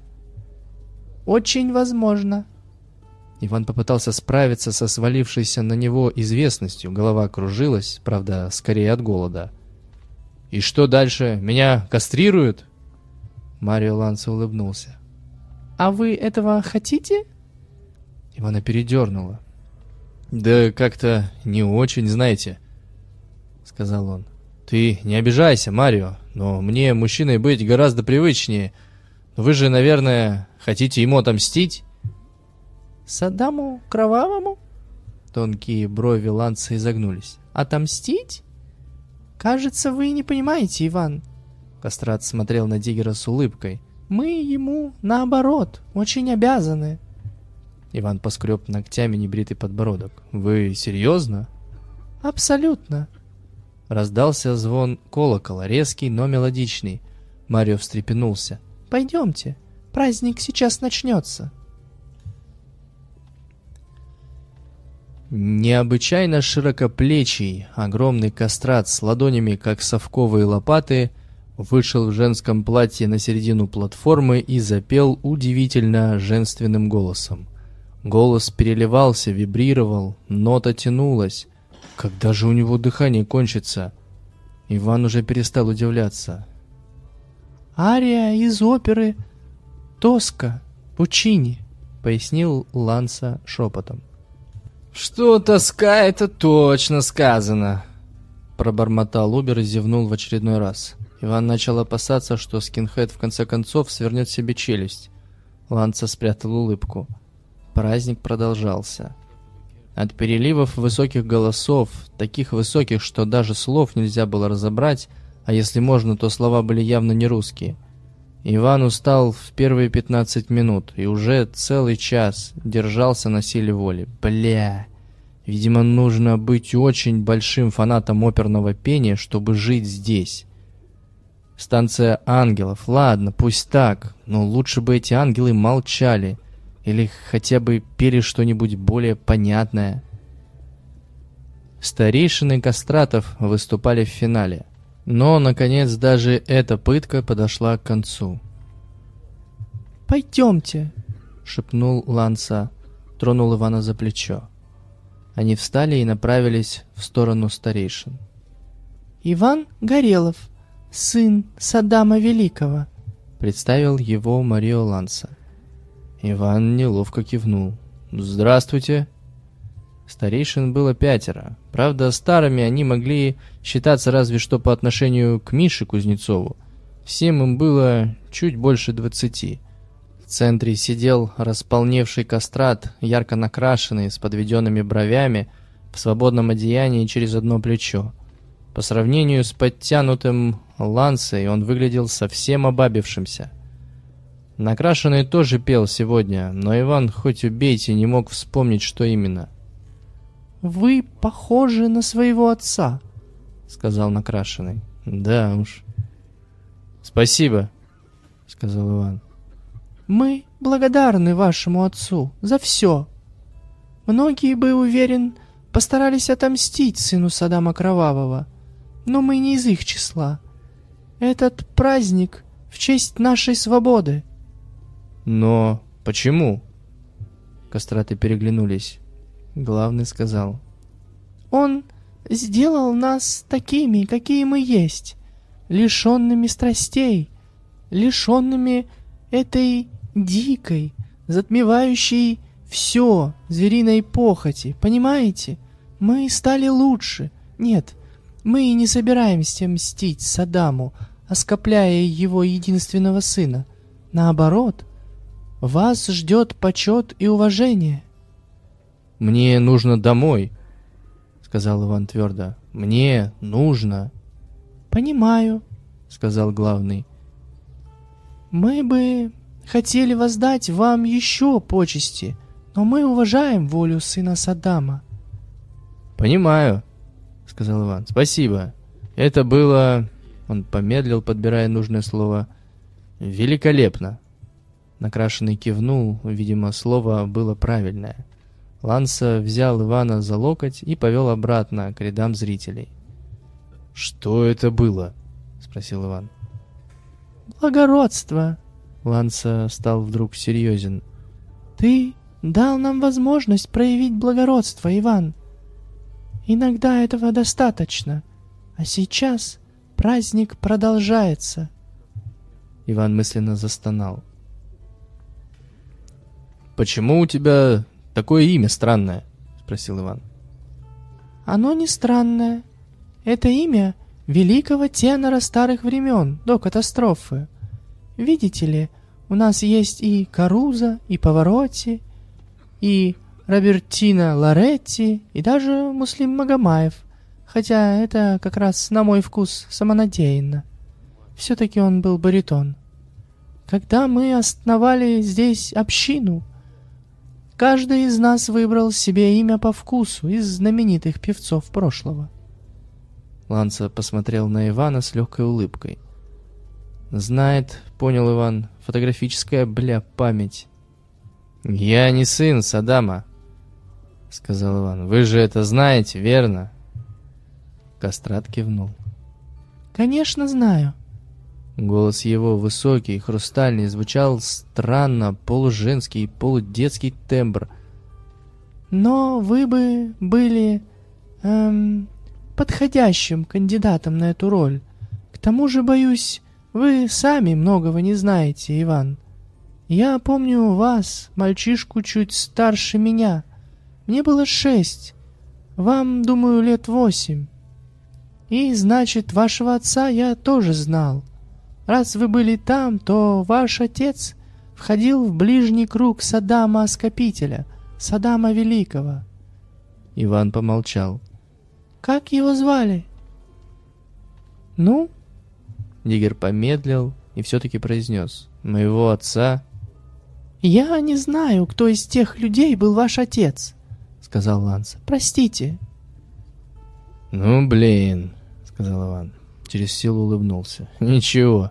«Очень возможно», Иван попытался справиться со свалившейся на него известностью. Голова кружилась, правда, скорее от голода. «И что дальше? Меня кастрируют?» Марио Ланса улыбнулся. «А вы этого хотите?» Ивана передернуло. «Да как-то не очень, знаете», — сказал он. «Ты не обижайся, Марио, но мне мужчиной быть гораздо привычнее. Вы же, наверное, хотите ему отомстить?» Саддаму Кровавому? Тонкие брови Ланца изогнулись. Отомстить? Кажется, вы не понимаете, Иван. Кастрат смотрел на Диггера с улыбкой. Мы ему, наоборот, очень обязаны. Иван поскреб ногтями небритый подбородок. «Вы серьезно?» «Абсолютно». Раздался звон колокола, резкий, но мелодичный. Марио встрепенулся. «Пойдемте, праздник сейчас начнется». Необычайно широкоплечий, огромный кастрат с ладонями, как совковые лопаты, вышел в женском платье на середину платформы и запел удивительно женственным голосом. Голос переливался, вибрировал, нота тянулась. Когда же у него дыхание кончится? Иван уже перестал удивляться. «Ария из оперы «Тоска» Пучини», — пояснил Ланса шепотом. «Что тоска, это точно сказано!» Пробормотал Убер и зевнул в очередной раз. Иван начал опасаться, что скинхед в конце концов свернет себе челюсть. Ланца спрятал улыбку. Праздник продолжался. От переливов высоких голосов, таких высоких, что даже слов нельзя было разобрать, а если можно, то слова были явно не русские, Иван устал в первые 15 минут и уже целый час держался на силе воли. Бля, видимо, нужно быть очень большим фанатом оперного пения, чтобы жить здесь. Станция ангелов, ладно, пусть так, но лучше бы эти ангелы молчали или хотя бы пели что-нибудь более понятное. Старейшины кастратов выступали в финале – но, наконец, даже эта пытка подошла к концу. «Пойдемте», — шепнул Ланса, тронул Ивана за плечо. Они встали и направились в сторону старейшин. «Иван Горелов, сын Саддама Великого», — представил его Марио Ланса. Иван неловко кивнул. «Здравствуйте», Старейшин было пятеро. Правда, старыми они могли считаться разве что по отношению к Мише Кузнецову. Всем им было чуть больше двадцати. В центре сидел располневший кастрат, ярко накрашенный, с подведенными бровями, в свободном одеянии через одно плечо. По сравнению с подтянутым лансой он выглядел совсем обабившимся. Накрашенный тоже пел сегодня, но Иван, хоть убейте, не мог вспомнить, что именно. «Вы похожи на своего отца», — сказал накрашенный. «Да уж». «Спасибо», — сказал Иван. «Мы благодарны вашему отцу за все. Многие бы, уверен, постарались отомстить сыну Садама Кровавого, но мы не из их числа. Этот праздник в честь нашей свободы». «Но почему?» Кастраты переглянулись. Главный сказал. «Он сделал нас такими, какие мы есть, лишенными страстей, лишенными этой дикой, затмевающей все звериной похоти, понимаете? Мы стали лучше. Нет, мы не собираемся мстить Саддаму, оскопляя его единственного сына. Наоборот, вас ждет почет и уважение. «Мне нужно домой», — сказал Иван твердо. «Мне нужно». «Понимаю», — сказал главный. «Мы бы хотели воздать вам еще почести, но мы уважаем волю сына Саддама». «Понимаю», — сказал Иван. «Спасибо. Это было...» Он помедлил, подбирая нужное слово. «Великолепно». Накрашенный кивнул, видимо, слово было правильное. Ланса взял Ивана за локоть и повел обратно к рядам зрителей. «Что это было?» — спросил Иван. «Благородство!» Ланса стал вдруг серьезен. «Ты дал нам возможность проявить благородство, Иван. Иногда этого достаточно, а сейчас праздник продолжается». Иван мысленно застонал. «Почему у тебя такое имя странное?» — спросил Иван. «Оно не странное. Это имя великого тенора старых времен, до катастрофы. Видите ли, у нас есть и Каруза, и Поворотти, и Робертино Лоретти, и даже Муслим Магомаев, хотя это как раз на мой вкус самонадеянно. Все-таки он был баритон. Когда мы основали здесь общину, каждый из нас выбрал себе имя по вкусу из знаменитых певцов прошлого. Ланца посмотрел на Ивана с легкой улыбкой. «Знает, — понял Иван, — фотографическая, бля, память». «Я не сын Саддама», — сказал Иван. «Вы же это знаете, верно?» Кастрат кивнул. «Конечно знаю». Голос его, высокий, хрустальный, звучал странно, полуженский, полудетский тембр. «Но вы бы были... эм подходящим кандидатом на эту роль. К тому же, боюсь, вы сами многого не знаете, Иван. Я помню вас, мальчишку чуть старше меня. Мне было шесть, вам, думаю, лет восемь. И, значит, вашего отца я тоже знал. Раз вы были там, то ваш отец входил в ближний круг Саддама Оскопителя, Саддама Великого. Иван помолчал. Как его звали?» «Ну?» Диггер помедлил и все-таки произнес. «Моего отца...» «Я не знаю, кто из тех людей был ваш отец», — сказал Ланс. «Простите». «Ну, блин», — сказал Иван. Через силу улыбнулся. «Ничего,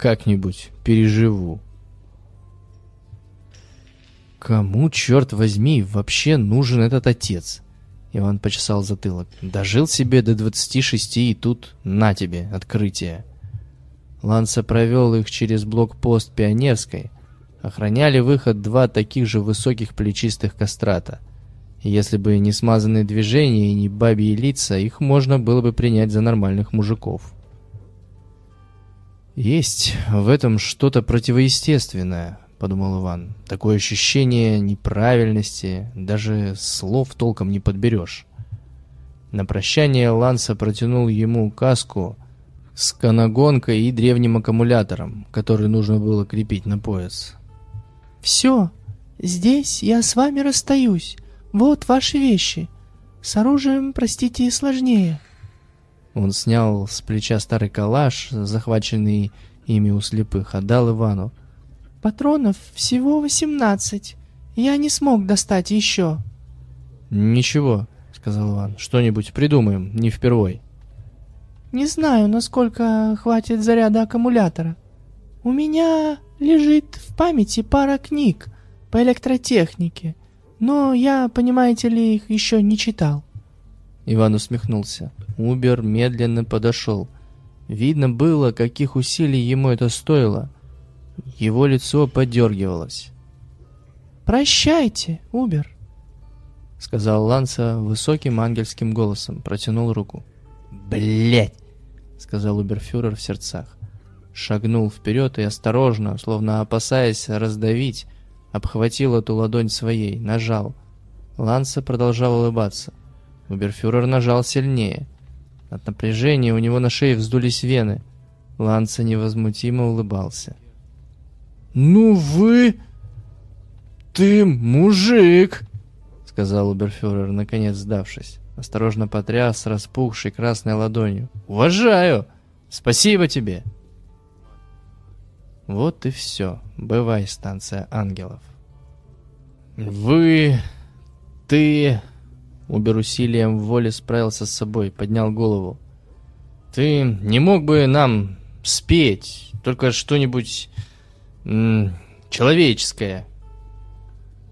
как-нибудь переживу». Кому, черт возьми, вообще нужен этот отец? Иван почесал затылок. Дожил себе до 26 и тут на тебе, открытие. Ланса провел их через блокпост Пионерской. Охраняли выход два таких же высоких плечистых кастрата. если бы не смазанные движения и не бабьи лица, их можно было бы принять за нормальных мужиков. Есть в этом что-то противоестественное, подумал Иван. Такое ощущение неправильности, даже слов толком не подберешь. На прощание Ланса протянул ему каску с канагонкой и древним аккумулятором, который нужно было крепить на пояс. «Все, здесь я с вами расстаюсь. Вот ваши вещи. С оружием, простите, сложнее». Он снял с плеча старый калаш, захваченный ими у слепых, отдал Ивану. Патронов всего восемнадцать. Я не смог достать еще. Ничего, сказал Иван. Что-нибудь придумаем, не впервой. Не знаю, насколько хватит заряда аккумулятора. У меня лежит в памяти пара книг по электротехнике, но я, понимаете ли, их еще не читал. Иван усмехнулся. Убер медленно подошел. Видно было, каких усилий ему это стоило — его лицо подергивалось. «Прощайте, Убер», — сказал Ланса высоким ангельским голосом, протянул руку. «Блядь!» — сказал Уберфюрер в сердцах. шагнул вперед и осторожно, словно опасаясь раздавить, обхватил эту ладонь своей, нажал. Ланса продолжал улыбаться. Уберфюрер нажал сильнее. От напряжения у него на шее вздулись вены. Ланса невозмутимо улыбался. «Ну вы... ты мужик!» Сказал Уберфюрер, наконец сдавшись. Осторожно потряс распухшей красной ладонью. «Уважаю! Спасибо тебе!» Вот и все. Бывай, станция ангелов. «Вы... ты...» Убер усилием воли справился с собой, поднял голову. «Ты не мог бы нам спеть только что-нибудь человеческое?»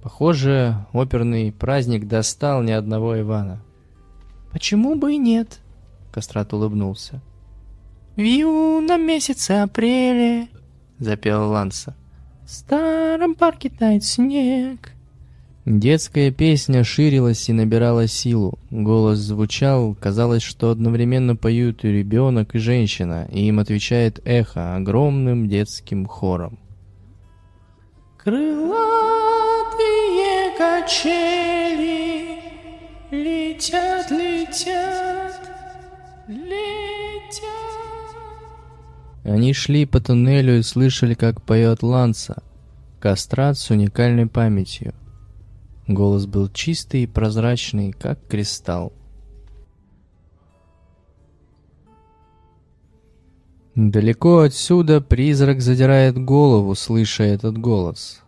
Похоже, оперный праздник достал ни одного Ивана. «Почему бы и нет?» — Кастрат улыбнулся. «В юном месяце апреле», — запел Ланса, — «в старом парке тает снег». Детская песня ширилась и набирала силу. Голос звучал, казалось, что одновременно поют и ребенок, и женщина, и им отвечает эхо огромным детским хором. Крылатые качели летят, летят, летят. Они шли по туннелю и слышали, как поет Ланса, кастрат с уникальной памятью. Голос был чистый и прозрачный, как кристалл. Далеко отсюда призрак задирает голову, слыша этот голос.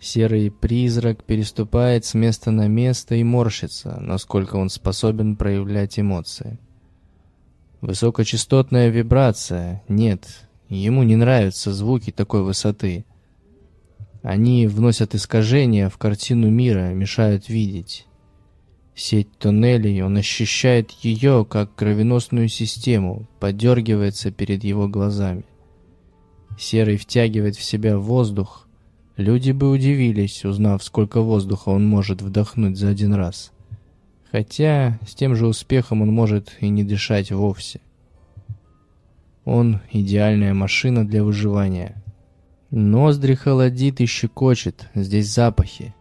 Серый призрак переступает с места на место и морщится, насколько он способен проявлять эмоции. Высокочастотная вибрация. Нет, ему не нравятся звуки такой высоты. Они вносят искажения в картину мира, мешают видеть. Сеть туннелей, он ощущает ее, как кровеносную систему, подергивается перед его глазами. Серый втягивает в себя воздух. Люди бы удивились, узнав, сколько воздуха он может вдохнуть за один раз. Хотя с тем же успехом он может и не дышать вовсе. Он идеальная машина для выживания. Ноздри холодит и щекочет, здесь запахи.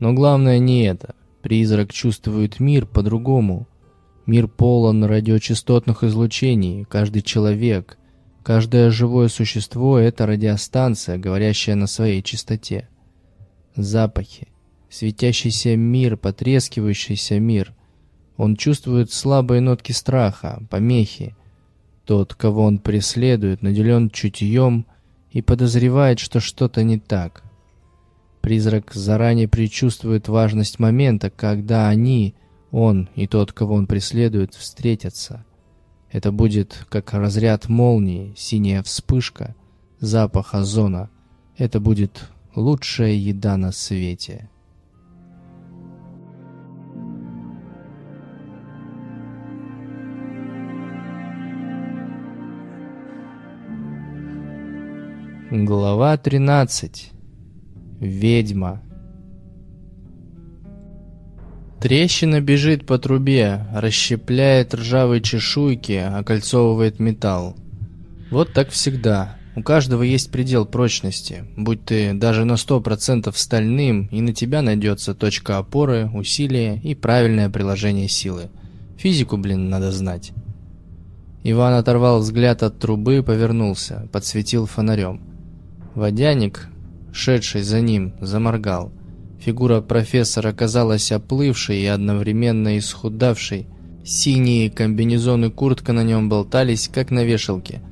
Но главное не это. Призрак чувствует мир по-другому. Мир полон радиочастотных излучений. Каждый человек, каждое живое существо — это радиостанция, говорящая на своей частоте. Запахи. Светящийся мир, потрескивающийся мир. Он чувствует слабые нотки страха, помехи. Тот, кого он преследует, наделен чутьем — и подозревает, что что-то не так. Призрак заранее предчувствует важность момента, когда они, он и тот, кого он преследует, встретятся. Это будет как разряд молнии, синяя вспышка, запах озона. Это будет лучшая еда на свете. Глава 13. Ведьма. Трещина бежит по трубе, расщепляет ржавые чешуйки, окольцовывает металл. Вот так всегда. У каждого есть предел прочности. Будь ты даже на 100% стальным, и на тебя найдется точка опоры, усилия и правильное приложение силы. Физику, блин, надо знать. Иван оторвал взгляд от трубы, повернулся, подсветил фонарем. Водяник, шедший за ним, заморгал. Фигура профессора казалась оплывшей и одновременно исхудавшей. Синие комбинезоны куртка на нем болтались, как на вешалке.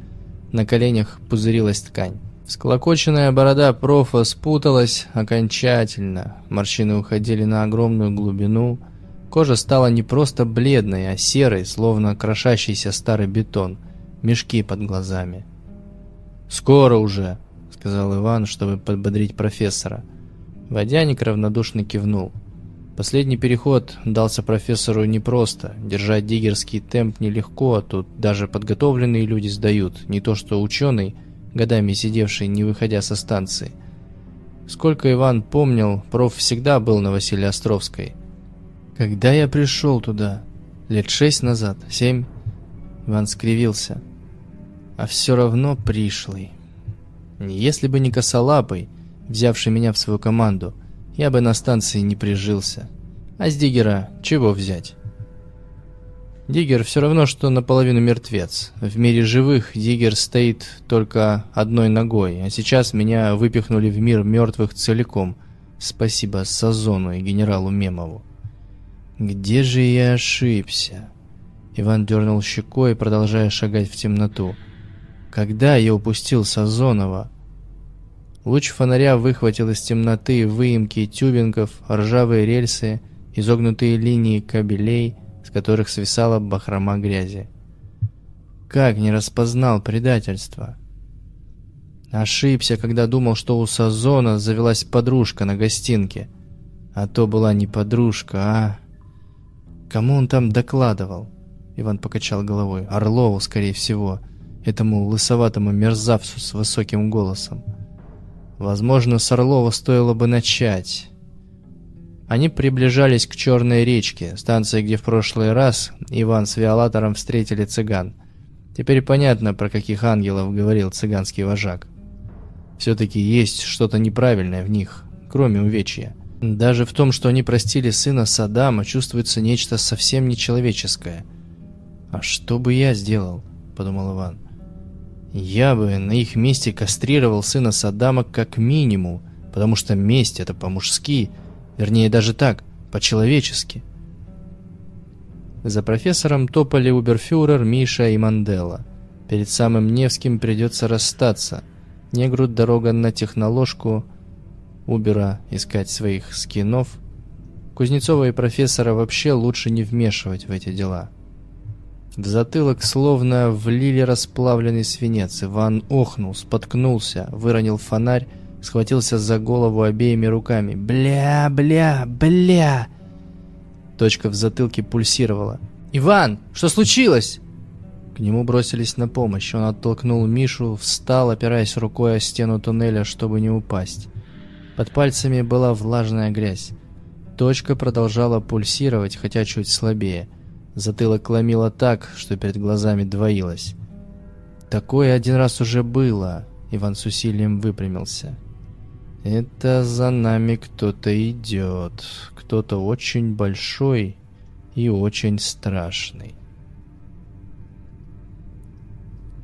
На коленях пузырилась ткань. Склокоченная борода профа спуталась окончательно. Морщины уходили на огромную глубину. Кожа стала не просто бледной, а серой, словно крошащийся старый бетон. Мешки под глазами. «Скоро уже!» Сказал Иван, чтобы подбодрить профессора. Водяник равнодушно кивнул. Последний переход дался профессору непросто. Держать диггерский темп нелегко, а тут даже подготовленные люди сдают, не то что ученый, годами сидевший, не выходя со станции. Сколько Иван помнил, проф всегда был на Василия Островской. Когда я пришел туда? Лет шесть назад? Семь? Иван скривился. а все равно пришлый. Если бы не косолапый, взявший меня в свою команду, я бы на станции не прижился. А с Диггера чего взять? Диггер все равно, что наполовину мертвец. В мире живых Диггер стоит только одной ногой, а сейчас меня выпихнули в мир мертвых целиком. Спасибо Сазону и генералу Мемову. Где же я ошибся? Иван дернул щекой, продолжая шагать в темноту. Когда я упустил Сазонова? Луч фонаря выхватил из темноты выемки тюбингов, ржавые рельсы, изогнутые линии кабелей, с которых свисала бахрома грязи. Как не распознал предательство? Ошибся, когда думал, что у Сазона завелась подружка на гостинке. А то была не подружка, а... Кому он там докладывал? Иван покачал головой. Орлову, скорее всего этому лысоватому мерзавцу с высоким голосом. Возможно, с Орлова стоило бы начать. Они приближались к Черной речке, станции, где в прошлый раз Иван с Виолатором встретили цыган. Теперь понятно, про каких ангелов говорил цыганский вожак. Все-таки есть что-то неправильное в них, кроме увечья. Даже в том, что они простили сына Саддама, чувствуется нечто совсем нечеловеческое. «А что бы я сделал?» – подумал Иван. Я бы на их месте кастрировал сына Саддама как минимум, потому что месть это по-мужски, вернее даже так, по-человечески. За профессором топали Уберфюрер, Миша и Мандела. Перед самым Невским придется расстаться. Негру дорога на техноложку, Убера искать своих скинов. Кузнецова и профессора вообще лучше не вмешивать в эти дела. В затылок словно влили расплавленный свинец. Иван охнул, споткнулся, выронил фонарь, схватился за голову обеими руками. «Бля, бля, бля!» Точка в затылке пульсировала. «Иван, что случилось?» К нему бросились на помощь. Он оттолкнул Мишу, встал, опираясь рукой о стену туннеля, чтобы не упасть. Под пальцами была влажная грязь. Точка продолжала пульсировать, хотя чуть слабее – Затылок ломило так, что перед глазами двоилось. Такое один раз уже было. Иван с усилием выпрямился. Это за нами кто-то идет. Кто-то очень большой и очень страшный.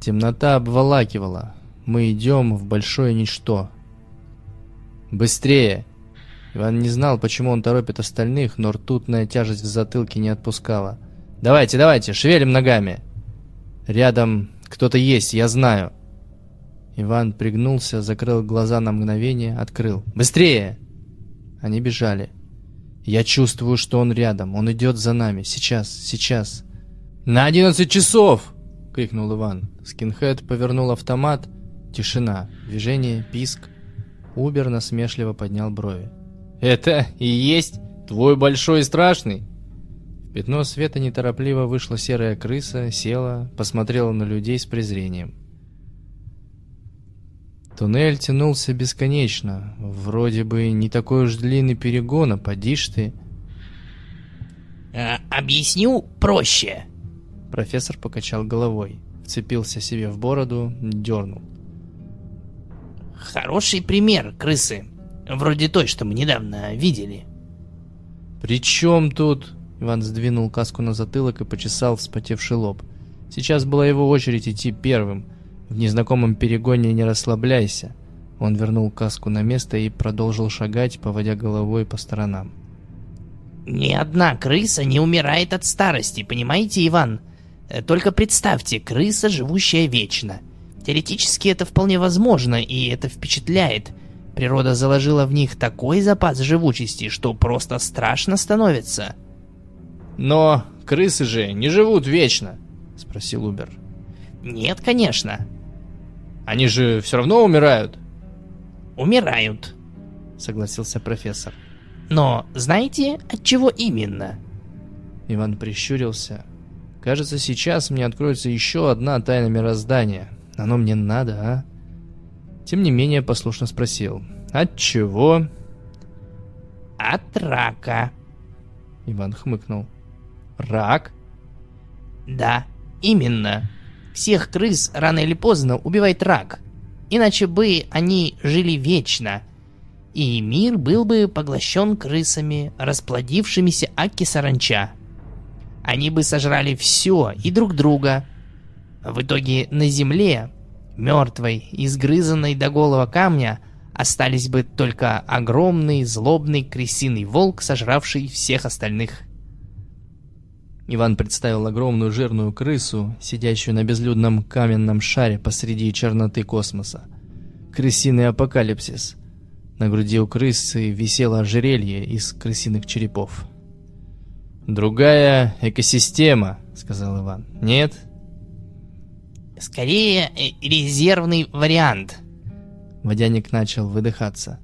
Темнота обволакивала. Мы идем в большое ничто. «Быстрее!» Иван не знал, почему он торопит остальных, но ртутная тяжесть в затылке не отпускала. Давайте, давайте, шевелим ногами. Рядом кто-то есть, я знаю. Иван пригнулся, закрыл глаза на мгновение, открыл. Быстрее! Они бежали. Я чувствую, что он рядом. Он идет за нами. Сейчас, сейчас. На одиннадцать часов! крикнул Иван. Скинхед повернул автомат. Тишина. Движение, писк. Убер насмешливо поднял брови. «Это и есть твой большой и страшный?» Пятно света неторопливо вышла серая крыса, села, посмотрела на людей с презрением. Туннель тянулся бесконечно. Вроде бы не такой уж длинный перегон, а поди ж ты. А, «Объясню проще». Профессор покачал головой, вцепился себе в бороду, дернул. «Хороший пример, крысы. Вроде той, что мы недавно видели». «При чем тут...» Иван сдвинул каску на затылок и почесал вспотевший лоб. Сейчас была его очередь идти первым. В незнакомом перегоне не расслабляйся. Он вернул каску на место и продолжил шагать, поводя головой по сторонам. «Ни одна крыса не умирает от старости, понимаете, Иван? Э, только представьте, крыса, живущая вечно. Теоретически это вполне возможно, и это впечатляет. Природа заложила в них такой запас живучести, что просто страшно становится». «Но крысы же не живут вечно», — спросил Убер. «Нет, конечно». «Они же все равно умирают». «Умирают», — согласился профессор. «Но знаете, от чего именно?» Иван прищурился. «Кажется, сейчас мне откроется еще одна тайна мироздания. Оно мне надо, а?» Тем не менее, послушно спросил. «От чего?» «От рака», Иван хмыкнул. Рак? Да, именно. Всех крыс рано или поздно убивает рак. Иначе бы они жили вечно. И мир был бы поглощен крысами, расплодившимися аки саранча. Они бы сожрали все и друг друга. В итоге на земле, мертвой, изгрызанной до голого камня, остались бы только огромный злобный крысиный волк, сожравший всех остальных. Иван представил огромную жирную крысу, сидящую на безлюдном каменном шаре посреди черноты космоса. Крысиный апокалипсис. На груди у крысы висело ожерелье из крысиных черепов. «Другая экосистема», — сказал Иван. «Нет?» «Скорее, э, резервный вариант», Водяник начал выдыхаться.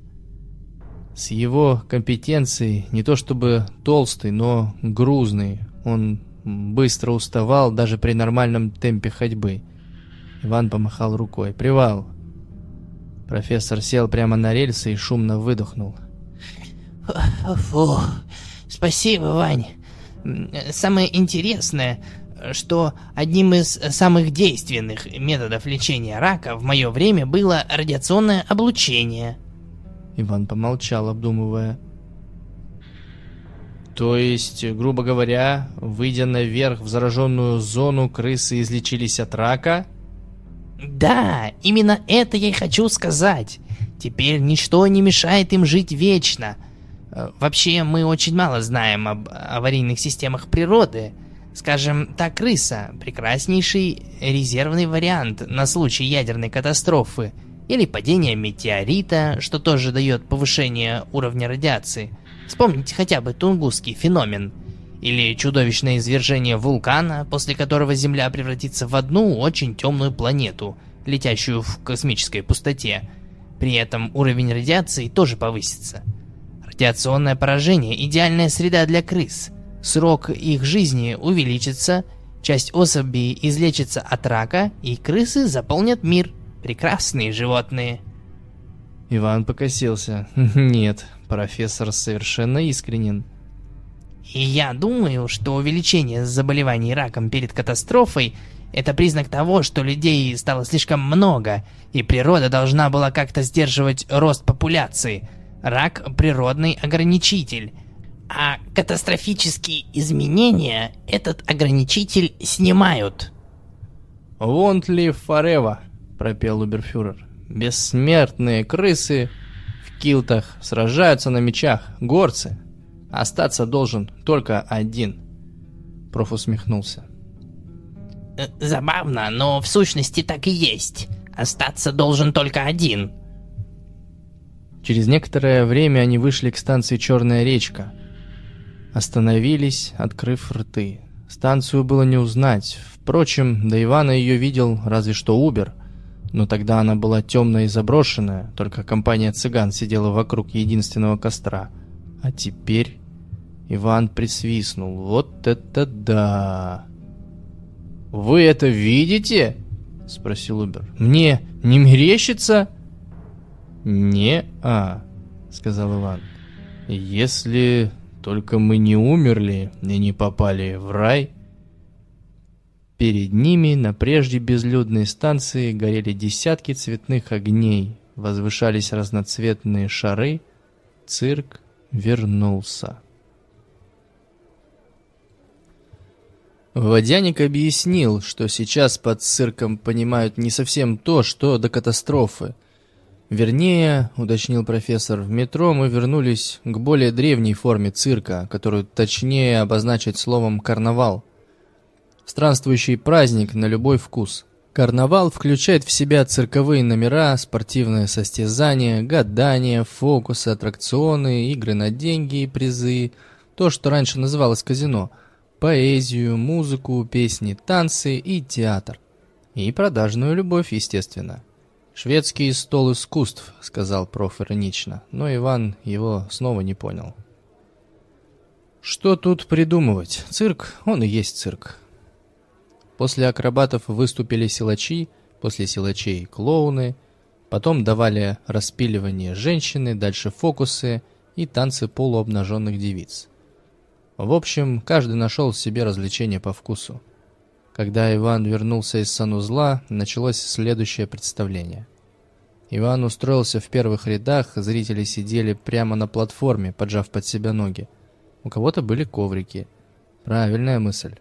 С его компетенцией не то чтобы толстый, но грузный. Он быстро уставал даже при нормальном темпе ходьбы. Иван помахал рукой. «Привал!» Профессор сел прямо на рельсы и шумно выдохнул. «Фу, спасибо, Вань. Самое интересное, что одним из самых действенных методов лечения рака в мое время было радиационное облучение. Иван помолчал, обдумывая. То есть, грубо говоря, выйдя наверх в зараженную зону, крысы излечились от рака? Да, именно это я и хочу сказать. Теперь ничто не мешает им жить вечно. Э, вообще, мы очень мало знаем об аварийных системах природы. Скажем, та крыса – прекраснейший резервный вариант на случай ядерной катастрофы или падения метеорита, что тоже дает повышение уровня радиации. Вспомните хотя бы Тунгусский феномен. Или чудовищное извержение вулкана, после которого Земля превратится в одну очень темную планету, летящую в космической пустоте. При этом уровень радиации тоже повысится. Радиационное поражение – идеальная среда для крыс – Срок их жизни увеличится, часть особей излечится от рака, и крысы заполнят мир. Прекрасные животные. Иван покосился. [laughs] Нет, профессор совершенно искренен. И я думаю, что увеличение заболеваний раком перед катастрофой – это признак того, что людей стало слишком много, и природа должна была как-то сдерживать рост популяции. Рак – природный ограничитель, а катастрофические изменения этот ограничитель снимают. «Won't live forever», — пропел Уберфюрер. «Бессмертные крысы килтах сражаются на мечах, горцы. Остаться должен только один». Проф усмехнулся. Э, «Забавно, но в сущности так и есть. Остаться должен только один». Через некоторое время они вышли к станции «Черная речка», Остановились, открыв рты. Станцию было не узнать. Впрочем, до Ивана ее видел разве что Убер. Но тогда она была темная и заброшенная, только компания цыган сидела вокруг единственного костра. А теперь... Иван присвистнул. «Вот это да!» «Вы это видите?» — спросил Убер. «Мне не мерещится?» «Не-а», — сказал Иван. «Если только мы не умерли и не попали в рай. Перед ними на прежде безлюдной станции горели десятки цветных огней, возвышались разноцветные шары. Цирк вернулся. Водяник объяснил, что сейчас под цирком понимают не совсем то, что до катастрофы – Вернее, уточнил профессор, в метро мы вернулись к более древней форме цирка, которую точнее обозначить словом «карнавал». Странствующий праздник на любой вкус. Карнавал включает в себя цирковые номера, спортивные состязания, гадания, фокусы, аттракционы, игры на деньги и призы, то, что раньше называлось казино, поэзию, музыку, песни, танцы и театр. И продажную любовь, естественно. «Шведский стол искусств», — сказал проф. иронично, но Иван его снова не понял. «Что тут придумывать? Цирк, он и есть цирк». После акробатов выступили силачи, после силачей — клоуны, потом давали распиливание женщины, дальше фокусы и танцы полуобнаженных девиц. В общем, каждый нашел себе развлечение по вкусу. Когда Иван вернулся из санузла, началось следующее представление. Иван устроился в первых рядах, зрители сидели прямо на платформе, поджав под себя ноги. У кого-то были коврики. Правильная мысль.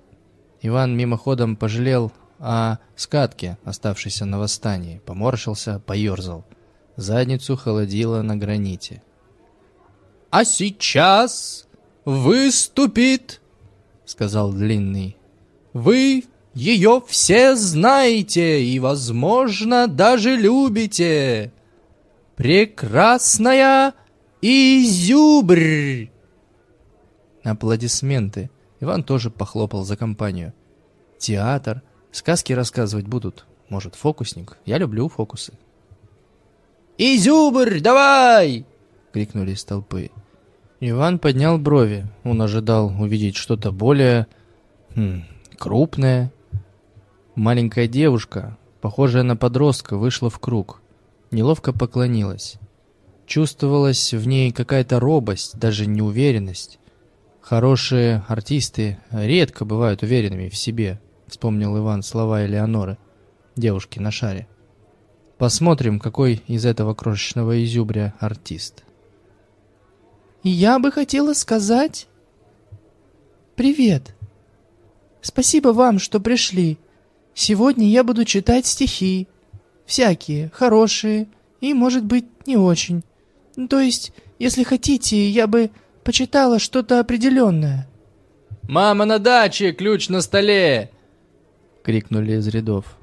Иван мимоходом пожалел о скатке, оставшейся на восстании, поморщился, поерзал. Задницу холодило на граните. «А сейчас выступит», — сказал Длинный. «Вы ее все знаете и, возможно, даже любите. Прекрасная Изюбрь!» Аплодисменты. Иван тоже похлопал за компанию. Театр. Сказки рассказывать будут. Может, фокусник? Я люблю фокусы. «Изюбрь, давай!» — крикнули из толпы. Иван поднял брови. Он ожидал увидеть что-то более... Хм, крупное. Маленькая девушка, похожая на подростка, вышла в круг. Неловко поклонилась. Чувствовалась в ней какая-то робость, даже неуверенность. Хорошие артисты редко бывают уверенными в себе, вспомнил Иван слова Элеоноры, девушки на шаре. Посмотрим, какой из этого крошечного изюбря артист. Я бы хотела сказать... Привет. Спасибо вам, что пришли. Сегодня я буду читать стихи. Всякие, хорошие и, может быть, не очень. Ну, то есть, если хотите, я бы почитала что-то определенное. «Мама на даче! Ключ на столе!» — крикнули из рядов.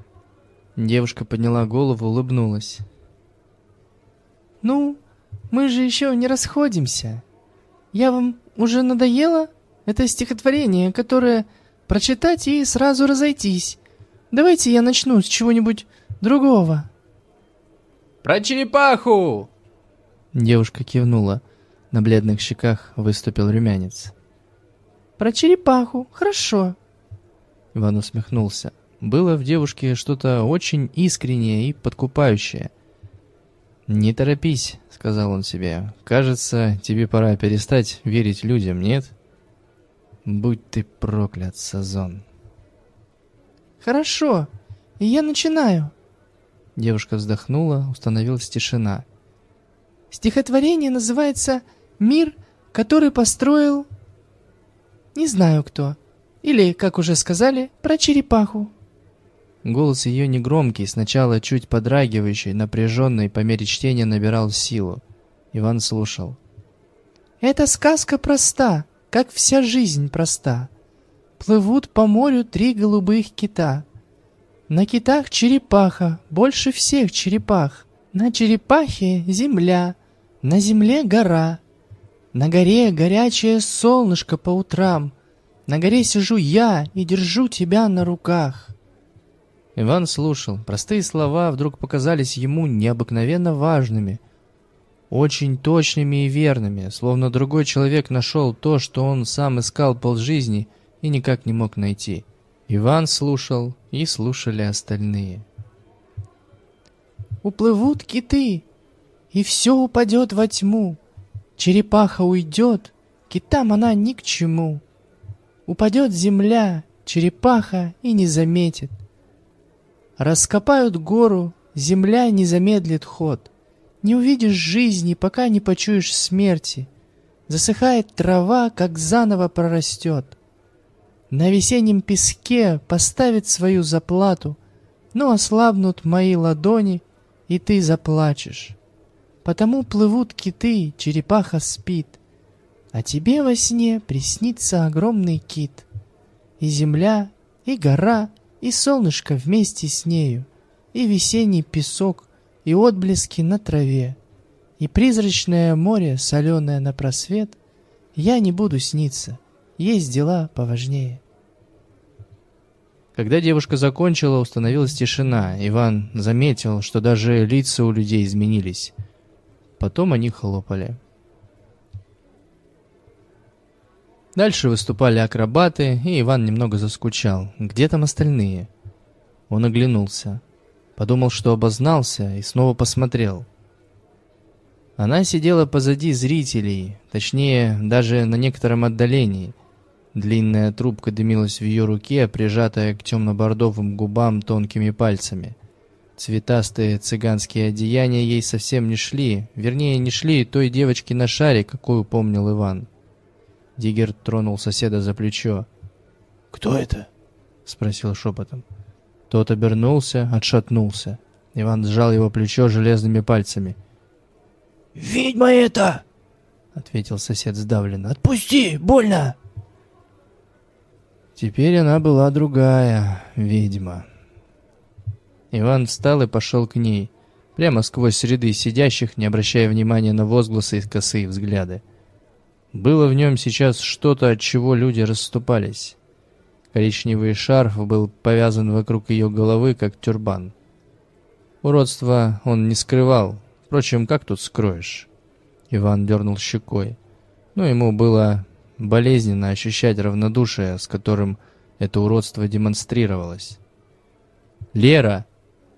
Девушка подняла голову, улыбнулась. «Ну, мы же еще не расходимся. Я вам уже надоело? Это стихотворение, которое прочитать и сразу разойтись. Давайте я начну с чего-нибудь другого». «Про черепаху!» Девушка кивнула. На бледных щеках выступил румянец. «Про черепаху, хорошо». Иван усмехнулся. Было в девушке что-то очень искреннее и подкупающее. «Не торопись», — сказал он себе. «Кажется, тебе пора перестать верить людям, нет?» «Будь ты проклят, Сазон». «Хорошо, и я начинаю». Девушка вздохнула, установилась тишина. Стихотворение называется «Мир, который построил...» Не знаю кто. Или, как уже сказали, про черепаху. Голос ее негромкий, сначала чуть подрагивающий, напряженный, по мере чтения набирал силу. Иван слушал. «Эта сказка проста, как вся жизнь проста. Плывут по морю три голубых кита. На китах черепаха, больше всех черепах. На черепахе земля, на земле гора. На горе горячее солнышко по утрам. На горе сижу я и держу тебя на руках. Иван слушал. Простые слова вдруг показались ему необыкновенно важными, очень точными и верными, словно другой человек нашел то, что он сам искал полжизни и никак не мог найти. Иван слушал, и слушали остальные. «Уплывут киты, и все упадет во тьму. Черепаха уйдет, китам она ни к чему. Упадет земля, черепаха и не заметит. Раскопают гору, земля не замедлит ход. Не увидишь жизни, пока не почуешь смерти. Засыхает трава, как заново прорастет. На весеннем песке поставит свою заплату, но ослабнут мои ладони, и ты заплачешь. Потому плывут киты, черепаха спит, а тебе во сне приснится огромный кит. И земля, и гора, и солнышко вместе с нею, и весенний песок, и отблески на траве, и призрачное море, соленое на просвет, я не буду сниться, есть дела поважнее. Когда девушка закончила, установилась тишина. Иван заметил, что даже лица у людей изменились. Потом они хлопали. Дальше выступали акробаты, и Иван немного заскучал. Где там остальные? Он оглянулся. Подумал, что обознался, и снова посмотрел. Она сидела позади зрителей, точнее, даже на некотором отдалении. Длинная трубка дымилась в ее руке, прижатая к темно-бордовым губам тонкими пальцами. Цветастые цыганские одеяния ей совсем не шли, вернее, не шли той девочке на шаре, какую помнил Иван. Диггер тронул соседа за плечо. «Кто это?» — спросил шепотом. Тот обернулся, отшатнулся. Иван сжал его плечо железными пальцами. «Ведьма это!» — ответил сосед сдавленно. «Отпусти! Больно!» Теперь она была другая ведьма. Иван встал и пошел к ней, прямо сквозь ряды сидящих, не обращая внимания на возгласы и косые взгляды. Было в нем сейчас что-то, от чего люди расступались. Коричневый шарф был повязан вокруг ее головы, как тюрбан. Уродство он не скрывал. Впрочем, как тут скроешь? Иван дернул щекой. Но ему было болезненно ощущать равнодушие, с которым это уродство демонстрировалось. «Лера!» —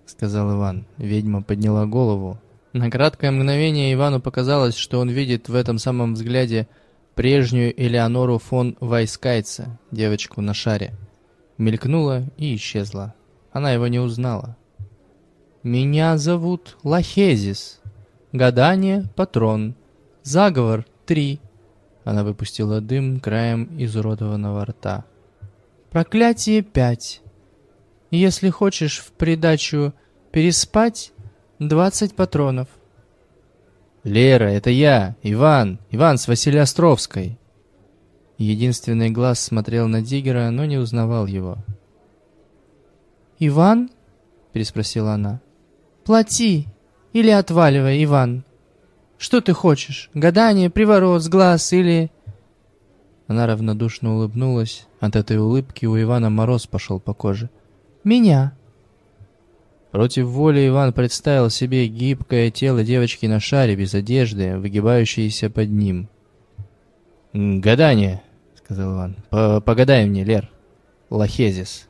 сказал Иван. Ведьма подняла голову. На краткое мгновение Ивану показалось, что он видит в этом самом взгляде прежнюю Элеонору фон Вайскайца, девочку на шаре. Мелькнула и исчезла. Она его не узнала. «Меня зовут Лахезис. Гадание — патрон. Заговор — три. Она выпустила дым краем изуродованного рта. «Проклятие пять. Если хочешь в придачу переспать, двадцать патронов». «Лера, это я, Иван, Иван с Василиостровской». Единственный глаз смотрел на Диггера, но не узнавал его. «Иван?» — переспросила она. «Плати или отваливай, Иван. Что ты хочешь? Гадание, приворот, сглаз или...» Она равнодушно улыбнулась. От этой улыбки у Ивана мороз пошел по коже. «Меня». Против воли Иван представил себе гибкое тело девочки на шаре без одежды, выгибающееся под ним. «Гадание», — сказал Иван. «Погадай мне, Лер. Лахезис».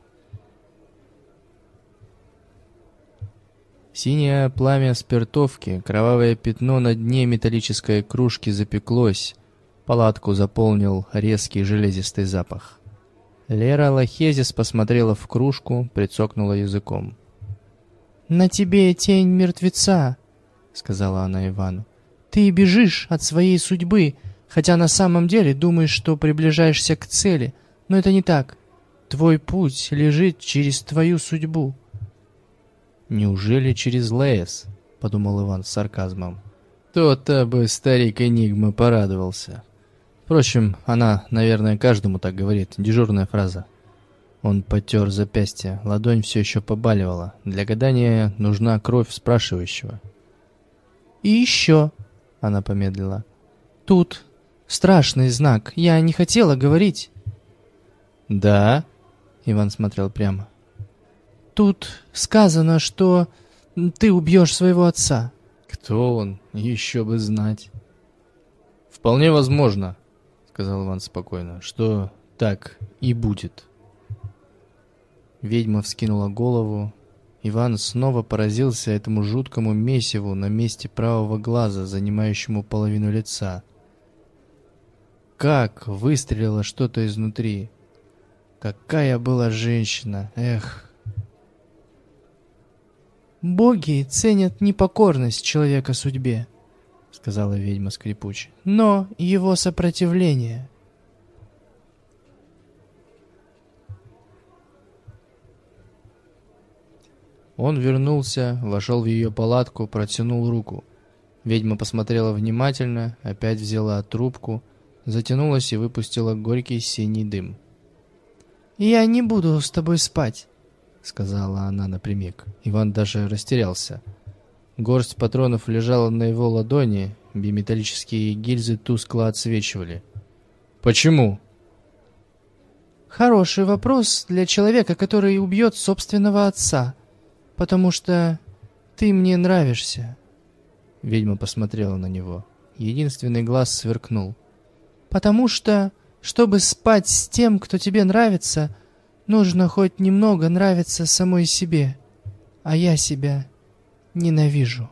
Синее пламя спиртовки, кровавое пятно на дне металлической кружки запеклось. Палатку заполнил резкий железистый запах. Лера Лохезис посмотрела в кружку, прицокнула языком. «На тебе тень мертвеца», — сказала она Ивану. «Ты бежишь от своей судьбы, хотя на самом деле думаешь, что приближаешься к цели. Но это не так. Твой путь лежит через твою судьбу». «Неужели через Лэс?» — подумал Иван с сарказмом. «То-то бы старик Энигма порадовался. Впрочем, она, наверное, каждому так говорит, дежурная фраза». Он потер запястье, ладонь все еще побаливала. Для гадания нужна кровь спрашивающего. «И еще», — она помедлила, — «тут страшный знак, я не хотела говорить». «Да?» — Иван смотрел прямо. Тут сказано, что ты убьешь своего отца. Кто он? Еще бы знать. Вполне возможно, сказал Иван спокойно, что так и будет. Ведьма вскинула голову. Иван снова поразился этому жуткому месиву на месте правого глаза, занимающему половину лица. Как выстрелило что-то изнутри. Какая была женщина, эх! «Боги ценят непокорность человека судьбе», — сказала ведьма скрипуче, — «но его сопротивление». Он вернулся, вошел в ее палатку, протянул руку. Ведьма посмотрела внимательно, опять взяла трубку, затянулась и выпустила горький синий дым. «Я не буду с тобой спать», — сказала она напрямик. Иван даже растерялся. Горсть патронов лежала на его ладони, биметаллические гильзы тускло отсвечивали. «Почему?» «Хороший вопрос для человека, который убьет собственного отца. Потому что ты мне нравишься». Ведьма посмотрела на него. Единственный глаз сверкнул. «Потому что, чтобы спать с тем, кто тебе нравится, — Нужно хоть немного нравиться самой себе, а я себя ненавижу.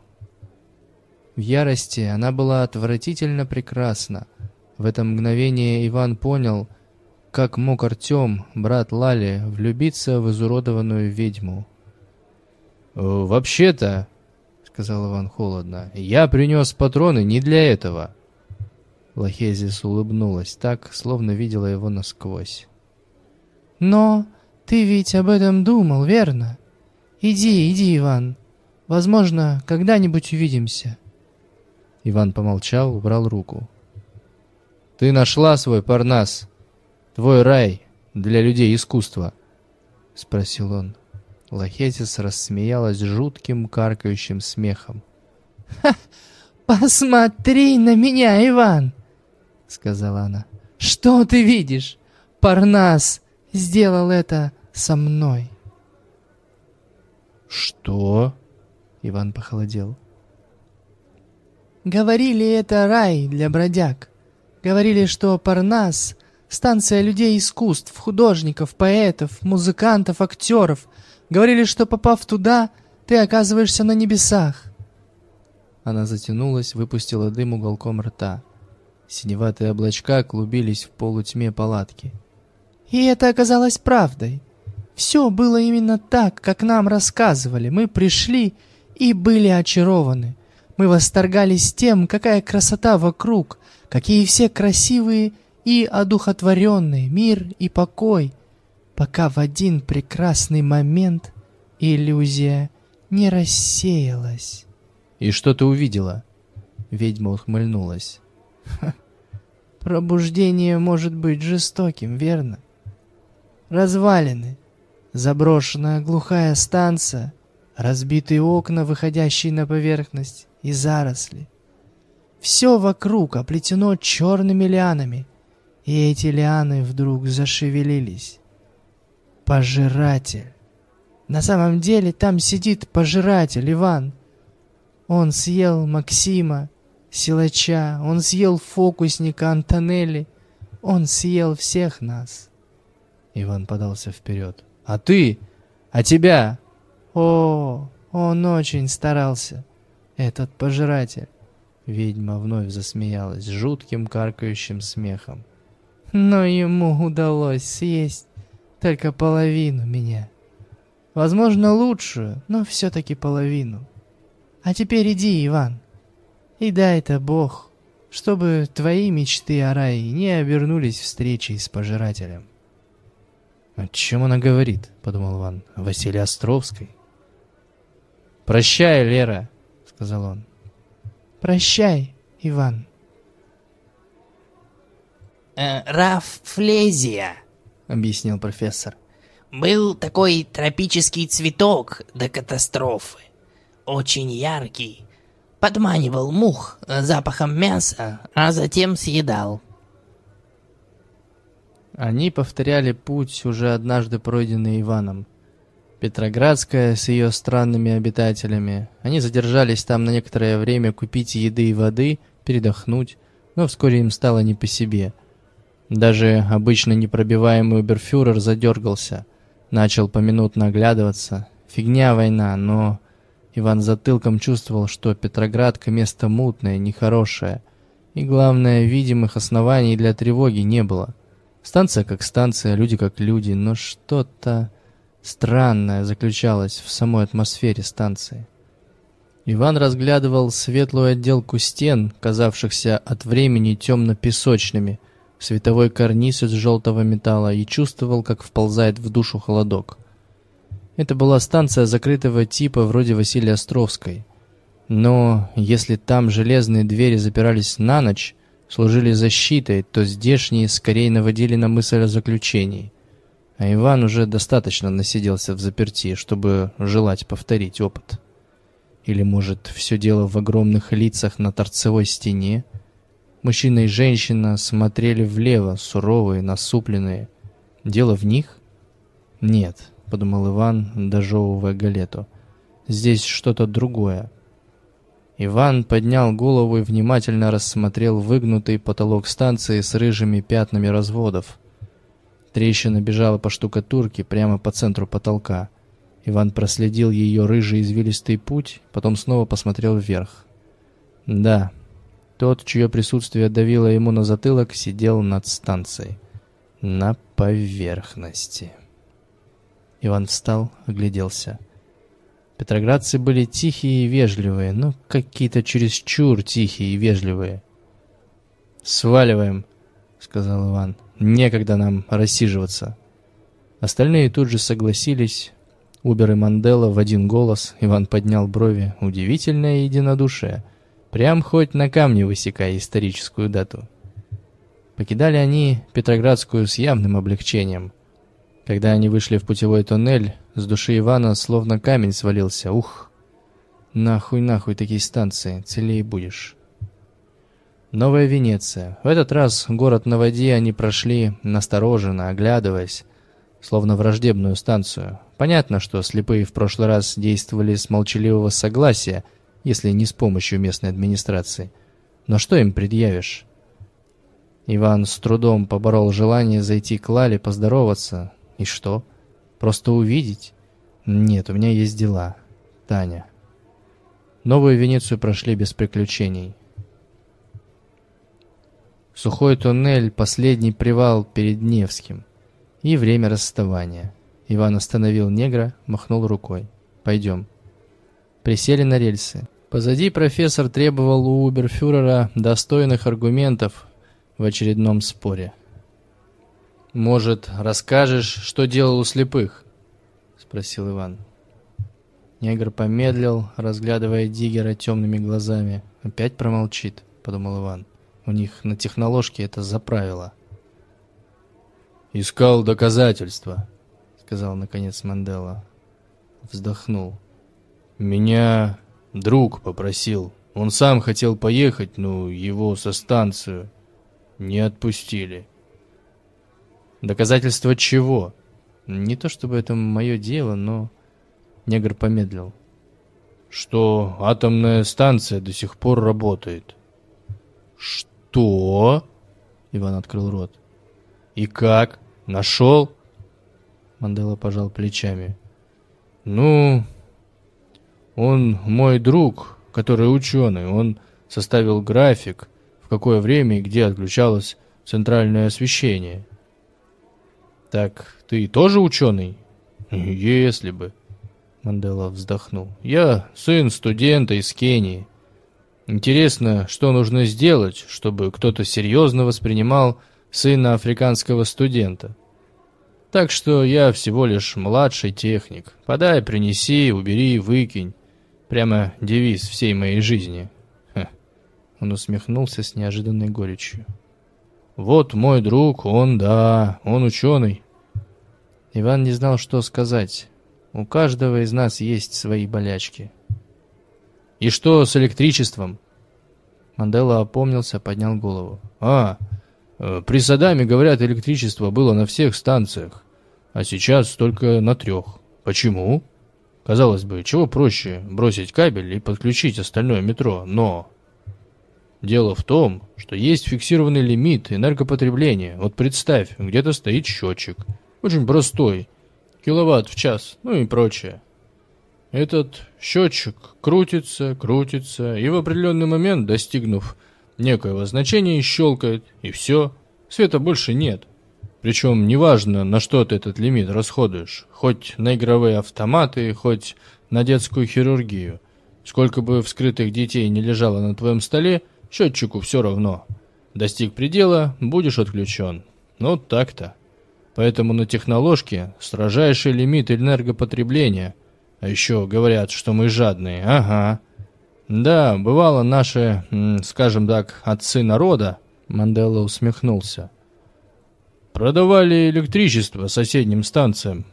В ярости она была отвратительно прекрасна. В это мгновение Иван понял, как мог Артем, брат Лали, влюбиться в изуродованную ведьму. «Э, «Вообще-то», — сказал Иван холодно, — «я принес патроны не для этого». Лохезис улыбнулась так, словно видела его насквозь. «Но ты ведь об этом думал, верно? Иди, иди, Иван. Возможно, когда-нибудь увидимся». Иван помолчал, убрал руку. «Ты нашла свой Парнас, твой рай для людей искусства?» — спросил он. Лохетис рассмеялась жутким каркающим смехом. «Ха! Посмотри на меня, Иван!» — сказала она. «Что ты видишь? Парнас сделал это со мной!» «Что?» — Иван похолодел. Говорили, это рай для бродяг. Говорили, что Парнас — станция людей искусств, художников, поэтов, музыкантов, актеров. Говорили, что попав туда, ты оказываешься на небесах. Она затянулась, выпустила дым уголком рта. Синеватые облачка клубились в полутьме палатки. И это оказалось правдой. Все было именно так, как нам рассказывали. Мы пришли и были очарованы. Мы восторгались тем, какая красота вокруг, какие все красивые и одухотворенные, мир и покой, пока в один прекрасный момент иллюзия не рассеялась. «И что ты увидела?» Ведьма ухмыльнулась. Пробуждение может быть жестоким, верно? Развалины, заброшенная глухая станция, разбитые окна, выходящие на поверхность, и заросли. Все вокруг оплетено черными лианами, и эти лианы вдруг зашевелились. Пожиратель. На самом деле там сидит пожиратель Иван. Он съел Максима, силача, он съел фокусника Антонелли, он съел всех нас. Иван подался вперед. «А ты? А тебя?» «О, он очень старался этот пожиратель. Ведьма вновь засмеялась жутким каркающим смехом. Но ему удалось съесть только половину меня. Возможно, лучшую, но все-таки половину. А теперь иди, Иван, и дай это Бог, чтобы твои мечты о рае не обернулись встречей с пожирателем. «О чем она говорит?» — подумал Иван. «Василий Островской?» «Прощай, Лера!» сказал он. «Прощай, Иван». Э, «Раф Флезия», — объяснил профессор. «Был такой тропический цветок до катастрофы. Очень яркий. Подманивал мух запахом мяса, а затем съедал». Они повторяли путь, уже однажды пройденный Иваном. Петроградская с ее странными обитателями. Они задержались там на некоторое время купить еды и воды, передохнуть, но вскоре им стало не по себе. Даже обычно непробиваемый уберфюрер задергался, начал поминутно оглядываться. Фигня война, но... Иван затылком чувствовал, что Петроградка место мутное, нехорошее. И главное, видимых оснований для тревоги не было. Станция как станция, люди как люди, но что-то странное заключалось в самой атмосфере станции. Иван разглядывал светлую отделку стен, казавшихся от времени темно-песочными, световой карниз из желтого металла и чувствовал, как вползает в душу холодок. Это была станция закрытого типа вроде Василия Островской. Но если там железные двери запирались на ночь, служили защитой, то здешние скорее наводили на мысль о заключении – а Иван уже достаточно насиделся в заперти, чтобы желать повторить опыт. Или, может, все дело в огромных лицах на торцевой стене? Мужчина и женщина смотрели влево, суровые, насупленные. Дело в них? Нет, подумал Иван, дожевывая галету. Здесь что-то другое. Иван поднял голову и внимательно рассмотрел выгнутый потолок станции с рыжими пятнами разводов. Трещина бежала по штукатурке прямо по центру потолка. Иван проследил ее рыжий извилистый путь, потом снова посмотрел вверх. Да, тот, чье присутствие давило ему на затылок, сидел над станцией. на поверхности. Иван встал, огляделся. Петроградцы были тихие и вежливые, но какие-то чересчур тихие и вежливые. «Сваливаем», — сказал Иван. «Некогда нам рассиживаться». Остальные тут же согласились. Убер и Мандела в один голос. Иван поднял брови. Удивительное единодушие. Прям хоть на камне высекая историческую дату. Покидали они Петроградскую с явным облегчением. Когда они вышли в путевой туннель, с души Ивана словно камень свалился. Ух! Нахуй, нахуй такие станции, целее будешь. Новая Венеция. В этот раз город на воде они прошли настороженно, оглядываясь, словно враждебную станцию. Понятно, что слепые в прошлый раз действовали с молчаливого согласия, если не с помощью местной администрации. Но что им предъявишь? Иван с трудом поборол желание зайти к Лале поздороваться. И что? Просто увидеть? Нет, у меня есть дела. Таня. Новую Венецию прошли без приключений. Сухой туннель, последний привал перед Невским. И время расставания. Иван остановил негра, махнул рукой. «Пойдем». Присели на рельсы. Позади профессор требовал у Уберфюрера достойных аргументов, в очередном споре. «Может, расскажешь, что делал у слепых?» — спросил Иван. Негр помедлил, разглядывая Диггера темными глазами. «Опять промолчит», — подумал Иван. «У них на техноложке это за правило». «Искал доказательства», — сказал наконец Мандела. Вздохнул. «Меня друг попросил. Он сам хотел поехать, ну, его со станцию. Не отпустили. Доказательство чего? Не то чтобы это мое дело, но... Негр помедлил. Что атомная станция до сих пор работает. Что? Иван открыл рот. И как? Нашел? Мандела пожал плечами. Ну, он мой друг, который ученый. Он составил график, какое время и где отключалось центральное освещение. «Так ты тоже ученый?» «Если бы», — Мандела вздохнул. «Я сын студента из Кении. Интересно, что нужно сделать, чтобы кто-то серьезно воспринимал сына африканского студента. Так что я всего лишь младший техник. Подай, принеси, убери, выкинь. Прямо девиз всей моей жизни. Он усмехнулся с неожиданной горечью. «Вот мой друг, он, да, он ученый». Иван не знал, что сказать. У каждого из нас есть свои болячки. «И что с электричеством?» Мандела опомнился, поднял голову. «А, э, при Саддаме, говорят, электричество было на всех станциях, а сейчас только на трех. Почему?» Казалось бы, чего проще бросить кабель и подключить остальное метро, но Дело в том, что есть фиксированный лимит энергопотребления. Вот представь, где-то стоит счетчик. Очень простой. Киловатт в час, ну и прочее. Этот счетчик крутится, крутится, и в определенный момент, достигнув некоего значения, щелкает, и все. Света больше нет. Причем неважно, на что ты этот лимит расходуешь. Хоть на игровые автоматы, хоть на детскую хирургию. Сколько бы вскрытых детей не лежало на твоем столе, Счетчику все равно. Достиг предела, будешь отключен. Ну, так-то. Поэтому на техноложке строжайший лимит энергопотребления. А еще говорят, что мы жадные. Ага. Да, бывало наши, скажем так, отцы народа, Мандела усмехнулся. Продавали электричество соседним станциям.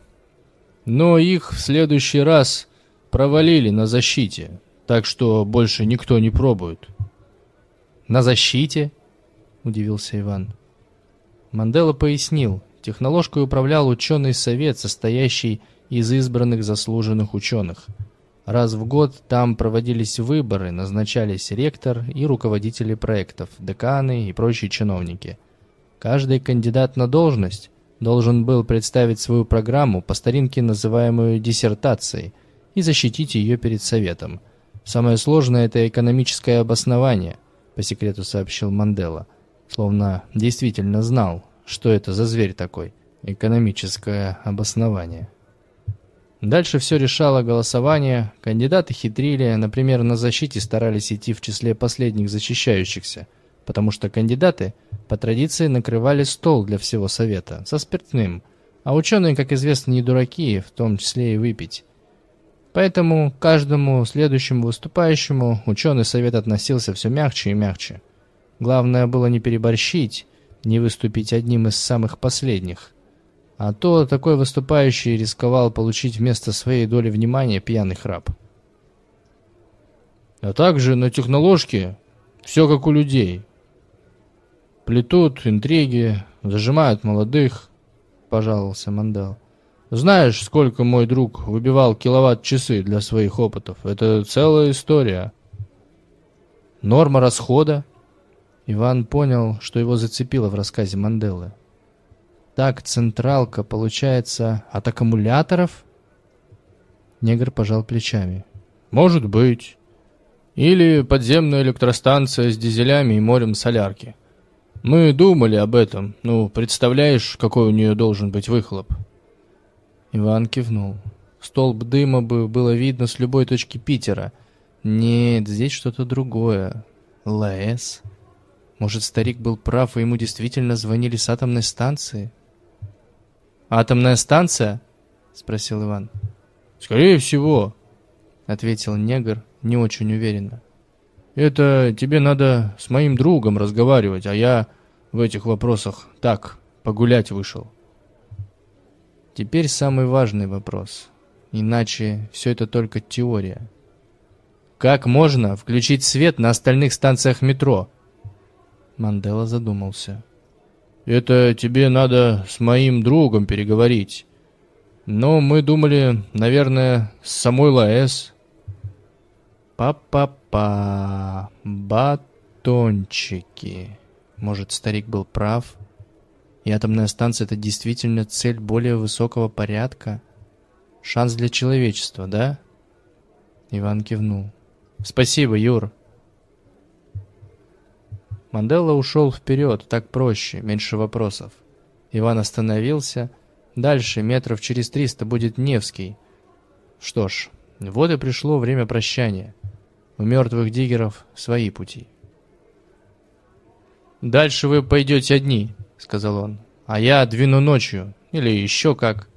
Но их в следующий раз провалили на защите, так что больше никто не пробует. На защите?» – удивился Иван. Мандела пояснил. Техноложкой управлял ученый совет, состоящий избранных заслуженных ученых. Раз в год там проводились выборы, назначались ректор и руководители проектов, деканы и прочие чиновники. Каждый кандидат на должность должен был представить свою программу, по старинке называемую диссертацией, и защитить ее перед советом. Самое сложное – это экономическое обоснование – по секрету сообщил Мандела, словно действительно знал, что это за зверь такой. Экономическое обоснование. Дальше все решало голосование. Кандидаты хитрили, например, на защите старались идти в числе последних защищающихся, потому что кандидаты по традиции накрывали стол для всего совета со спиртным, а ученые, как известно, не дураки, в том числе и выпить. Поэтому каждому следующему выступающему ученый совет относился все мягче и мягче. Главное было не переборщить, не выступить одним из самых последних. А то такой выступающий рисковал получить вместо своей доли внимания пьяный храп. А также на техноложке все как у людей. Плетут интриги, зажимают молодых, пожаловался Мандал. Знаешь, сколько мой друг выбивал киловатт-часы для своих опытов? Это целая история. Норма расхода? Иван понял, что его зацепило в рассказе Манделы. Так централка получается от аккумуляторов? Негр пожал плечами. Может быть. Или подземная электростанция с дизелями и морем солярки. Мы думали об этом. Ну, представляешь, какой у нее должен быть выхлоп? Иван кивнул. Столб дыма бы было видно с любой точки Питера. Нет, здесь что-то другое. ЛАЭС? Может, старик был прав, и ему действительно звонили с атомной станции? «Атомная станция?» — спросил Иван. «Скорее всего», — ответил негр не очень уверенно. «Это тебе надо с моим другом разговаривать, а я в этих вопросах так, погулять вышел». Теперь самый важный вопрос. Иначе все это только теория. Как можно включить свет на остальных станциях метро? Мандела задумался. Это тебе надо с моим другом переговорить. Но мы думали, наверное, с самой ЛАЭС. Па-па-па, батончики. Может, старик был прав? И атомная станция — это действительно цель более высокого порядка? Шанс для человечества, да? Иван кивнул. Спасибо, Юр. Мандела ушел вперед, так проще, меньше вопросов. Иван остановился. Дальше, метров через триста, будет Невский. Что ж, вот и пришло время прощания. У мертвых диггеров свои пути. «Дальше вы пойдете одни», — сказал он. «А я двину ночью. Или еще как».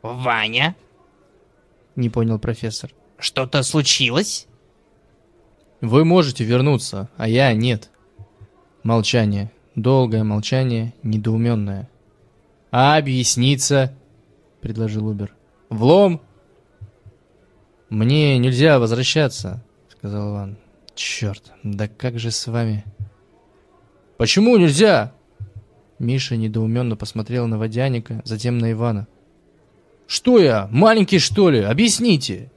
«Ваня?» — не понял профессор. «Что-то случилось?» Вы можете вернуться, а я нет. Молчание. Долгое молчание, недоуменное. «А объясниться?» — предложил Убер. «Влом?» «Мне нельзя возвращаться», — сказал Иван. «Черт, да как же с вами?» «Почему нельзя?» Миша недоуменно посмотрел на водяника, затем на Ивана. «Что я, маленький, что ли? Объясните!»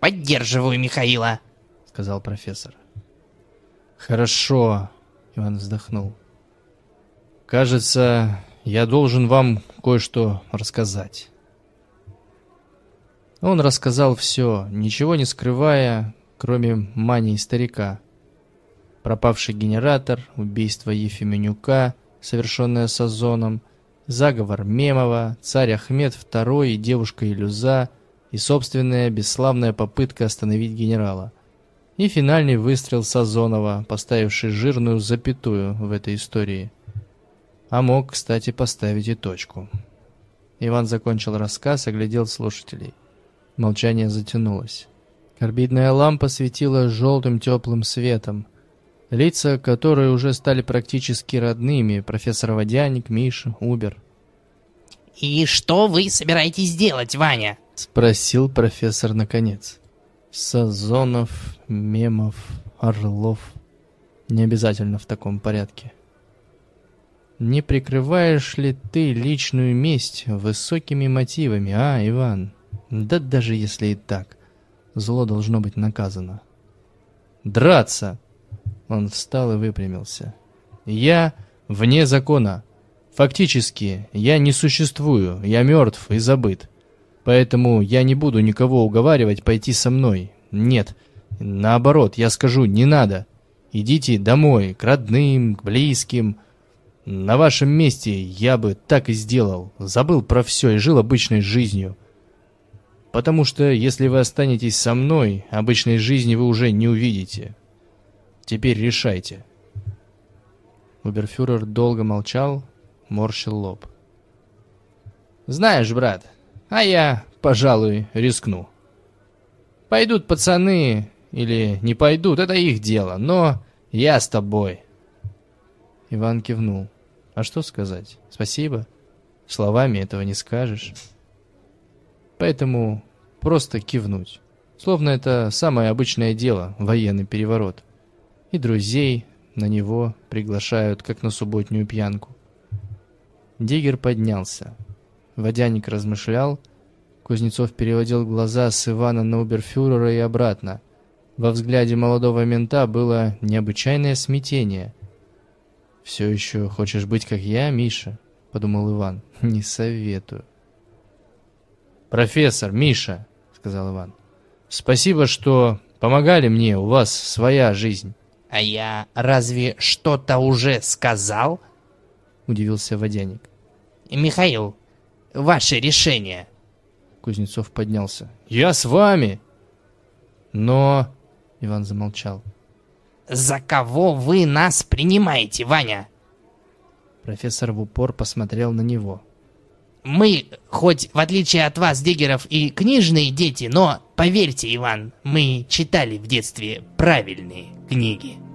«Поддерживаю Михаила!» Сказал профессор. «Хорошо», — Иван вздохнул. «Кажется, я должен вам кое-что рассказать». Он рассказал все, ничего не скрывая, кроме мании старика. Пропавший генератор, убийство Ефименюка, совершенное с Озоном, заговор Мемова, царь Ахмед II и девушка Илюза и собственная бесславная попытка остановить генерала и финальный выстрел Сазонова, поставивший жирную запятую в этой истории. А мог, кстати, поставить и точку. Иван закончил рассказ, оглядел слушателей. Молчание затянулось. Карбидная лампа светила желтым теплым светом. Лица, которые уже стали практически родными, профессор Водяник, Миша, Убер. «И что вы собираетесь делать, Ваня?» — спросил профессор наконец. Сазонов, Мемов, Орлов. Не обязательно в таком порядке. Не прикрываешь ли ты личную месть высокими мотивами, а, Иван? Да даже если и так, зло должно быть наказано. Драться! Он встал и выпрямился. Я вне закона. Фактически, я не существую, я мертв и забыт. Поэтому я не буду никого уговаривать пойти со мной. Нет. Наоборот, я скажу, не надо. Идите домой, к родным, к близким. На вашем месте я бы так и сделал. Забыл про все и жил обычной жизнью. Потому что, если вы останетесь со мной, обычной жизни вы уже не увидите. Теперь решайте. Уберфюрер долго молчал, морщил лоб. «Знаешь, брат, а я, пожалуй, рискну. Пойдут пацаны или не пойдут, это их дело, но я с тобой». Иван кивнул. «А что сказать? Спасибо. Словами этого не скажешь». Поэтому просто кивнуть. Словно это самое обычное дело, военный переворот. И друзей на него приглашают, как на субботнюю пьянку. Диггер поднялся. Водяник размышлял. Кузнецов переводил глаза с Ивана на уберфюрера и обратно. Во взгляде молодого мента было необычайное смятение. «Все еще хочешь быть, как я, Миша?» — подумал Иван. «Не советую». «Профессор, Миша!» — сказал Иван. «Спасибо, что помогали мне, у вас своя жизнь». «А я разве что-то уже сказал?» — удивился водяник. «Михаил, ваше решение!» Кузнецов поднялся. «Я с вами!» «Но...» — Иван замолчал. «За кого вы нас принимаете, Ваня?» Профессор в упор посмотрел на него. Мы, хоть в отличие от вас, диггеров, и книжные дети, но, поверьте, Иван, мы читали в детстве правильные книги.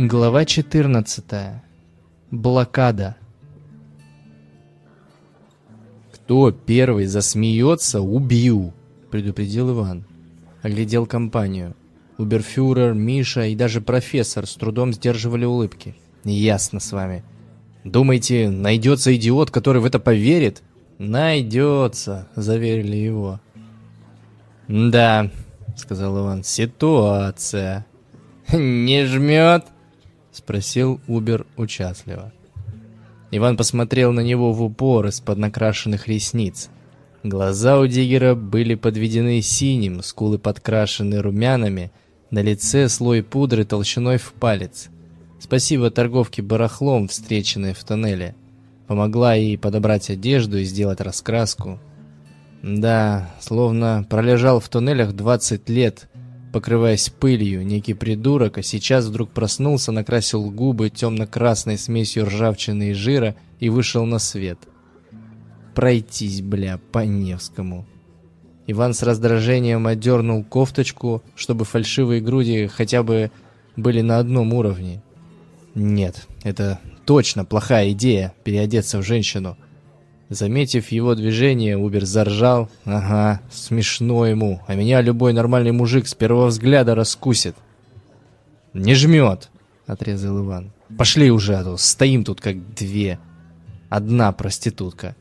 Глава 14. Блокада. «Кто первый засмеется, убью!» — предупредил Иван. Оглядел компанию. Уберфюрер, Миша и даже профессор с трудом сдерживали улыбки. «Ясно с вами. Думаете, найдется идиот, который в это поверит?» «Найдется», — заверили его. «Да», — сказал Иван, — «ситуация». «Не жмет?» — спросил Убер участливо. Иван посмотрел на него в упор из-под накрашенных ресниц. Глаза у Диггера были подведены синим, скулы подкрашены румянами — на лице слой пудры толщиной в палец. Спасибо торговке барахлом, встреченной в тоннеле. Помогла ей подобрать одежду и сделать раскраску. Да, словно пролежал в туннелях 20 лет, покрываясь пылью, некий придурок, а сейчас вдруг проснулся, накрасил губы темно-красной смесью ржавчины и жира и вышел на свет. Пройтись, бля, по Невскому. Иван с раздражением отдернул кофточку, чтобы фальшивые груди хотя бы были на одном уровне. Нет, это точно плохая идея — переодеться в женщину. Заметив его движение, Убер заржал. Ага, смешно ему, а меня любой нормальный мужик с первого взгляда раскусит. «Не жмет!» — отрезал Иван. «Пошли уже, а то стоим тут как две. Одна проститутка».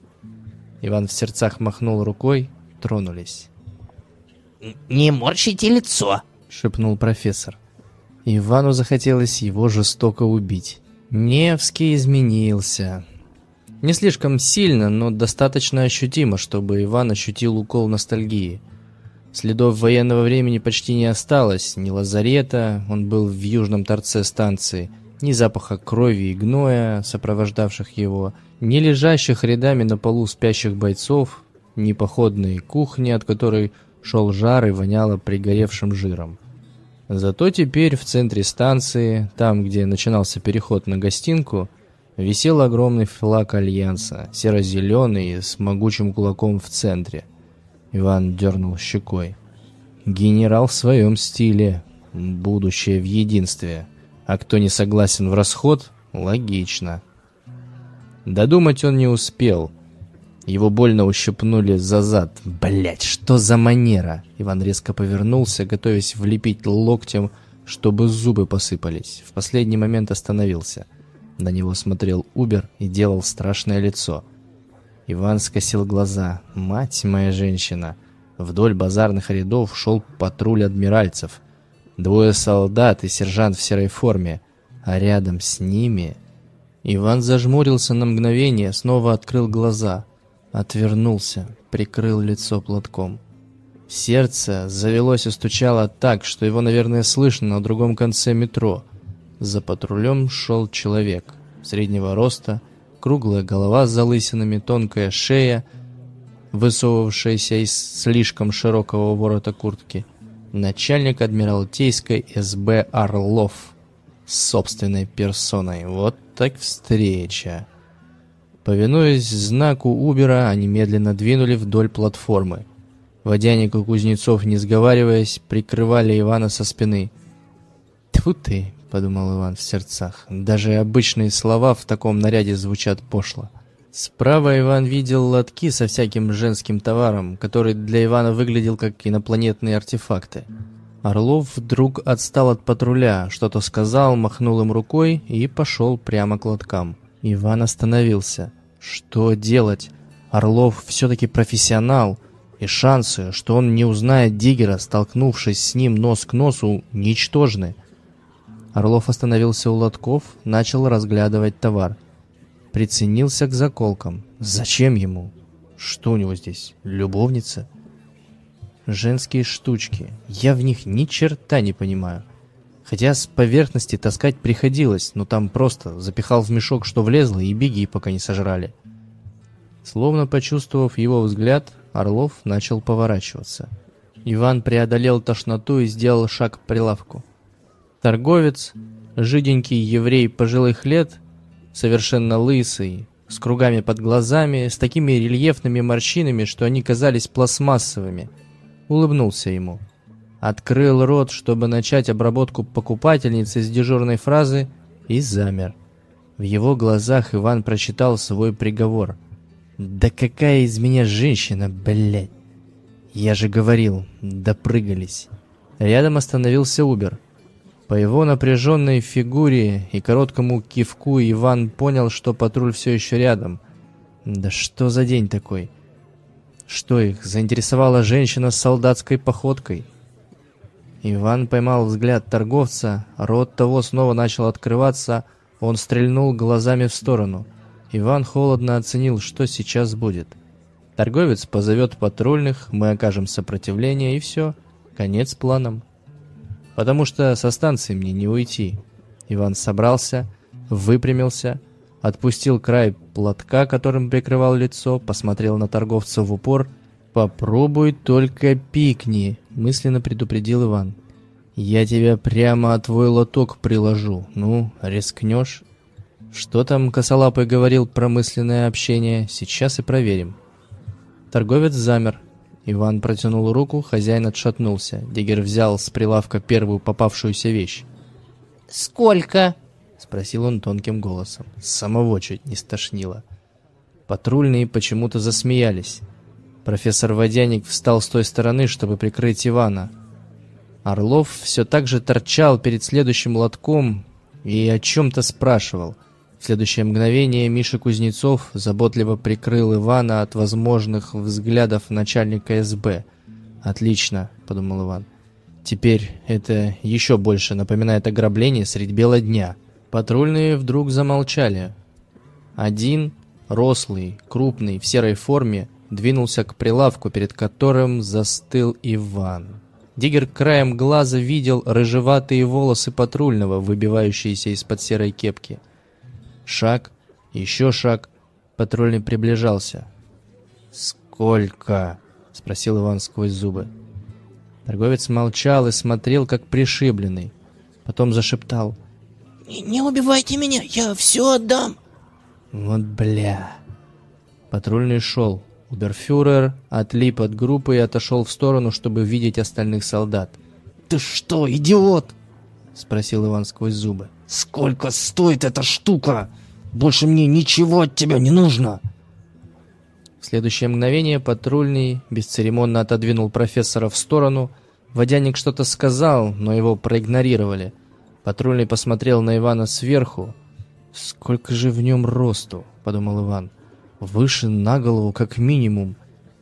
Иван в сердцах махнул рукой, тронулись. «Не морщите лицо!» — шепнул профессор. Ивану захотелось его жестоко убить. Невский изменился. Не слишком сильно, но достаточно ощутимо, чтобы Иван ощутил укол ностальгии. Следов военного времени почти не осталось, ни лазарета, он был в южном торце станции, ни запаха крови и гноя, сопровождавших его, ни лежащих рядами на полу спящих бойцов, ни походной кухни, от которой шел жар и воняло пригоревшим жиром. Зато теперь в центре станции, там, где начинался переход на гостинку, висел огромный флаг Альянса, серо-зеленый, с могучим кулаком в центре. Иван дернул щекой. Генерал в своем стиле, будущее в единстве. А кто не согласен в расход, логично. Додумать он не успел. Его больно ущипнули за зад. Блять, что за манера? Иван резко повернулся, готовясь влепить локтем, чтобы зубы посыпались. В последний момент остановился. На него смотрел Убер и делал страшное лицо. Иван скосил глаза. «Мать моя женщина!» Вдоль базарных рядов шел патруль адмиральцев. Двое солдат и сержант в серой форме. А рядом с ними... Иван зажмурился на мгновение, снова открыл глаза — Отвернулся, прикрыл лицо платком. Сердце завелось и стучало так, что его, наверное, слышно на другом конце метро. За патрулем шел человек среднего роста, круглая голова с залысинами, тонкая шея, высовывавшаяся из слишком широкого ворота куртки. Начальник Адмиралтейской СБ Орлов с собственной персоной. Вот так встреча. Повинуясь знаку Убера, они медленно двинули вдоль платформы. Водяник и Кузнецов, не сговариваясь, прикрывали Ивана со спины. «Тьфу ты!» — подумал Иван в сердцах. «Даже обычные слова в таком наряде звучат пошло». Справа Иван видел лотки со всяким женским товаром, который для Ивана выглядел как инопланетные артефакты. Орлов вдруг отстал от патруля, что-то сказал, махнул им рукой и пошел прямо к лоткам. Иван остановился. Что делать? Орлов все-таки профессионал, и шансы, что он не узнает Диггера, столкнувшись с ним нос к носу, ничтожны. Орлов остановился у лотков, начал разглядывать товар. Приценился к заколкам. Зачем ему? Что у него здесь? Любовница? Женские штучки. Я в них ни черта не понимаю. Хотя с поверхности таскать приходилось, но там просто запихал в мешок, что влезло, и беги, пока не сожрали. Словно почувствовав его взгляд, Орлов начал поворачиваться. Иван преодолел тошноту и сделал шаг к прилавку. Торговец, жиденький еврей пожилых лет, совершенно лысый, с кругами под глазами, с такими рельефными морщинами, что они казались пластмассовыми, улыбнулся ему. Открыл рот, чтобы начать обработку покупательницы с дежурной фразы, и замер. В его глазах Иван прочитал свой приговор – да какая из меня женщина, блядь. Я же говорил, допрыгались. Рядом остановился Убер. По его напряженной фигуре и короткому кивку Иван понял, что патруль все еще рядом. Да что за день такой? Что их, заинтересовала женщина с солдатской походкой? Иван поймал взгляд торговца, рот того снова начал открываться, он стрельнул глазами в сторону — Иван холодно оценил, что сейчас будет. Торговец позовет патрульных, мы окажем сопротивление, и все. Конец планам. Потому что со станции мне не уйти. Иван собрался, выпрямился, отпустил край платка, которым прикрывал лицо, посмотрел на торговца в упор. «Попробуй только пикни», — мысленно предупредил Иван. «Я тебя прямо от твой лоток приложу. Ну, рискнешь?» Что там косолапый говорил про мысленное общение, сейчас и проверим. Торговец замер. Иван протянул руку, хозяин отшатнулся. Диггер взял с прилавка первую попавшуюся вещь. «Сколько?» — спросил он тонким голосом. Самого чуть не стошнило. Патрульные почему-то засмеялись. Профессор Водяник встал с той стороны, чтобы прикрыть Ивана. Орлов все так же торчал перед следующим лотком и о чем-то спрашивал — в следующее мгновение Миша Кузнецов заботливо прикрыл Ивана от возможных взглядов начальника СБ. «Отлично», — подумал Иван. «Теперь это еще больше напоминает ограбление средь бела дня». Патрульные вдруг замолчали. Один, рослый, крупный, в серой форме, двинулся к прилавку, перед которым застыл Иван. Диггер краем глаза видел рыжеватые волосы патрульного, выбивающиеся из-под серой кепки. Шаг, еще шаг. Патрульный приближался. «Сколько?» — спросил Иван сквозь зубы. Торговец молчал и смотрел, как пришибленный. Потом зашептал. «Не, не убивайте меня, я все отдам!» «Вот бля!» Патрульный шел. Уберфюрер отлип от группы и отошел в сторону, чтобы видеть остальных солдат. «Ты что, идиот?» — спросил Иван сквозь зубы. «Сколько стоит эта штука? Больше мне ничего от тебя не нужно!» В следующее мгновение патрульный бесцеремонно отодвинул профессора в сторону. Водяник что-то сказал, но его проигнорировали. Патрульный посмотрел на Ивана сверху. «Сколько же в нем росту?» — подумал Иван. «Выше на голову, как минимум.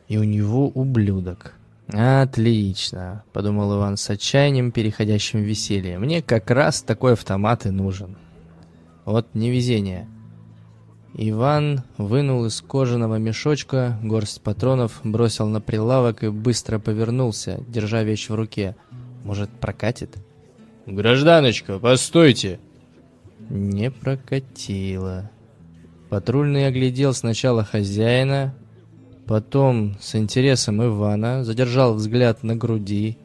И у него ублюдок». «Отлично», — подумал Иван с отчаянием, переходящим в веселье. «Мне как раз такой автомат и нужен». Вот невезение. Иван вынул из кожаного мешочка горсть патронов, бросил на прилавок и быстро повернулся, держа вещь в руке. Может, прокатит? «Гражданочка, постойте!» Не прокатило. Патрульный оглядел сначала хозяина, потом с интересом Ивана, задержал взгляд на груди.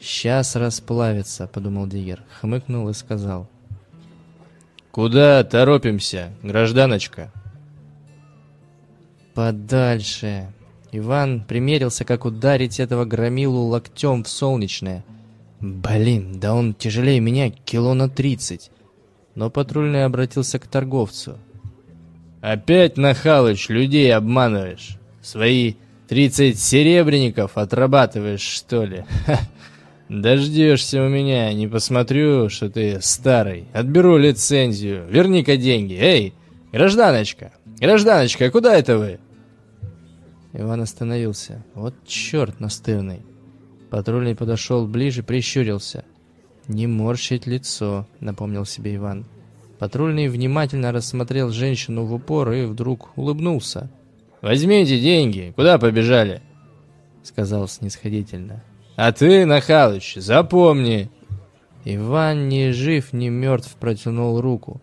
«Сейчас расплавится», — подумал Диггер, хмыкнул и сказал. «Куда торопимся, гражданочка?» «Подальше». Иван примерился, как ударить этого громилу локтем в солнечное. «Блин, да он тяжелее меня кило на тридцать». Но патрульный обратился к торговцу. «Опять, Нахалыч, людей обманываешь? Свои тридцать серебряников отрабатываешь, что ли? Ха, [laughs] дождешься у меня, не посмотрю, что ты старый. Отберу лицензию, верни-ка деньги. Эй, гражданочка, гражданочка, куда это вы?» Иван остановился. Вот черт настырный. Патрульный подошел ближе, прищурился. «Не морщить лицо», — напомнил себе Иван. Патрульный внимательно рассмотрел женщину в упор и вдруг улыбнулся. «Возьмите деньги, куда побежали?» — сказал снисходительно. «А ты, Нахалыч, запомни!» Иван, ни жив, ни мертв, протянул руку.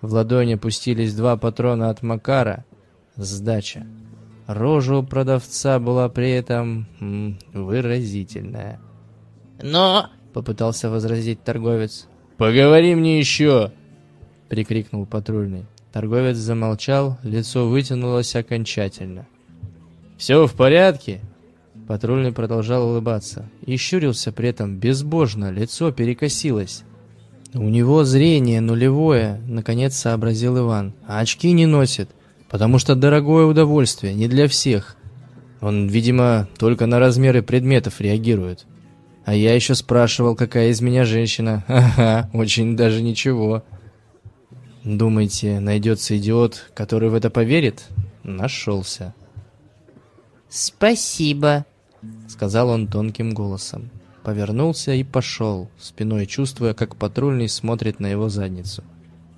В ладони опустились два патрона от Макара. Сдача. Рожа у продавца была при этом м, выразительная. Но... Попытался возразить торговец. «Поговори мне еще!» Прикрикнул патрульный. Торговец замолчал, лицо вытянулось окончательно. «Все в порядке?» Патрульный продолжал улыбаться и щурился при этом безбожно, лицо перекосилось. «У него зрение нулевое», — наконец сообразил Иван. «А очки не носит, потому что дорогое удовольствие, не для всех. Он, видимо, только на размеры предметов реагирует. А я еще спрашивал, какая из меня женщина. Ага, очень даже ничего». Думаете, найдется идиот, который в это поверит? Нашелся. Спасибо, сказал он тонким голосом. Повернулся и пошел, спиной чувствуя, как патрульный смотрит на его задницу.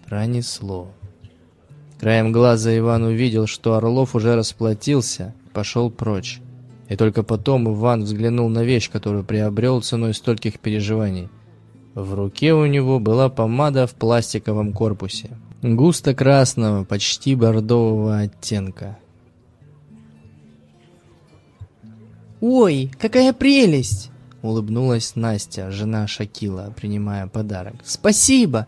Пронесло. Краем глаза Иван увидел, что Орлов уже расплатился, пошел прочь. И только потом Иван взглянул на вещь, которую приобрел ценой стольких переживаний. В руке у него была помада в пластиковом корпусе. Густо-красного, почти бордового оттенка. «Ой, какая прелесть!» Улыбнулась Настя, жена Шакила, принимая подарок. «Спасибо!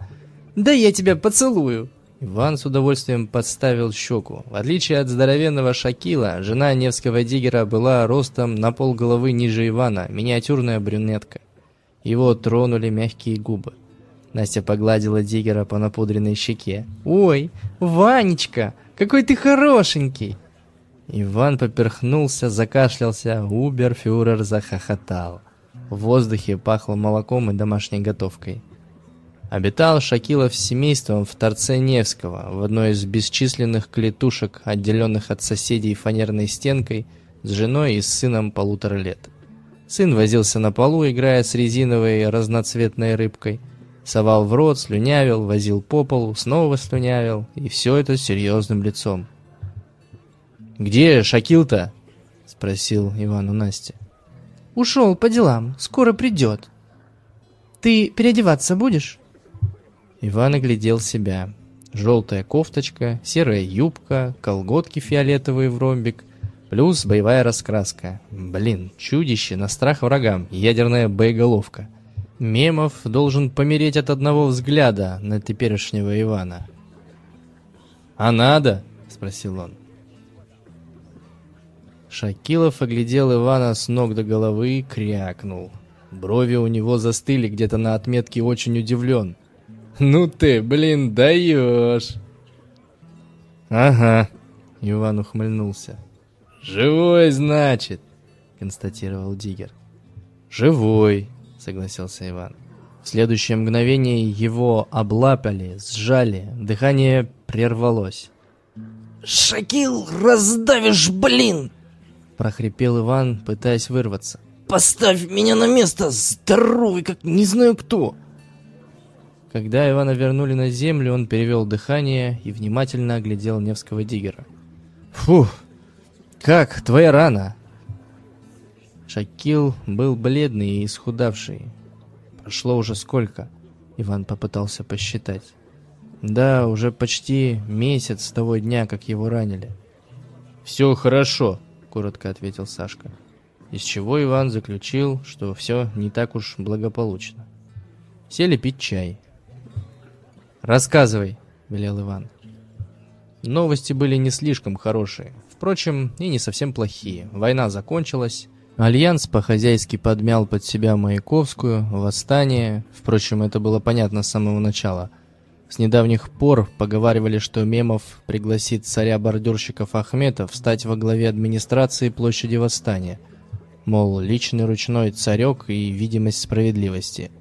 Да я тебя поцелую!» Иван с удовольствием подставил щеку. В отличие от здоровенного Шакила, жена Невского диггера была ростом на полголовы ниже Ивана, миниатюрная брюнетка. Его тронули мягкие губы. Настя погладила Диггера по напудренной щеке. «Ой, Ванечка, какой ты хорошенький!» Иван поперхнулся, закашлялся, Уберфюрер захохотал. В воздухе пахло молоком и домашней готовкой. Обитал Шакилов с семейством в торце Невского, в одной из бесчисленных клетушек, отделенных от соседей фанерной стенкой, с женой и с сыном полутора лет. Сын возился на полу, играя с резиновой разноцветной рыбкой. Совал в рот, слюнявил, возил по полу, снова слюнявил. И все это с серьезным лицом. «Где Шакил-то?» — спросил Иван у Насти. «Ушел по делам, скоро придет. Ты переодеваться будешь?» Иван оглядел себя. Желтая кофточка, серая юбка, колготки фиолетовые в ромбик, Плюс боевая раскраска. Блин, чудище на страх врагам, ядерная боеголовка. Мемов должен помереть от одного взгляда на теперешнего Ивана. «А надо?» — спросил он. Шакилов оглядел Ивана с ног до головы и крякнул. Брови у него застыли где-то на отметке «очень удивлен». «Ну ты, блин, даешь!» «Ага», — Иван ухмыльнулся. «Живой, значит», — констатировал Диггер. «Живой», — согласился Иван. В следующее мгновение его облапали, сжали, дыхание прервалось. «Шакил, раздавишь, блин!» — прохрипел Иван, пытаясь вырваться. «Поставь меня на место, здоровый, как не знаю кто!» Когда Ивана вернули на землю, он перевел дыхание и внимательно оглядел Невского диггера. «Фу! Как твоя рана?» Шакил был бледный и исхудавший. Прошло уже сколько? Иван попытался посчитать. Да, уже почти месяц с того дня, как его ранили. «Все хорошо», — коротко ответил Сашка. Из чего Иван заключил, что все не так уж благополучно. Сели пить чай. «Рассказывай», — велел Иван. Новости были не слишком хорошие. Впрочем, и не совсем плохие. Война закончилась. Альянс по-хозяйски подмял под себя Маяковскую, восстание. Впрочем, это было понятно с самого начала. С недавних пор поговаривали, что Мемов пригласит царя-бордюрщиков Ахметов стать во главе администрации площади Восстания. Мол, личный ручной царек и видимость справедливости.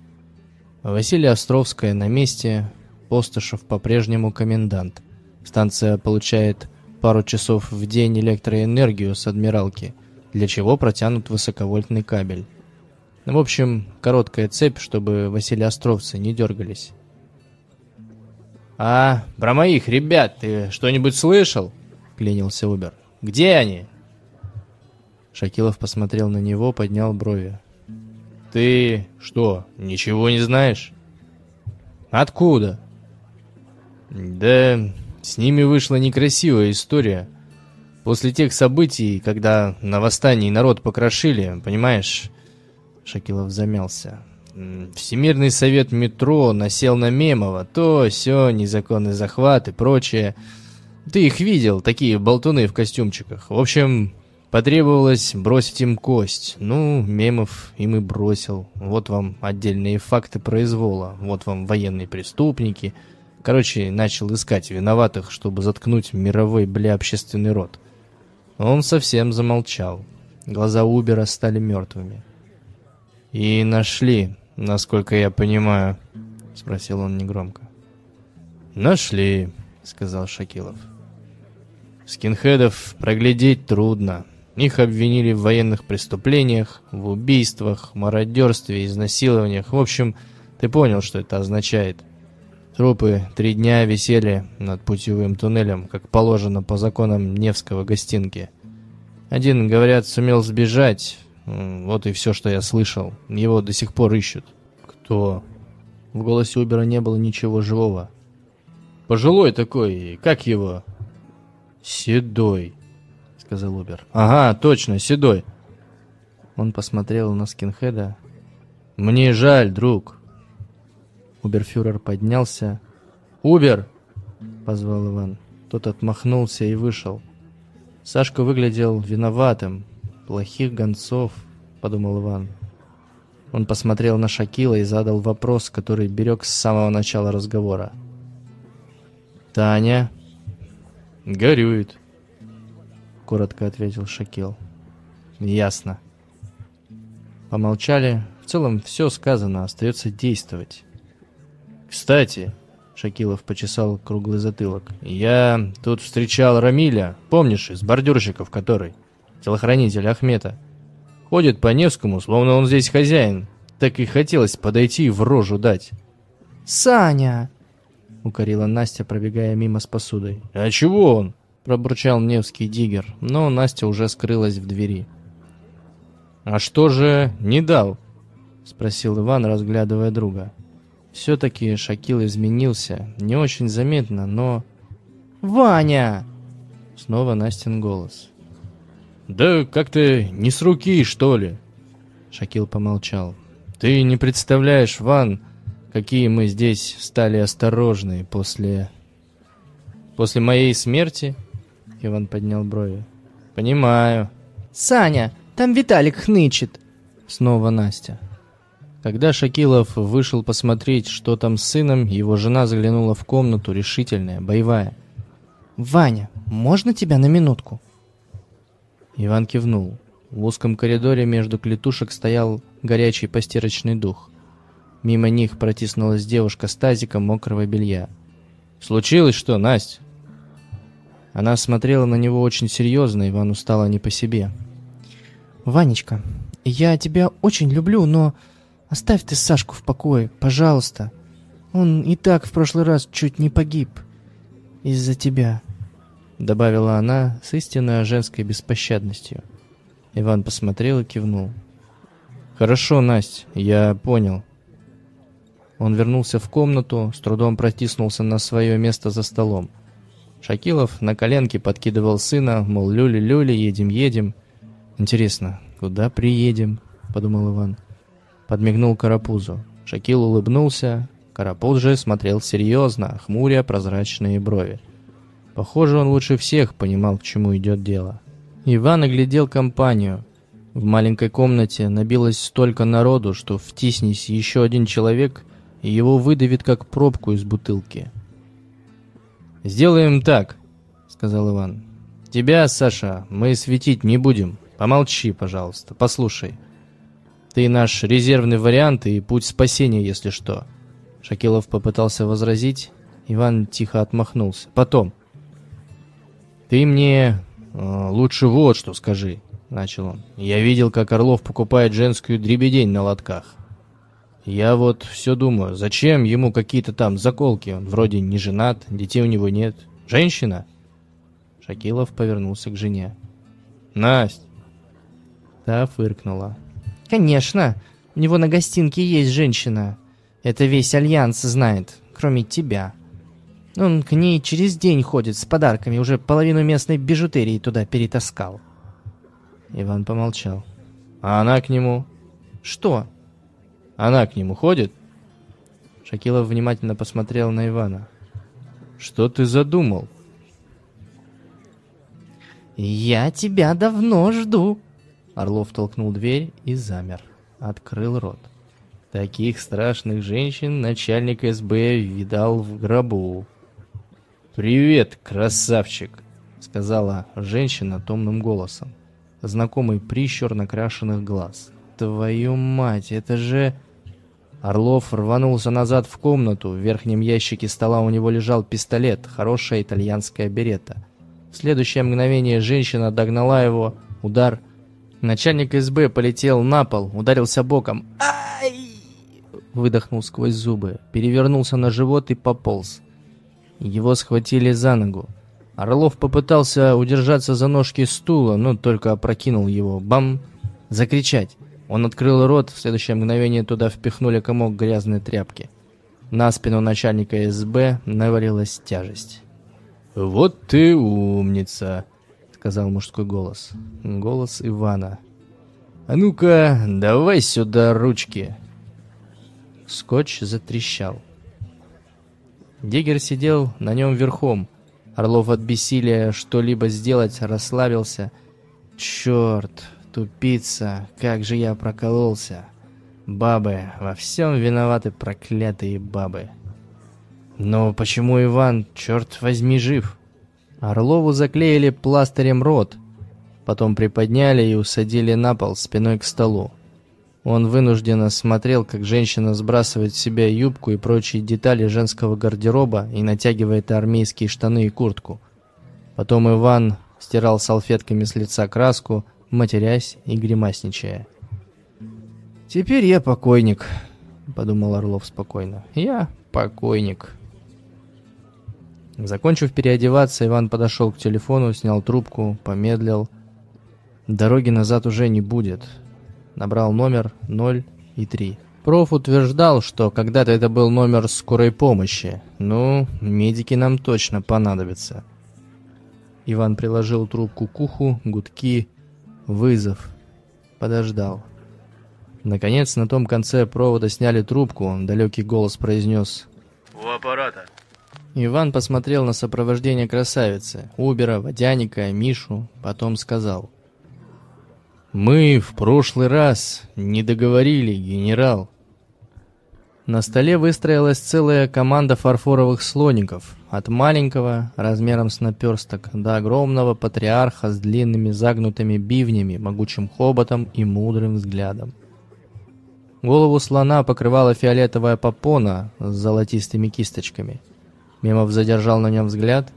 Василия Островская на месте, Постышев по-прежнему комендант. Станция получает пару часов в день электроэнергию с адмиралки, для чего протянут высоковольтный кабель. В общем, короткая цепь, чтобы Василий Островцы не дергались. «А, про моих ребят ты что-нибудь слышал?» — клянился Убер. «Где они?» Шакилов посмотрел на него, поднял брови. «Ты что, ничего не знаешь?» «Откуда?» «Да с ними вышла некрасивая история. После тех событий, когда на восстании народ покрошили, понимаешь...» Шакилов замялся. Всемирный совет метро насел на Мемова, то, все, незаконный захват и прочее. Ты их видел, такие болтуны в костюмчиках. В общем, потребовалось бросить им кость. Ну, Мемов им и бросил. Вот вам отдельные факты произвола. Вот вам военные преступники. Короче, начал искать виноватых, чтобы заткнуть мировой, бля, общественный род. Он совсем замолчал. Глаза Убера стали мертвыми. И нашли насколько я понимаю?» — спросил он негромко. «Нашли», — сказал Шакилов. «Скинхедов проглядеть трудно. Их обвинили в военных преступлениях, в убийствах, мародерстве, изнасилованиях. В общем, ты понял, что это означает. Трупы три дня висели над путевым туннелем, как положено по законам Невского гостинки. Один, говорят, сумел сбежать, вот и все, что я слышал. Его до сих пор ищут. Кто? В голосе Убера не было ничего живого. Пожилой такой, как его? Седой, сказал Убер. Ага, точно, седой. Он посмотрел на скинхеда. Мне жаль, друг. Уберфюрер поднялся. Убер! позвал Иван. Тот отмахнулся и вышел. Сашка выглядел виноватым, «Плохих гонцов», — подумал Иван. Он посмотрел на Шакила и задал вопрос, который берег с самого начала разговора. «Таня?» «Горюет», — коротко ответил Шакил. «Ясно». Помолчали. В целом все сказано, остается действовать. «Кстати», — Шакилов почесал круглый затылок, — «я тут встречал Рамиля, помнишь, из бордюрщиков который?» телохранитель Ахмета. Ходит по Невскому, словно он здесь хозяин. Так и хотелось подойти и в рожу дать. «Саня!» — укорила Настя, пробегая мимо с посудой. «А чего он?» — пробурчал Невский диггер, но Настя уже скрылась в двери. «А что же не дал?» — спросил Иван, разглядывая друга. Все-таки Шакил изменился, не очень заметно, но... «Ваня!» Снова Настин голос. «Да как-то не с руки, что ли?» Шакил помолчал. «Ты не представляешь, Ван, какие мы здесь стали осторожные после... после моей смерти?» Иван поднял брови. «Понимаю». «Саня, там Виталик хнычет!» Снова Настя. Когда Шакилов вышел посмотреть, что там с сыном, его жена заглянула в комнату, решительная, боевая. «Ваня, можно тебя на минутку?» Иван кивнул. В узком коридоре между клетушек стоял горячий постирочный дух. Мимо них протиснулась девушка с тазиком мокрого белья. «Случилось что, Насть?» Она смотрела на него очень серьезно, Ивану стало не по себе. «Ванечка, я тебя очень люблю, но оставь ты Сашку в покое, пожалуйста. Он и так в прошлый раз чуть не погиб. Из-за тебя», — добавила она с истинной женской беспощадностью. Иван посмотрел и кивнул. «Хорошо, Насть, я понял». Он вернулся в комнату, с трудом протиснулся на свое место за столом. Шакилов на коленке подкидывал сына, мол, люли-люли, едем-едем. «Интересно, куда приедем?» — подумал Иван. Подмигнул Карапузу. Шакил улыбнулся. Карапуз же смотрел серьезно, хмуря прозрачные брови. Похоже, он лучше всех понимал, к чему идет дело. Иван оглядел компанию. В маленькой комнате набилось столько народу, что втиснись еще один человек, и его выдавит как пробку из бутылки. «Сделаем так», — сказал Иван. «Тебя, Саша, мы светить не будем. Помолчи, пожалуйста, послушай. Ты наш резервный вариант и путь спасения, если что». Шакилов попытался возразить. Иван тихо отмахнулся. «Потом». «Ты мне э, лучше вот что скажи», — начал он. «Я видел, как Орлов покупает женскую дребедень на лотках. Я вот все думаю, зачем ему какие-то там заколки? Он вроде не женат, детей у него нет. Женщина?» Шакилов повернулся к жене. «Насть!» Та фыркнула. «Конечно, у него на гостинке есть женщина. Это весь Альянс знает, кроме тебя. Он к ней через день ходит с подарками, уже половину местной бижутерии туда перетаскал». Иван помолчал. «А она к нему?» «Что?» Она к нему ходит?» Шакилов внимательно посмотрел на Ивана. «Что ты задумал?» «Я тебя давно жду!» Орлов толкнул дверь и замер. Открыл рот. Таких страшных женщин начальник СБ видал в гробу. «Привет, красавчик!» — сказала женщина томным голосом. Знакомый прищур накрашенных глаз. «Твою мать, это же...» Орлов рванулся назад в комнату. В верхнем ящике стола у него лежал пистолет, хорошая итальянская берета. В следующее мгновение женщина догнала его. Удар. Начальник СБ полетел на пол, ударился боком. «Ай!» Выдохнул сквозь зубы, перевернулся на живот и пополз. Его схватили за ногу. Орлов попытался удержаться за ножки стула, но только опрокинул его. Бам! Закричать. Он открыл рот, в следующее мгновение туда впихнули комок грязной тряпки. На спину начальника СБ навалилась тяжесть. «Вот ты умница!» — сказал мужской голос. Голос Ивана. «А ну-ка, давай сюда ручки!» Скотч затрещал. Диггер сидел на нем верхом. Орлов от бессилия что-либо сделать расслабился. «Черт!» Тупица, как же я прокололся. Бабы, во всем виноваты проклятые бабы. Но почему Иван, черт возьми, жив? Орлову заклеили пластырем рот, потом приподняли и усадили на пол спиной к столу. Он вынужденно смотрел, как женщина сбрасывает с себя юбку и прочие детали женского гардероба и натягивает армейские штаны и куртку. Потом Иван стирал салфетками с лица краску, матерясь и гримасничая. «Теперь я покойник», — подумал Орлов спокойно. «Я покойник». Закончив переодеваться, Иван подошел к телефону, снял трубку, помедлил. Дороги назад уже не будет. Набрал номер 0 и 3. Проф утверждал, что когда-то это был номер скорой помощи. Ну, медики нам точно понадобятся. Иван приложил трубку к уху, гудки, Вызов. Подождал. Наконец, на том конце провода сняли трубку. Далекий голос произнес. «У аппарата». Иван посмотрел на сопровождение красавицы. Убера, Водяника, Мишу. Потом сказал. «Мы в прошлый раз не договорили, генерал». На столе выстроилась целая команда фарфоровых слоников, от маленького, размером с наперсток, до огромного патриарха с длинными загнутыми бивнями, могучим хоботом и мудрым взглядом. Голову слона покрывала фиолетовая попона с золотистыми кисточками. Мемов задержал на нем взгляд.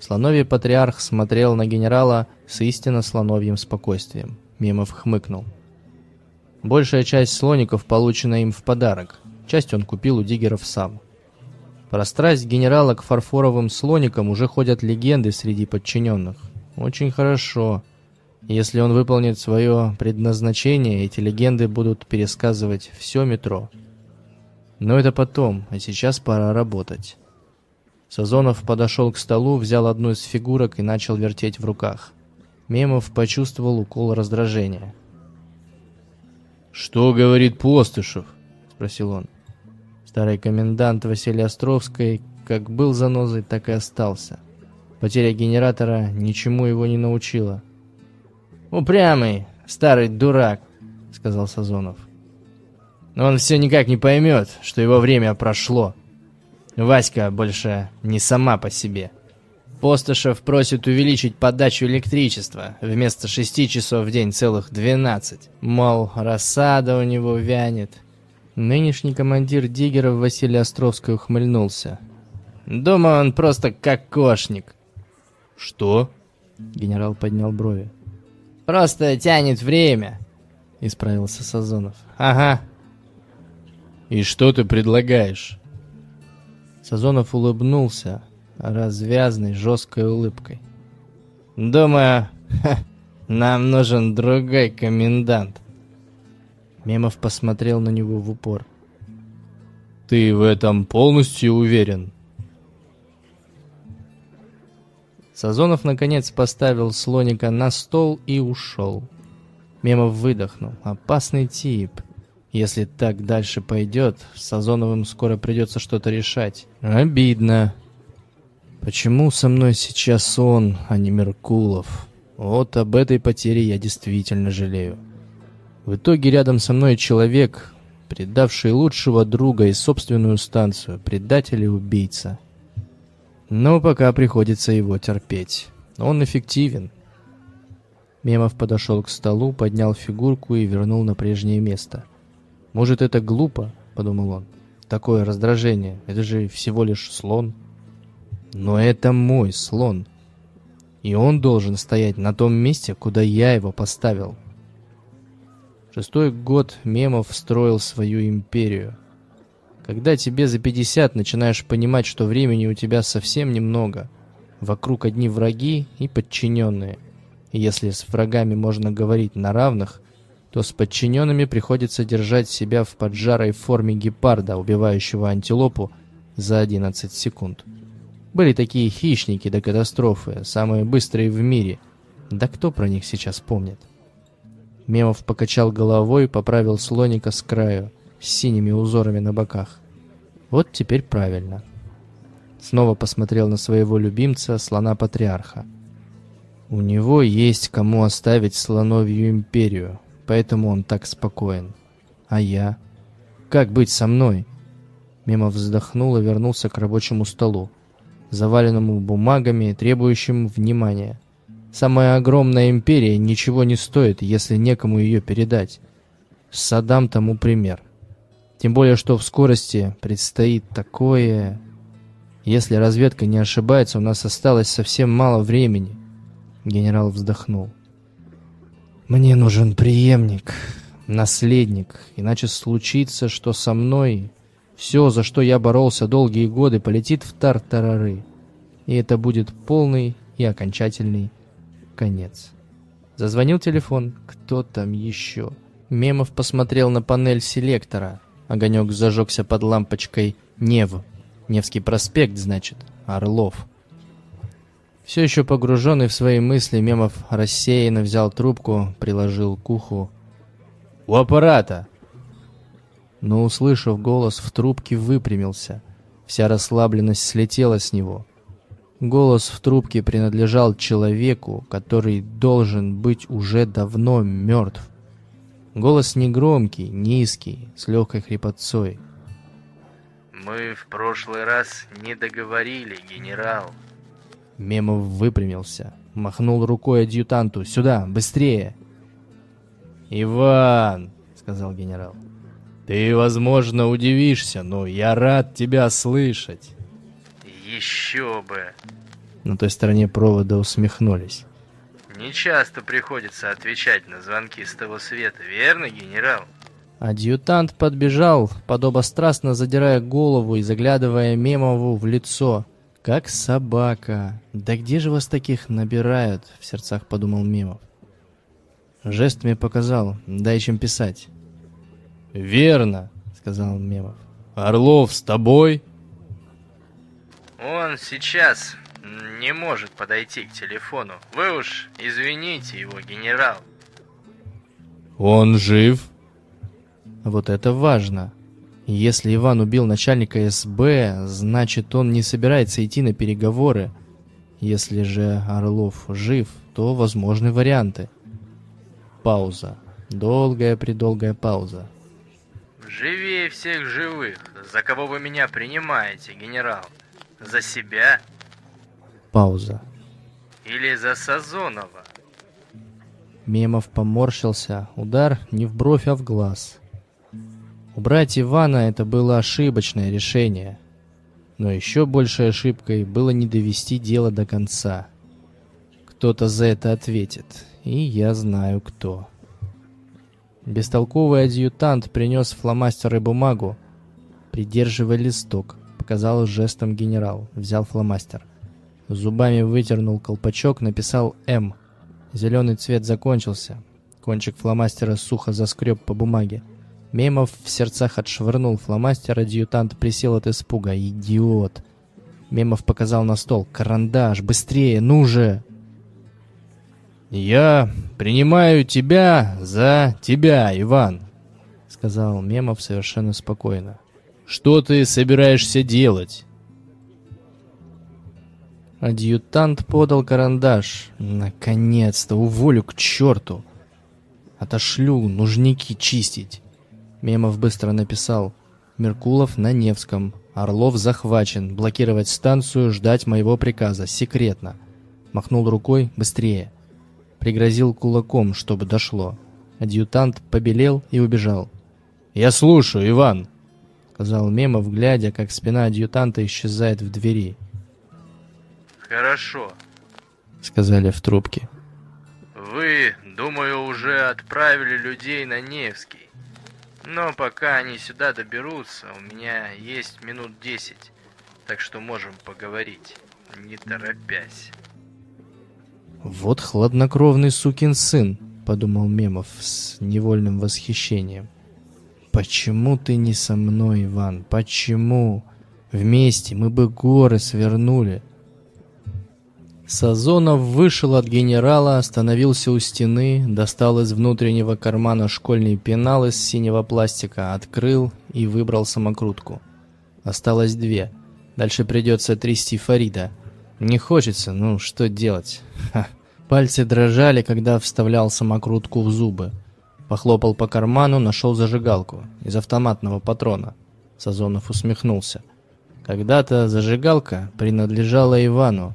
Слоновий патриарх смотрел на генерала с истинно слоновьим спокойствием. Мемов хмыкнул. Большая часть слоников получена им в подарок – Часть он купил у диггеров сам. Про страсть генерала к фарфоровым слоникам уже ходят легенды среди подчиненных. Очень хорошо. Если он выполнит свое предназначение, эти легенды будут пересказывать все метро. Но это потом, а сейчас пора работать. Сазонов подошел к столу, взял одну из фигурок и начал вертеть в руках. Мемов почувствовал укол раздражения. «Что говорит Постышев?» — спросил он. Старый комендант Василий Островской как был занозой, так и остался. Потеря генератора ничему его не научила. «Упрямый, старый дурак», — сказал Сазонов. «Но он все никак не поймет, что его время прошло. Васька больше не сама по себе. Постышев просит увеличить подачу электричества. Вместо шести часов в день целых двенадцать. Мол, рассада у него вянет. Нынешний командир диггеров Василий Островский ухмыльнулся. «Думаю, он просто кокошник». «Что?» Генерал поднял брови. «Просто тянет время», — исправился Сазонов. «Ага». «И что ты предлагаешь?» Сазонов улыбнулся развязной, жесткой улыбкой. «Думаю, ха, нам нужен другой комендант». Мемов посмотрел на него в упор. «Ты в этом полностью уверен?» Сазонов наконец поставил слоника на стол и ушел. Мемов выдохнул. Опасный тип. Если так дальше пойдет, с Сазоновым скоро придется что-то решать. Обидно. Почему со мной сейчас он, а не Меркулов? Вот об этой потере я действительно жалею. В итоге рядом со мной человек, предавший лучшего друга и собственную станцию, предатель и убийца. Но пока приходится его терпеть. Он эффективен. Мемов подошел к столу, поднял фигурку и вернул на прежнее место. «Может, это глупо?» — подумал он. «Такое раздражение. Это же всего лишь слон». «Но это мой слон. И он должен стоять на том месте, куда я его поставил». Шестой год Мемов строил свою империю. Когда тебе за 50 начинаешь понимать, что времени у тебя совсем немного, вокруг одни враги и подчиненные. И если с врагами можно говорить на равных, то с подчиненными приходится держать себя в поджарой форме гепарда, убивающего антилопу за 11 секунд. Были такие хищники до катастрофы, самые быстрые в мире. Да кто про них сейчас помнит? Мемов покачал головой поправил слоника с краю, с синими узорами на боках. Вот теперь правильно. Снова посмотрел на своего любимца, слона-патриарха. У него есть кому оставить слоновью империю, поэтому он так спокоен. А я? Как быть со мной? Мемов вздохнул и вернулся к рабочему столу, заваленному бумагами, требующим внимания. Самая огромная империя ничего не стоит, если некому ее передать. Саддам тому пример. Тем более, что в скорости предстоит такое... Если разведка не ошибается, у нас осталось совсем мало времени. Генерал вздохнул. Мне нужен преемник, наследник, иначе случится, что со мной все, за что я боролся долгие годы, полетит в тартарары. И это будет полный и окончательный Конец. Зазвонил телефон. Кто там еще? Мемов посмотрел на панель селектора. Огонек зажегся под лампочкой «Нев». Невский проспект, значит. Орлов. Все еще погруженный в свои мысли, Мемов рассеянно взял трубку, приложил к уху. «У аппарата!» Но, услышав голос, в трубке выпрямился. Вся расслабленность слетела с него. Голос в трубке принадлежал человеку, который должен быть уже давно мертв. Голос негромкий, низкий, с легкой хрипотцой. «Мы в прошлый раз не договорили, генерал». Мемов выпрямился, махнул рукой адъютанту. «Сюда, быстрее!» «Иван!» — сказал генерал. «Ты, возможно, удивишься, но я рад тебя слышать». Еще бы. На той стороне провода усмехнулись. Не часто приходится отвечать на звонки с того света, верно, генерал? Адъютант подбежал, подобострастно задирая голову и заглядывая Мемову в лицо. «Как собака! Да где же вас таких набирают?» — в сердцах подумал Мемов. Жестами показал, дай чем писать. «Верно», — сказал Мемов. «Орлов с тобой?» Он сейчас не может подойти к телефону. Вы уж извините его, генерал. «Он жив?» Вот это важно. Если Иван убил начальника СБ, значит он не собирается идти на переговоры. Если же Орлов жив, то возможны варианты. Пауза. Долгая-предолгая пауза. Живее всех живых. За кого вы меня принимаете, генерал? За себя? Пауза. Или за Сазонова? Мемов поморщился. Удар не в бровь, а в глаз. Убрать Ивана это было ошибочное решение. Но еще большей ошибкой было не довести дело до конца. Кто-то за это ответит, и я знаю кто. Бестолковый адъютант принес фломастер и бумагу. Придерживая листок, показал жестом генерал, взял фломастер. Зубами вытернул колпачок, написал «М». Зеленый цвет закончился. Кончик фломастера сухо заскреб по бумаге. Мемов в сердцах отшвырнул фломастер, адъютант присел от испуга. «Идиот!» Мемов показал на стол. «Карандаш! Быстрее! Ну же!» «Я принимаю тебя за тебя, Иван», — сказал Мемов совершенно спокойно. «Что ты собираешься делать?» Адъютант подал карандаш. «Наконец-то! Уволю к черту! Отошлю нужники чистить!» Мемов быстро написал «Меркулов на Невском. Орлов захвачен. Блокировать станцию, ждать моего приказа. Секретно». Махнул рукой «Быстрее». Пригрозил кулаком, чтобы дошло. Адъютант побелел и убежал. «Я слушаю, Иван», — сказал Мемов, глядя, как спина адъютанта исчезает в двери. «Хорошо», — сказали в трубке. «Вы, думаю, уже отправили людей на Невский. Но пока они сюда доберутся, у меня есть минут десять, так что можем поговорить, не торопясь. «Вот хладнокровный сукин сын», — подумал Мемов с невольным восхищением. «Почему ты не со мной, Иван? Почему? Вместе мы бы горы свернули». Сазонов вышел от генерала, остановился у стены, достал из внутреннего кармана школьный пенал из синего пластика, открыл и выбрал самокрутку. Осталось две. Дальше придется трясти Фарида. Не хочется, ну что делать? Ха. Пальцы дрожали, когда вставлял самокрутку в зубы. Похлопал по карману, нашел зажигалку из автоматного патрона. Сазонов усмехнулся. Когда-то зажигалка принадлежала Ивану,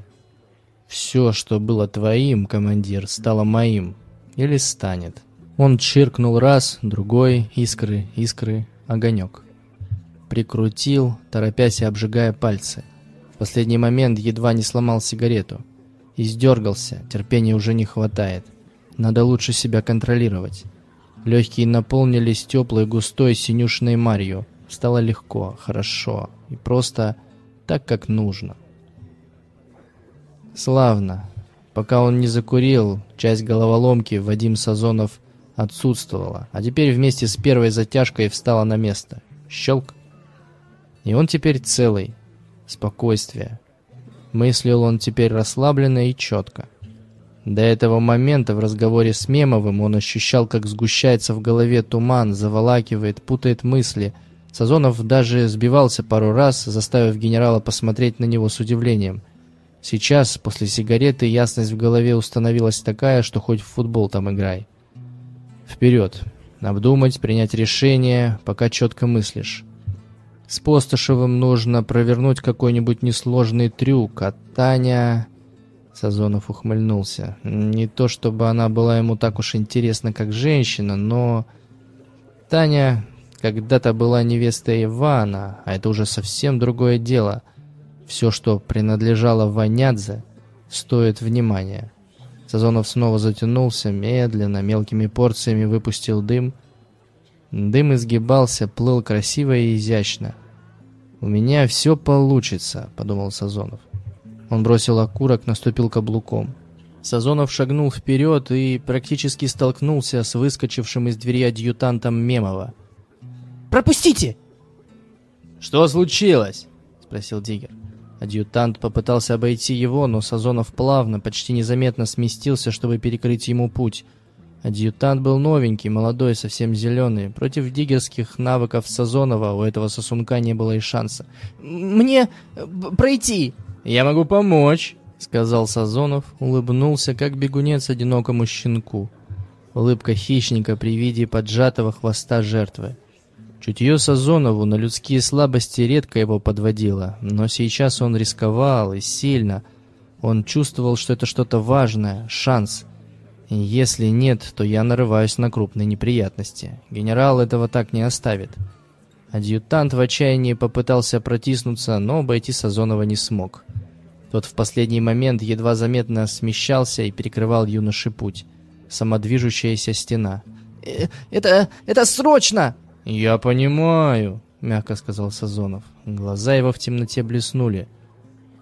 все, что было твоим, командир, стало моим. Или станет. Он чиркнул раз, другой, искры, искры, огонек. Прикрутил, торопясь и обжигая пальцы. В последний момент едва не сломал сигарету. Издергался, терпения уже не хватает. Надо лучше себя контролировать. Легкие наполнились теплой, густой, синюшной марью. Стало легко, хорошо и просто так, как нужно. Славно. Пока он не закурил, часть головоломки Вадим Сазонов отсутствовала, а теперь вместе с первой затяжкой встала на место. Щелк. И он теперь целый. Спокойствие. Мыслил он теперь расслабленно и четко. До этого момента в разговоре с Мемовым он ощущал, как сгущается в голове туман, заволакивает, путает мысли. Сазонов даже сбивался пару раз, заставив генерала посмотреть на него с удивлением. Сейчас, после сигареты, ясность в голове установилась такая, что хоть в футбол там играй. Вперед. Обдумать, принять решение, пока четко мыслишь. С Постышевым нужно провернуть какой-нибудь несложный трюк, а Таня... Сазонов ухмыльнулся. Не то, чтобы она была ему так уж интересна, как женщина, но... Таня когда-то была невестой Ивана, а это уже совсем другое дело. Все, что принадлежало Ванядзе, стоит внимания. Сазонов снова затянулся, медленно, мелкими порциями выпустил дым. Дым изгибался, плыл красиво и изящно. «У меня все получится», — подумал Сазонов. Он бросил окурок, наступил каблуком. Сазонов шагнул вперед и практически столкнулся с выскочившим из двери адъютантом Мемова. «Пропустите!» «Что случилось?» — спросил Диггер. Адъютант попытался обойти его, но Сазонов плавно, почти незаметно сместился, чтобы перекрыть ему путь. Адъютант был новенький, молодой, совсем зеленый. Против диггерских навыков Сазонова у этого сосунка не было и шанса. «Мне пройти!» «Я могу помочь!» сказал Сазонов, улыбнулся, как бегунец одинокому щенку. Улыбка хищника при виде поджатого хвоста жертвы. Чутье Сазонову на людские слабости редко его подводило, но сейчас он рисковал и сильно. Он чувствовал, что это что-то важное, шанс. И если нет, то я нарываюсь на крупные неприятности. Генерал этого так не оставит. Адъютант в отчаянии попытался протиснуться, но обойти Сазонова не смог. Тот в последний момент едва заметно смещался и перекрывал юноше путь. Самодвижущаяся стена. «Э, «Это... это срочно!» «Я понимаю», — мягко сказал Сазонов. Глаза его в темноте блеснули.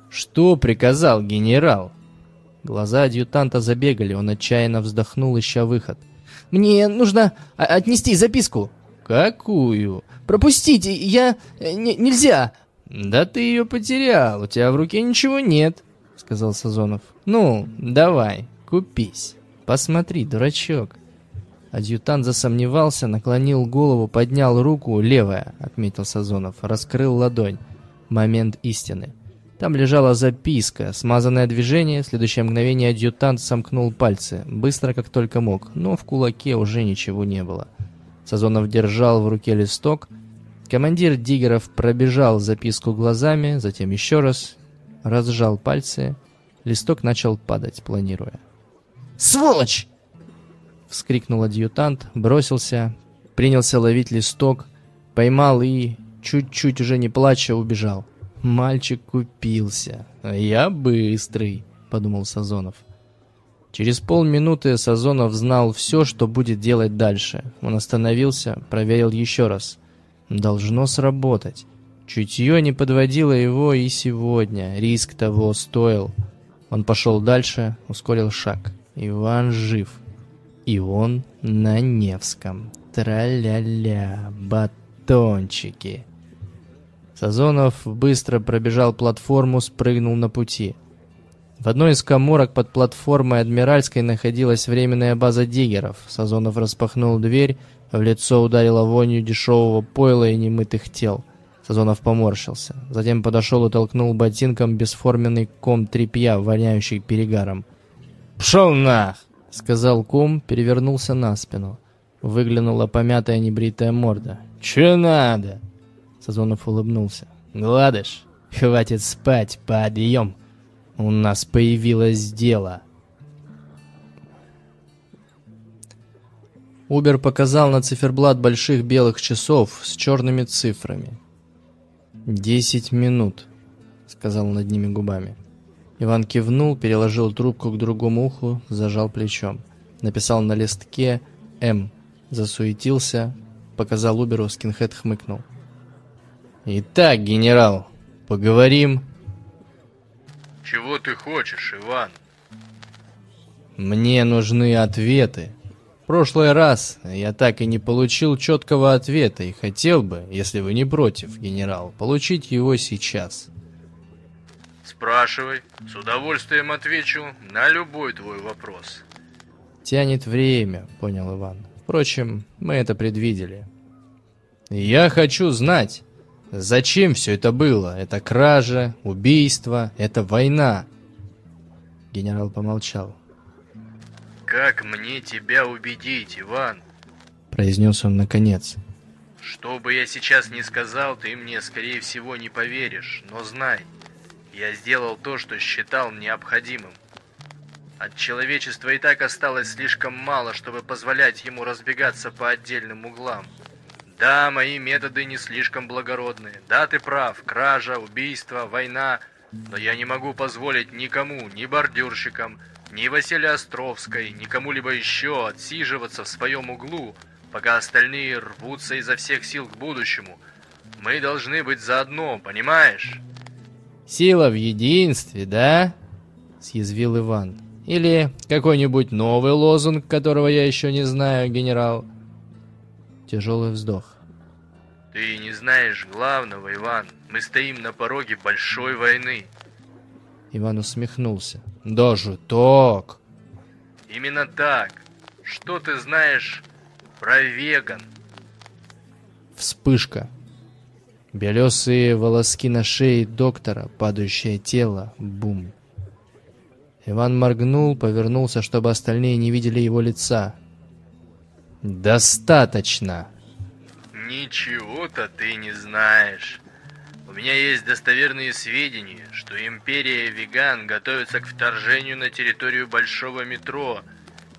«Что приказал генерал?» Глаза адъютанта забегали, он отчаянно вздохнул, ища выход. «Мне нужно отнести записку». «Какую?» «Пропустите, я... Э, нельзя!» «Да ты ее потерял, у тебя в руке ничего нет», — сказал Сазонов. «Ну, давай, купись. Посмотри, дурачок». Адъютант засомневался, наклонил голову, поднял руку, левая, отметил Сазонов, раскрыл ладонь. Момент истины. Там лежала записка, смазанное движение, в следующее мгновение адъютант сомкнул пальцы, быстро как только мог, но в кулаке уже ничего не было. Сазонов держал в руке листок, Командир диггеров пробежал записку глазами, затем еще раз, разжал пальцы. Листок начал падать, планируя. «Сволочь!» Вскрикнул адъютант, бросился, принялся ловить листок, поймал и, чуть-чуть уже не плача, убежал. «Мальчик купился. Я быстрый», — подумал Сазонов. Через полминуты Сазонов знал все, что будет делать дальше. Он остановился, проверил еще раз — Должно сработать. Чутье не подводило его и сегодня. Риск того стоил. Он пошел дальше, ускорил шаг. Иван жив. И он на Невском. Тра-ля-ля, батончики. Сазонов быстро пробежал платформу, спрыгнул на пути. В одной из коморок под платформой Адмиральской находилась временная база диггеров. Сазонов распахнул дверь, в лицо ударило вонью дешевого пойла и немытых тел. Сазонов поморщился. Затем подошел и толкнул ботинком бесформенный ком тряпья, воняющий перегаром. «Пшел нах!» — сказал ком, перевернулся на спину. Выглянула помятая небритая морда. «Че надо?» Сазонов улыбнулся. «Гладыш, хватит спать, подъем! У нас появилось дело!» Убер показал на циферблат больших белых часов с черными цифрами. «Десять минут», — сказал над ними губами. Иван кивнул, переложил трубку к другому уху, зажал плечом. Написал на листке «М», засуетился, показал Уберу, скинхед хмыкнул. «Итак, генерал, поговорим». «Чего ты хочешь, Иван?» «Мне нужны ответы», прошлый раз я так и не получил четкого ответа и хотел бы, если вы не против, генерал, получить его сейчас. Спрашивай, с удовольствием отвечу на любой твой вопрос. Тянет время, понял Иван. Впрочем, мы это предвидели. Я хочу знать, зачем все это было? Это кража, убийство, это война. Генерал помолчал. «Как мне тебя убедить, Иван?» Произнес он наконец. «Что бы я сейчас ни сказал, ты мне, скорее всего, не поверишь. Но знай, я сделал то, что считал необходимым. От человечества и так осталось слишком мало, чтобы позволять ему разбегаться по отдельным углам. Да, мои методы не слишком благородные. Да, ты прав, кража, убийство, война. Но я не могу позволить никому, ни бордюрщикам, ни Василия Островской, ни кому-либо еще отсиживаться в своем углу, пока остальные рвутся изо всех сил к будущему. Мы должны быть заодно, понимаешь? Сила в единстве, да? Съязвил Иван. Или какой-нибудь новый лозунг, которого я еще не знаю, генерал? Тяжелый вздох. Ты не знаешь главного, Иван. Мы стоим на пороге большой войны. Иван усмехнулся. Даже так? Именно так. Что ты знаешь про веган? Вспышка. Белесые волоски на шее доктора, падающее тело, бум. Иван моргнул, повернулся, чтобы остальные не видели его лица. «Достаточно!» Ничего-то ты не знаешь. У меня есть достоверные сведения, что империя Веган готовится к вторжению на территорию Большого метро.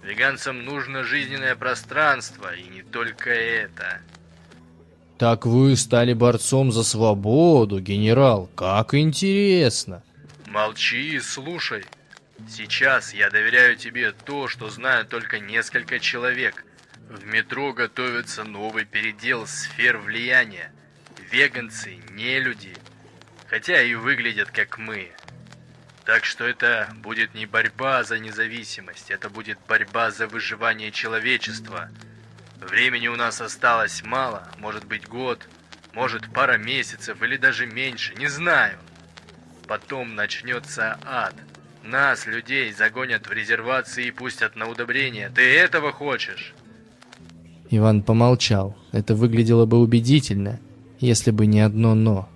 Веганцам нужно жизненное пространство, и не только это. Так вы стали борцом за свободу, генерал. Как интересно. Молчи и слушай. Сейчас я доверяю тебе то, что знают только несколько человек. В метро готовится новый передел сфер влияния. Веганцы не люди, хотя и выглядят как мы. Так что это будет не борьба за независимость, это будет борьба за выживание человечества. Времени у нас осталось мало, может быть год, может пара месяцев или даже меньше, не знаю. Потом начнется ад. Нас, людей, загонят в резервации и пустят на удобрение. Ты этого хочешь? Иван помолчал. Это выглядело бы убедительно, если бы не одно «но».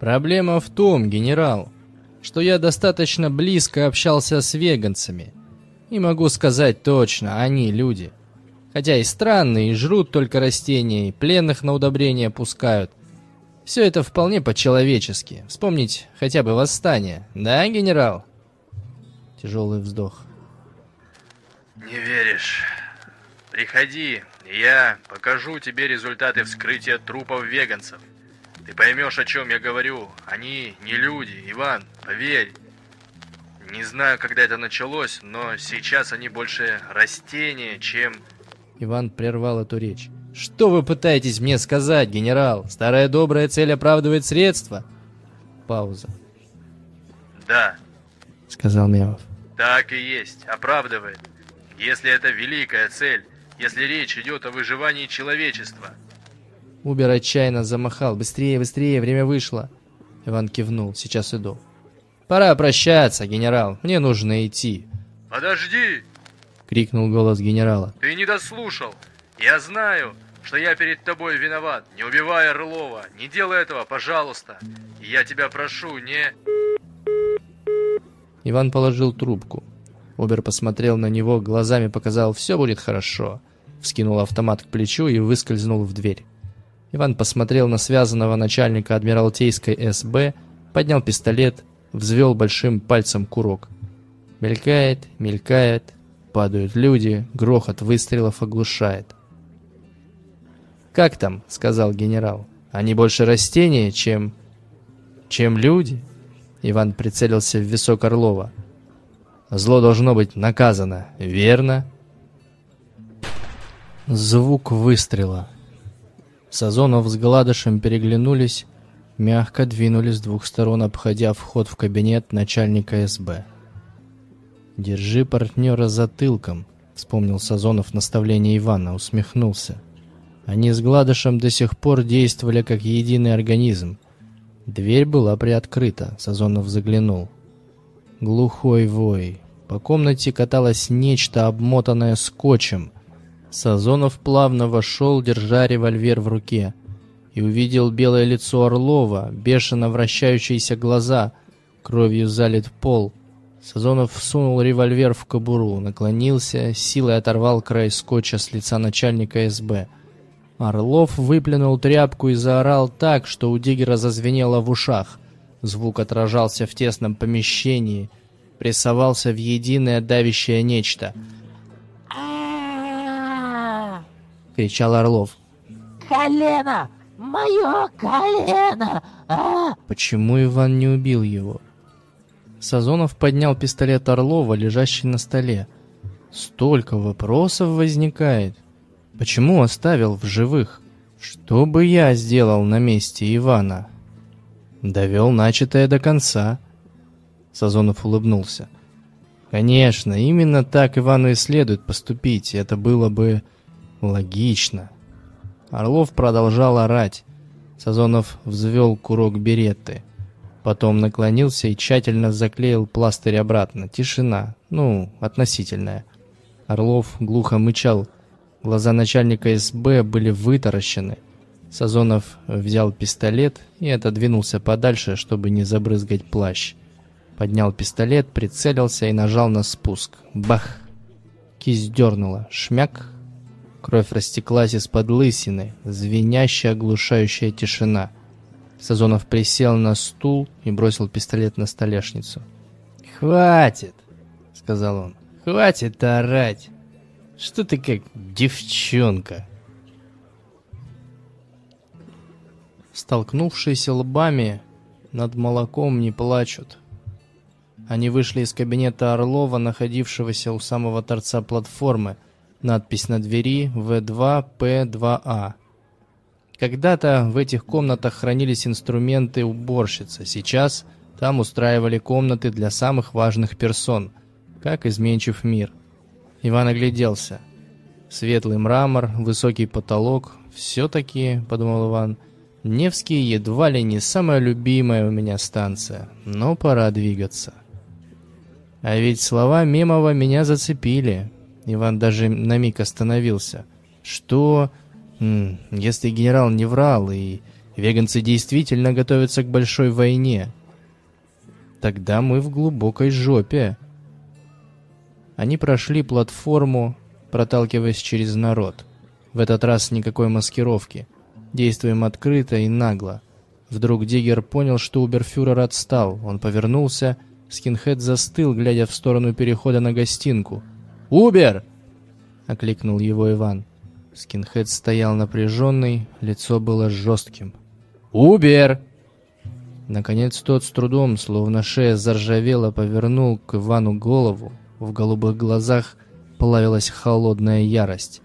«Проблема в том, генерал, что я достаточно близко общался с веганцами. И могу сказать точно, они люди. Хотя и странные, и жрут только растения, и пленных на удобрения пускают. Все это вполне по-человечески. Вспомнить хотя бы восстание. Да, генерал?» Тяжелый вздох. Не веришь. Приходи, я покажу тебе результаты вскрытия трупов веганцев. Ты поймешь, о чем я говорю. Они не люди, Иван, поверь. Не знаю, когда это началось, но сейчас они больше растения, чем... Иван прервал эту речь. «Что вы пытаетесь мне сказать, генерал? Старая добрая цель оправдывает средства?» Пауза. Да, — сказал Мемов. так и есть, оправдывает. Если это великая цель, если речь идет о выживании человечества. Убер отчаянно замахал. «Быстрее, быстрее, время вышло!» Иван кивнул. «Сейчас иду». «Пора прощаться, генерал. Мне нужно идти!» Подожди, Крикнул голос генерала. ты не дослушал. Я знаю, что я перед тобой виноват. Не убивай Орлова. Не делай этого, пожалуйста. Я тебя прошу, не... Иван положил трубку. Убер посмотрел на него, глазами показал «все будет хорошо». Вскинул автомат к плечу и выскользнул в дверь. Иван посмотрел на связанного начальника Адмиралтейской СБ, поднял пистолет, взвел большим пальцем курок. Мелькает, мелькает, падают люди, грохот выстрелов оглушает. «Как там?» — сказал генерал. «Они больше растения, чем... чем люди?» Иван прицелился в висок Орлова. «Зло должно быть наказано, верно?» Звук выстрела. Сазонов с Гладышем переглянулись, мягко двинулись с двух сторон, обходя вход в кабинет начальника СБ. «Держи партнера затылком», — вспомнил Сазонов наставление Ивана, усмехнулся. Они с Гладышем до сих пор действовали как единый организм. Дверь была приоткрыта, Сазонов заглянул. Глухой вой. По комнате каталось нечто, обмотанное скотчем. Сазонов плавно вошел, держа револьвер в руке, и увидел белое лицо Орлова, бешено вращающиеся глаза, кровью залит пол. Сазонов всунул револьвер в кобуру, наклонился, силой оторвал край скотча с лица начальника СБ. Орлов выплюнул тряпку и заорал так, что у Диггера зазвенело в ушах. Звук отражался в тесном помещении, прессовался в единое давящее нечто. — кричал Орлов. Колено! Мое колено! Почему Иван не убил его? Сазонов поднял пистолет Орлова, лежащий на столе. Столько вопросов возникает. Почему оставил в живых? Что бы я сделал на месте Ивана? Довел начатое до конца. Сазонов улыбнулся. Конечно, именно так Ивану и следует поступить. Это было бы логично. Орлов продолжал орать. Сазонов взвел курок беретты. Потом наклонился и тщательно заклеил пластырь обратно. Тишина. Ну, относительная. Орлов глухо мычал. Глаза начальника СБ были вытаращены. Сазонов взял пистолет и отодвинулся подальше, чтобы не забрызгать плащ. Поднял пистолет, прицелился и нажал на спуск. Бах! Кисть дернула. Шмяк! Кровь растеклась из-под лысины. Звенящая, оглушающая тишина. Сазонов присел на стул и бросил пистолет на столешницу. «Хватит!» — сказал он. «Хватит орать! Что ты как девчонка?» Столкнувшиеся лбами над молоком не плачут. Они вышли из кабинета Орлова, находившегося у самого торца платформы. Надпись на двери В2П2А. Когда-то в этих комнатах хранились инструменты уборщицы. Сейчас там устраивали комнаты для самых важных персон, как изменчив мир. Иван огляделся. Светлый мрамор, высокий потолок. Все-таки, подумал Иван, — Невский едва ли не самая любимая у меня станция, но пора двигаться. А ведь слова Мемова меня зацепили. Иван даже на миг остановился. Что, если генерал не врал, и веганцы действительно готовятся к большой войне? Тогда мы в глубокой жопе. Они прошли платформу, проталкиваясь через народ. В этот раз никакой маскировки. Действуем открыто и нагло. Вдруг Диггер понял, что Уберфюрер отстал. Он повернулся. Скинхед застыл, глядя в сторону перехода на гостинку. «Убер!» — окликнул его Иван. Скинхед стоял напряженный, лицо было жестким. «Убер!» Наконец тот с трудом, словно шея заржавела, повернул к Ивану голову. В голубых глазах плавилась холодная ярость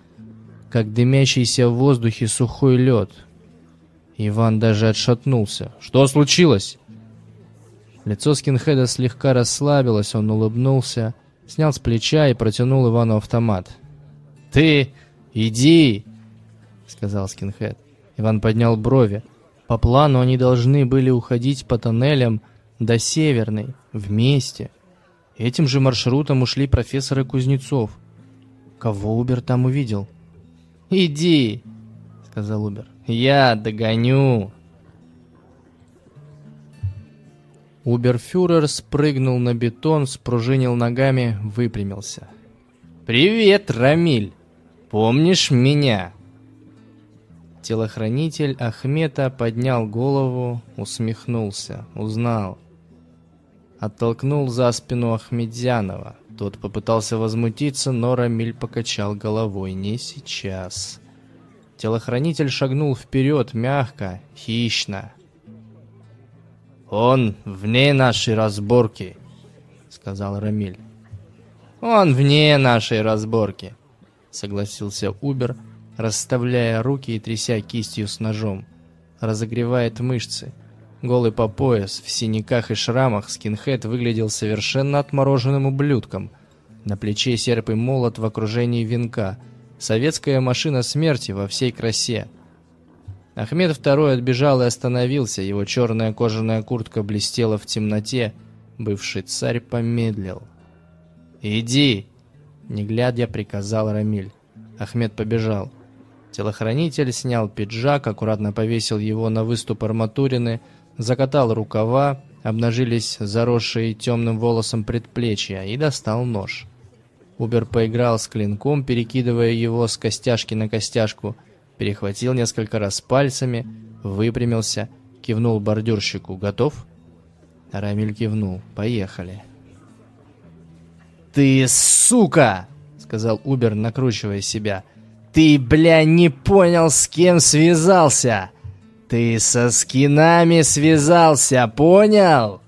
как дымящийся в воздухе сухой лед. Иван даже отшатнулся. «Что случилось?» Лицо скинхеда слегка расслабилось, он улыбнулся, снял с плеча и протянул Ивану автомат. «Ты иди!» — сказал скинхед. Иван поднял брови. По плану они должны были уходить по тоннелям до Северной, вместе. Этим же маршрутом ушли профессор и Кузнецов. Кого Убер там увидел? «Иди», — сказал Убер. «Я догоню». Уберфюрер спрыгнул на бетон, спружинил ногами, выпрямился. «Привет, Рамиль! Помнишь меня?» Телохранитель Ахмета поднял голову, усмехнулся, узнал. Оттолкнул за спину Ахмедзянова. Тот попытался возмутиться, но Рамиль покачал головой. «Не сейчас». Телохранитель шагнул вперед, мягко, хищно. «Он вне нашей разборки», — сказал Рамиль. «Он вне нашей разборки», — согласился Убер, расставляя руки и тряся кистью с ножом. «Разогревает мышцы». Голый по пояс, в синяках и шрамах, скинхед выглядел совершенно отмороженным ублюдком. На плече серп и молот в окружении венка. Советская машина смерти во всей красе. Ахмед II отбежал и остановился, его черная кожаная куртка блестела в темноте. Бывший царь помедлил. «Иди!» — не глядя, приказал Рамиль. Ахмед побежал. Телохранитель снял пиджак, аккуратно повесил его на выступ арматурины — закатал рукава, обнажились заросшие темным волосом предплечья и достал нож. Убер поиграл с клинком, перекидывая его с костяшки на костяшку, перехватил несколько раз пальцами, выпрямился, кивнул бордюрщику. «Готов?» Рамиль кивнул. «Поехали». «Ты сука!» — сказал Убер, накручивая себя. «Ты, бля, не понял, с кем связался!» Ты со скинами связался, понял?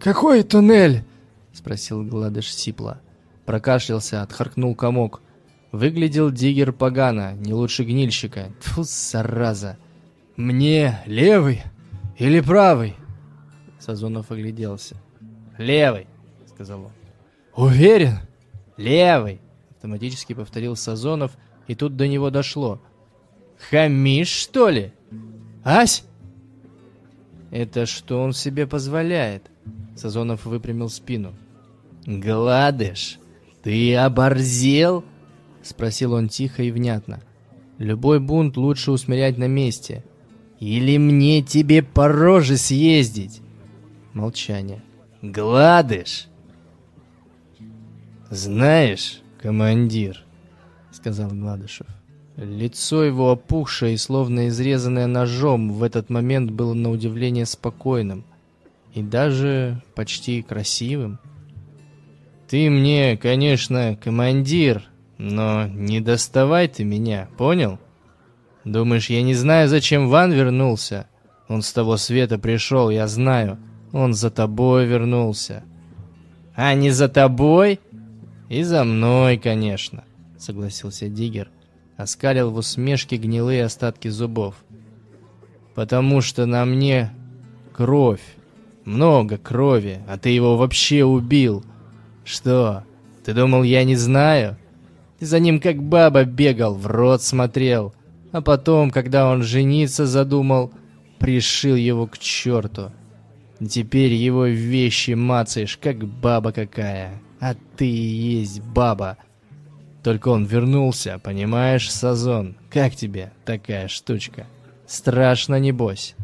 «Какой туннель?» — спросил Гладыш сипло. Прокашлялся, отхаркнул комок. Выглядел диггер погано, не лучше гнильщика. Тьфу, зараза. «Мне левый или правый?» Сазонов огляделся. «Левый», — сказал он. «Уверен?» «Левый», — автоматически повторил Сазонов, и тут до него дошло. «Хамишь, что ли?» «Ась!» «Это что он себе позволяет?» Сазонов выпрямил спину. «Гладыш, ты оборзел?» Спросил он тихо и внятно. «Любой бунт лучше усмирять на месте. Или мне тебе по роже съездить?» Молчание. «Гладыш!» «Знаешь, командир», — сказал Гладышев. Лицо его опухшее и словно изрезанное ножом в этот момент было на удивление спокойным и даже почти красивым. «Ты мне, конечно, командир, но не доставай ты меня, понял? Думаешь, я не знаю, зачем Ван вернулся? Он с того света пришел, я знаю. Он за тобой вернулся». «А не за тобой?» «И за мной, конечно», — согласился Диггер. Оскалил в усмешке гнилые остатки зубов. «Потому что на мне кровь. Много крови, а ты его вообще убил. Что, ты думал, я не знаю? Ты за ним как баба бегал, в рот смотрел. А потом, когда он жениться задумал, пришил его к черту. Теперь его вещи мацаешь, как баба какая». А ты и есть баба. Только он вернулся, понимаешь, Сазон? Как тебе такая штучка? Страшно, небось?»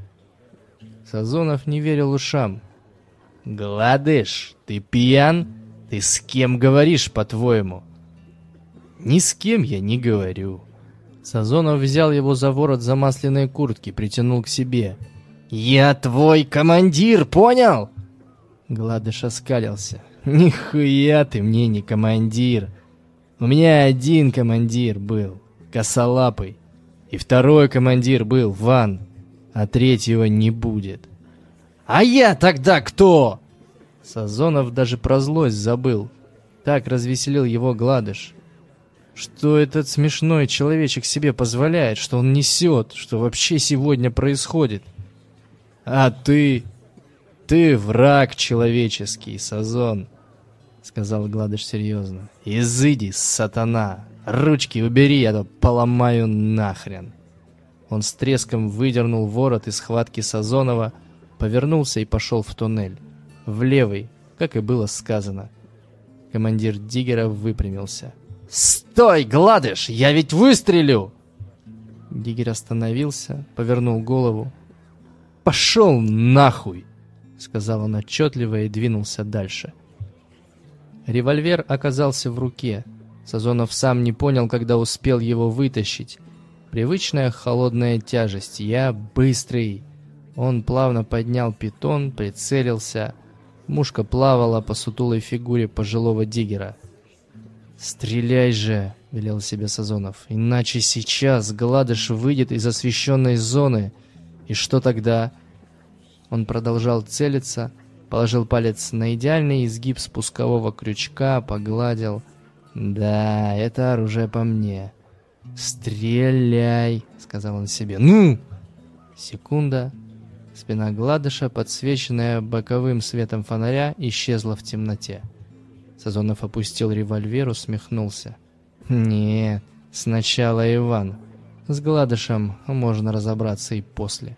Сазонов не верил ушам. «Гладыш, ты пьян? Ты с кем говоришь, по-твоему?» «Ни с кем я не говорю». Сазонов взял его за ворот замасленной куртки, притянул к себе. «Я твой командир, понял?» Гладыш оскалился. Нихуя ты мне не командир. У меня один командир был, косолапый. И второй командир был, Ван. А третьего не будет. А я тогда кто? Сазонов даже про злость забыл. Так развеселил его Гладыш. Что этот смешной человечек себе позволяет, что он несет, что вообще сегодня происходит? А ты... Ты враг человеческий, Сазон сказал Гладыш серьезно. «Изыди, сатана! Ручки убери, а то поломаю нахрен!» Он с треском выдернул ворот из схватки Сазонова, повернулся и пошел в туннель. В левый, как и было сказано. Командир Диггера выпрямился. «Стой, Гладыш! Я ведь выстрелю!» Диггер остановился, повернул голову. «Пошел нахуй!» Сказал он отчетливо и двинулся дальше. Револьвер оказался в руке. Сазонов сам не понял, когда успел его вытащить. Привычная холодная тяжесть. Я быстрый. Он плавно поднял питон, прицелился. Мушка плавала по сутулой фигуре пожилого диггера. «Стреляй же!» — велел себе Сазонов. «Иначе сейчас Гладыш выйдет из освещенной зоны. И что тогда?» Он продолжал целиться, — Положил палец на идеальный изгиб спускового крючка, погладил. «Да, это оружие по мне». «Стреляй!» — сказал он себе. «Ну!» Секунда. Спина Гладыша, подсвеченная боковым светом фонаря, исчезла в темноте. Сазонов опустил револьвер, усмехнулся. «Нет, сначала Иван. С Гладышем можно разобраться и после».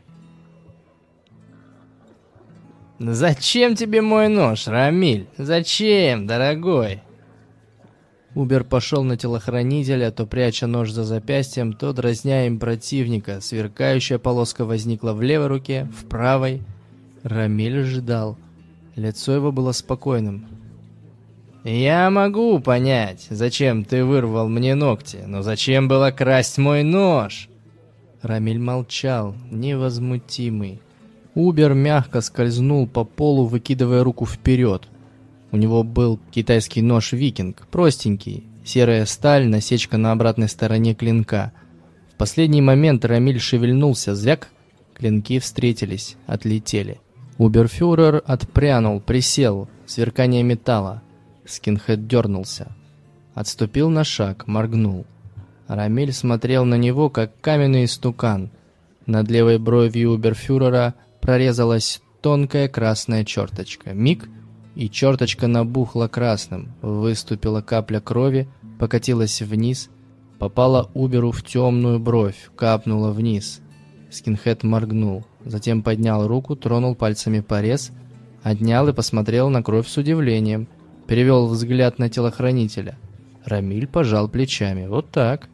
«Зачем тебе мой нож, Рамиль? Зачем, дорогой?» Убер пошел на телохранителя, то пряча нож за запястьем, то дразня им противника. Сверкающая полоска возникла в левой руке, в правой. Рамиль ждал. Лицо его было спокойным. «Я могу понять, зачем ты вырвал мне ногти, но зачем было красть мой нож?» Рамиль молчал, невозмутимый. Убер мягко скользнул по полу, выкидывая руку вперед. У него был китайский нож «Викинг», простенький, серая сталь, насечка на обратной стороне клинка. В последний момент Рамиль шевельнулся, звяк, клинки встретились, отлетели. Уберфюрер отпрянул, присел, сверкание металла. Скинхед дернулся. Отступил на шаг, моргнул. Рамиль смотрел на него, как каменный истукан. Над левой бровью Уберфюрера прорезалась тонкая красная черточка. Миг, и черточка набухла красным. Выступила капля крови, покатилась вниз, попала Уберу в темную бровь, капнула вниз. Скинхед моргнул, затем поднял руку, тронул пальцами порез, отнял и посмотрел на кровь с удивлением, перевел взгляд на телохранителя. Рамиль пожал плечами. Вот так.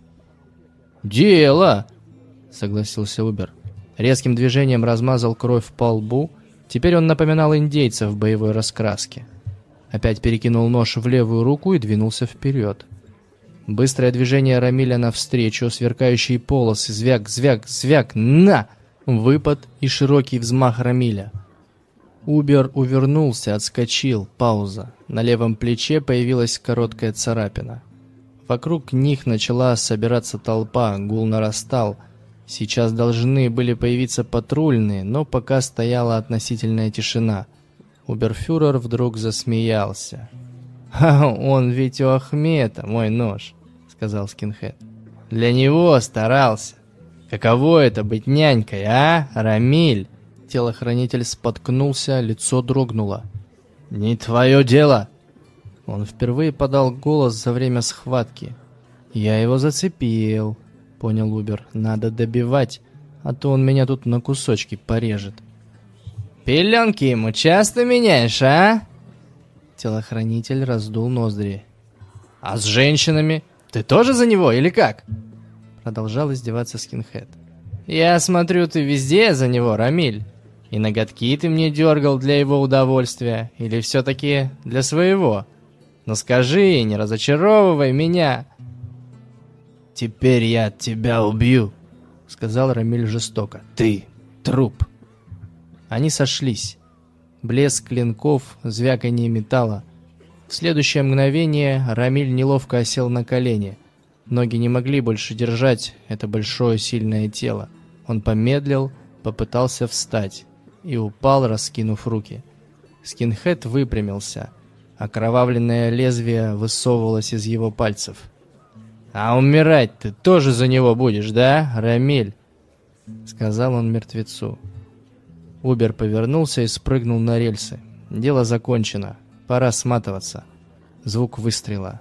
«Дело!» — согласился Убер. Резким движением размазал кровь по лбу. Теперь он напоминал индейца в боевой раскраске. Опять перекинул нож в левую руку и двинулся вперед. Быстрое движение Рамиля навстречу, сверкающие полосы, звяк, звяк, звяк, на! Выпад и широкий взмах Рамиля. Убер увернулся, отскочил, пауза. На левом плече появилась короткая царапина. Вокруг них начала собираться толпа, гул нарастал. Сейчас должны были появиться патрульные, но пока стояла относительная тишина. Уберфюрер вдруг засмеялся. [laughs] «Ха, он ведь у Ахмета, мой нож», — сказал скинхед. «Для него старался. Каково это быть нянькой, а, Рамиль?» Телохранитель споткнулся, лицо дрогнуло. «Не твое дело!» Он впервые подал голос за время схватки. «Я его зацепил», — понял Убер. «Надо добивать, а то он меня тут на кусочки порежет». «Пеленки ему часто меняешь, а?» Телохранитель раздул ноздри. «А с женщинами? Ты тоже за него или как?» Продолжал издеваться скинхед. «Я смотрю, ты везде за него, Рамиль. И ноготки ты мне дергал для его удовольствия, или все-таки для своего? Но скажи, не разочаровывай меня!» «Теперь я тебя убью», — сказал Рамиль жестоко. «Ты труп». Они сошлись блеск клинков, звяканье металла. В следующее мгновение Рамиль неловко осел на колени. Ноги не могли больше держать это большое сильное тело. Он помедлил, попытался встать и упал, раскинув руки. Скинхед выпрямился. Окровавленное лезвие высовывалось из его пальцев. «А умирать ты тоже за него будешь, да, Рамиль?» Сказал он мертвецу. Убер повернулся и спрыгнул на рельсы. Дело закончено. Пора сматываться. Звук выстрела.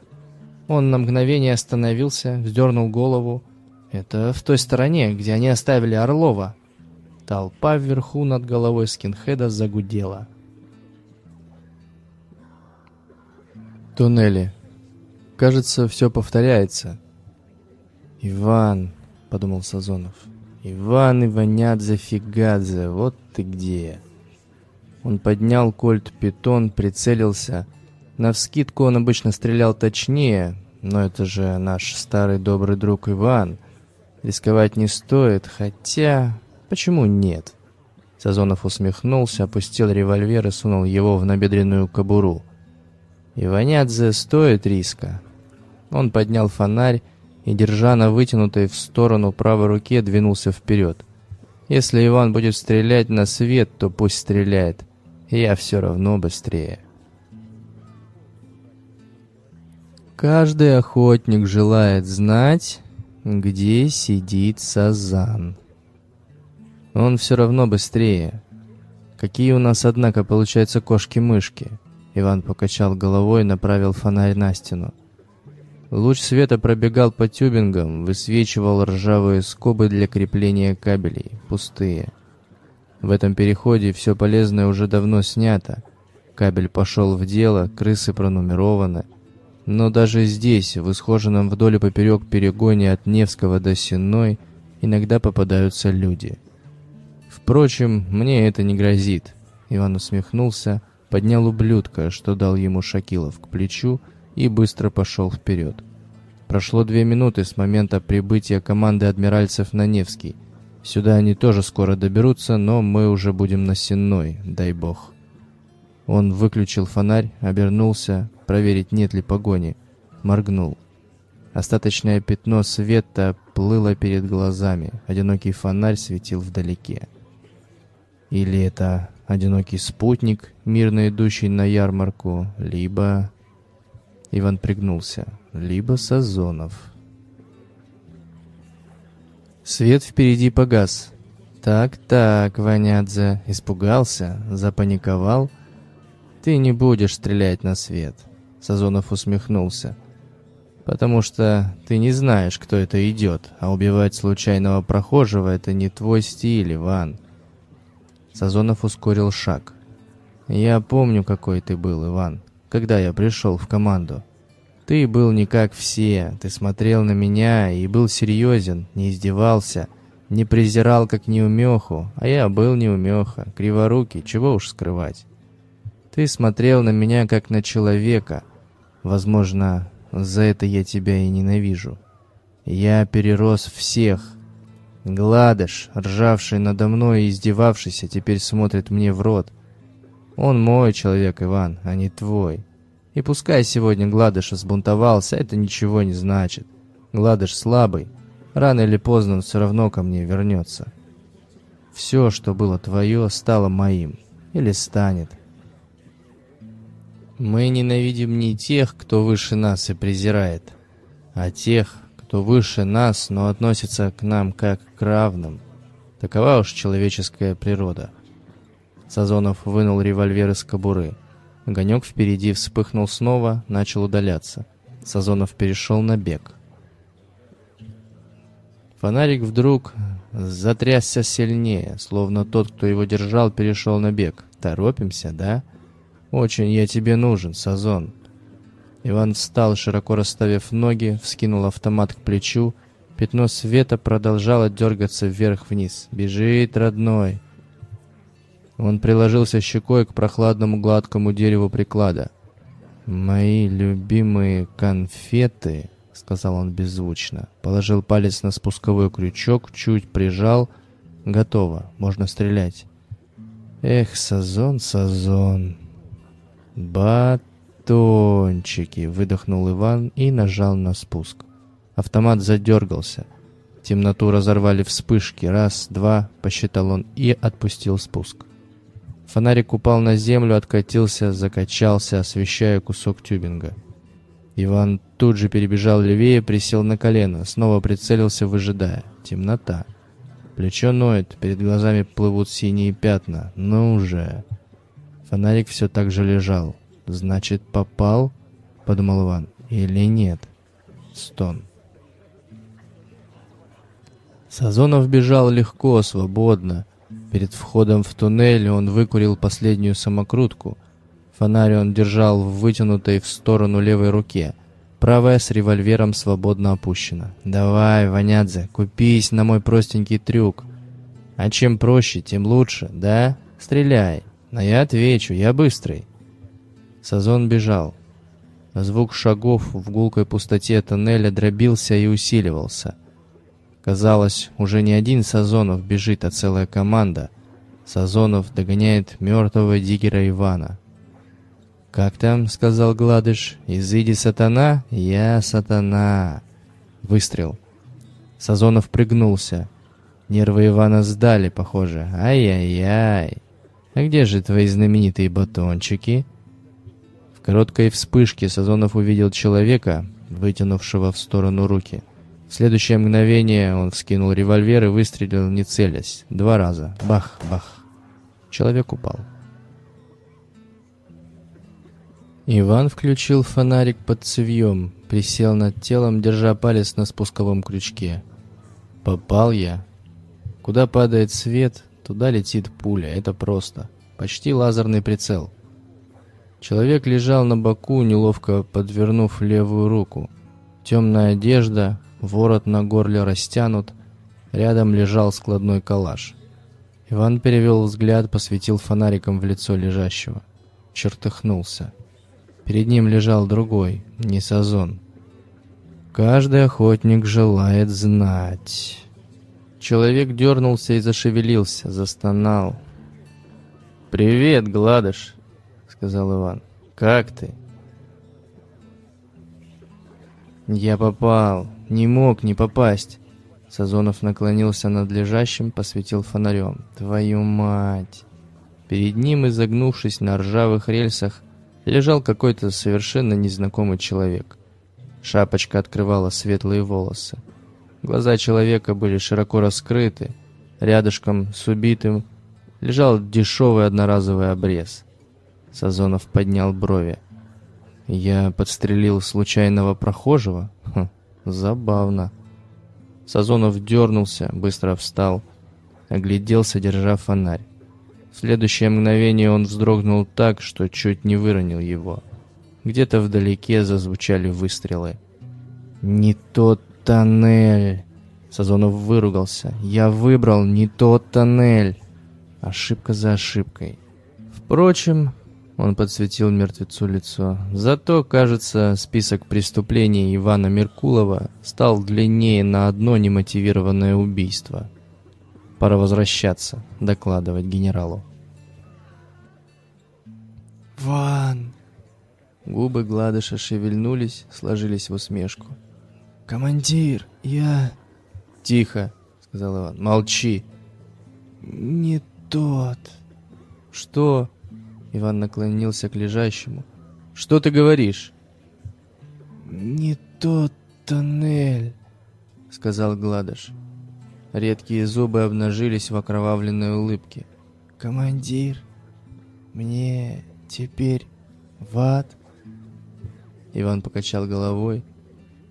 Он на мгновение остановился, вздернул голову. Это в той стороне, где они оставили Орлова. Толпа вверху над головой скинхеда загудела. Туннели. Кажется, все повторяется. «Иван», — подумал Сазонов, — «Иван Иванядзе Фигадзе, вот ты где?» Он поднял кольт питон, прицелился. Навскидку он обычно стрелял точнее, но это же наш старый добрый друг Иван. Рисковать не стоит, хотя... Почему нет? Сазонов усмехнулся, опустил револьвер и сунул его в набедренную кобуру. Иванядзе стоит риска. Он поднял фонарь и, держа на вытянутой в сторону правой руке, двинулся вперед. Если Иван будет стрелять на свет, то пусть стреляет. Я все равно быстрее. Каждый охотник желает знать, где сидит сазан. Он все равно быстрее. Какие у нас, однако, получаются кошки-мышки? Иван покачал головой и направил фонарь на стену. Луч света пробегал по тюбингам, высвечивал ржавые скобы для крепления кабелей, пустые. В этом переходе все полезное уже давно снято. Кабель пошел в дело, крысы пронумерованы. Но даже здесь, в исхоженном вдоль и поперек перегоне от Невского до Сенной, иногда попадаются люди. Впрочем, мне это не грозит. Иван усмехнулся, поднял ублюдка, что дал ему Шакилов к плечу, и быстро пошел вперед. Прошло две минуты с момента прибытия команды адмиральцев на Невский. Сюда они тоже скоро доберутся, но мы уже будем на Сенной, дай бог. Он выключил фонарь, обернулся, проверить, нет ли погони. Моргнул. Остаточное пятно света плыло перед глазами. Одинокий фонарь светил вдалеке. Или это одинокий спутник, мирно идущий на ярмарку, либо... Иван пригнулся. Либо Сазонов. Свет впереди погас. Так-так, Ванядзе, испугался, запаниковал. Ты не будешь стрелять на свет. Сазонов усмехнулся. Потому что ты не знаешь, кто это идет, а убивать случайного прохожего — это не твой стиль, Иван. Сазонов ускорил шаг. Я помню, какой ты был, Иван, когда я пришел в команду. Ты был не как все, ты смотрел на меня и был серьезен, не издевался, не презирал как неумеху, а я был неумеха, криворукий, чего уж скрывать. Ты смотрел на меня как на человека. Возможно, за это я тебя и ненавижу. Я перерос всех. Гладыш, ржавший надо мной и издевавшийся, теперь смотрит мне в рот. Он мой человек, Иван, а не твой. И пускай сегодня Гладыш сбунтовался, это ничего не значит. Гладыш слабый. Рано или поздно он все равно ко мне вернется. Все, что было твое, стало моим. Или станет. Мы ненавидим не тех, кто выше нас и презирает, а тех, кто выше нас, но относится к нам как к равным. Такова уж человеческая природа. Сазонов вынул револьвер из кобуры. Огонек впереди вспыхнул снова, начал удаляться. Сазонов перешел на бег. Фонарик вдруг затрясся сильнее, словно тот, кто его держал, перешел на бег. «Торопимся, да?» «Очень я тебе нужен, Сазон». Иван встал, широко расставив ноги, вскинул автомат к плечу. Пятно света продолжало дергаться вверх-вниз. «Бежит, родной!» Он приложился щекой к прохладному гладкому дереву приклада. «Мои любимые конфеты», — сказал он беззвучно. Положил палец на спусковой крючок, чуть прижал. «Готово, можно стрелять». «Эх, Сазон, Сазон!» «Батончики!» — выдохнул Иван и нажал на спуск. Автомат задергался. Темноту разорвали вспышки. Раз, два, посчитал он и отпустил спуск. Фонарик упал на землю, откатился, закачался, освещая кусок тюбинга. Иван тут же перебежал левее, присел на колено, снова прицелился, выжидая. Темнота. Плечо ноет, перед глазами плывут синие пятна. Ну уже. Фонарик все так же лежал. «Значит, попал?» — подумал Иван. «Или нет?» Стон. Сазонов бежал легко, свободно. Перед входом в туннель он выкурил последнюю самокрутку. Фонарь он держал в вытянутой в сторону левой руке. Правая с револьвером свободно опущена. «Давай, Ванядзе, купись на мой простенький трюк. А чем проще, тем лучше, да? Стреляй. Но я отвечу, я быстрый». Сазон бежал. Звук шагов в гулкой пустоте тоннеля дробился и усиливался. Казалось, уже не один Сазонов бежит, а целая команда. Сазонов догоняет мертвого диггера Ивана. «Как там?» — сказал Гладыш. «Изыди, сатана? Я сатана!» Выстрел. Сазонов пригнулся. Нервы Ивана сдали, похоже. «Ай-яй-яй! А где же твои знаменитые батончики?» Короткой вспышке Сазонов увидел человека, вытянувшего в сторону руки. В следующее мгновение он вскинул револьвер и выстрелил, не целясь. Два раза. Бах, бах. Человек упал. Иван включил фонарик под цевьем, присел над телом, держа палец на спусковом крючке. Попал я. Куда падает свет, туда летит пуля. Это просто. Почти лазерный прицел. Человек лежал на боку, неловко подвернув левую руку. Темная одежда, ворот на горле растянут, рядом лежал складной калаш. Иван перевел взгляд, посветил фонариком в лицо лежащего. Чертыхнулся. Перед ним лежал другой, не Сазон. Каждый охотник желает знать. Человек дернулся и зашевелился, застонал. «Привет, Гладыш», — сказал Иван. «Как ты?» «Я попал. Не мог не попасть». Сазонов наклонился над лежащим, посветил фонарем. «Твою мать!» Перед ним, изогнувшись на ржавых рельсах, лежал какой-то совершенно незнакомый человек. Шапочка открывала светлые волосы. Глаза человека были широко раскрыты. Рядышком с убитым лежал дешевый одноразовый обрез. Сазонов поднял брови. «Я подстрелил случайного прохожего? Хм, забавно». Сазонов дернулся, быстро встал, огляделся, держа фонарь. В следующее мгновение он вздрогнул так, что чуть не выронил его. Где-то вдалеке зазвучали выстрелы. «Не тот тоннель!» Сазонов выругался. «Я выбрал не тот тоннель!» Ошибка за ошибкой. Впрочем, он подсветил мертвецу лицо. Зато, кажется, список преступлений Ивана Меркулова стал длиннее на одно немотивированное убийство. Пора возвращаться, докладывать генералу. «Ван!» Губы Гладыша шевельнулись, сложились в усмешку. «Командир, я...» «Тихо!» — сказал Иван. «Молчи!» «Не тот...» «Что?» — Иван наклонился к лежащему. «Что ты говоришь?» «Не тот тоннель», — сказал Гладыш. Редкие зубы обнажились в окровавленной улыбке. «Командир, мне теперь в ад?» Иван покачал головой.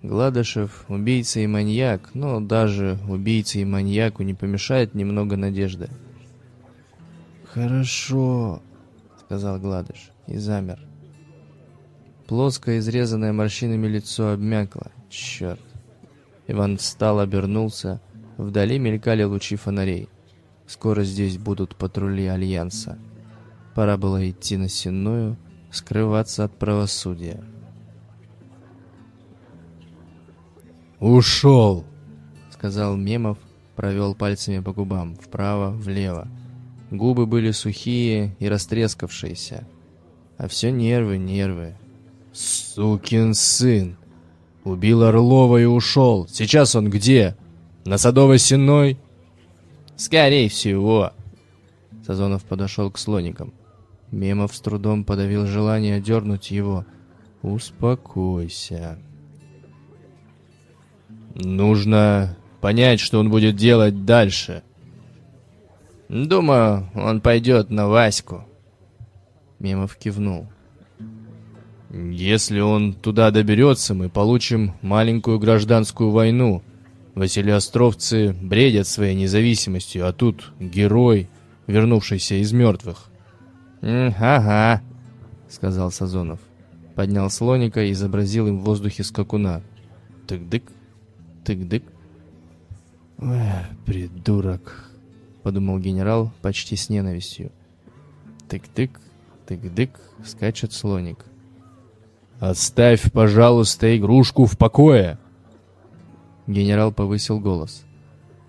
Гладышев — убийца и маньяк, но даже убийце и маньяку не помешает немного надежды. «Хорошо», — сказал Гладыш и замер. Плоское, изрезанное морщинами лицо обмякло. Черт. Иван встал, обернулся. Вдали мелькали лучи фонарей. Скоро здесь будут патрули Альянса. Пора было идти на Сенную, скрываться от правосудия. «Ушел!» — сказал Мемов, провел пальцами по губам, вправо, влево. Губы были сухие и растрескавшиеся. А все нервы, нервы. «Сукин сын! Убил Орлова и ушел. Сейчас он где? На Садово-Сенной?» «Скорей всего!» Сазонов подошел к слоникам. Мемов с трудом подавил желание дернуть его. «Успокойся!» Нужно понять, что он будет делать дальше. Думаю, он пойдет на Ваську. Мемов кивнул. Если он туда доберется, мы получим маленькую гражданскую войну. Василиостровцы бредят своей независимостью, а тут герой, вернувшийся из мертвых. «Ага», — сказал Сазонов. Поднял слоника и изобразил им в воздухе скакуна. Тык-дык, Тык-дык. «Эх, придурок», — подумал генерал почти с ненавистью. Тык-тык, тык-дык, скачет слоник. «Оставь, пожалуйста, игрушку в покое!» Генерал повысил голос.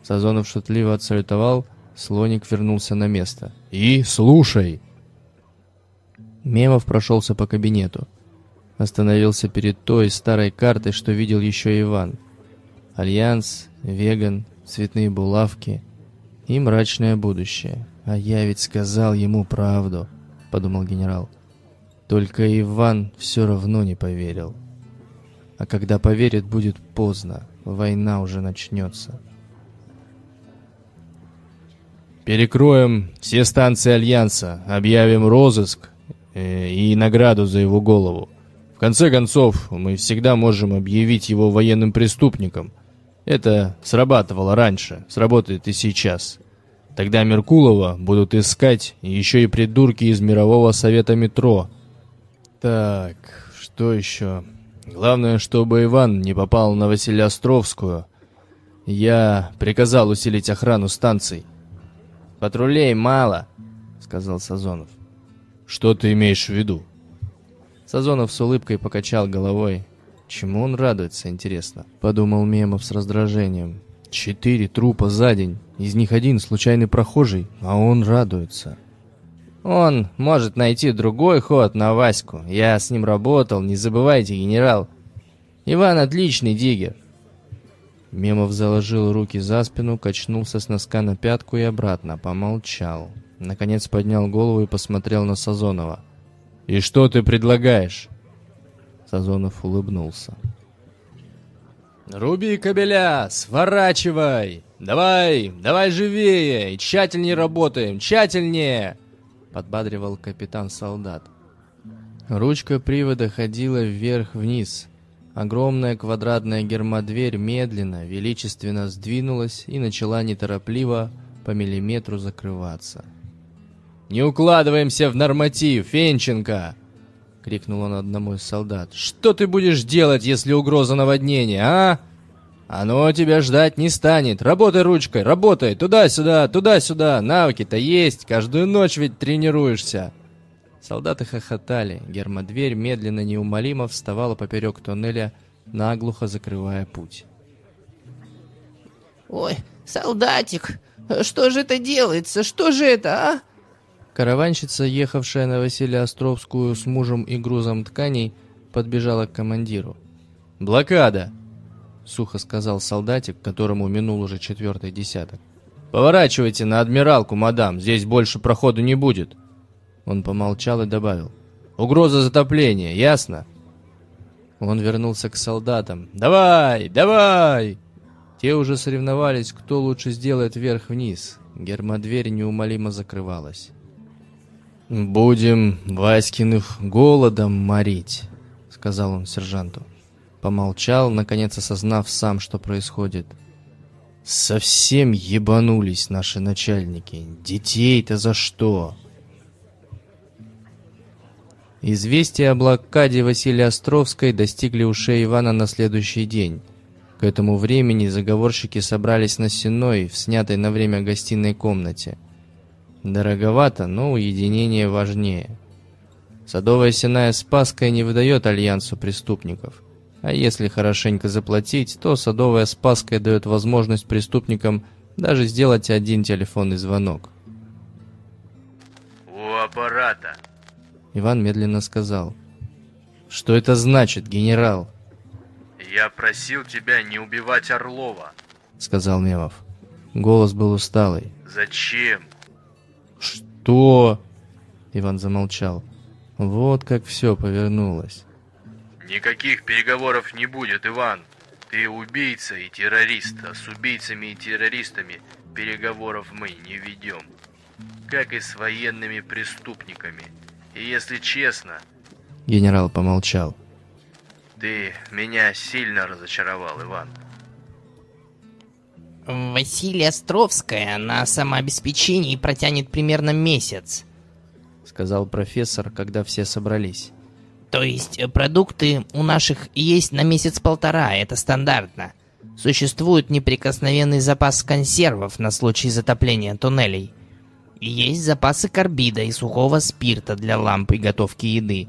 Сазонов шутливо отсалютовал, слоник вернулся на место. «И слушай!» Мемов прошелся по кабинету. Остановился перед той старой картой, что видел еще Иван — Альянс, веган, цветные булавки и мрачное будущее. А я ведь сказал ему правду, подумал генерал. Только Иван все равно не поверил. А когда поверит, будет поздно. Война уже начнется. Перекроем все станции Альянса, объявим розыск э, и награду за его голову. В конце концов, мы всегда можем объявить его военным преступником – это срабатывало раньше, сработает и сейчас. Тогда Меркулова будут искать еще и придурки из Мирового Совета Метро. Так, что еще? Главное, чтобы Иван не попал на Василиостровскую. Я приказал усилить охрану станций. «Патрулей мало», — сказал Сазонов. «Что ты имеешь в виду?» Сазонов с улыбкой покачал головой. Чему он радуется, интересно? Подумал Мемов с раздражением. Четыре трупа за день, из них один случайный прохожий, а он радуется. Он может найти другой ход на Ваську. Я с ним работал, не забывайте, генерал. Иван отличный диггер. Мемов заложил руки за спину, качнулся с носка на пятку и обратно, помолчал. Наконец поднял голову и посмотрел на Сазонова. И что ты предлагаешь? Сазонов улыбнулся. «Руби кабеля, сворачивай! Давай, давай живее! И тщательнее работаем, тщательнее!» Подбадривал капитан-солдат. Ручка привода ходила вверх-вниз. Огромная квадратная гермодверь медленно, величественно сдвинулась и начала неторопливо по миллиметру закрываться. «Не укладываемся в норматив, Фенченко!» — крикнул он одному из солдат. «Что ты будешь делать, если угроза наводнения, а? Оно тебя ждать не станет. Работай ручкой, работай, туда-сюда, туда-сюда. Навыки-то есть, каждую ночь ведь тренируешься». Солдаты хохотали. Гермодверь медленно, неумолимо вставала поперек тоннеля, наглухо закрывая путь. «Ой, солдатик, что же это делается? Что же это, а?» Караванщица, ехавшая на Василия Островскую с мужем и грузом тканей, подбежала к командиру. «Блокада!» — сухо сказал солдатик, которому минул уже четвертый десяток. «Поворачивайте на адмиралку, мадам, здесь больше проходу не будет!» Он помолчал и добавил. «Угроза затопления, ясно?» Он вернулся к солдатам. «Давай, давай!» Те уже соревновались, кто лучше сделает вверх-вниз. Гермодверь неумолимо закрывалась. «Будем Васькиных голодом морить», — сказал он сержанту. Помолчал, наконец осознав сам, что происходит. «Совсем ебанулись наши начальники. Детей-то за что?» Известия о блокаде Василия Островской достигли ушей Ивана на следующий день. К этому времени заговорщики собрались на Сеной в снятой на время гостиной комнате. Дороговато, но уединение важнее. Садовая Сеная Спаская не выдает альянсу преступников. А если хорошенько заплатить, то Садовая Спаская дает возможность преступникам даже сделать один телефонный звонок. У аппарата. Иван медленно сказал. «Что это значит, генерал?» Я просил тебя не убивать Орлова. Сказал Мемов. Голос был усталый. Зачем? «Что?» Иван замолчал. Вот как все повернулось. Никаких переговоров не будет, Иван. Ты убийца и террорист, а с убийцами и террористами переговоров мы не ведем. Как и с военными преступниками. И если честно... Генерал помолчал. Ты меня сильно разочаровал, Иван. Василия Островская на самообеспечении протянет примерно месяц. Сказал профессор, когда все собрались. То есть продукты у наших есть на месяц-полтора, это стандартно. Существует неприкосновенный запас консервов на случай затопления туннелей. Есть запасы карбида и сухого спирта для ламп и готовки еды.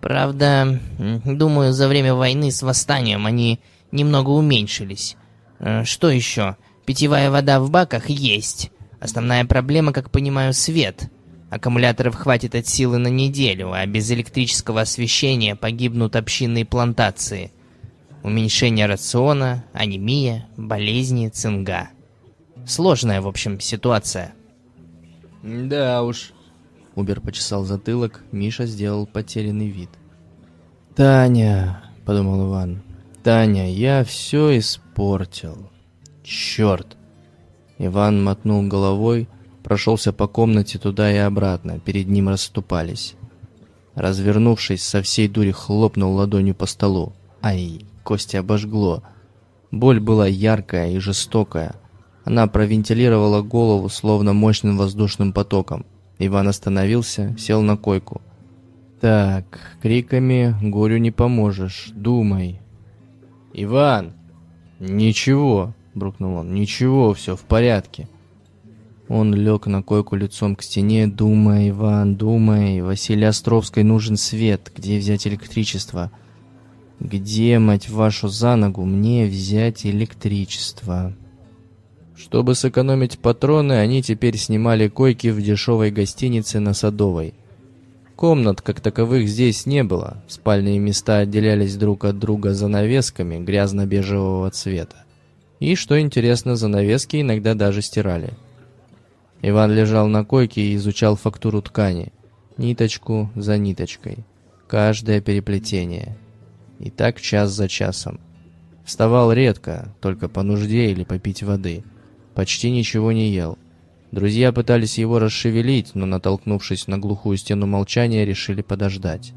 Правда, думаю, за время войны с восстанием они немного уменьшились. Э, что еще? Питьевая вода в баках есть. Основная проблема, как понимаю, свет. Аккумуляторов хватит от силы на неделю, а без электрического освещения погибнут общинные плантации. Уменьшение рациона, анемия, болезни, цинга. Сложная, в общем, ситуация. Да уж. Убер почесал затылок, Миша сделал потерянный вид. «Таня», — подумал Иван, — «Таня, я все испортил». «Черт!» Иван мотнул головой, прошелся по комнате туда и обратно, перед ним расступались. Развернувшись, со всей дури хлопнул ладонью по столу. Ай, кости обожгло. Боль была яркая и жестокая. Она провентилировала голову, словно мощным воздушным потоком. Иван остановился, сел на койку. «Так, криками горю не поможешь, думай». «Иван!» «Ничего!» Буркнул он. «Ничего, все в порядке». Он лег на койку лицом к стене, думая, Иван, думай, Василий Островской нужен свет, где взять электричество? Где, мать вашу, за ногу, мне взять электричество? Чтобы сэкономить патроны, они теперь снимали койки в дешевой гостинице на Садовой. Комнат, как таковых, здесь не было. Спальные места отделялись друг от друга занавесками грязно-бежевого цвета. И, что интересно, занавески иногда даже стирали. Иван лежал на койке и изучал фактуру ткани. ниточку за ниточкой, каждое переплетение. И так час за часом. Вставал редко, только по нужде или попить воды. Почти ничего не ел. Друзья пытались его расшевелить, но, натолкнувшись на глухую стену молчания, решили подождать.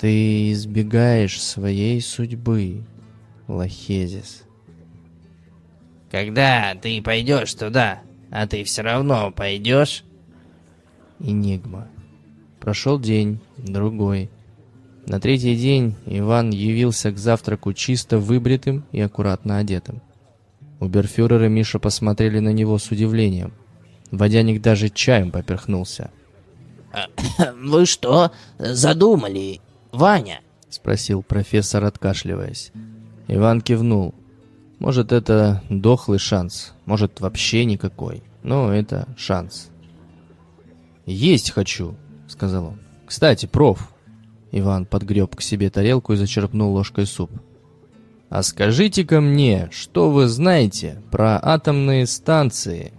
«Ты избегаешь своей судьбы, Лохезис», когда ты пойдешь туда, а ты все равно пойдешь? Энигма. Прошел день, другой. На третий день Иван явился к завтраку чисто выбритым и аккуратно одетым. Уберфюрер и Миша посмотрели на него с удивлением. Водяник даже чаем поперхнулся. [coughs] «Вы что задумали, Ваня?» — спросил профессор, откашливаясь. Иван кивнул. Может, это дохлый шанс, может, вообще никакой, но это шанс. «Есть хочу», — сказал он. «Кстати, проф». Иван подгреб к себе тарелку и зачерпнул ложкой суп. «А скажите-ка мне, что вы знаете про атомные станции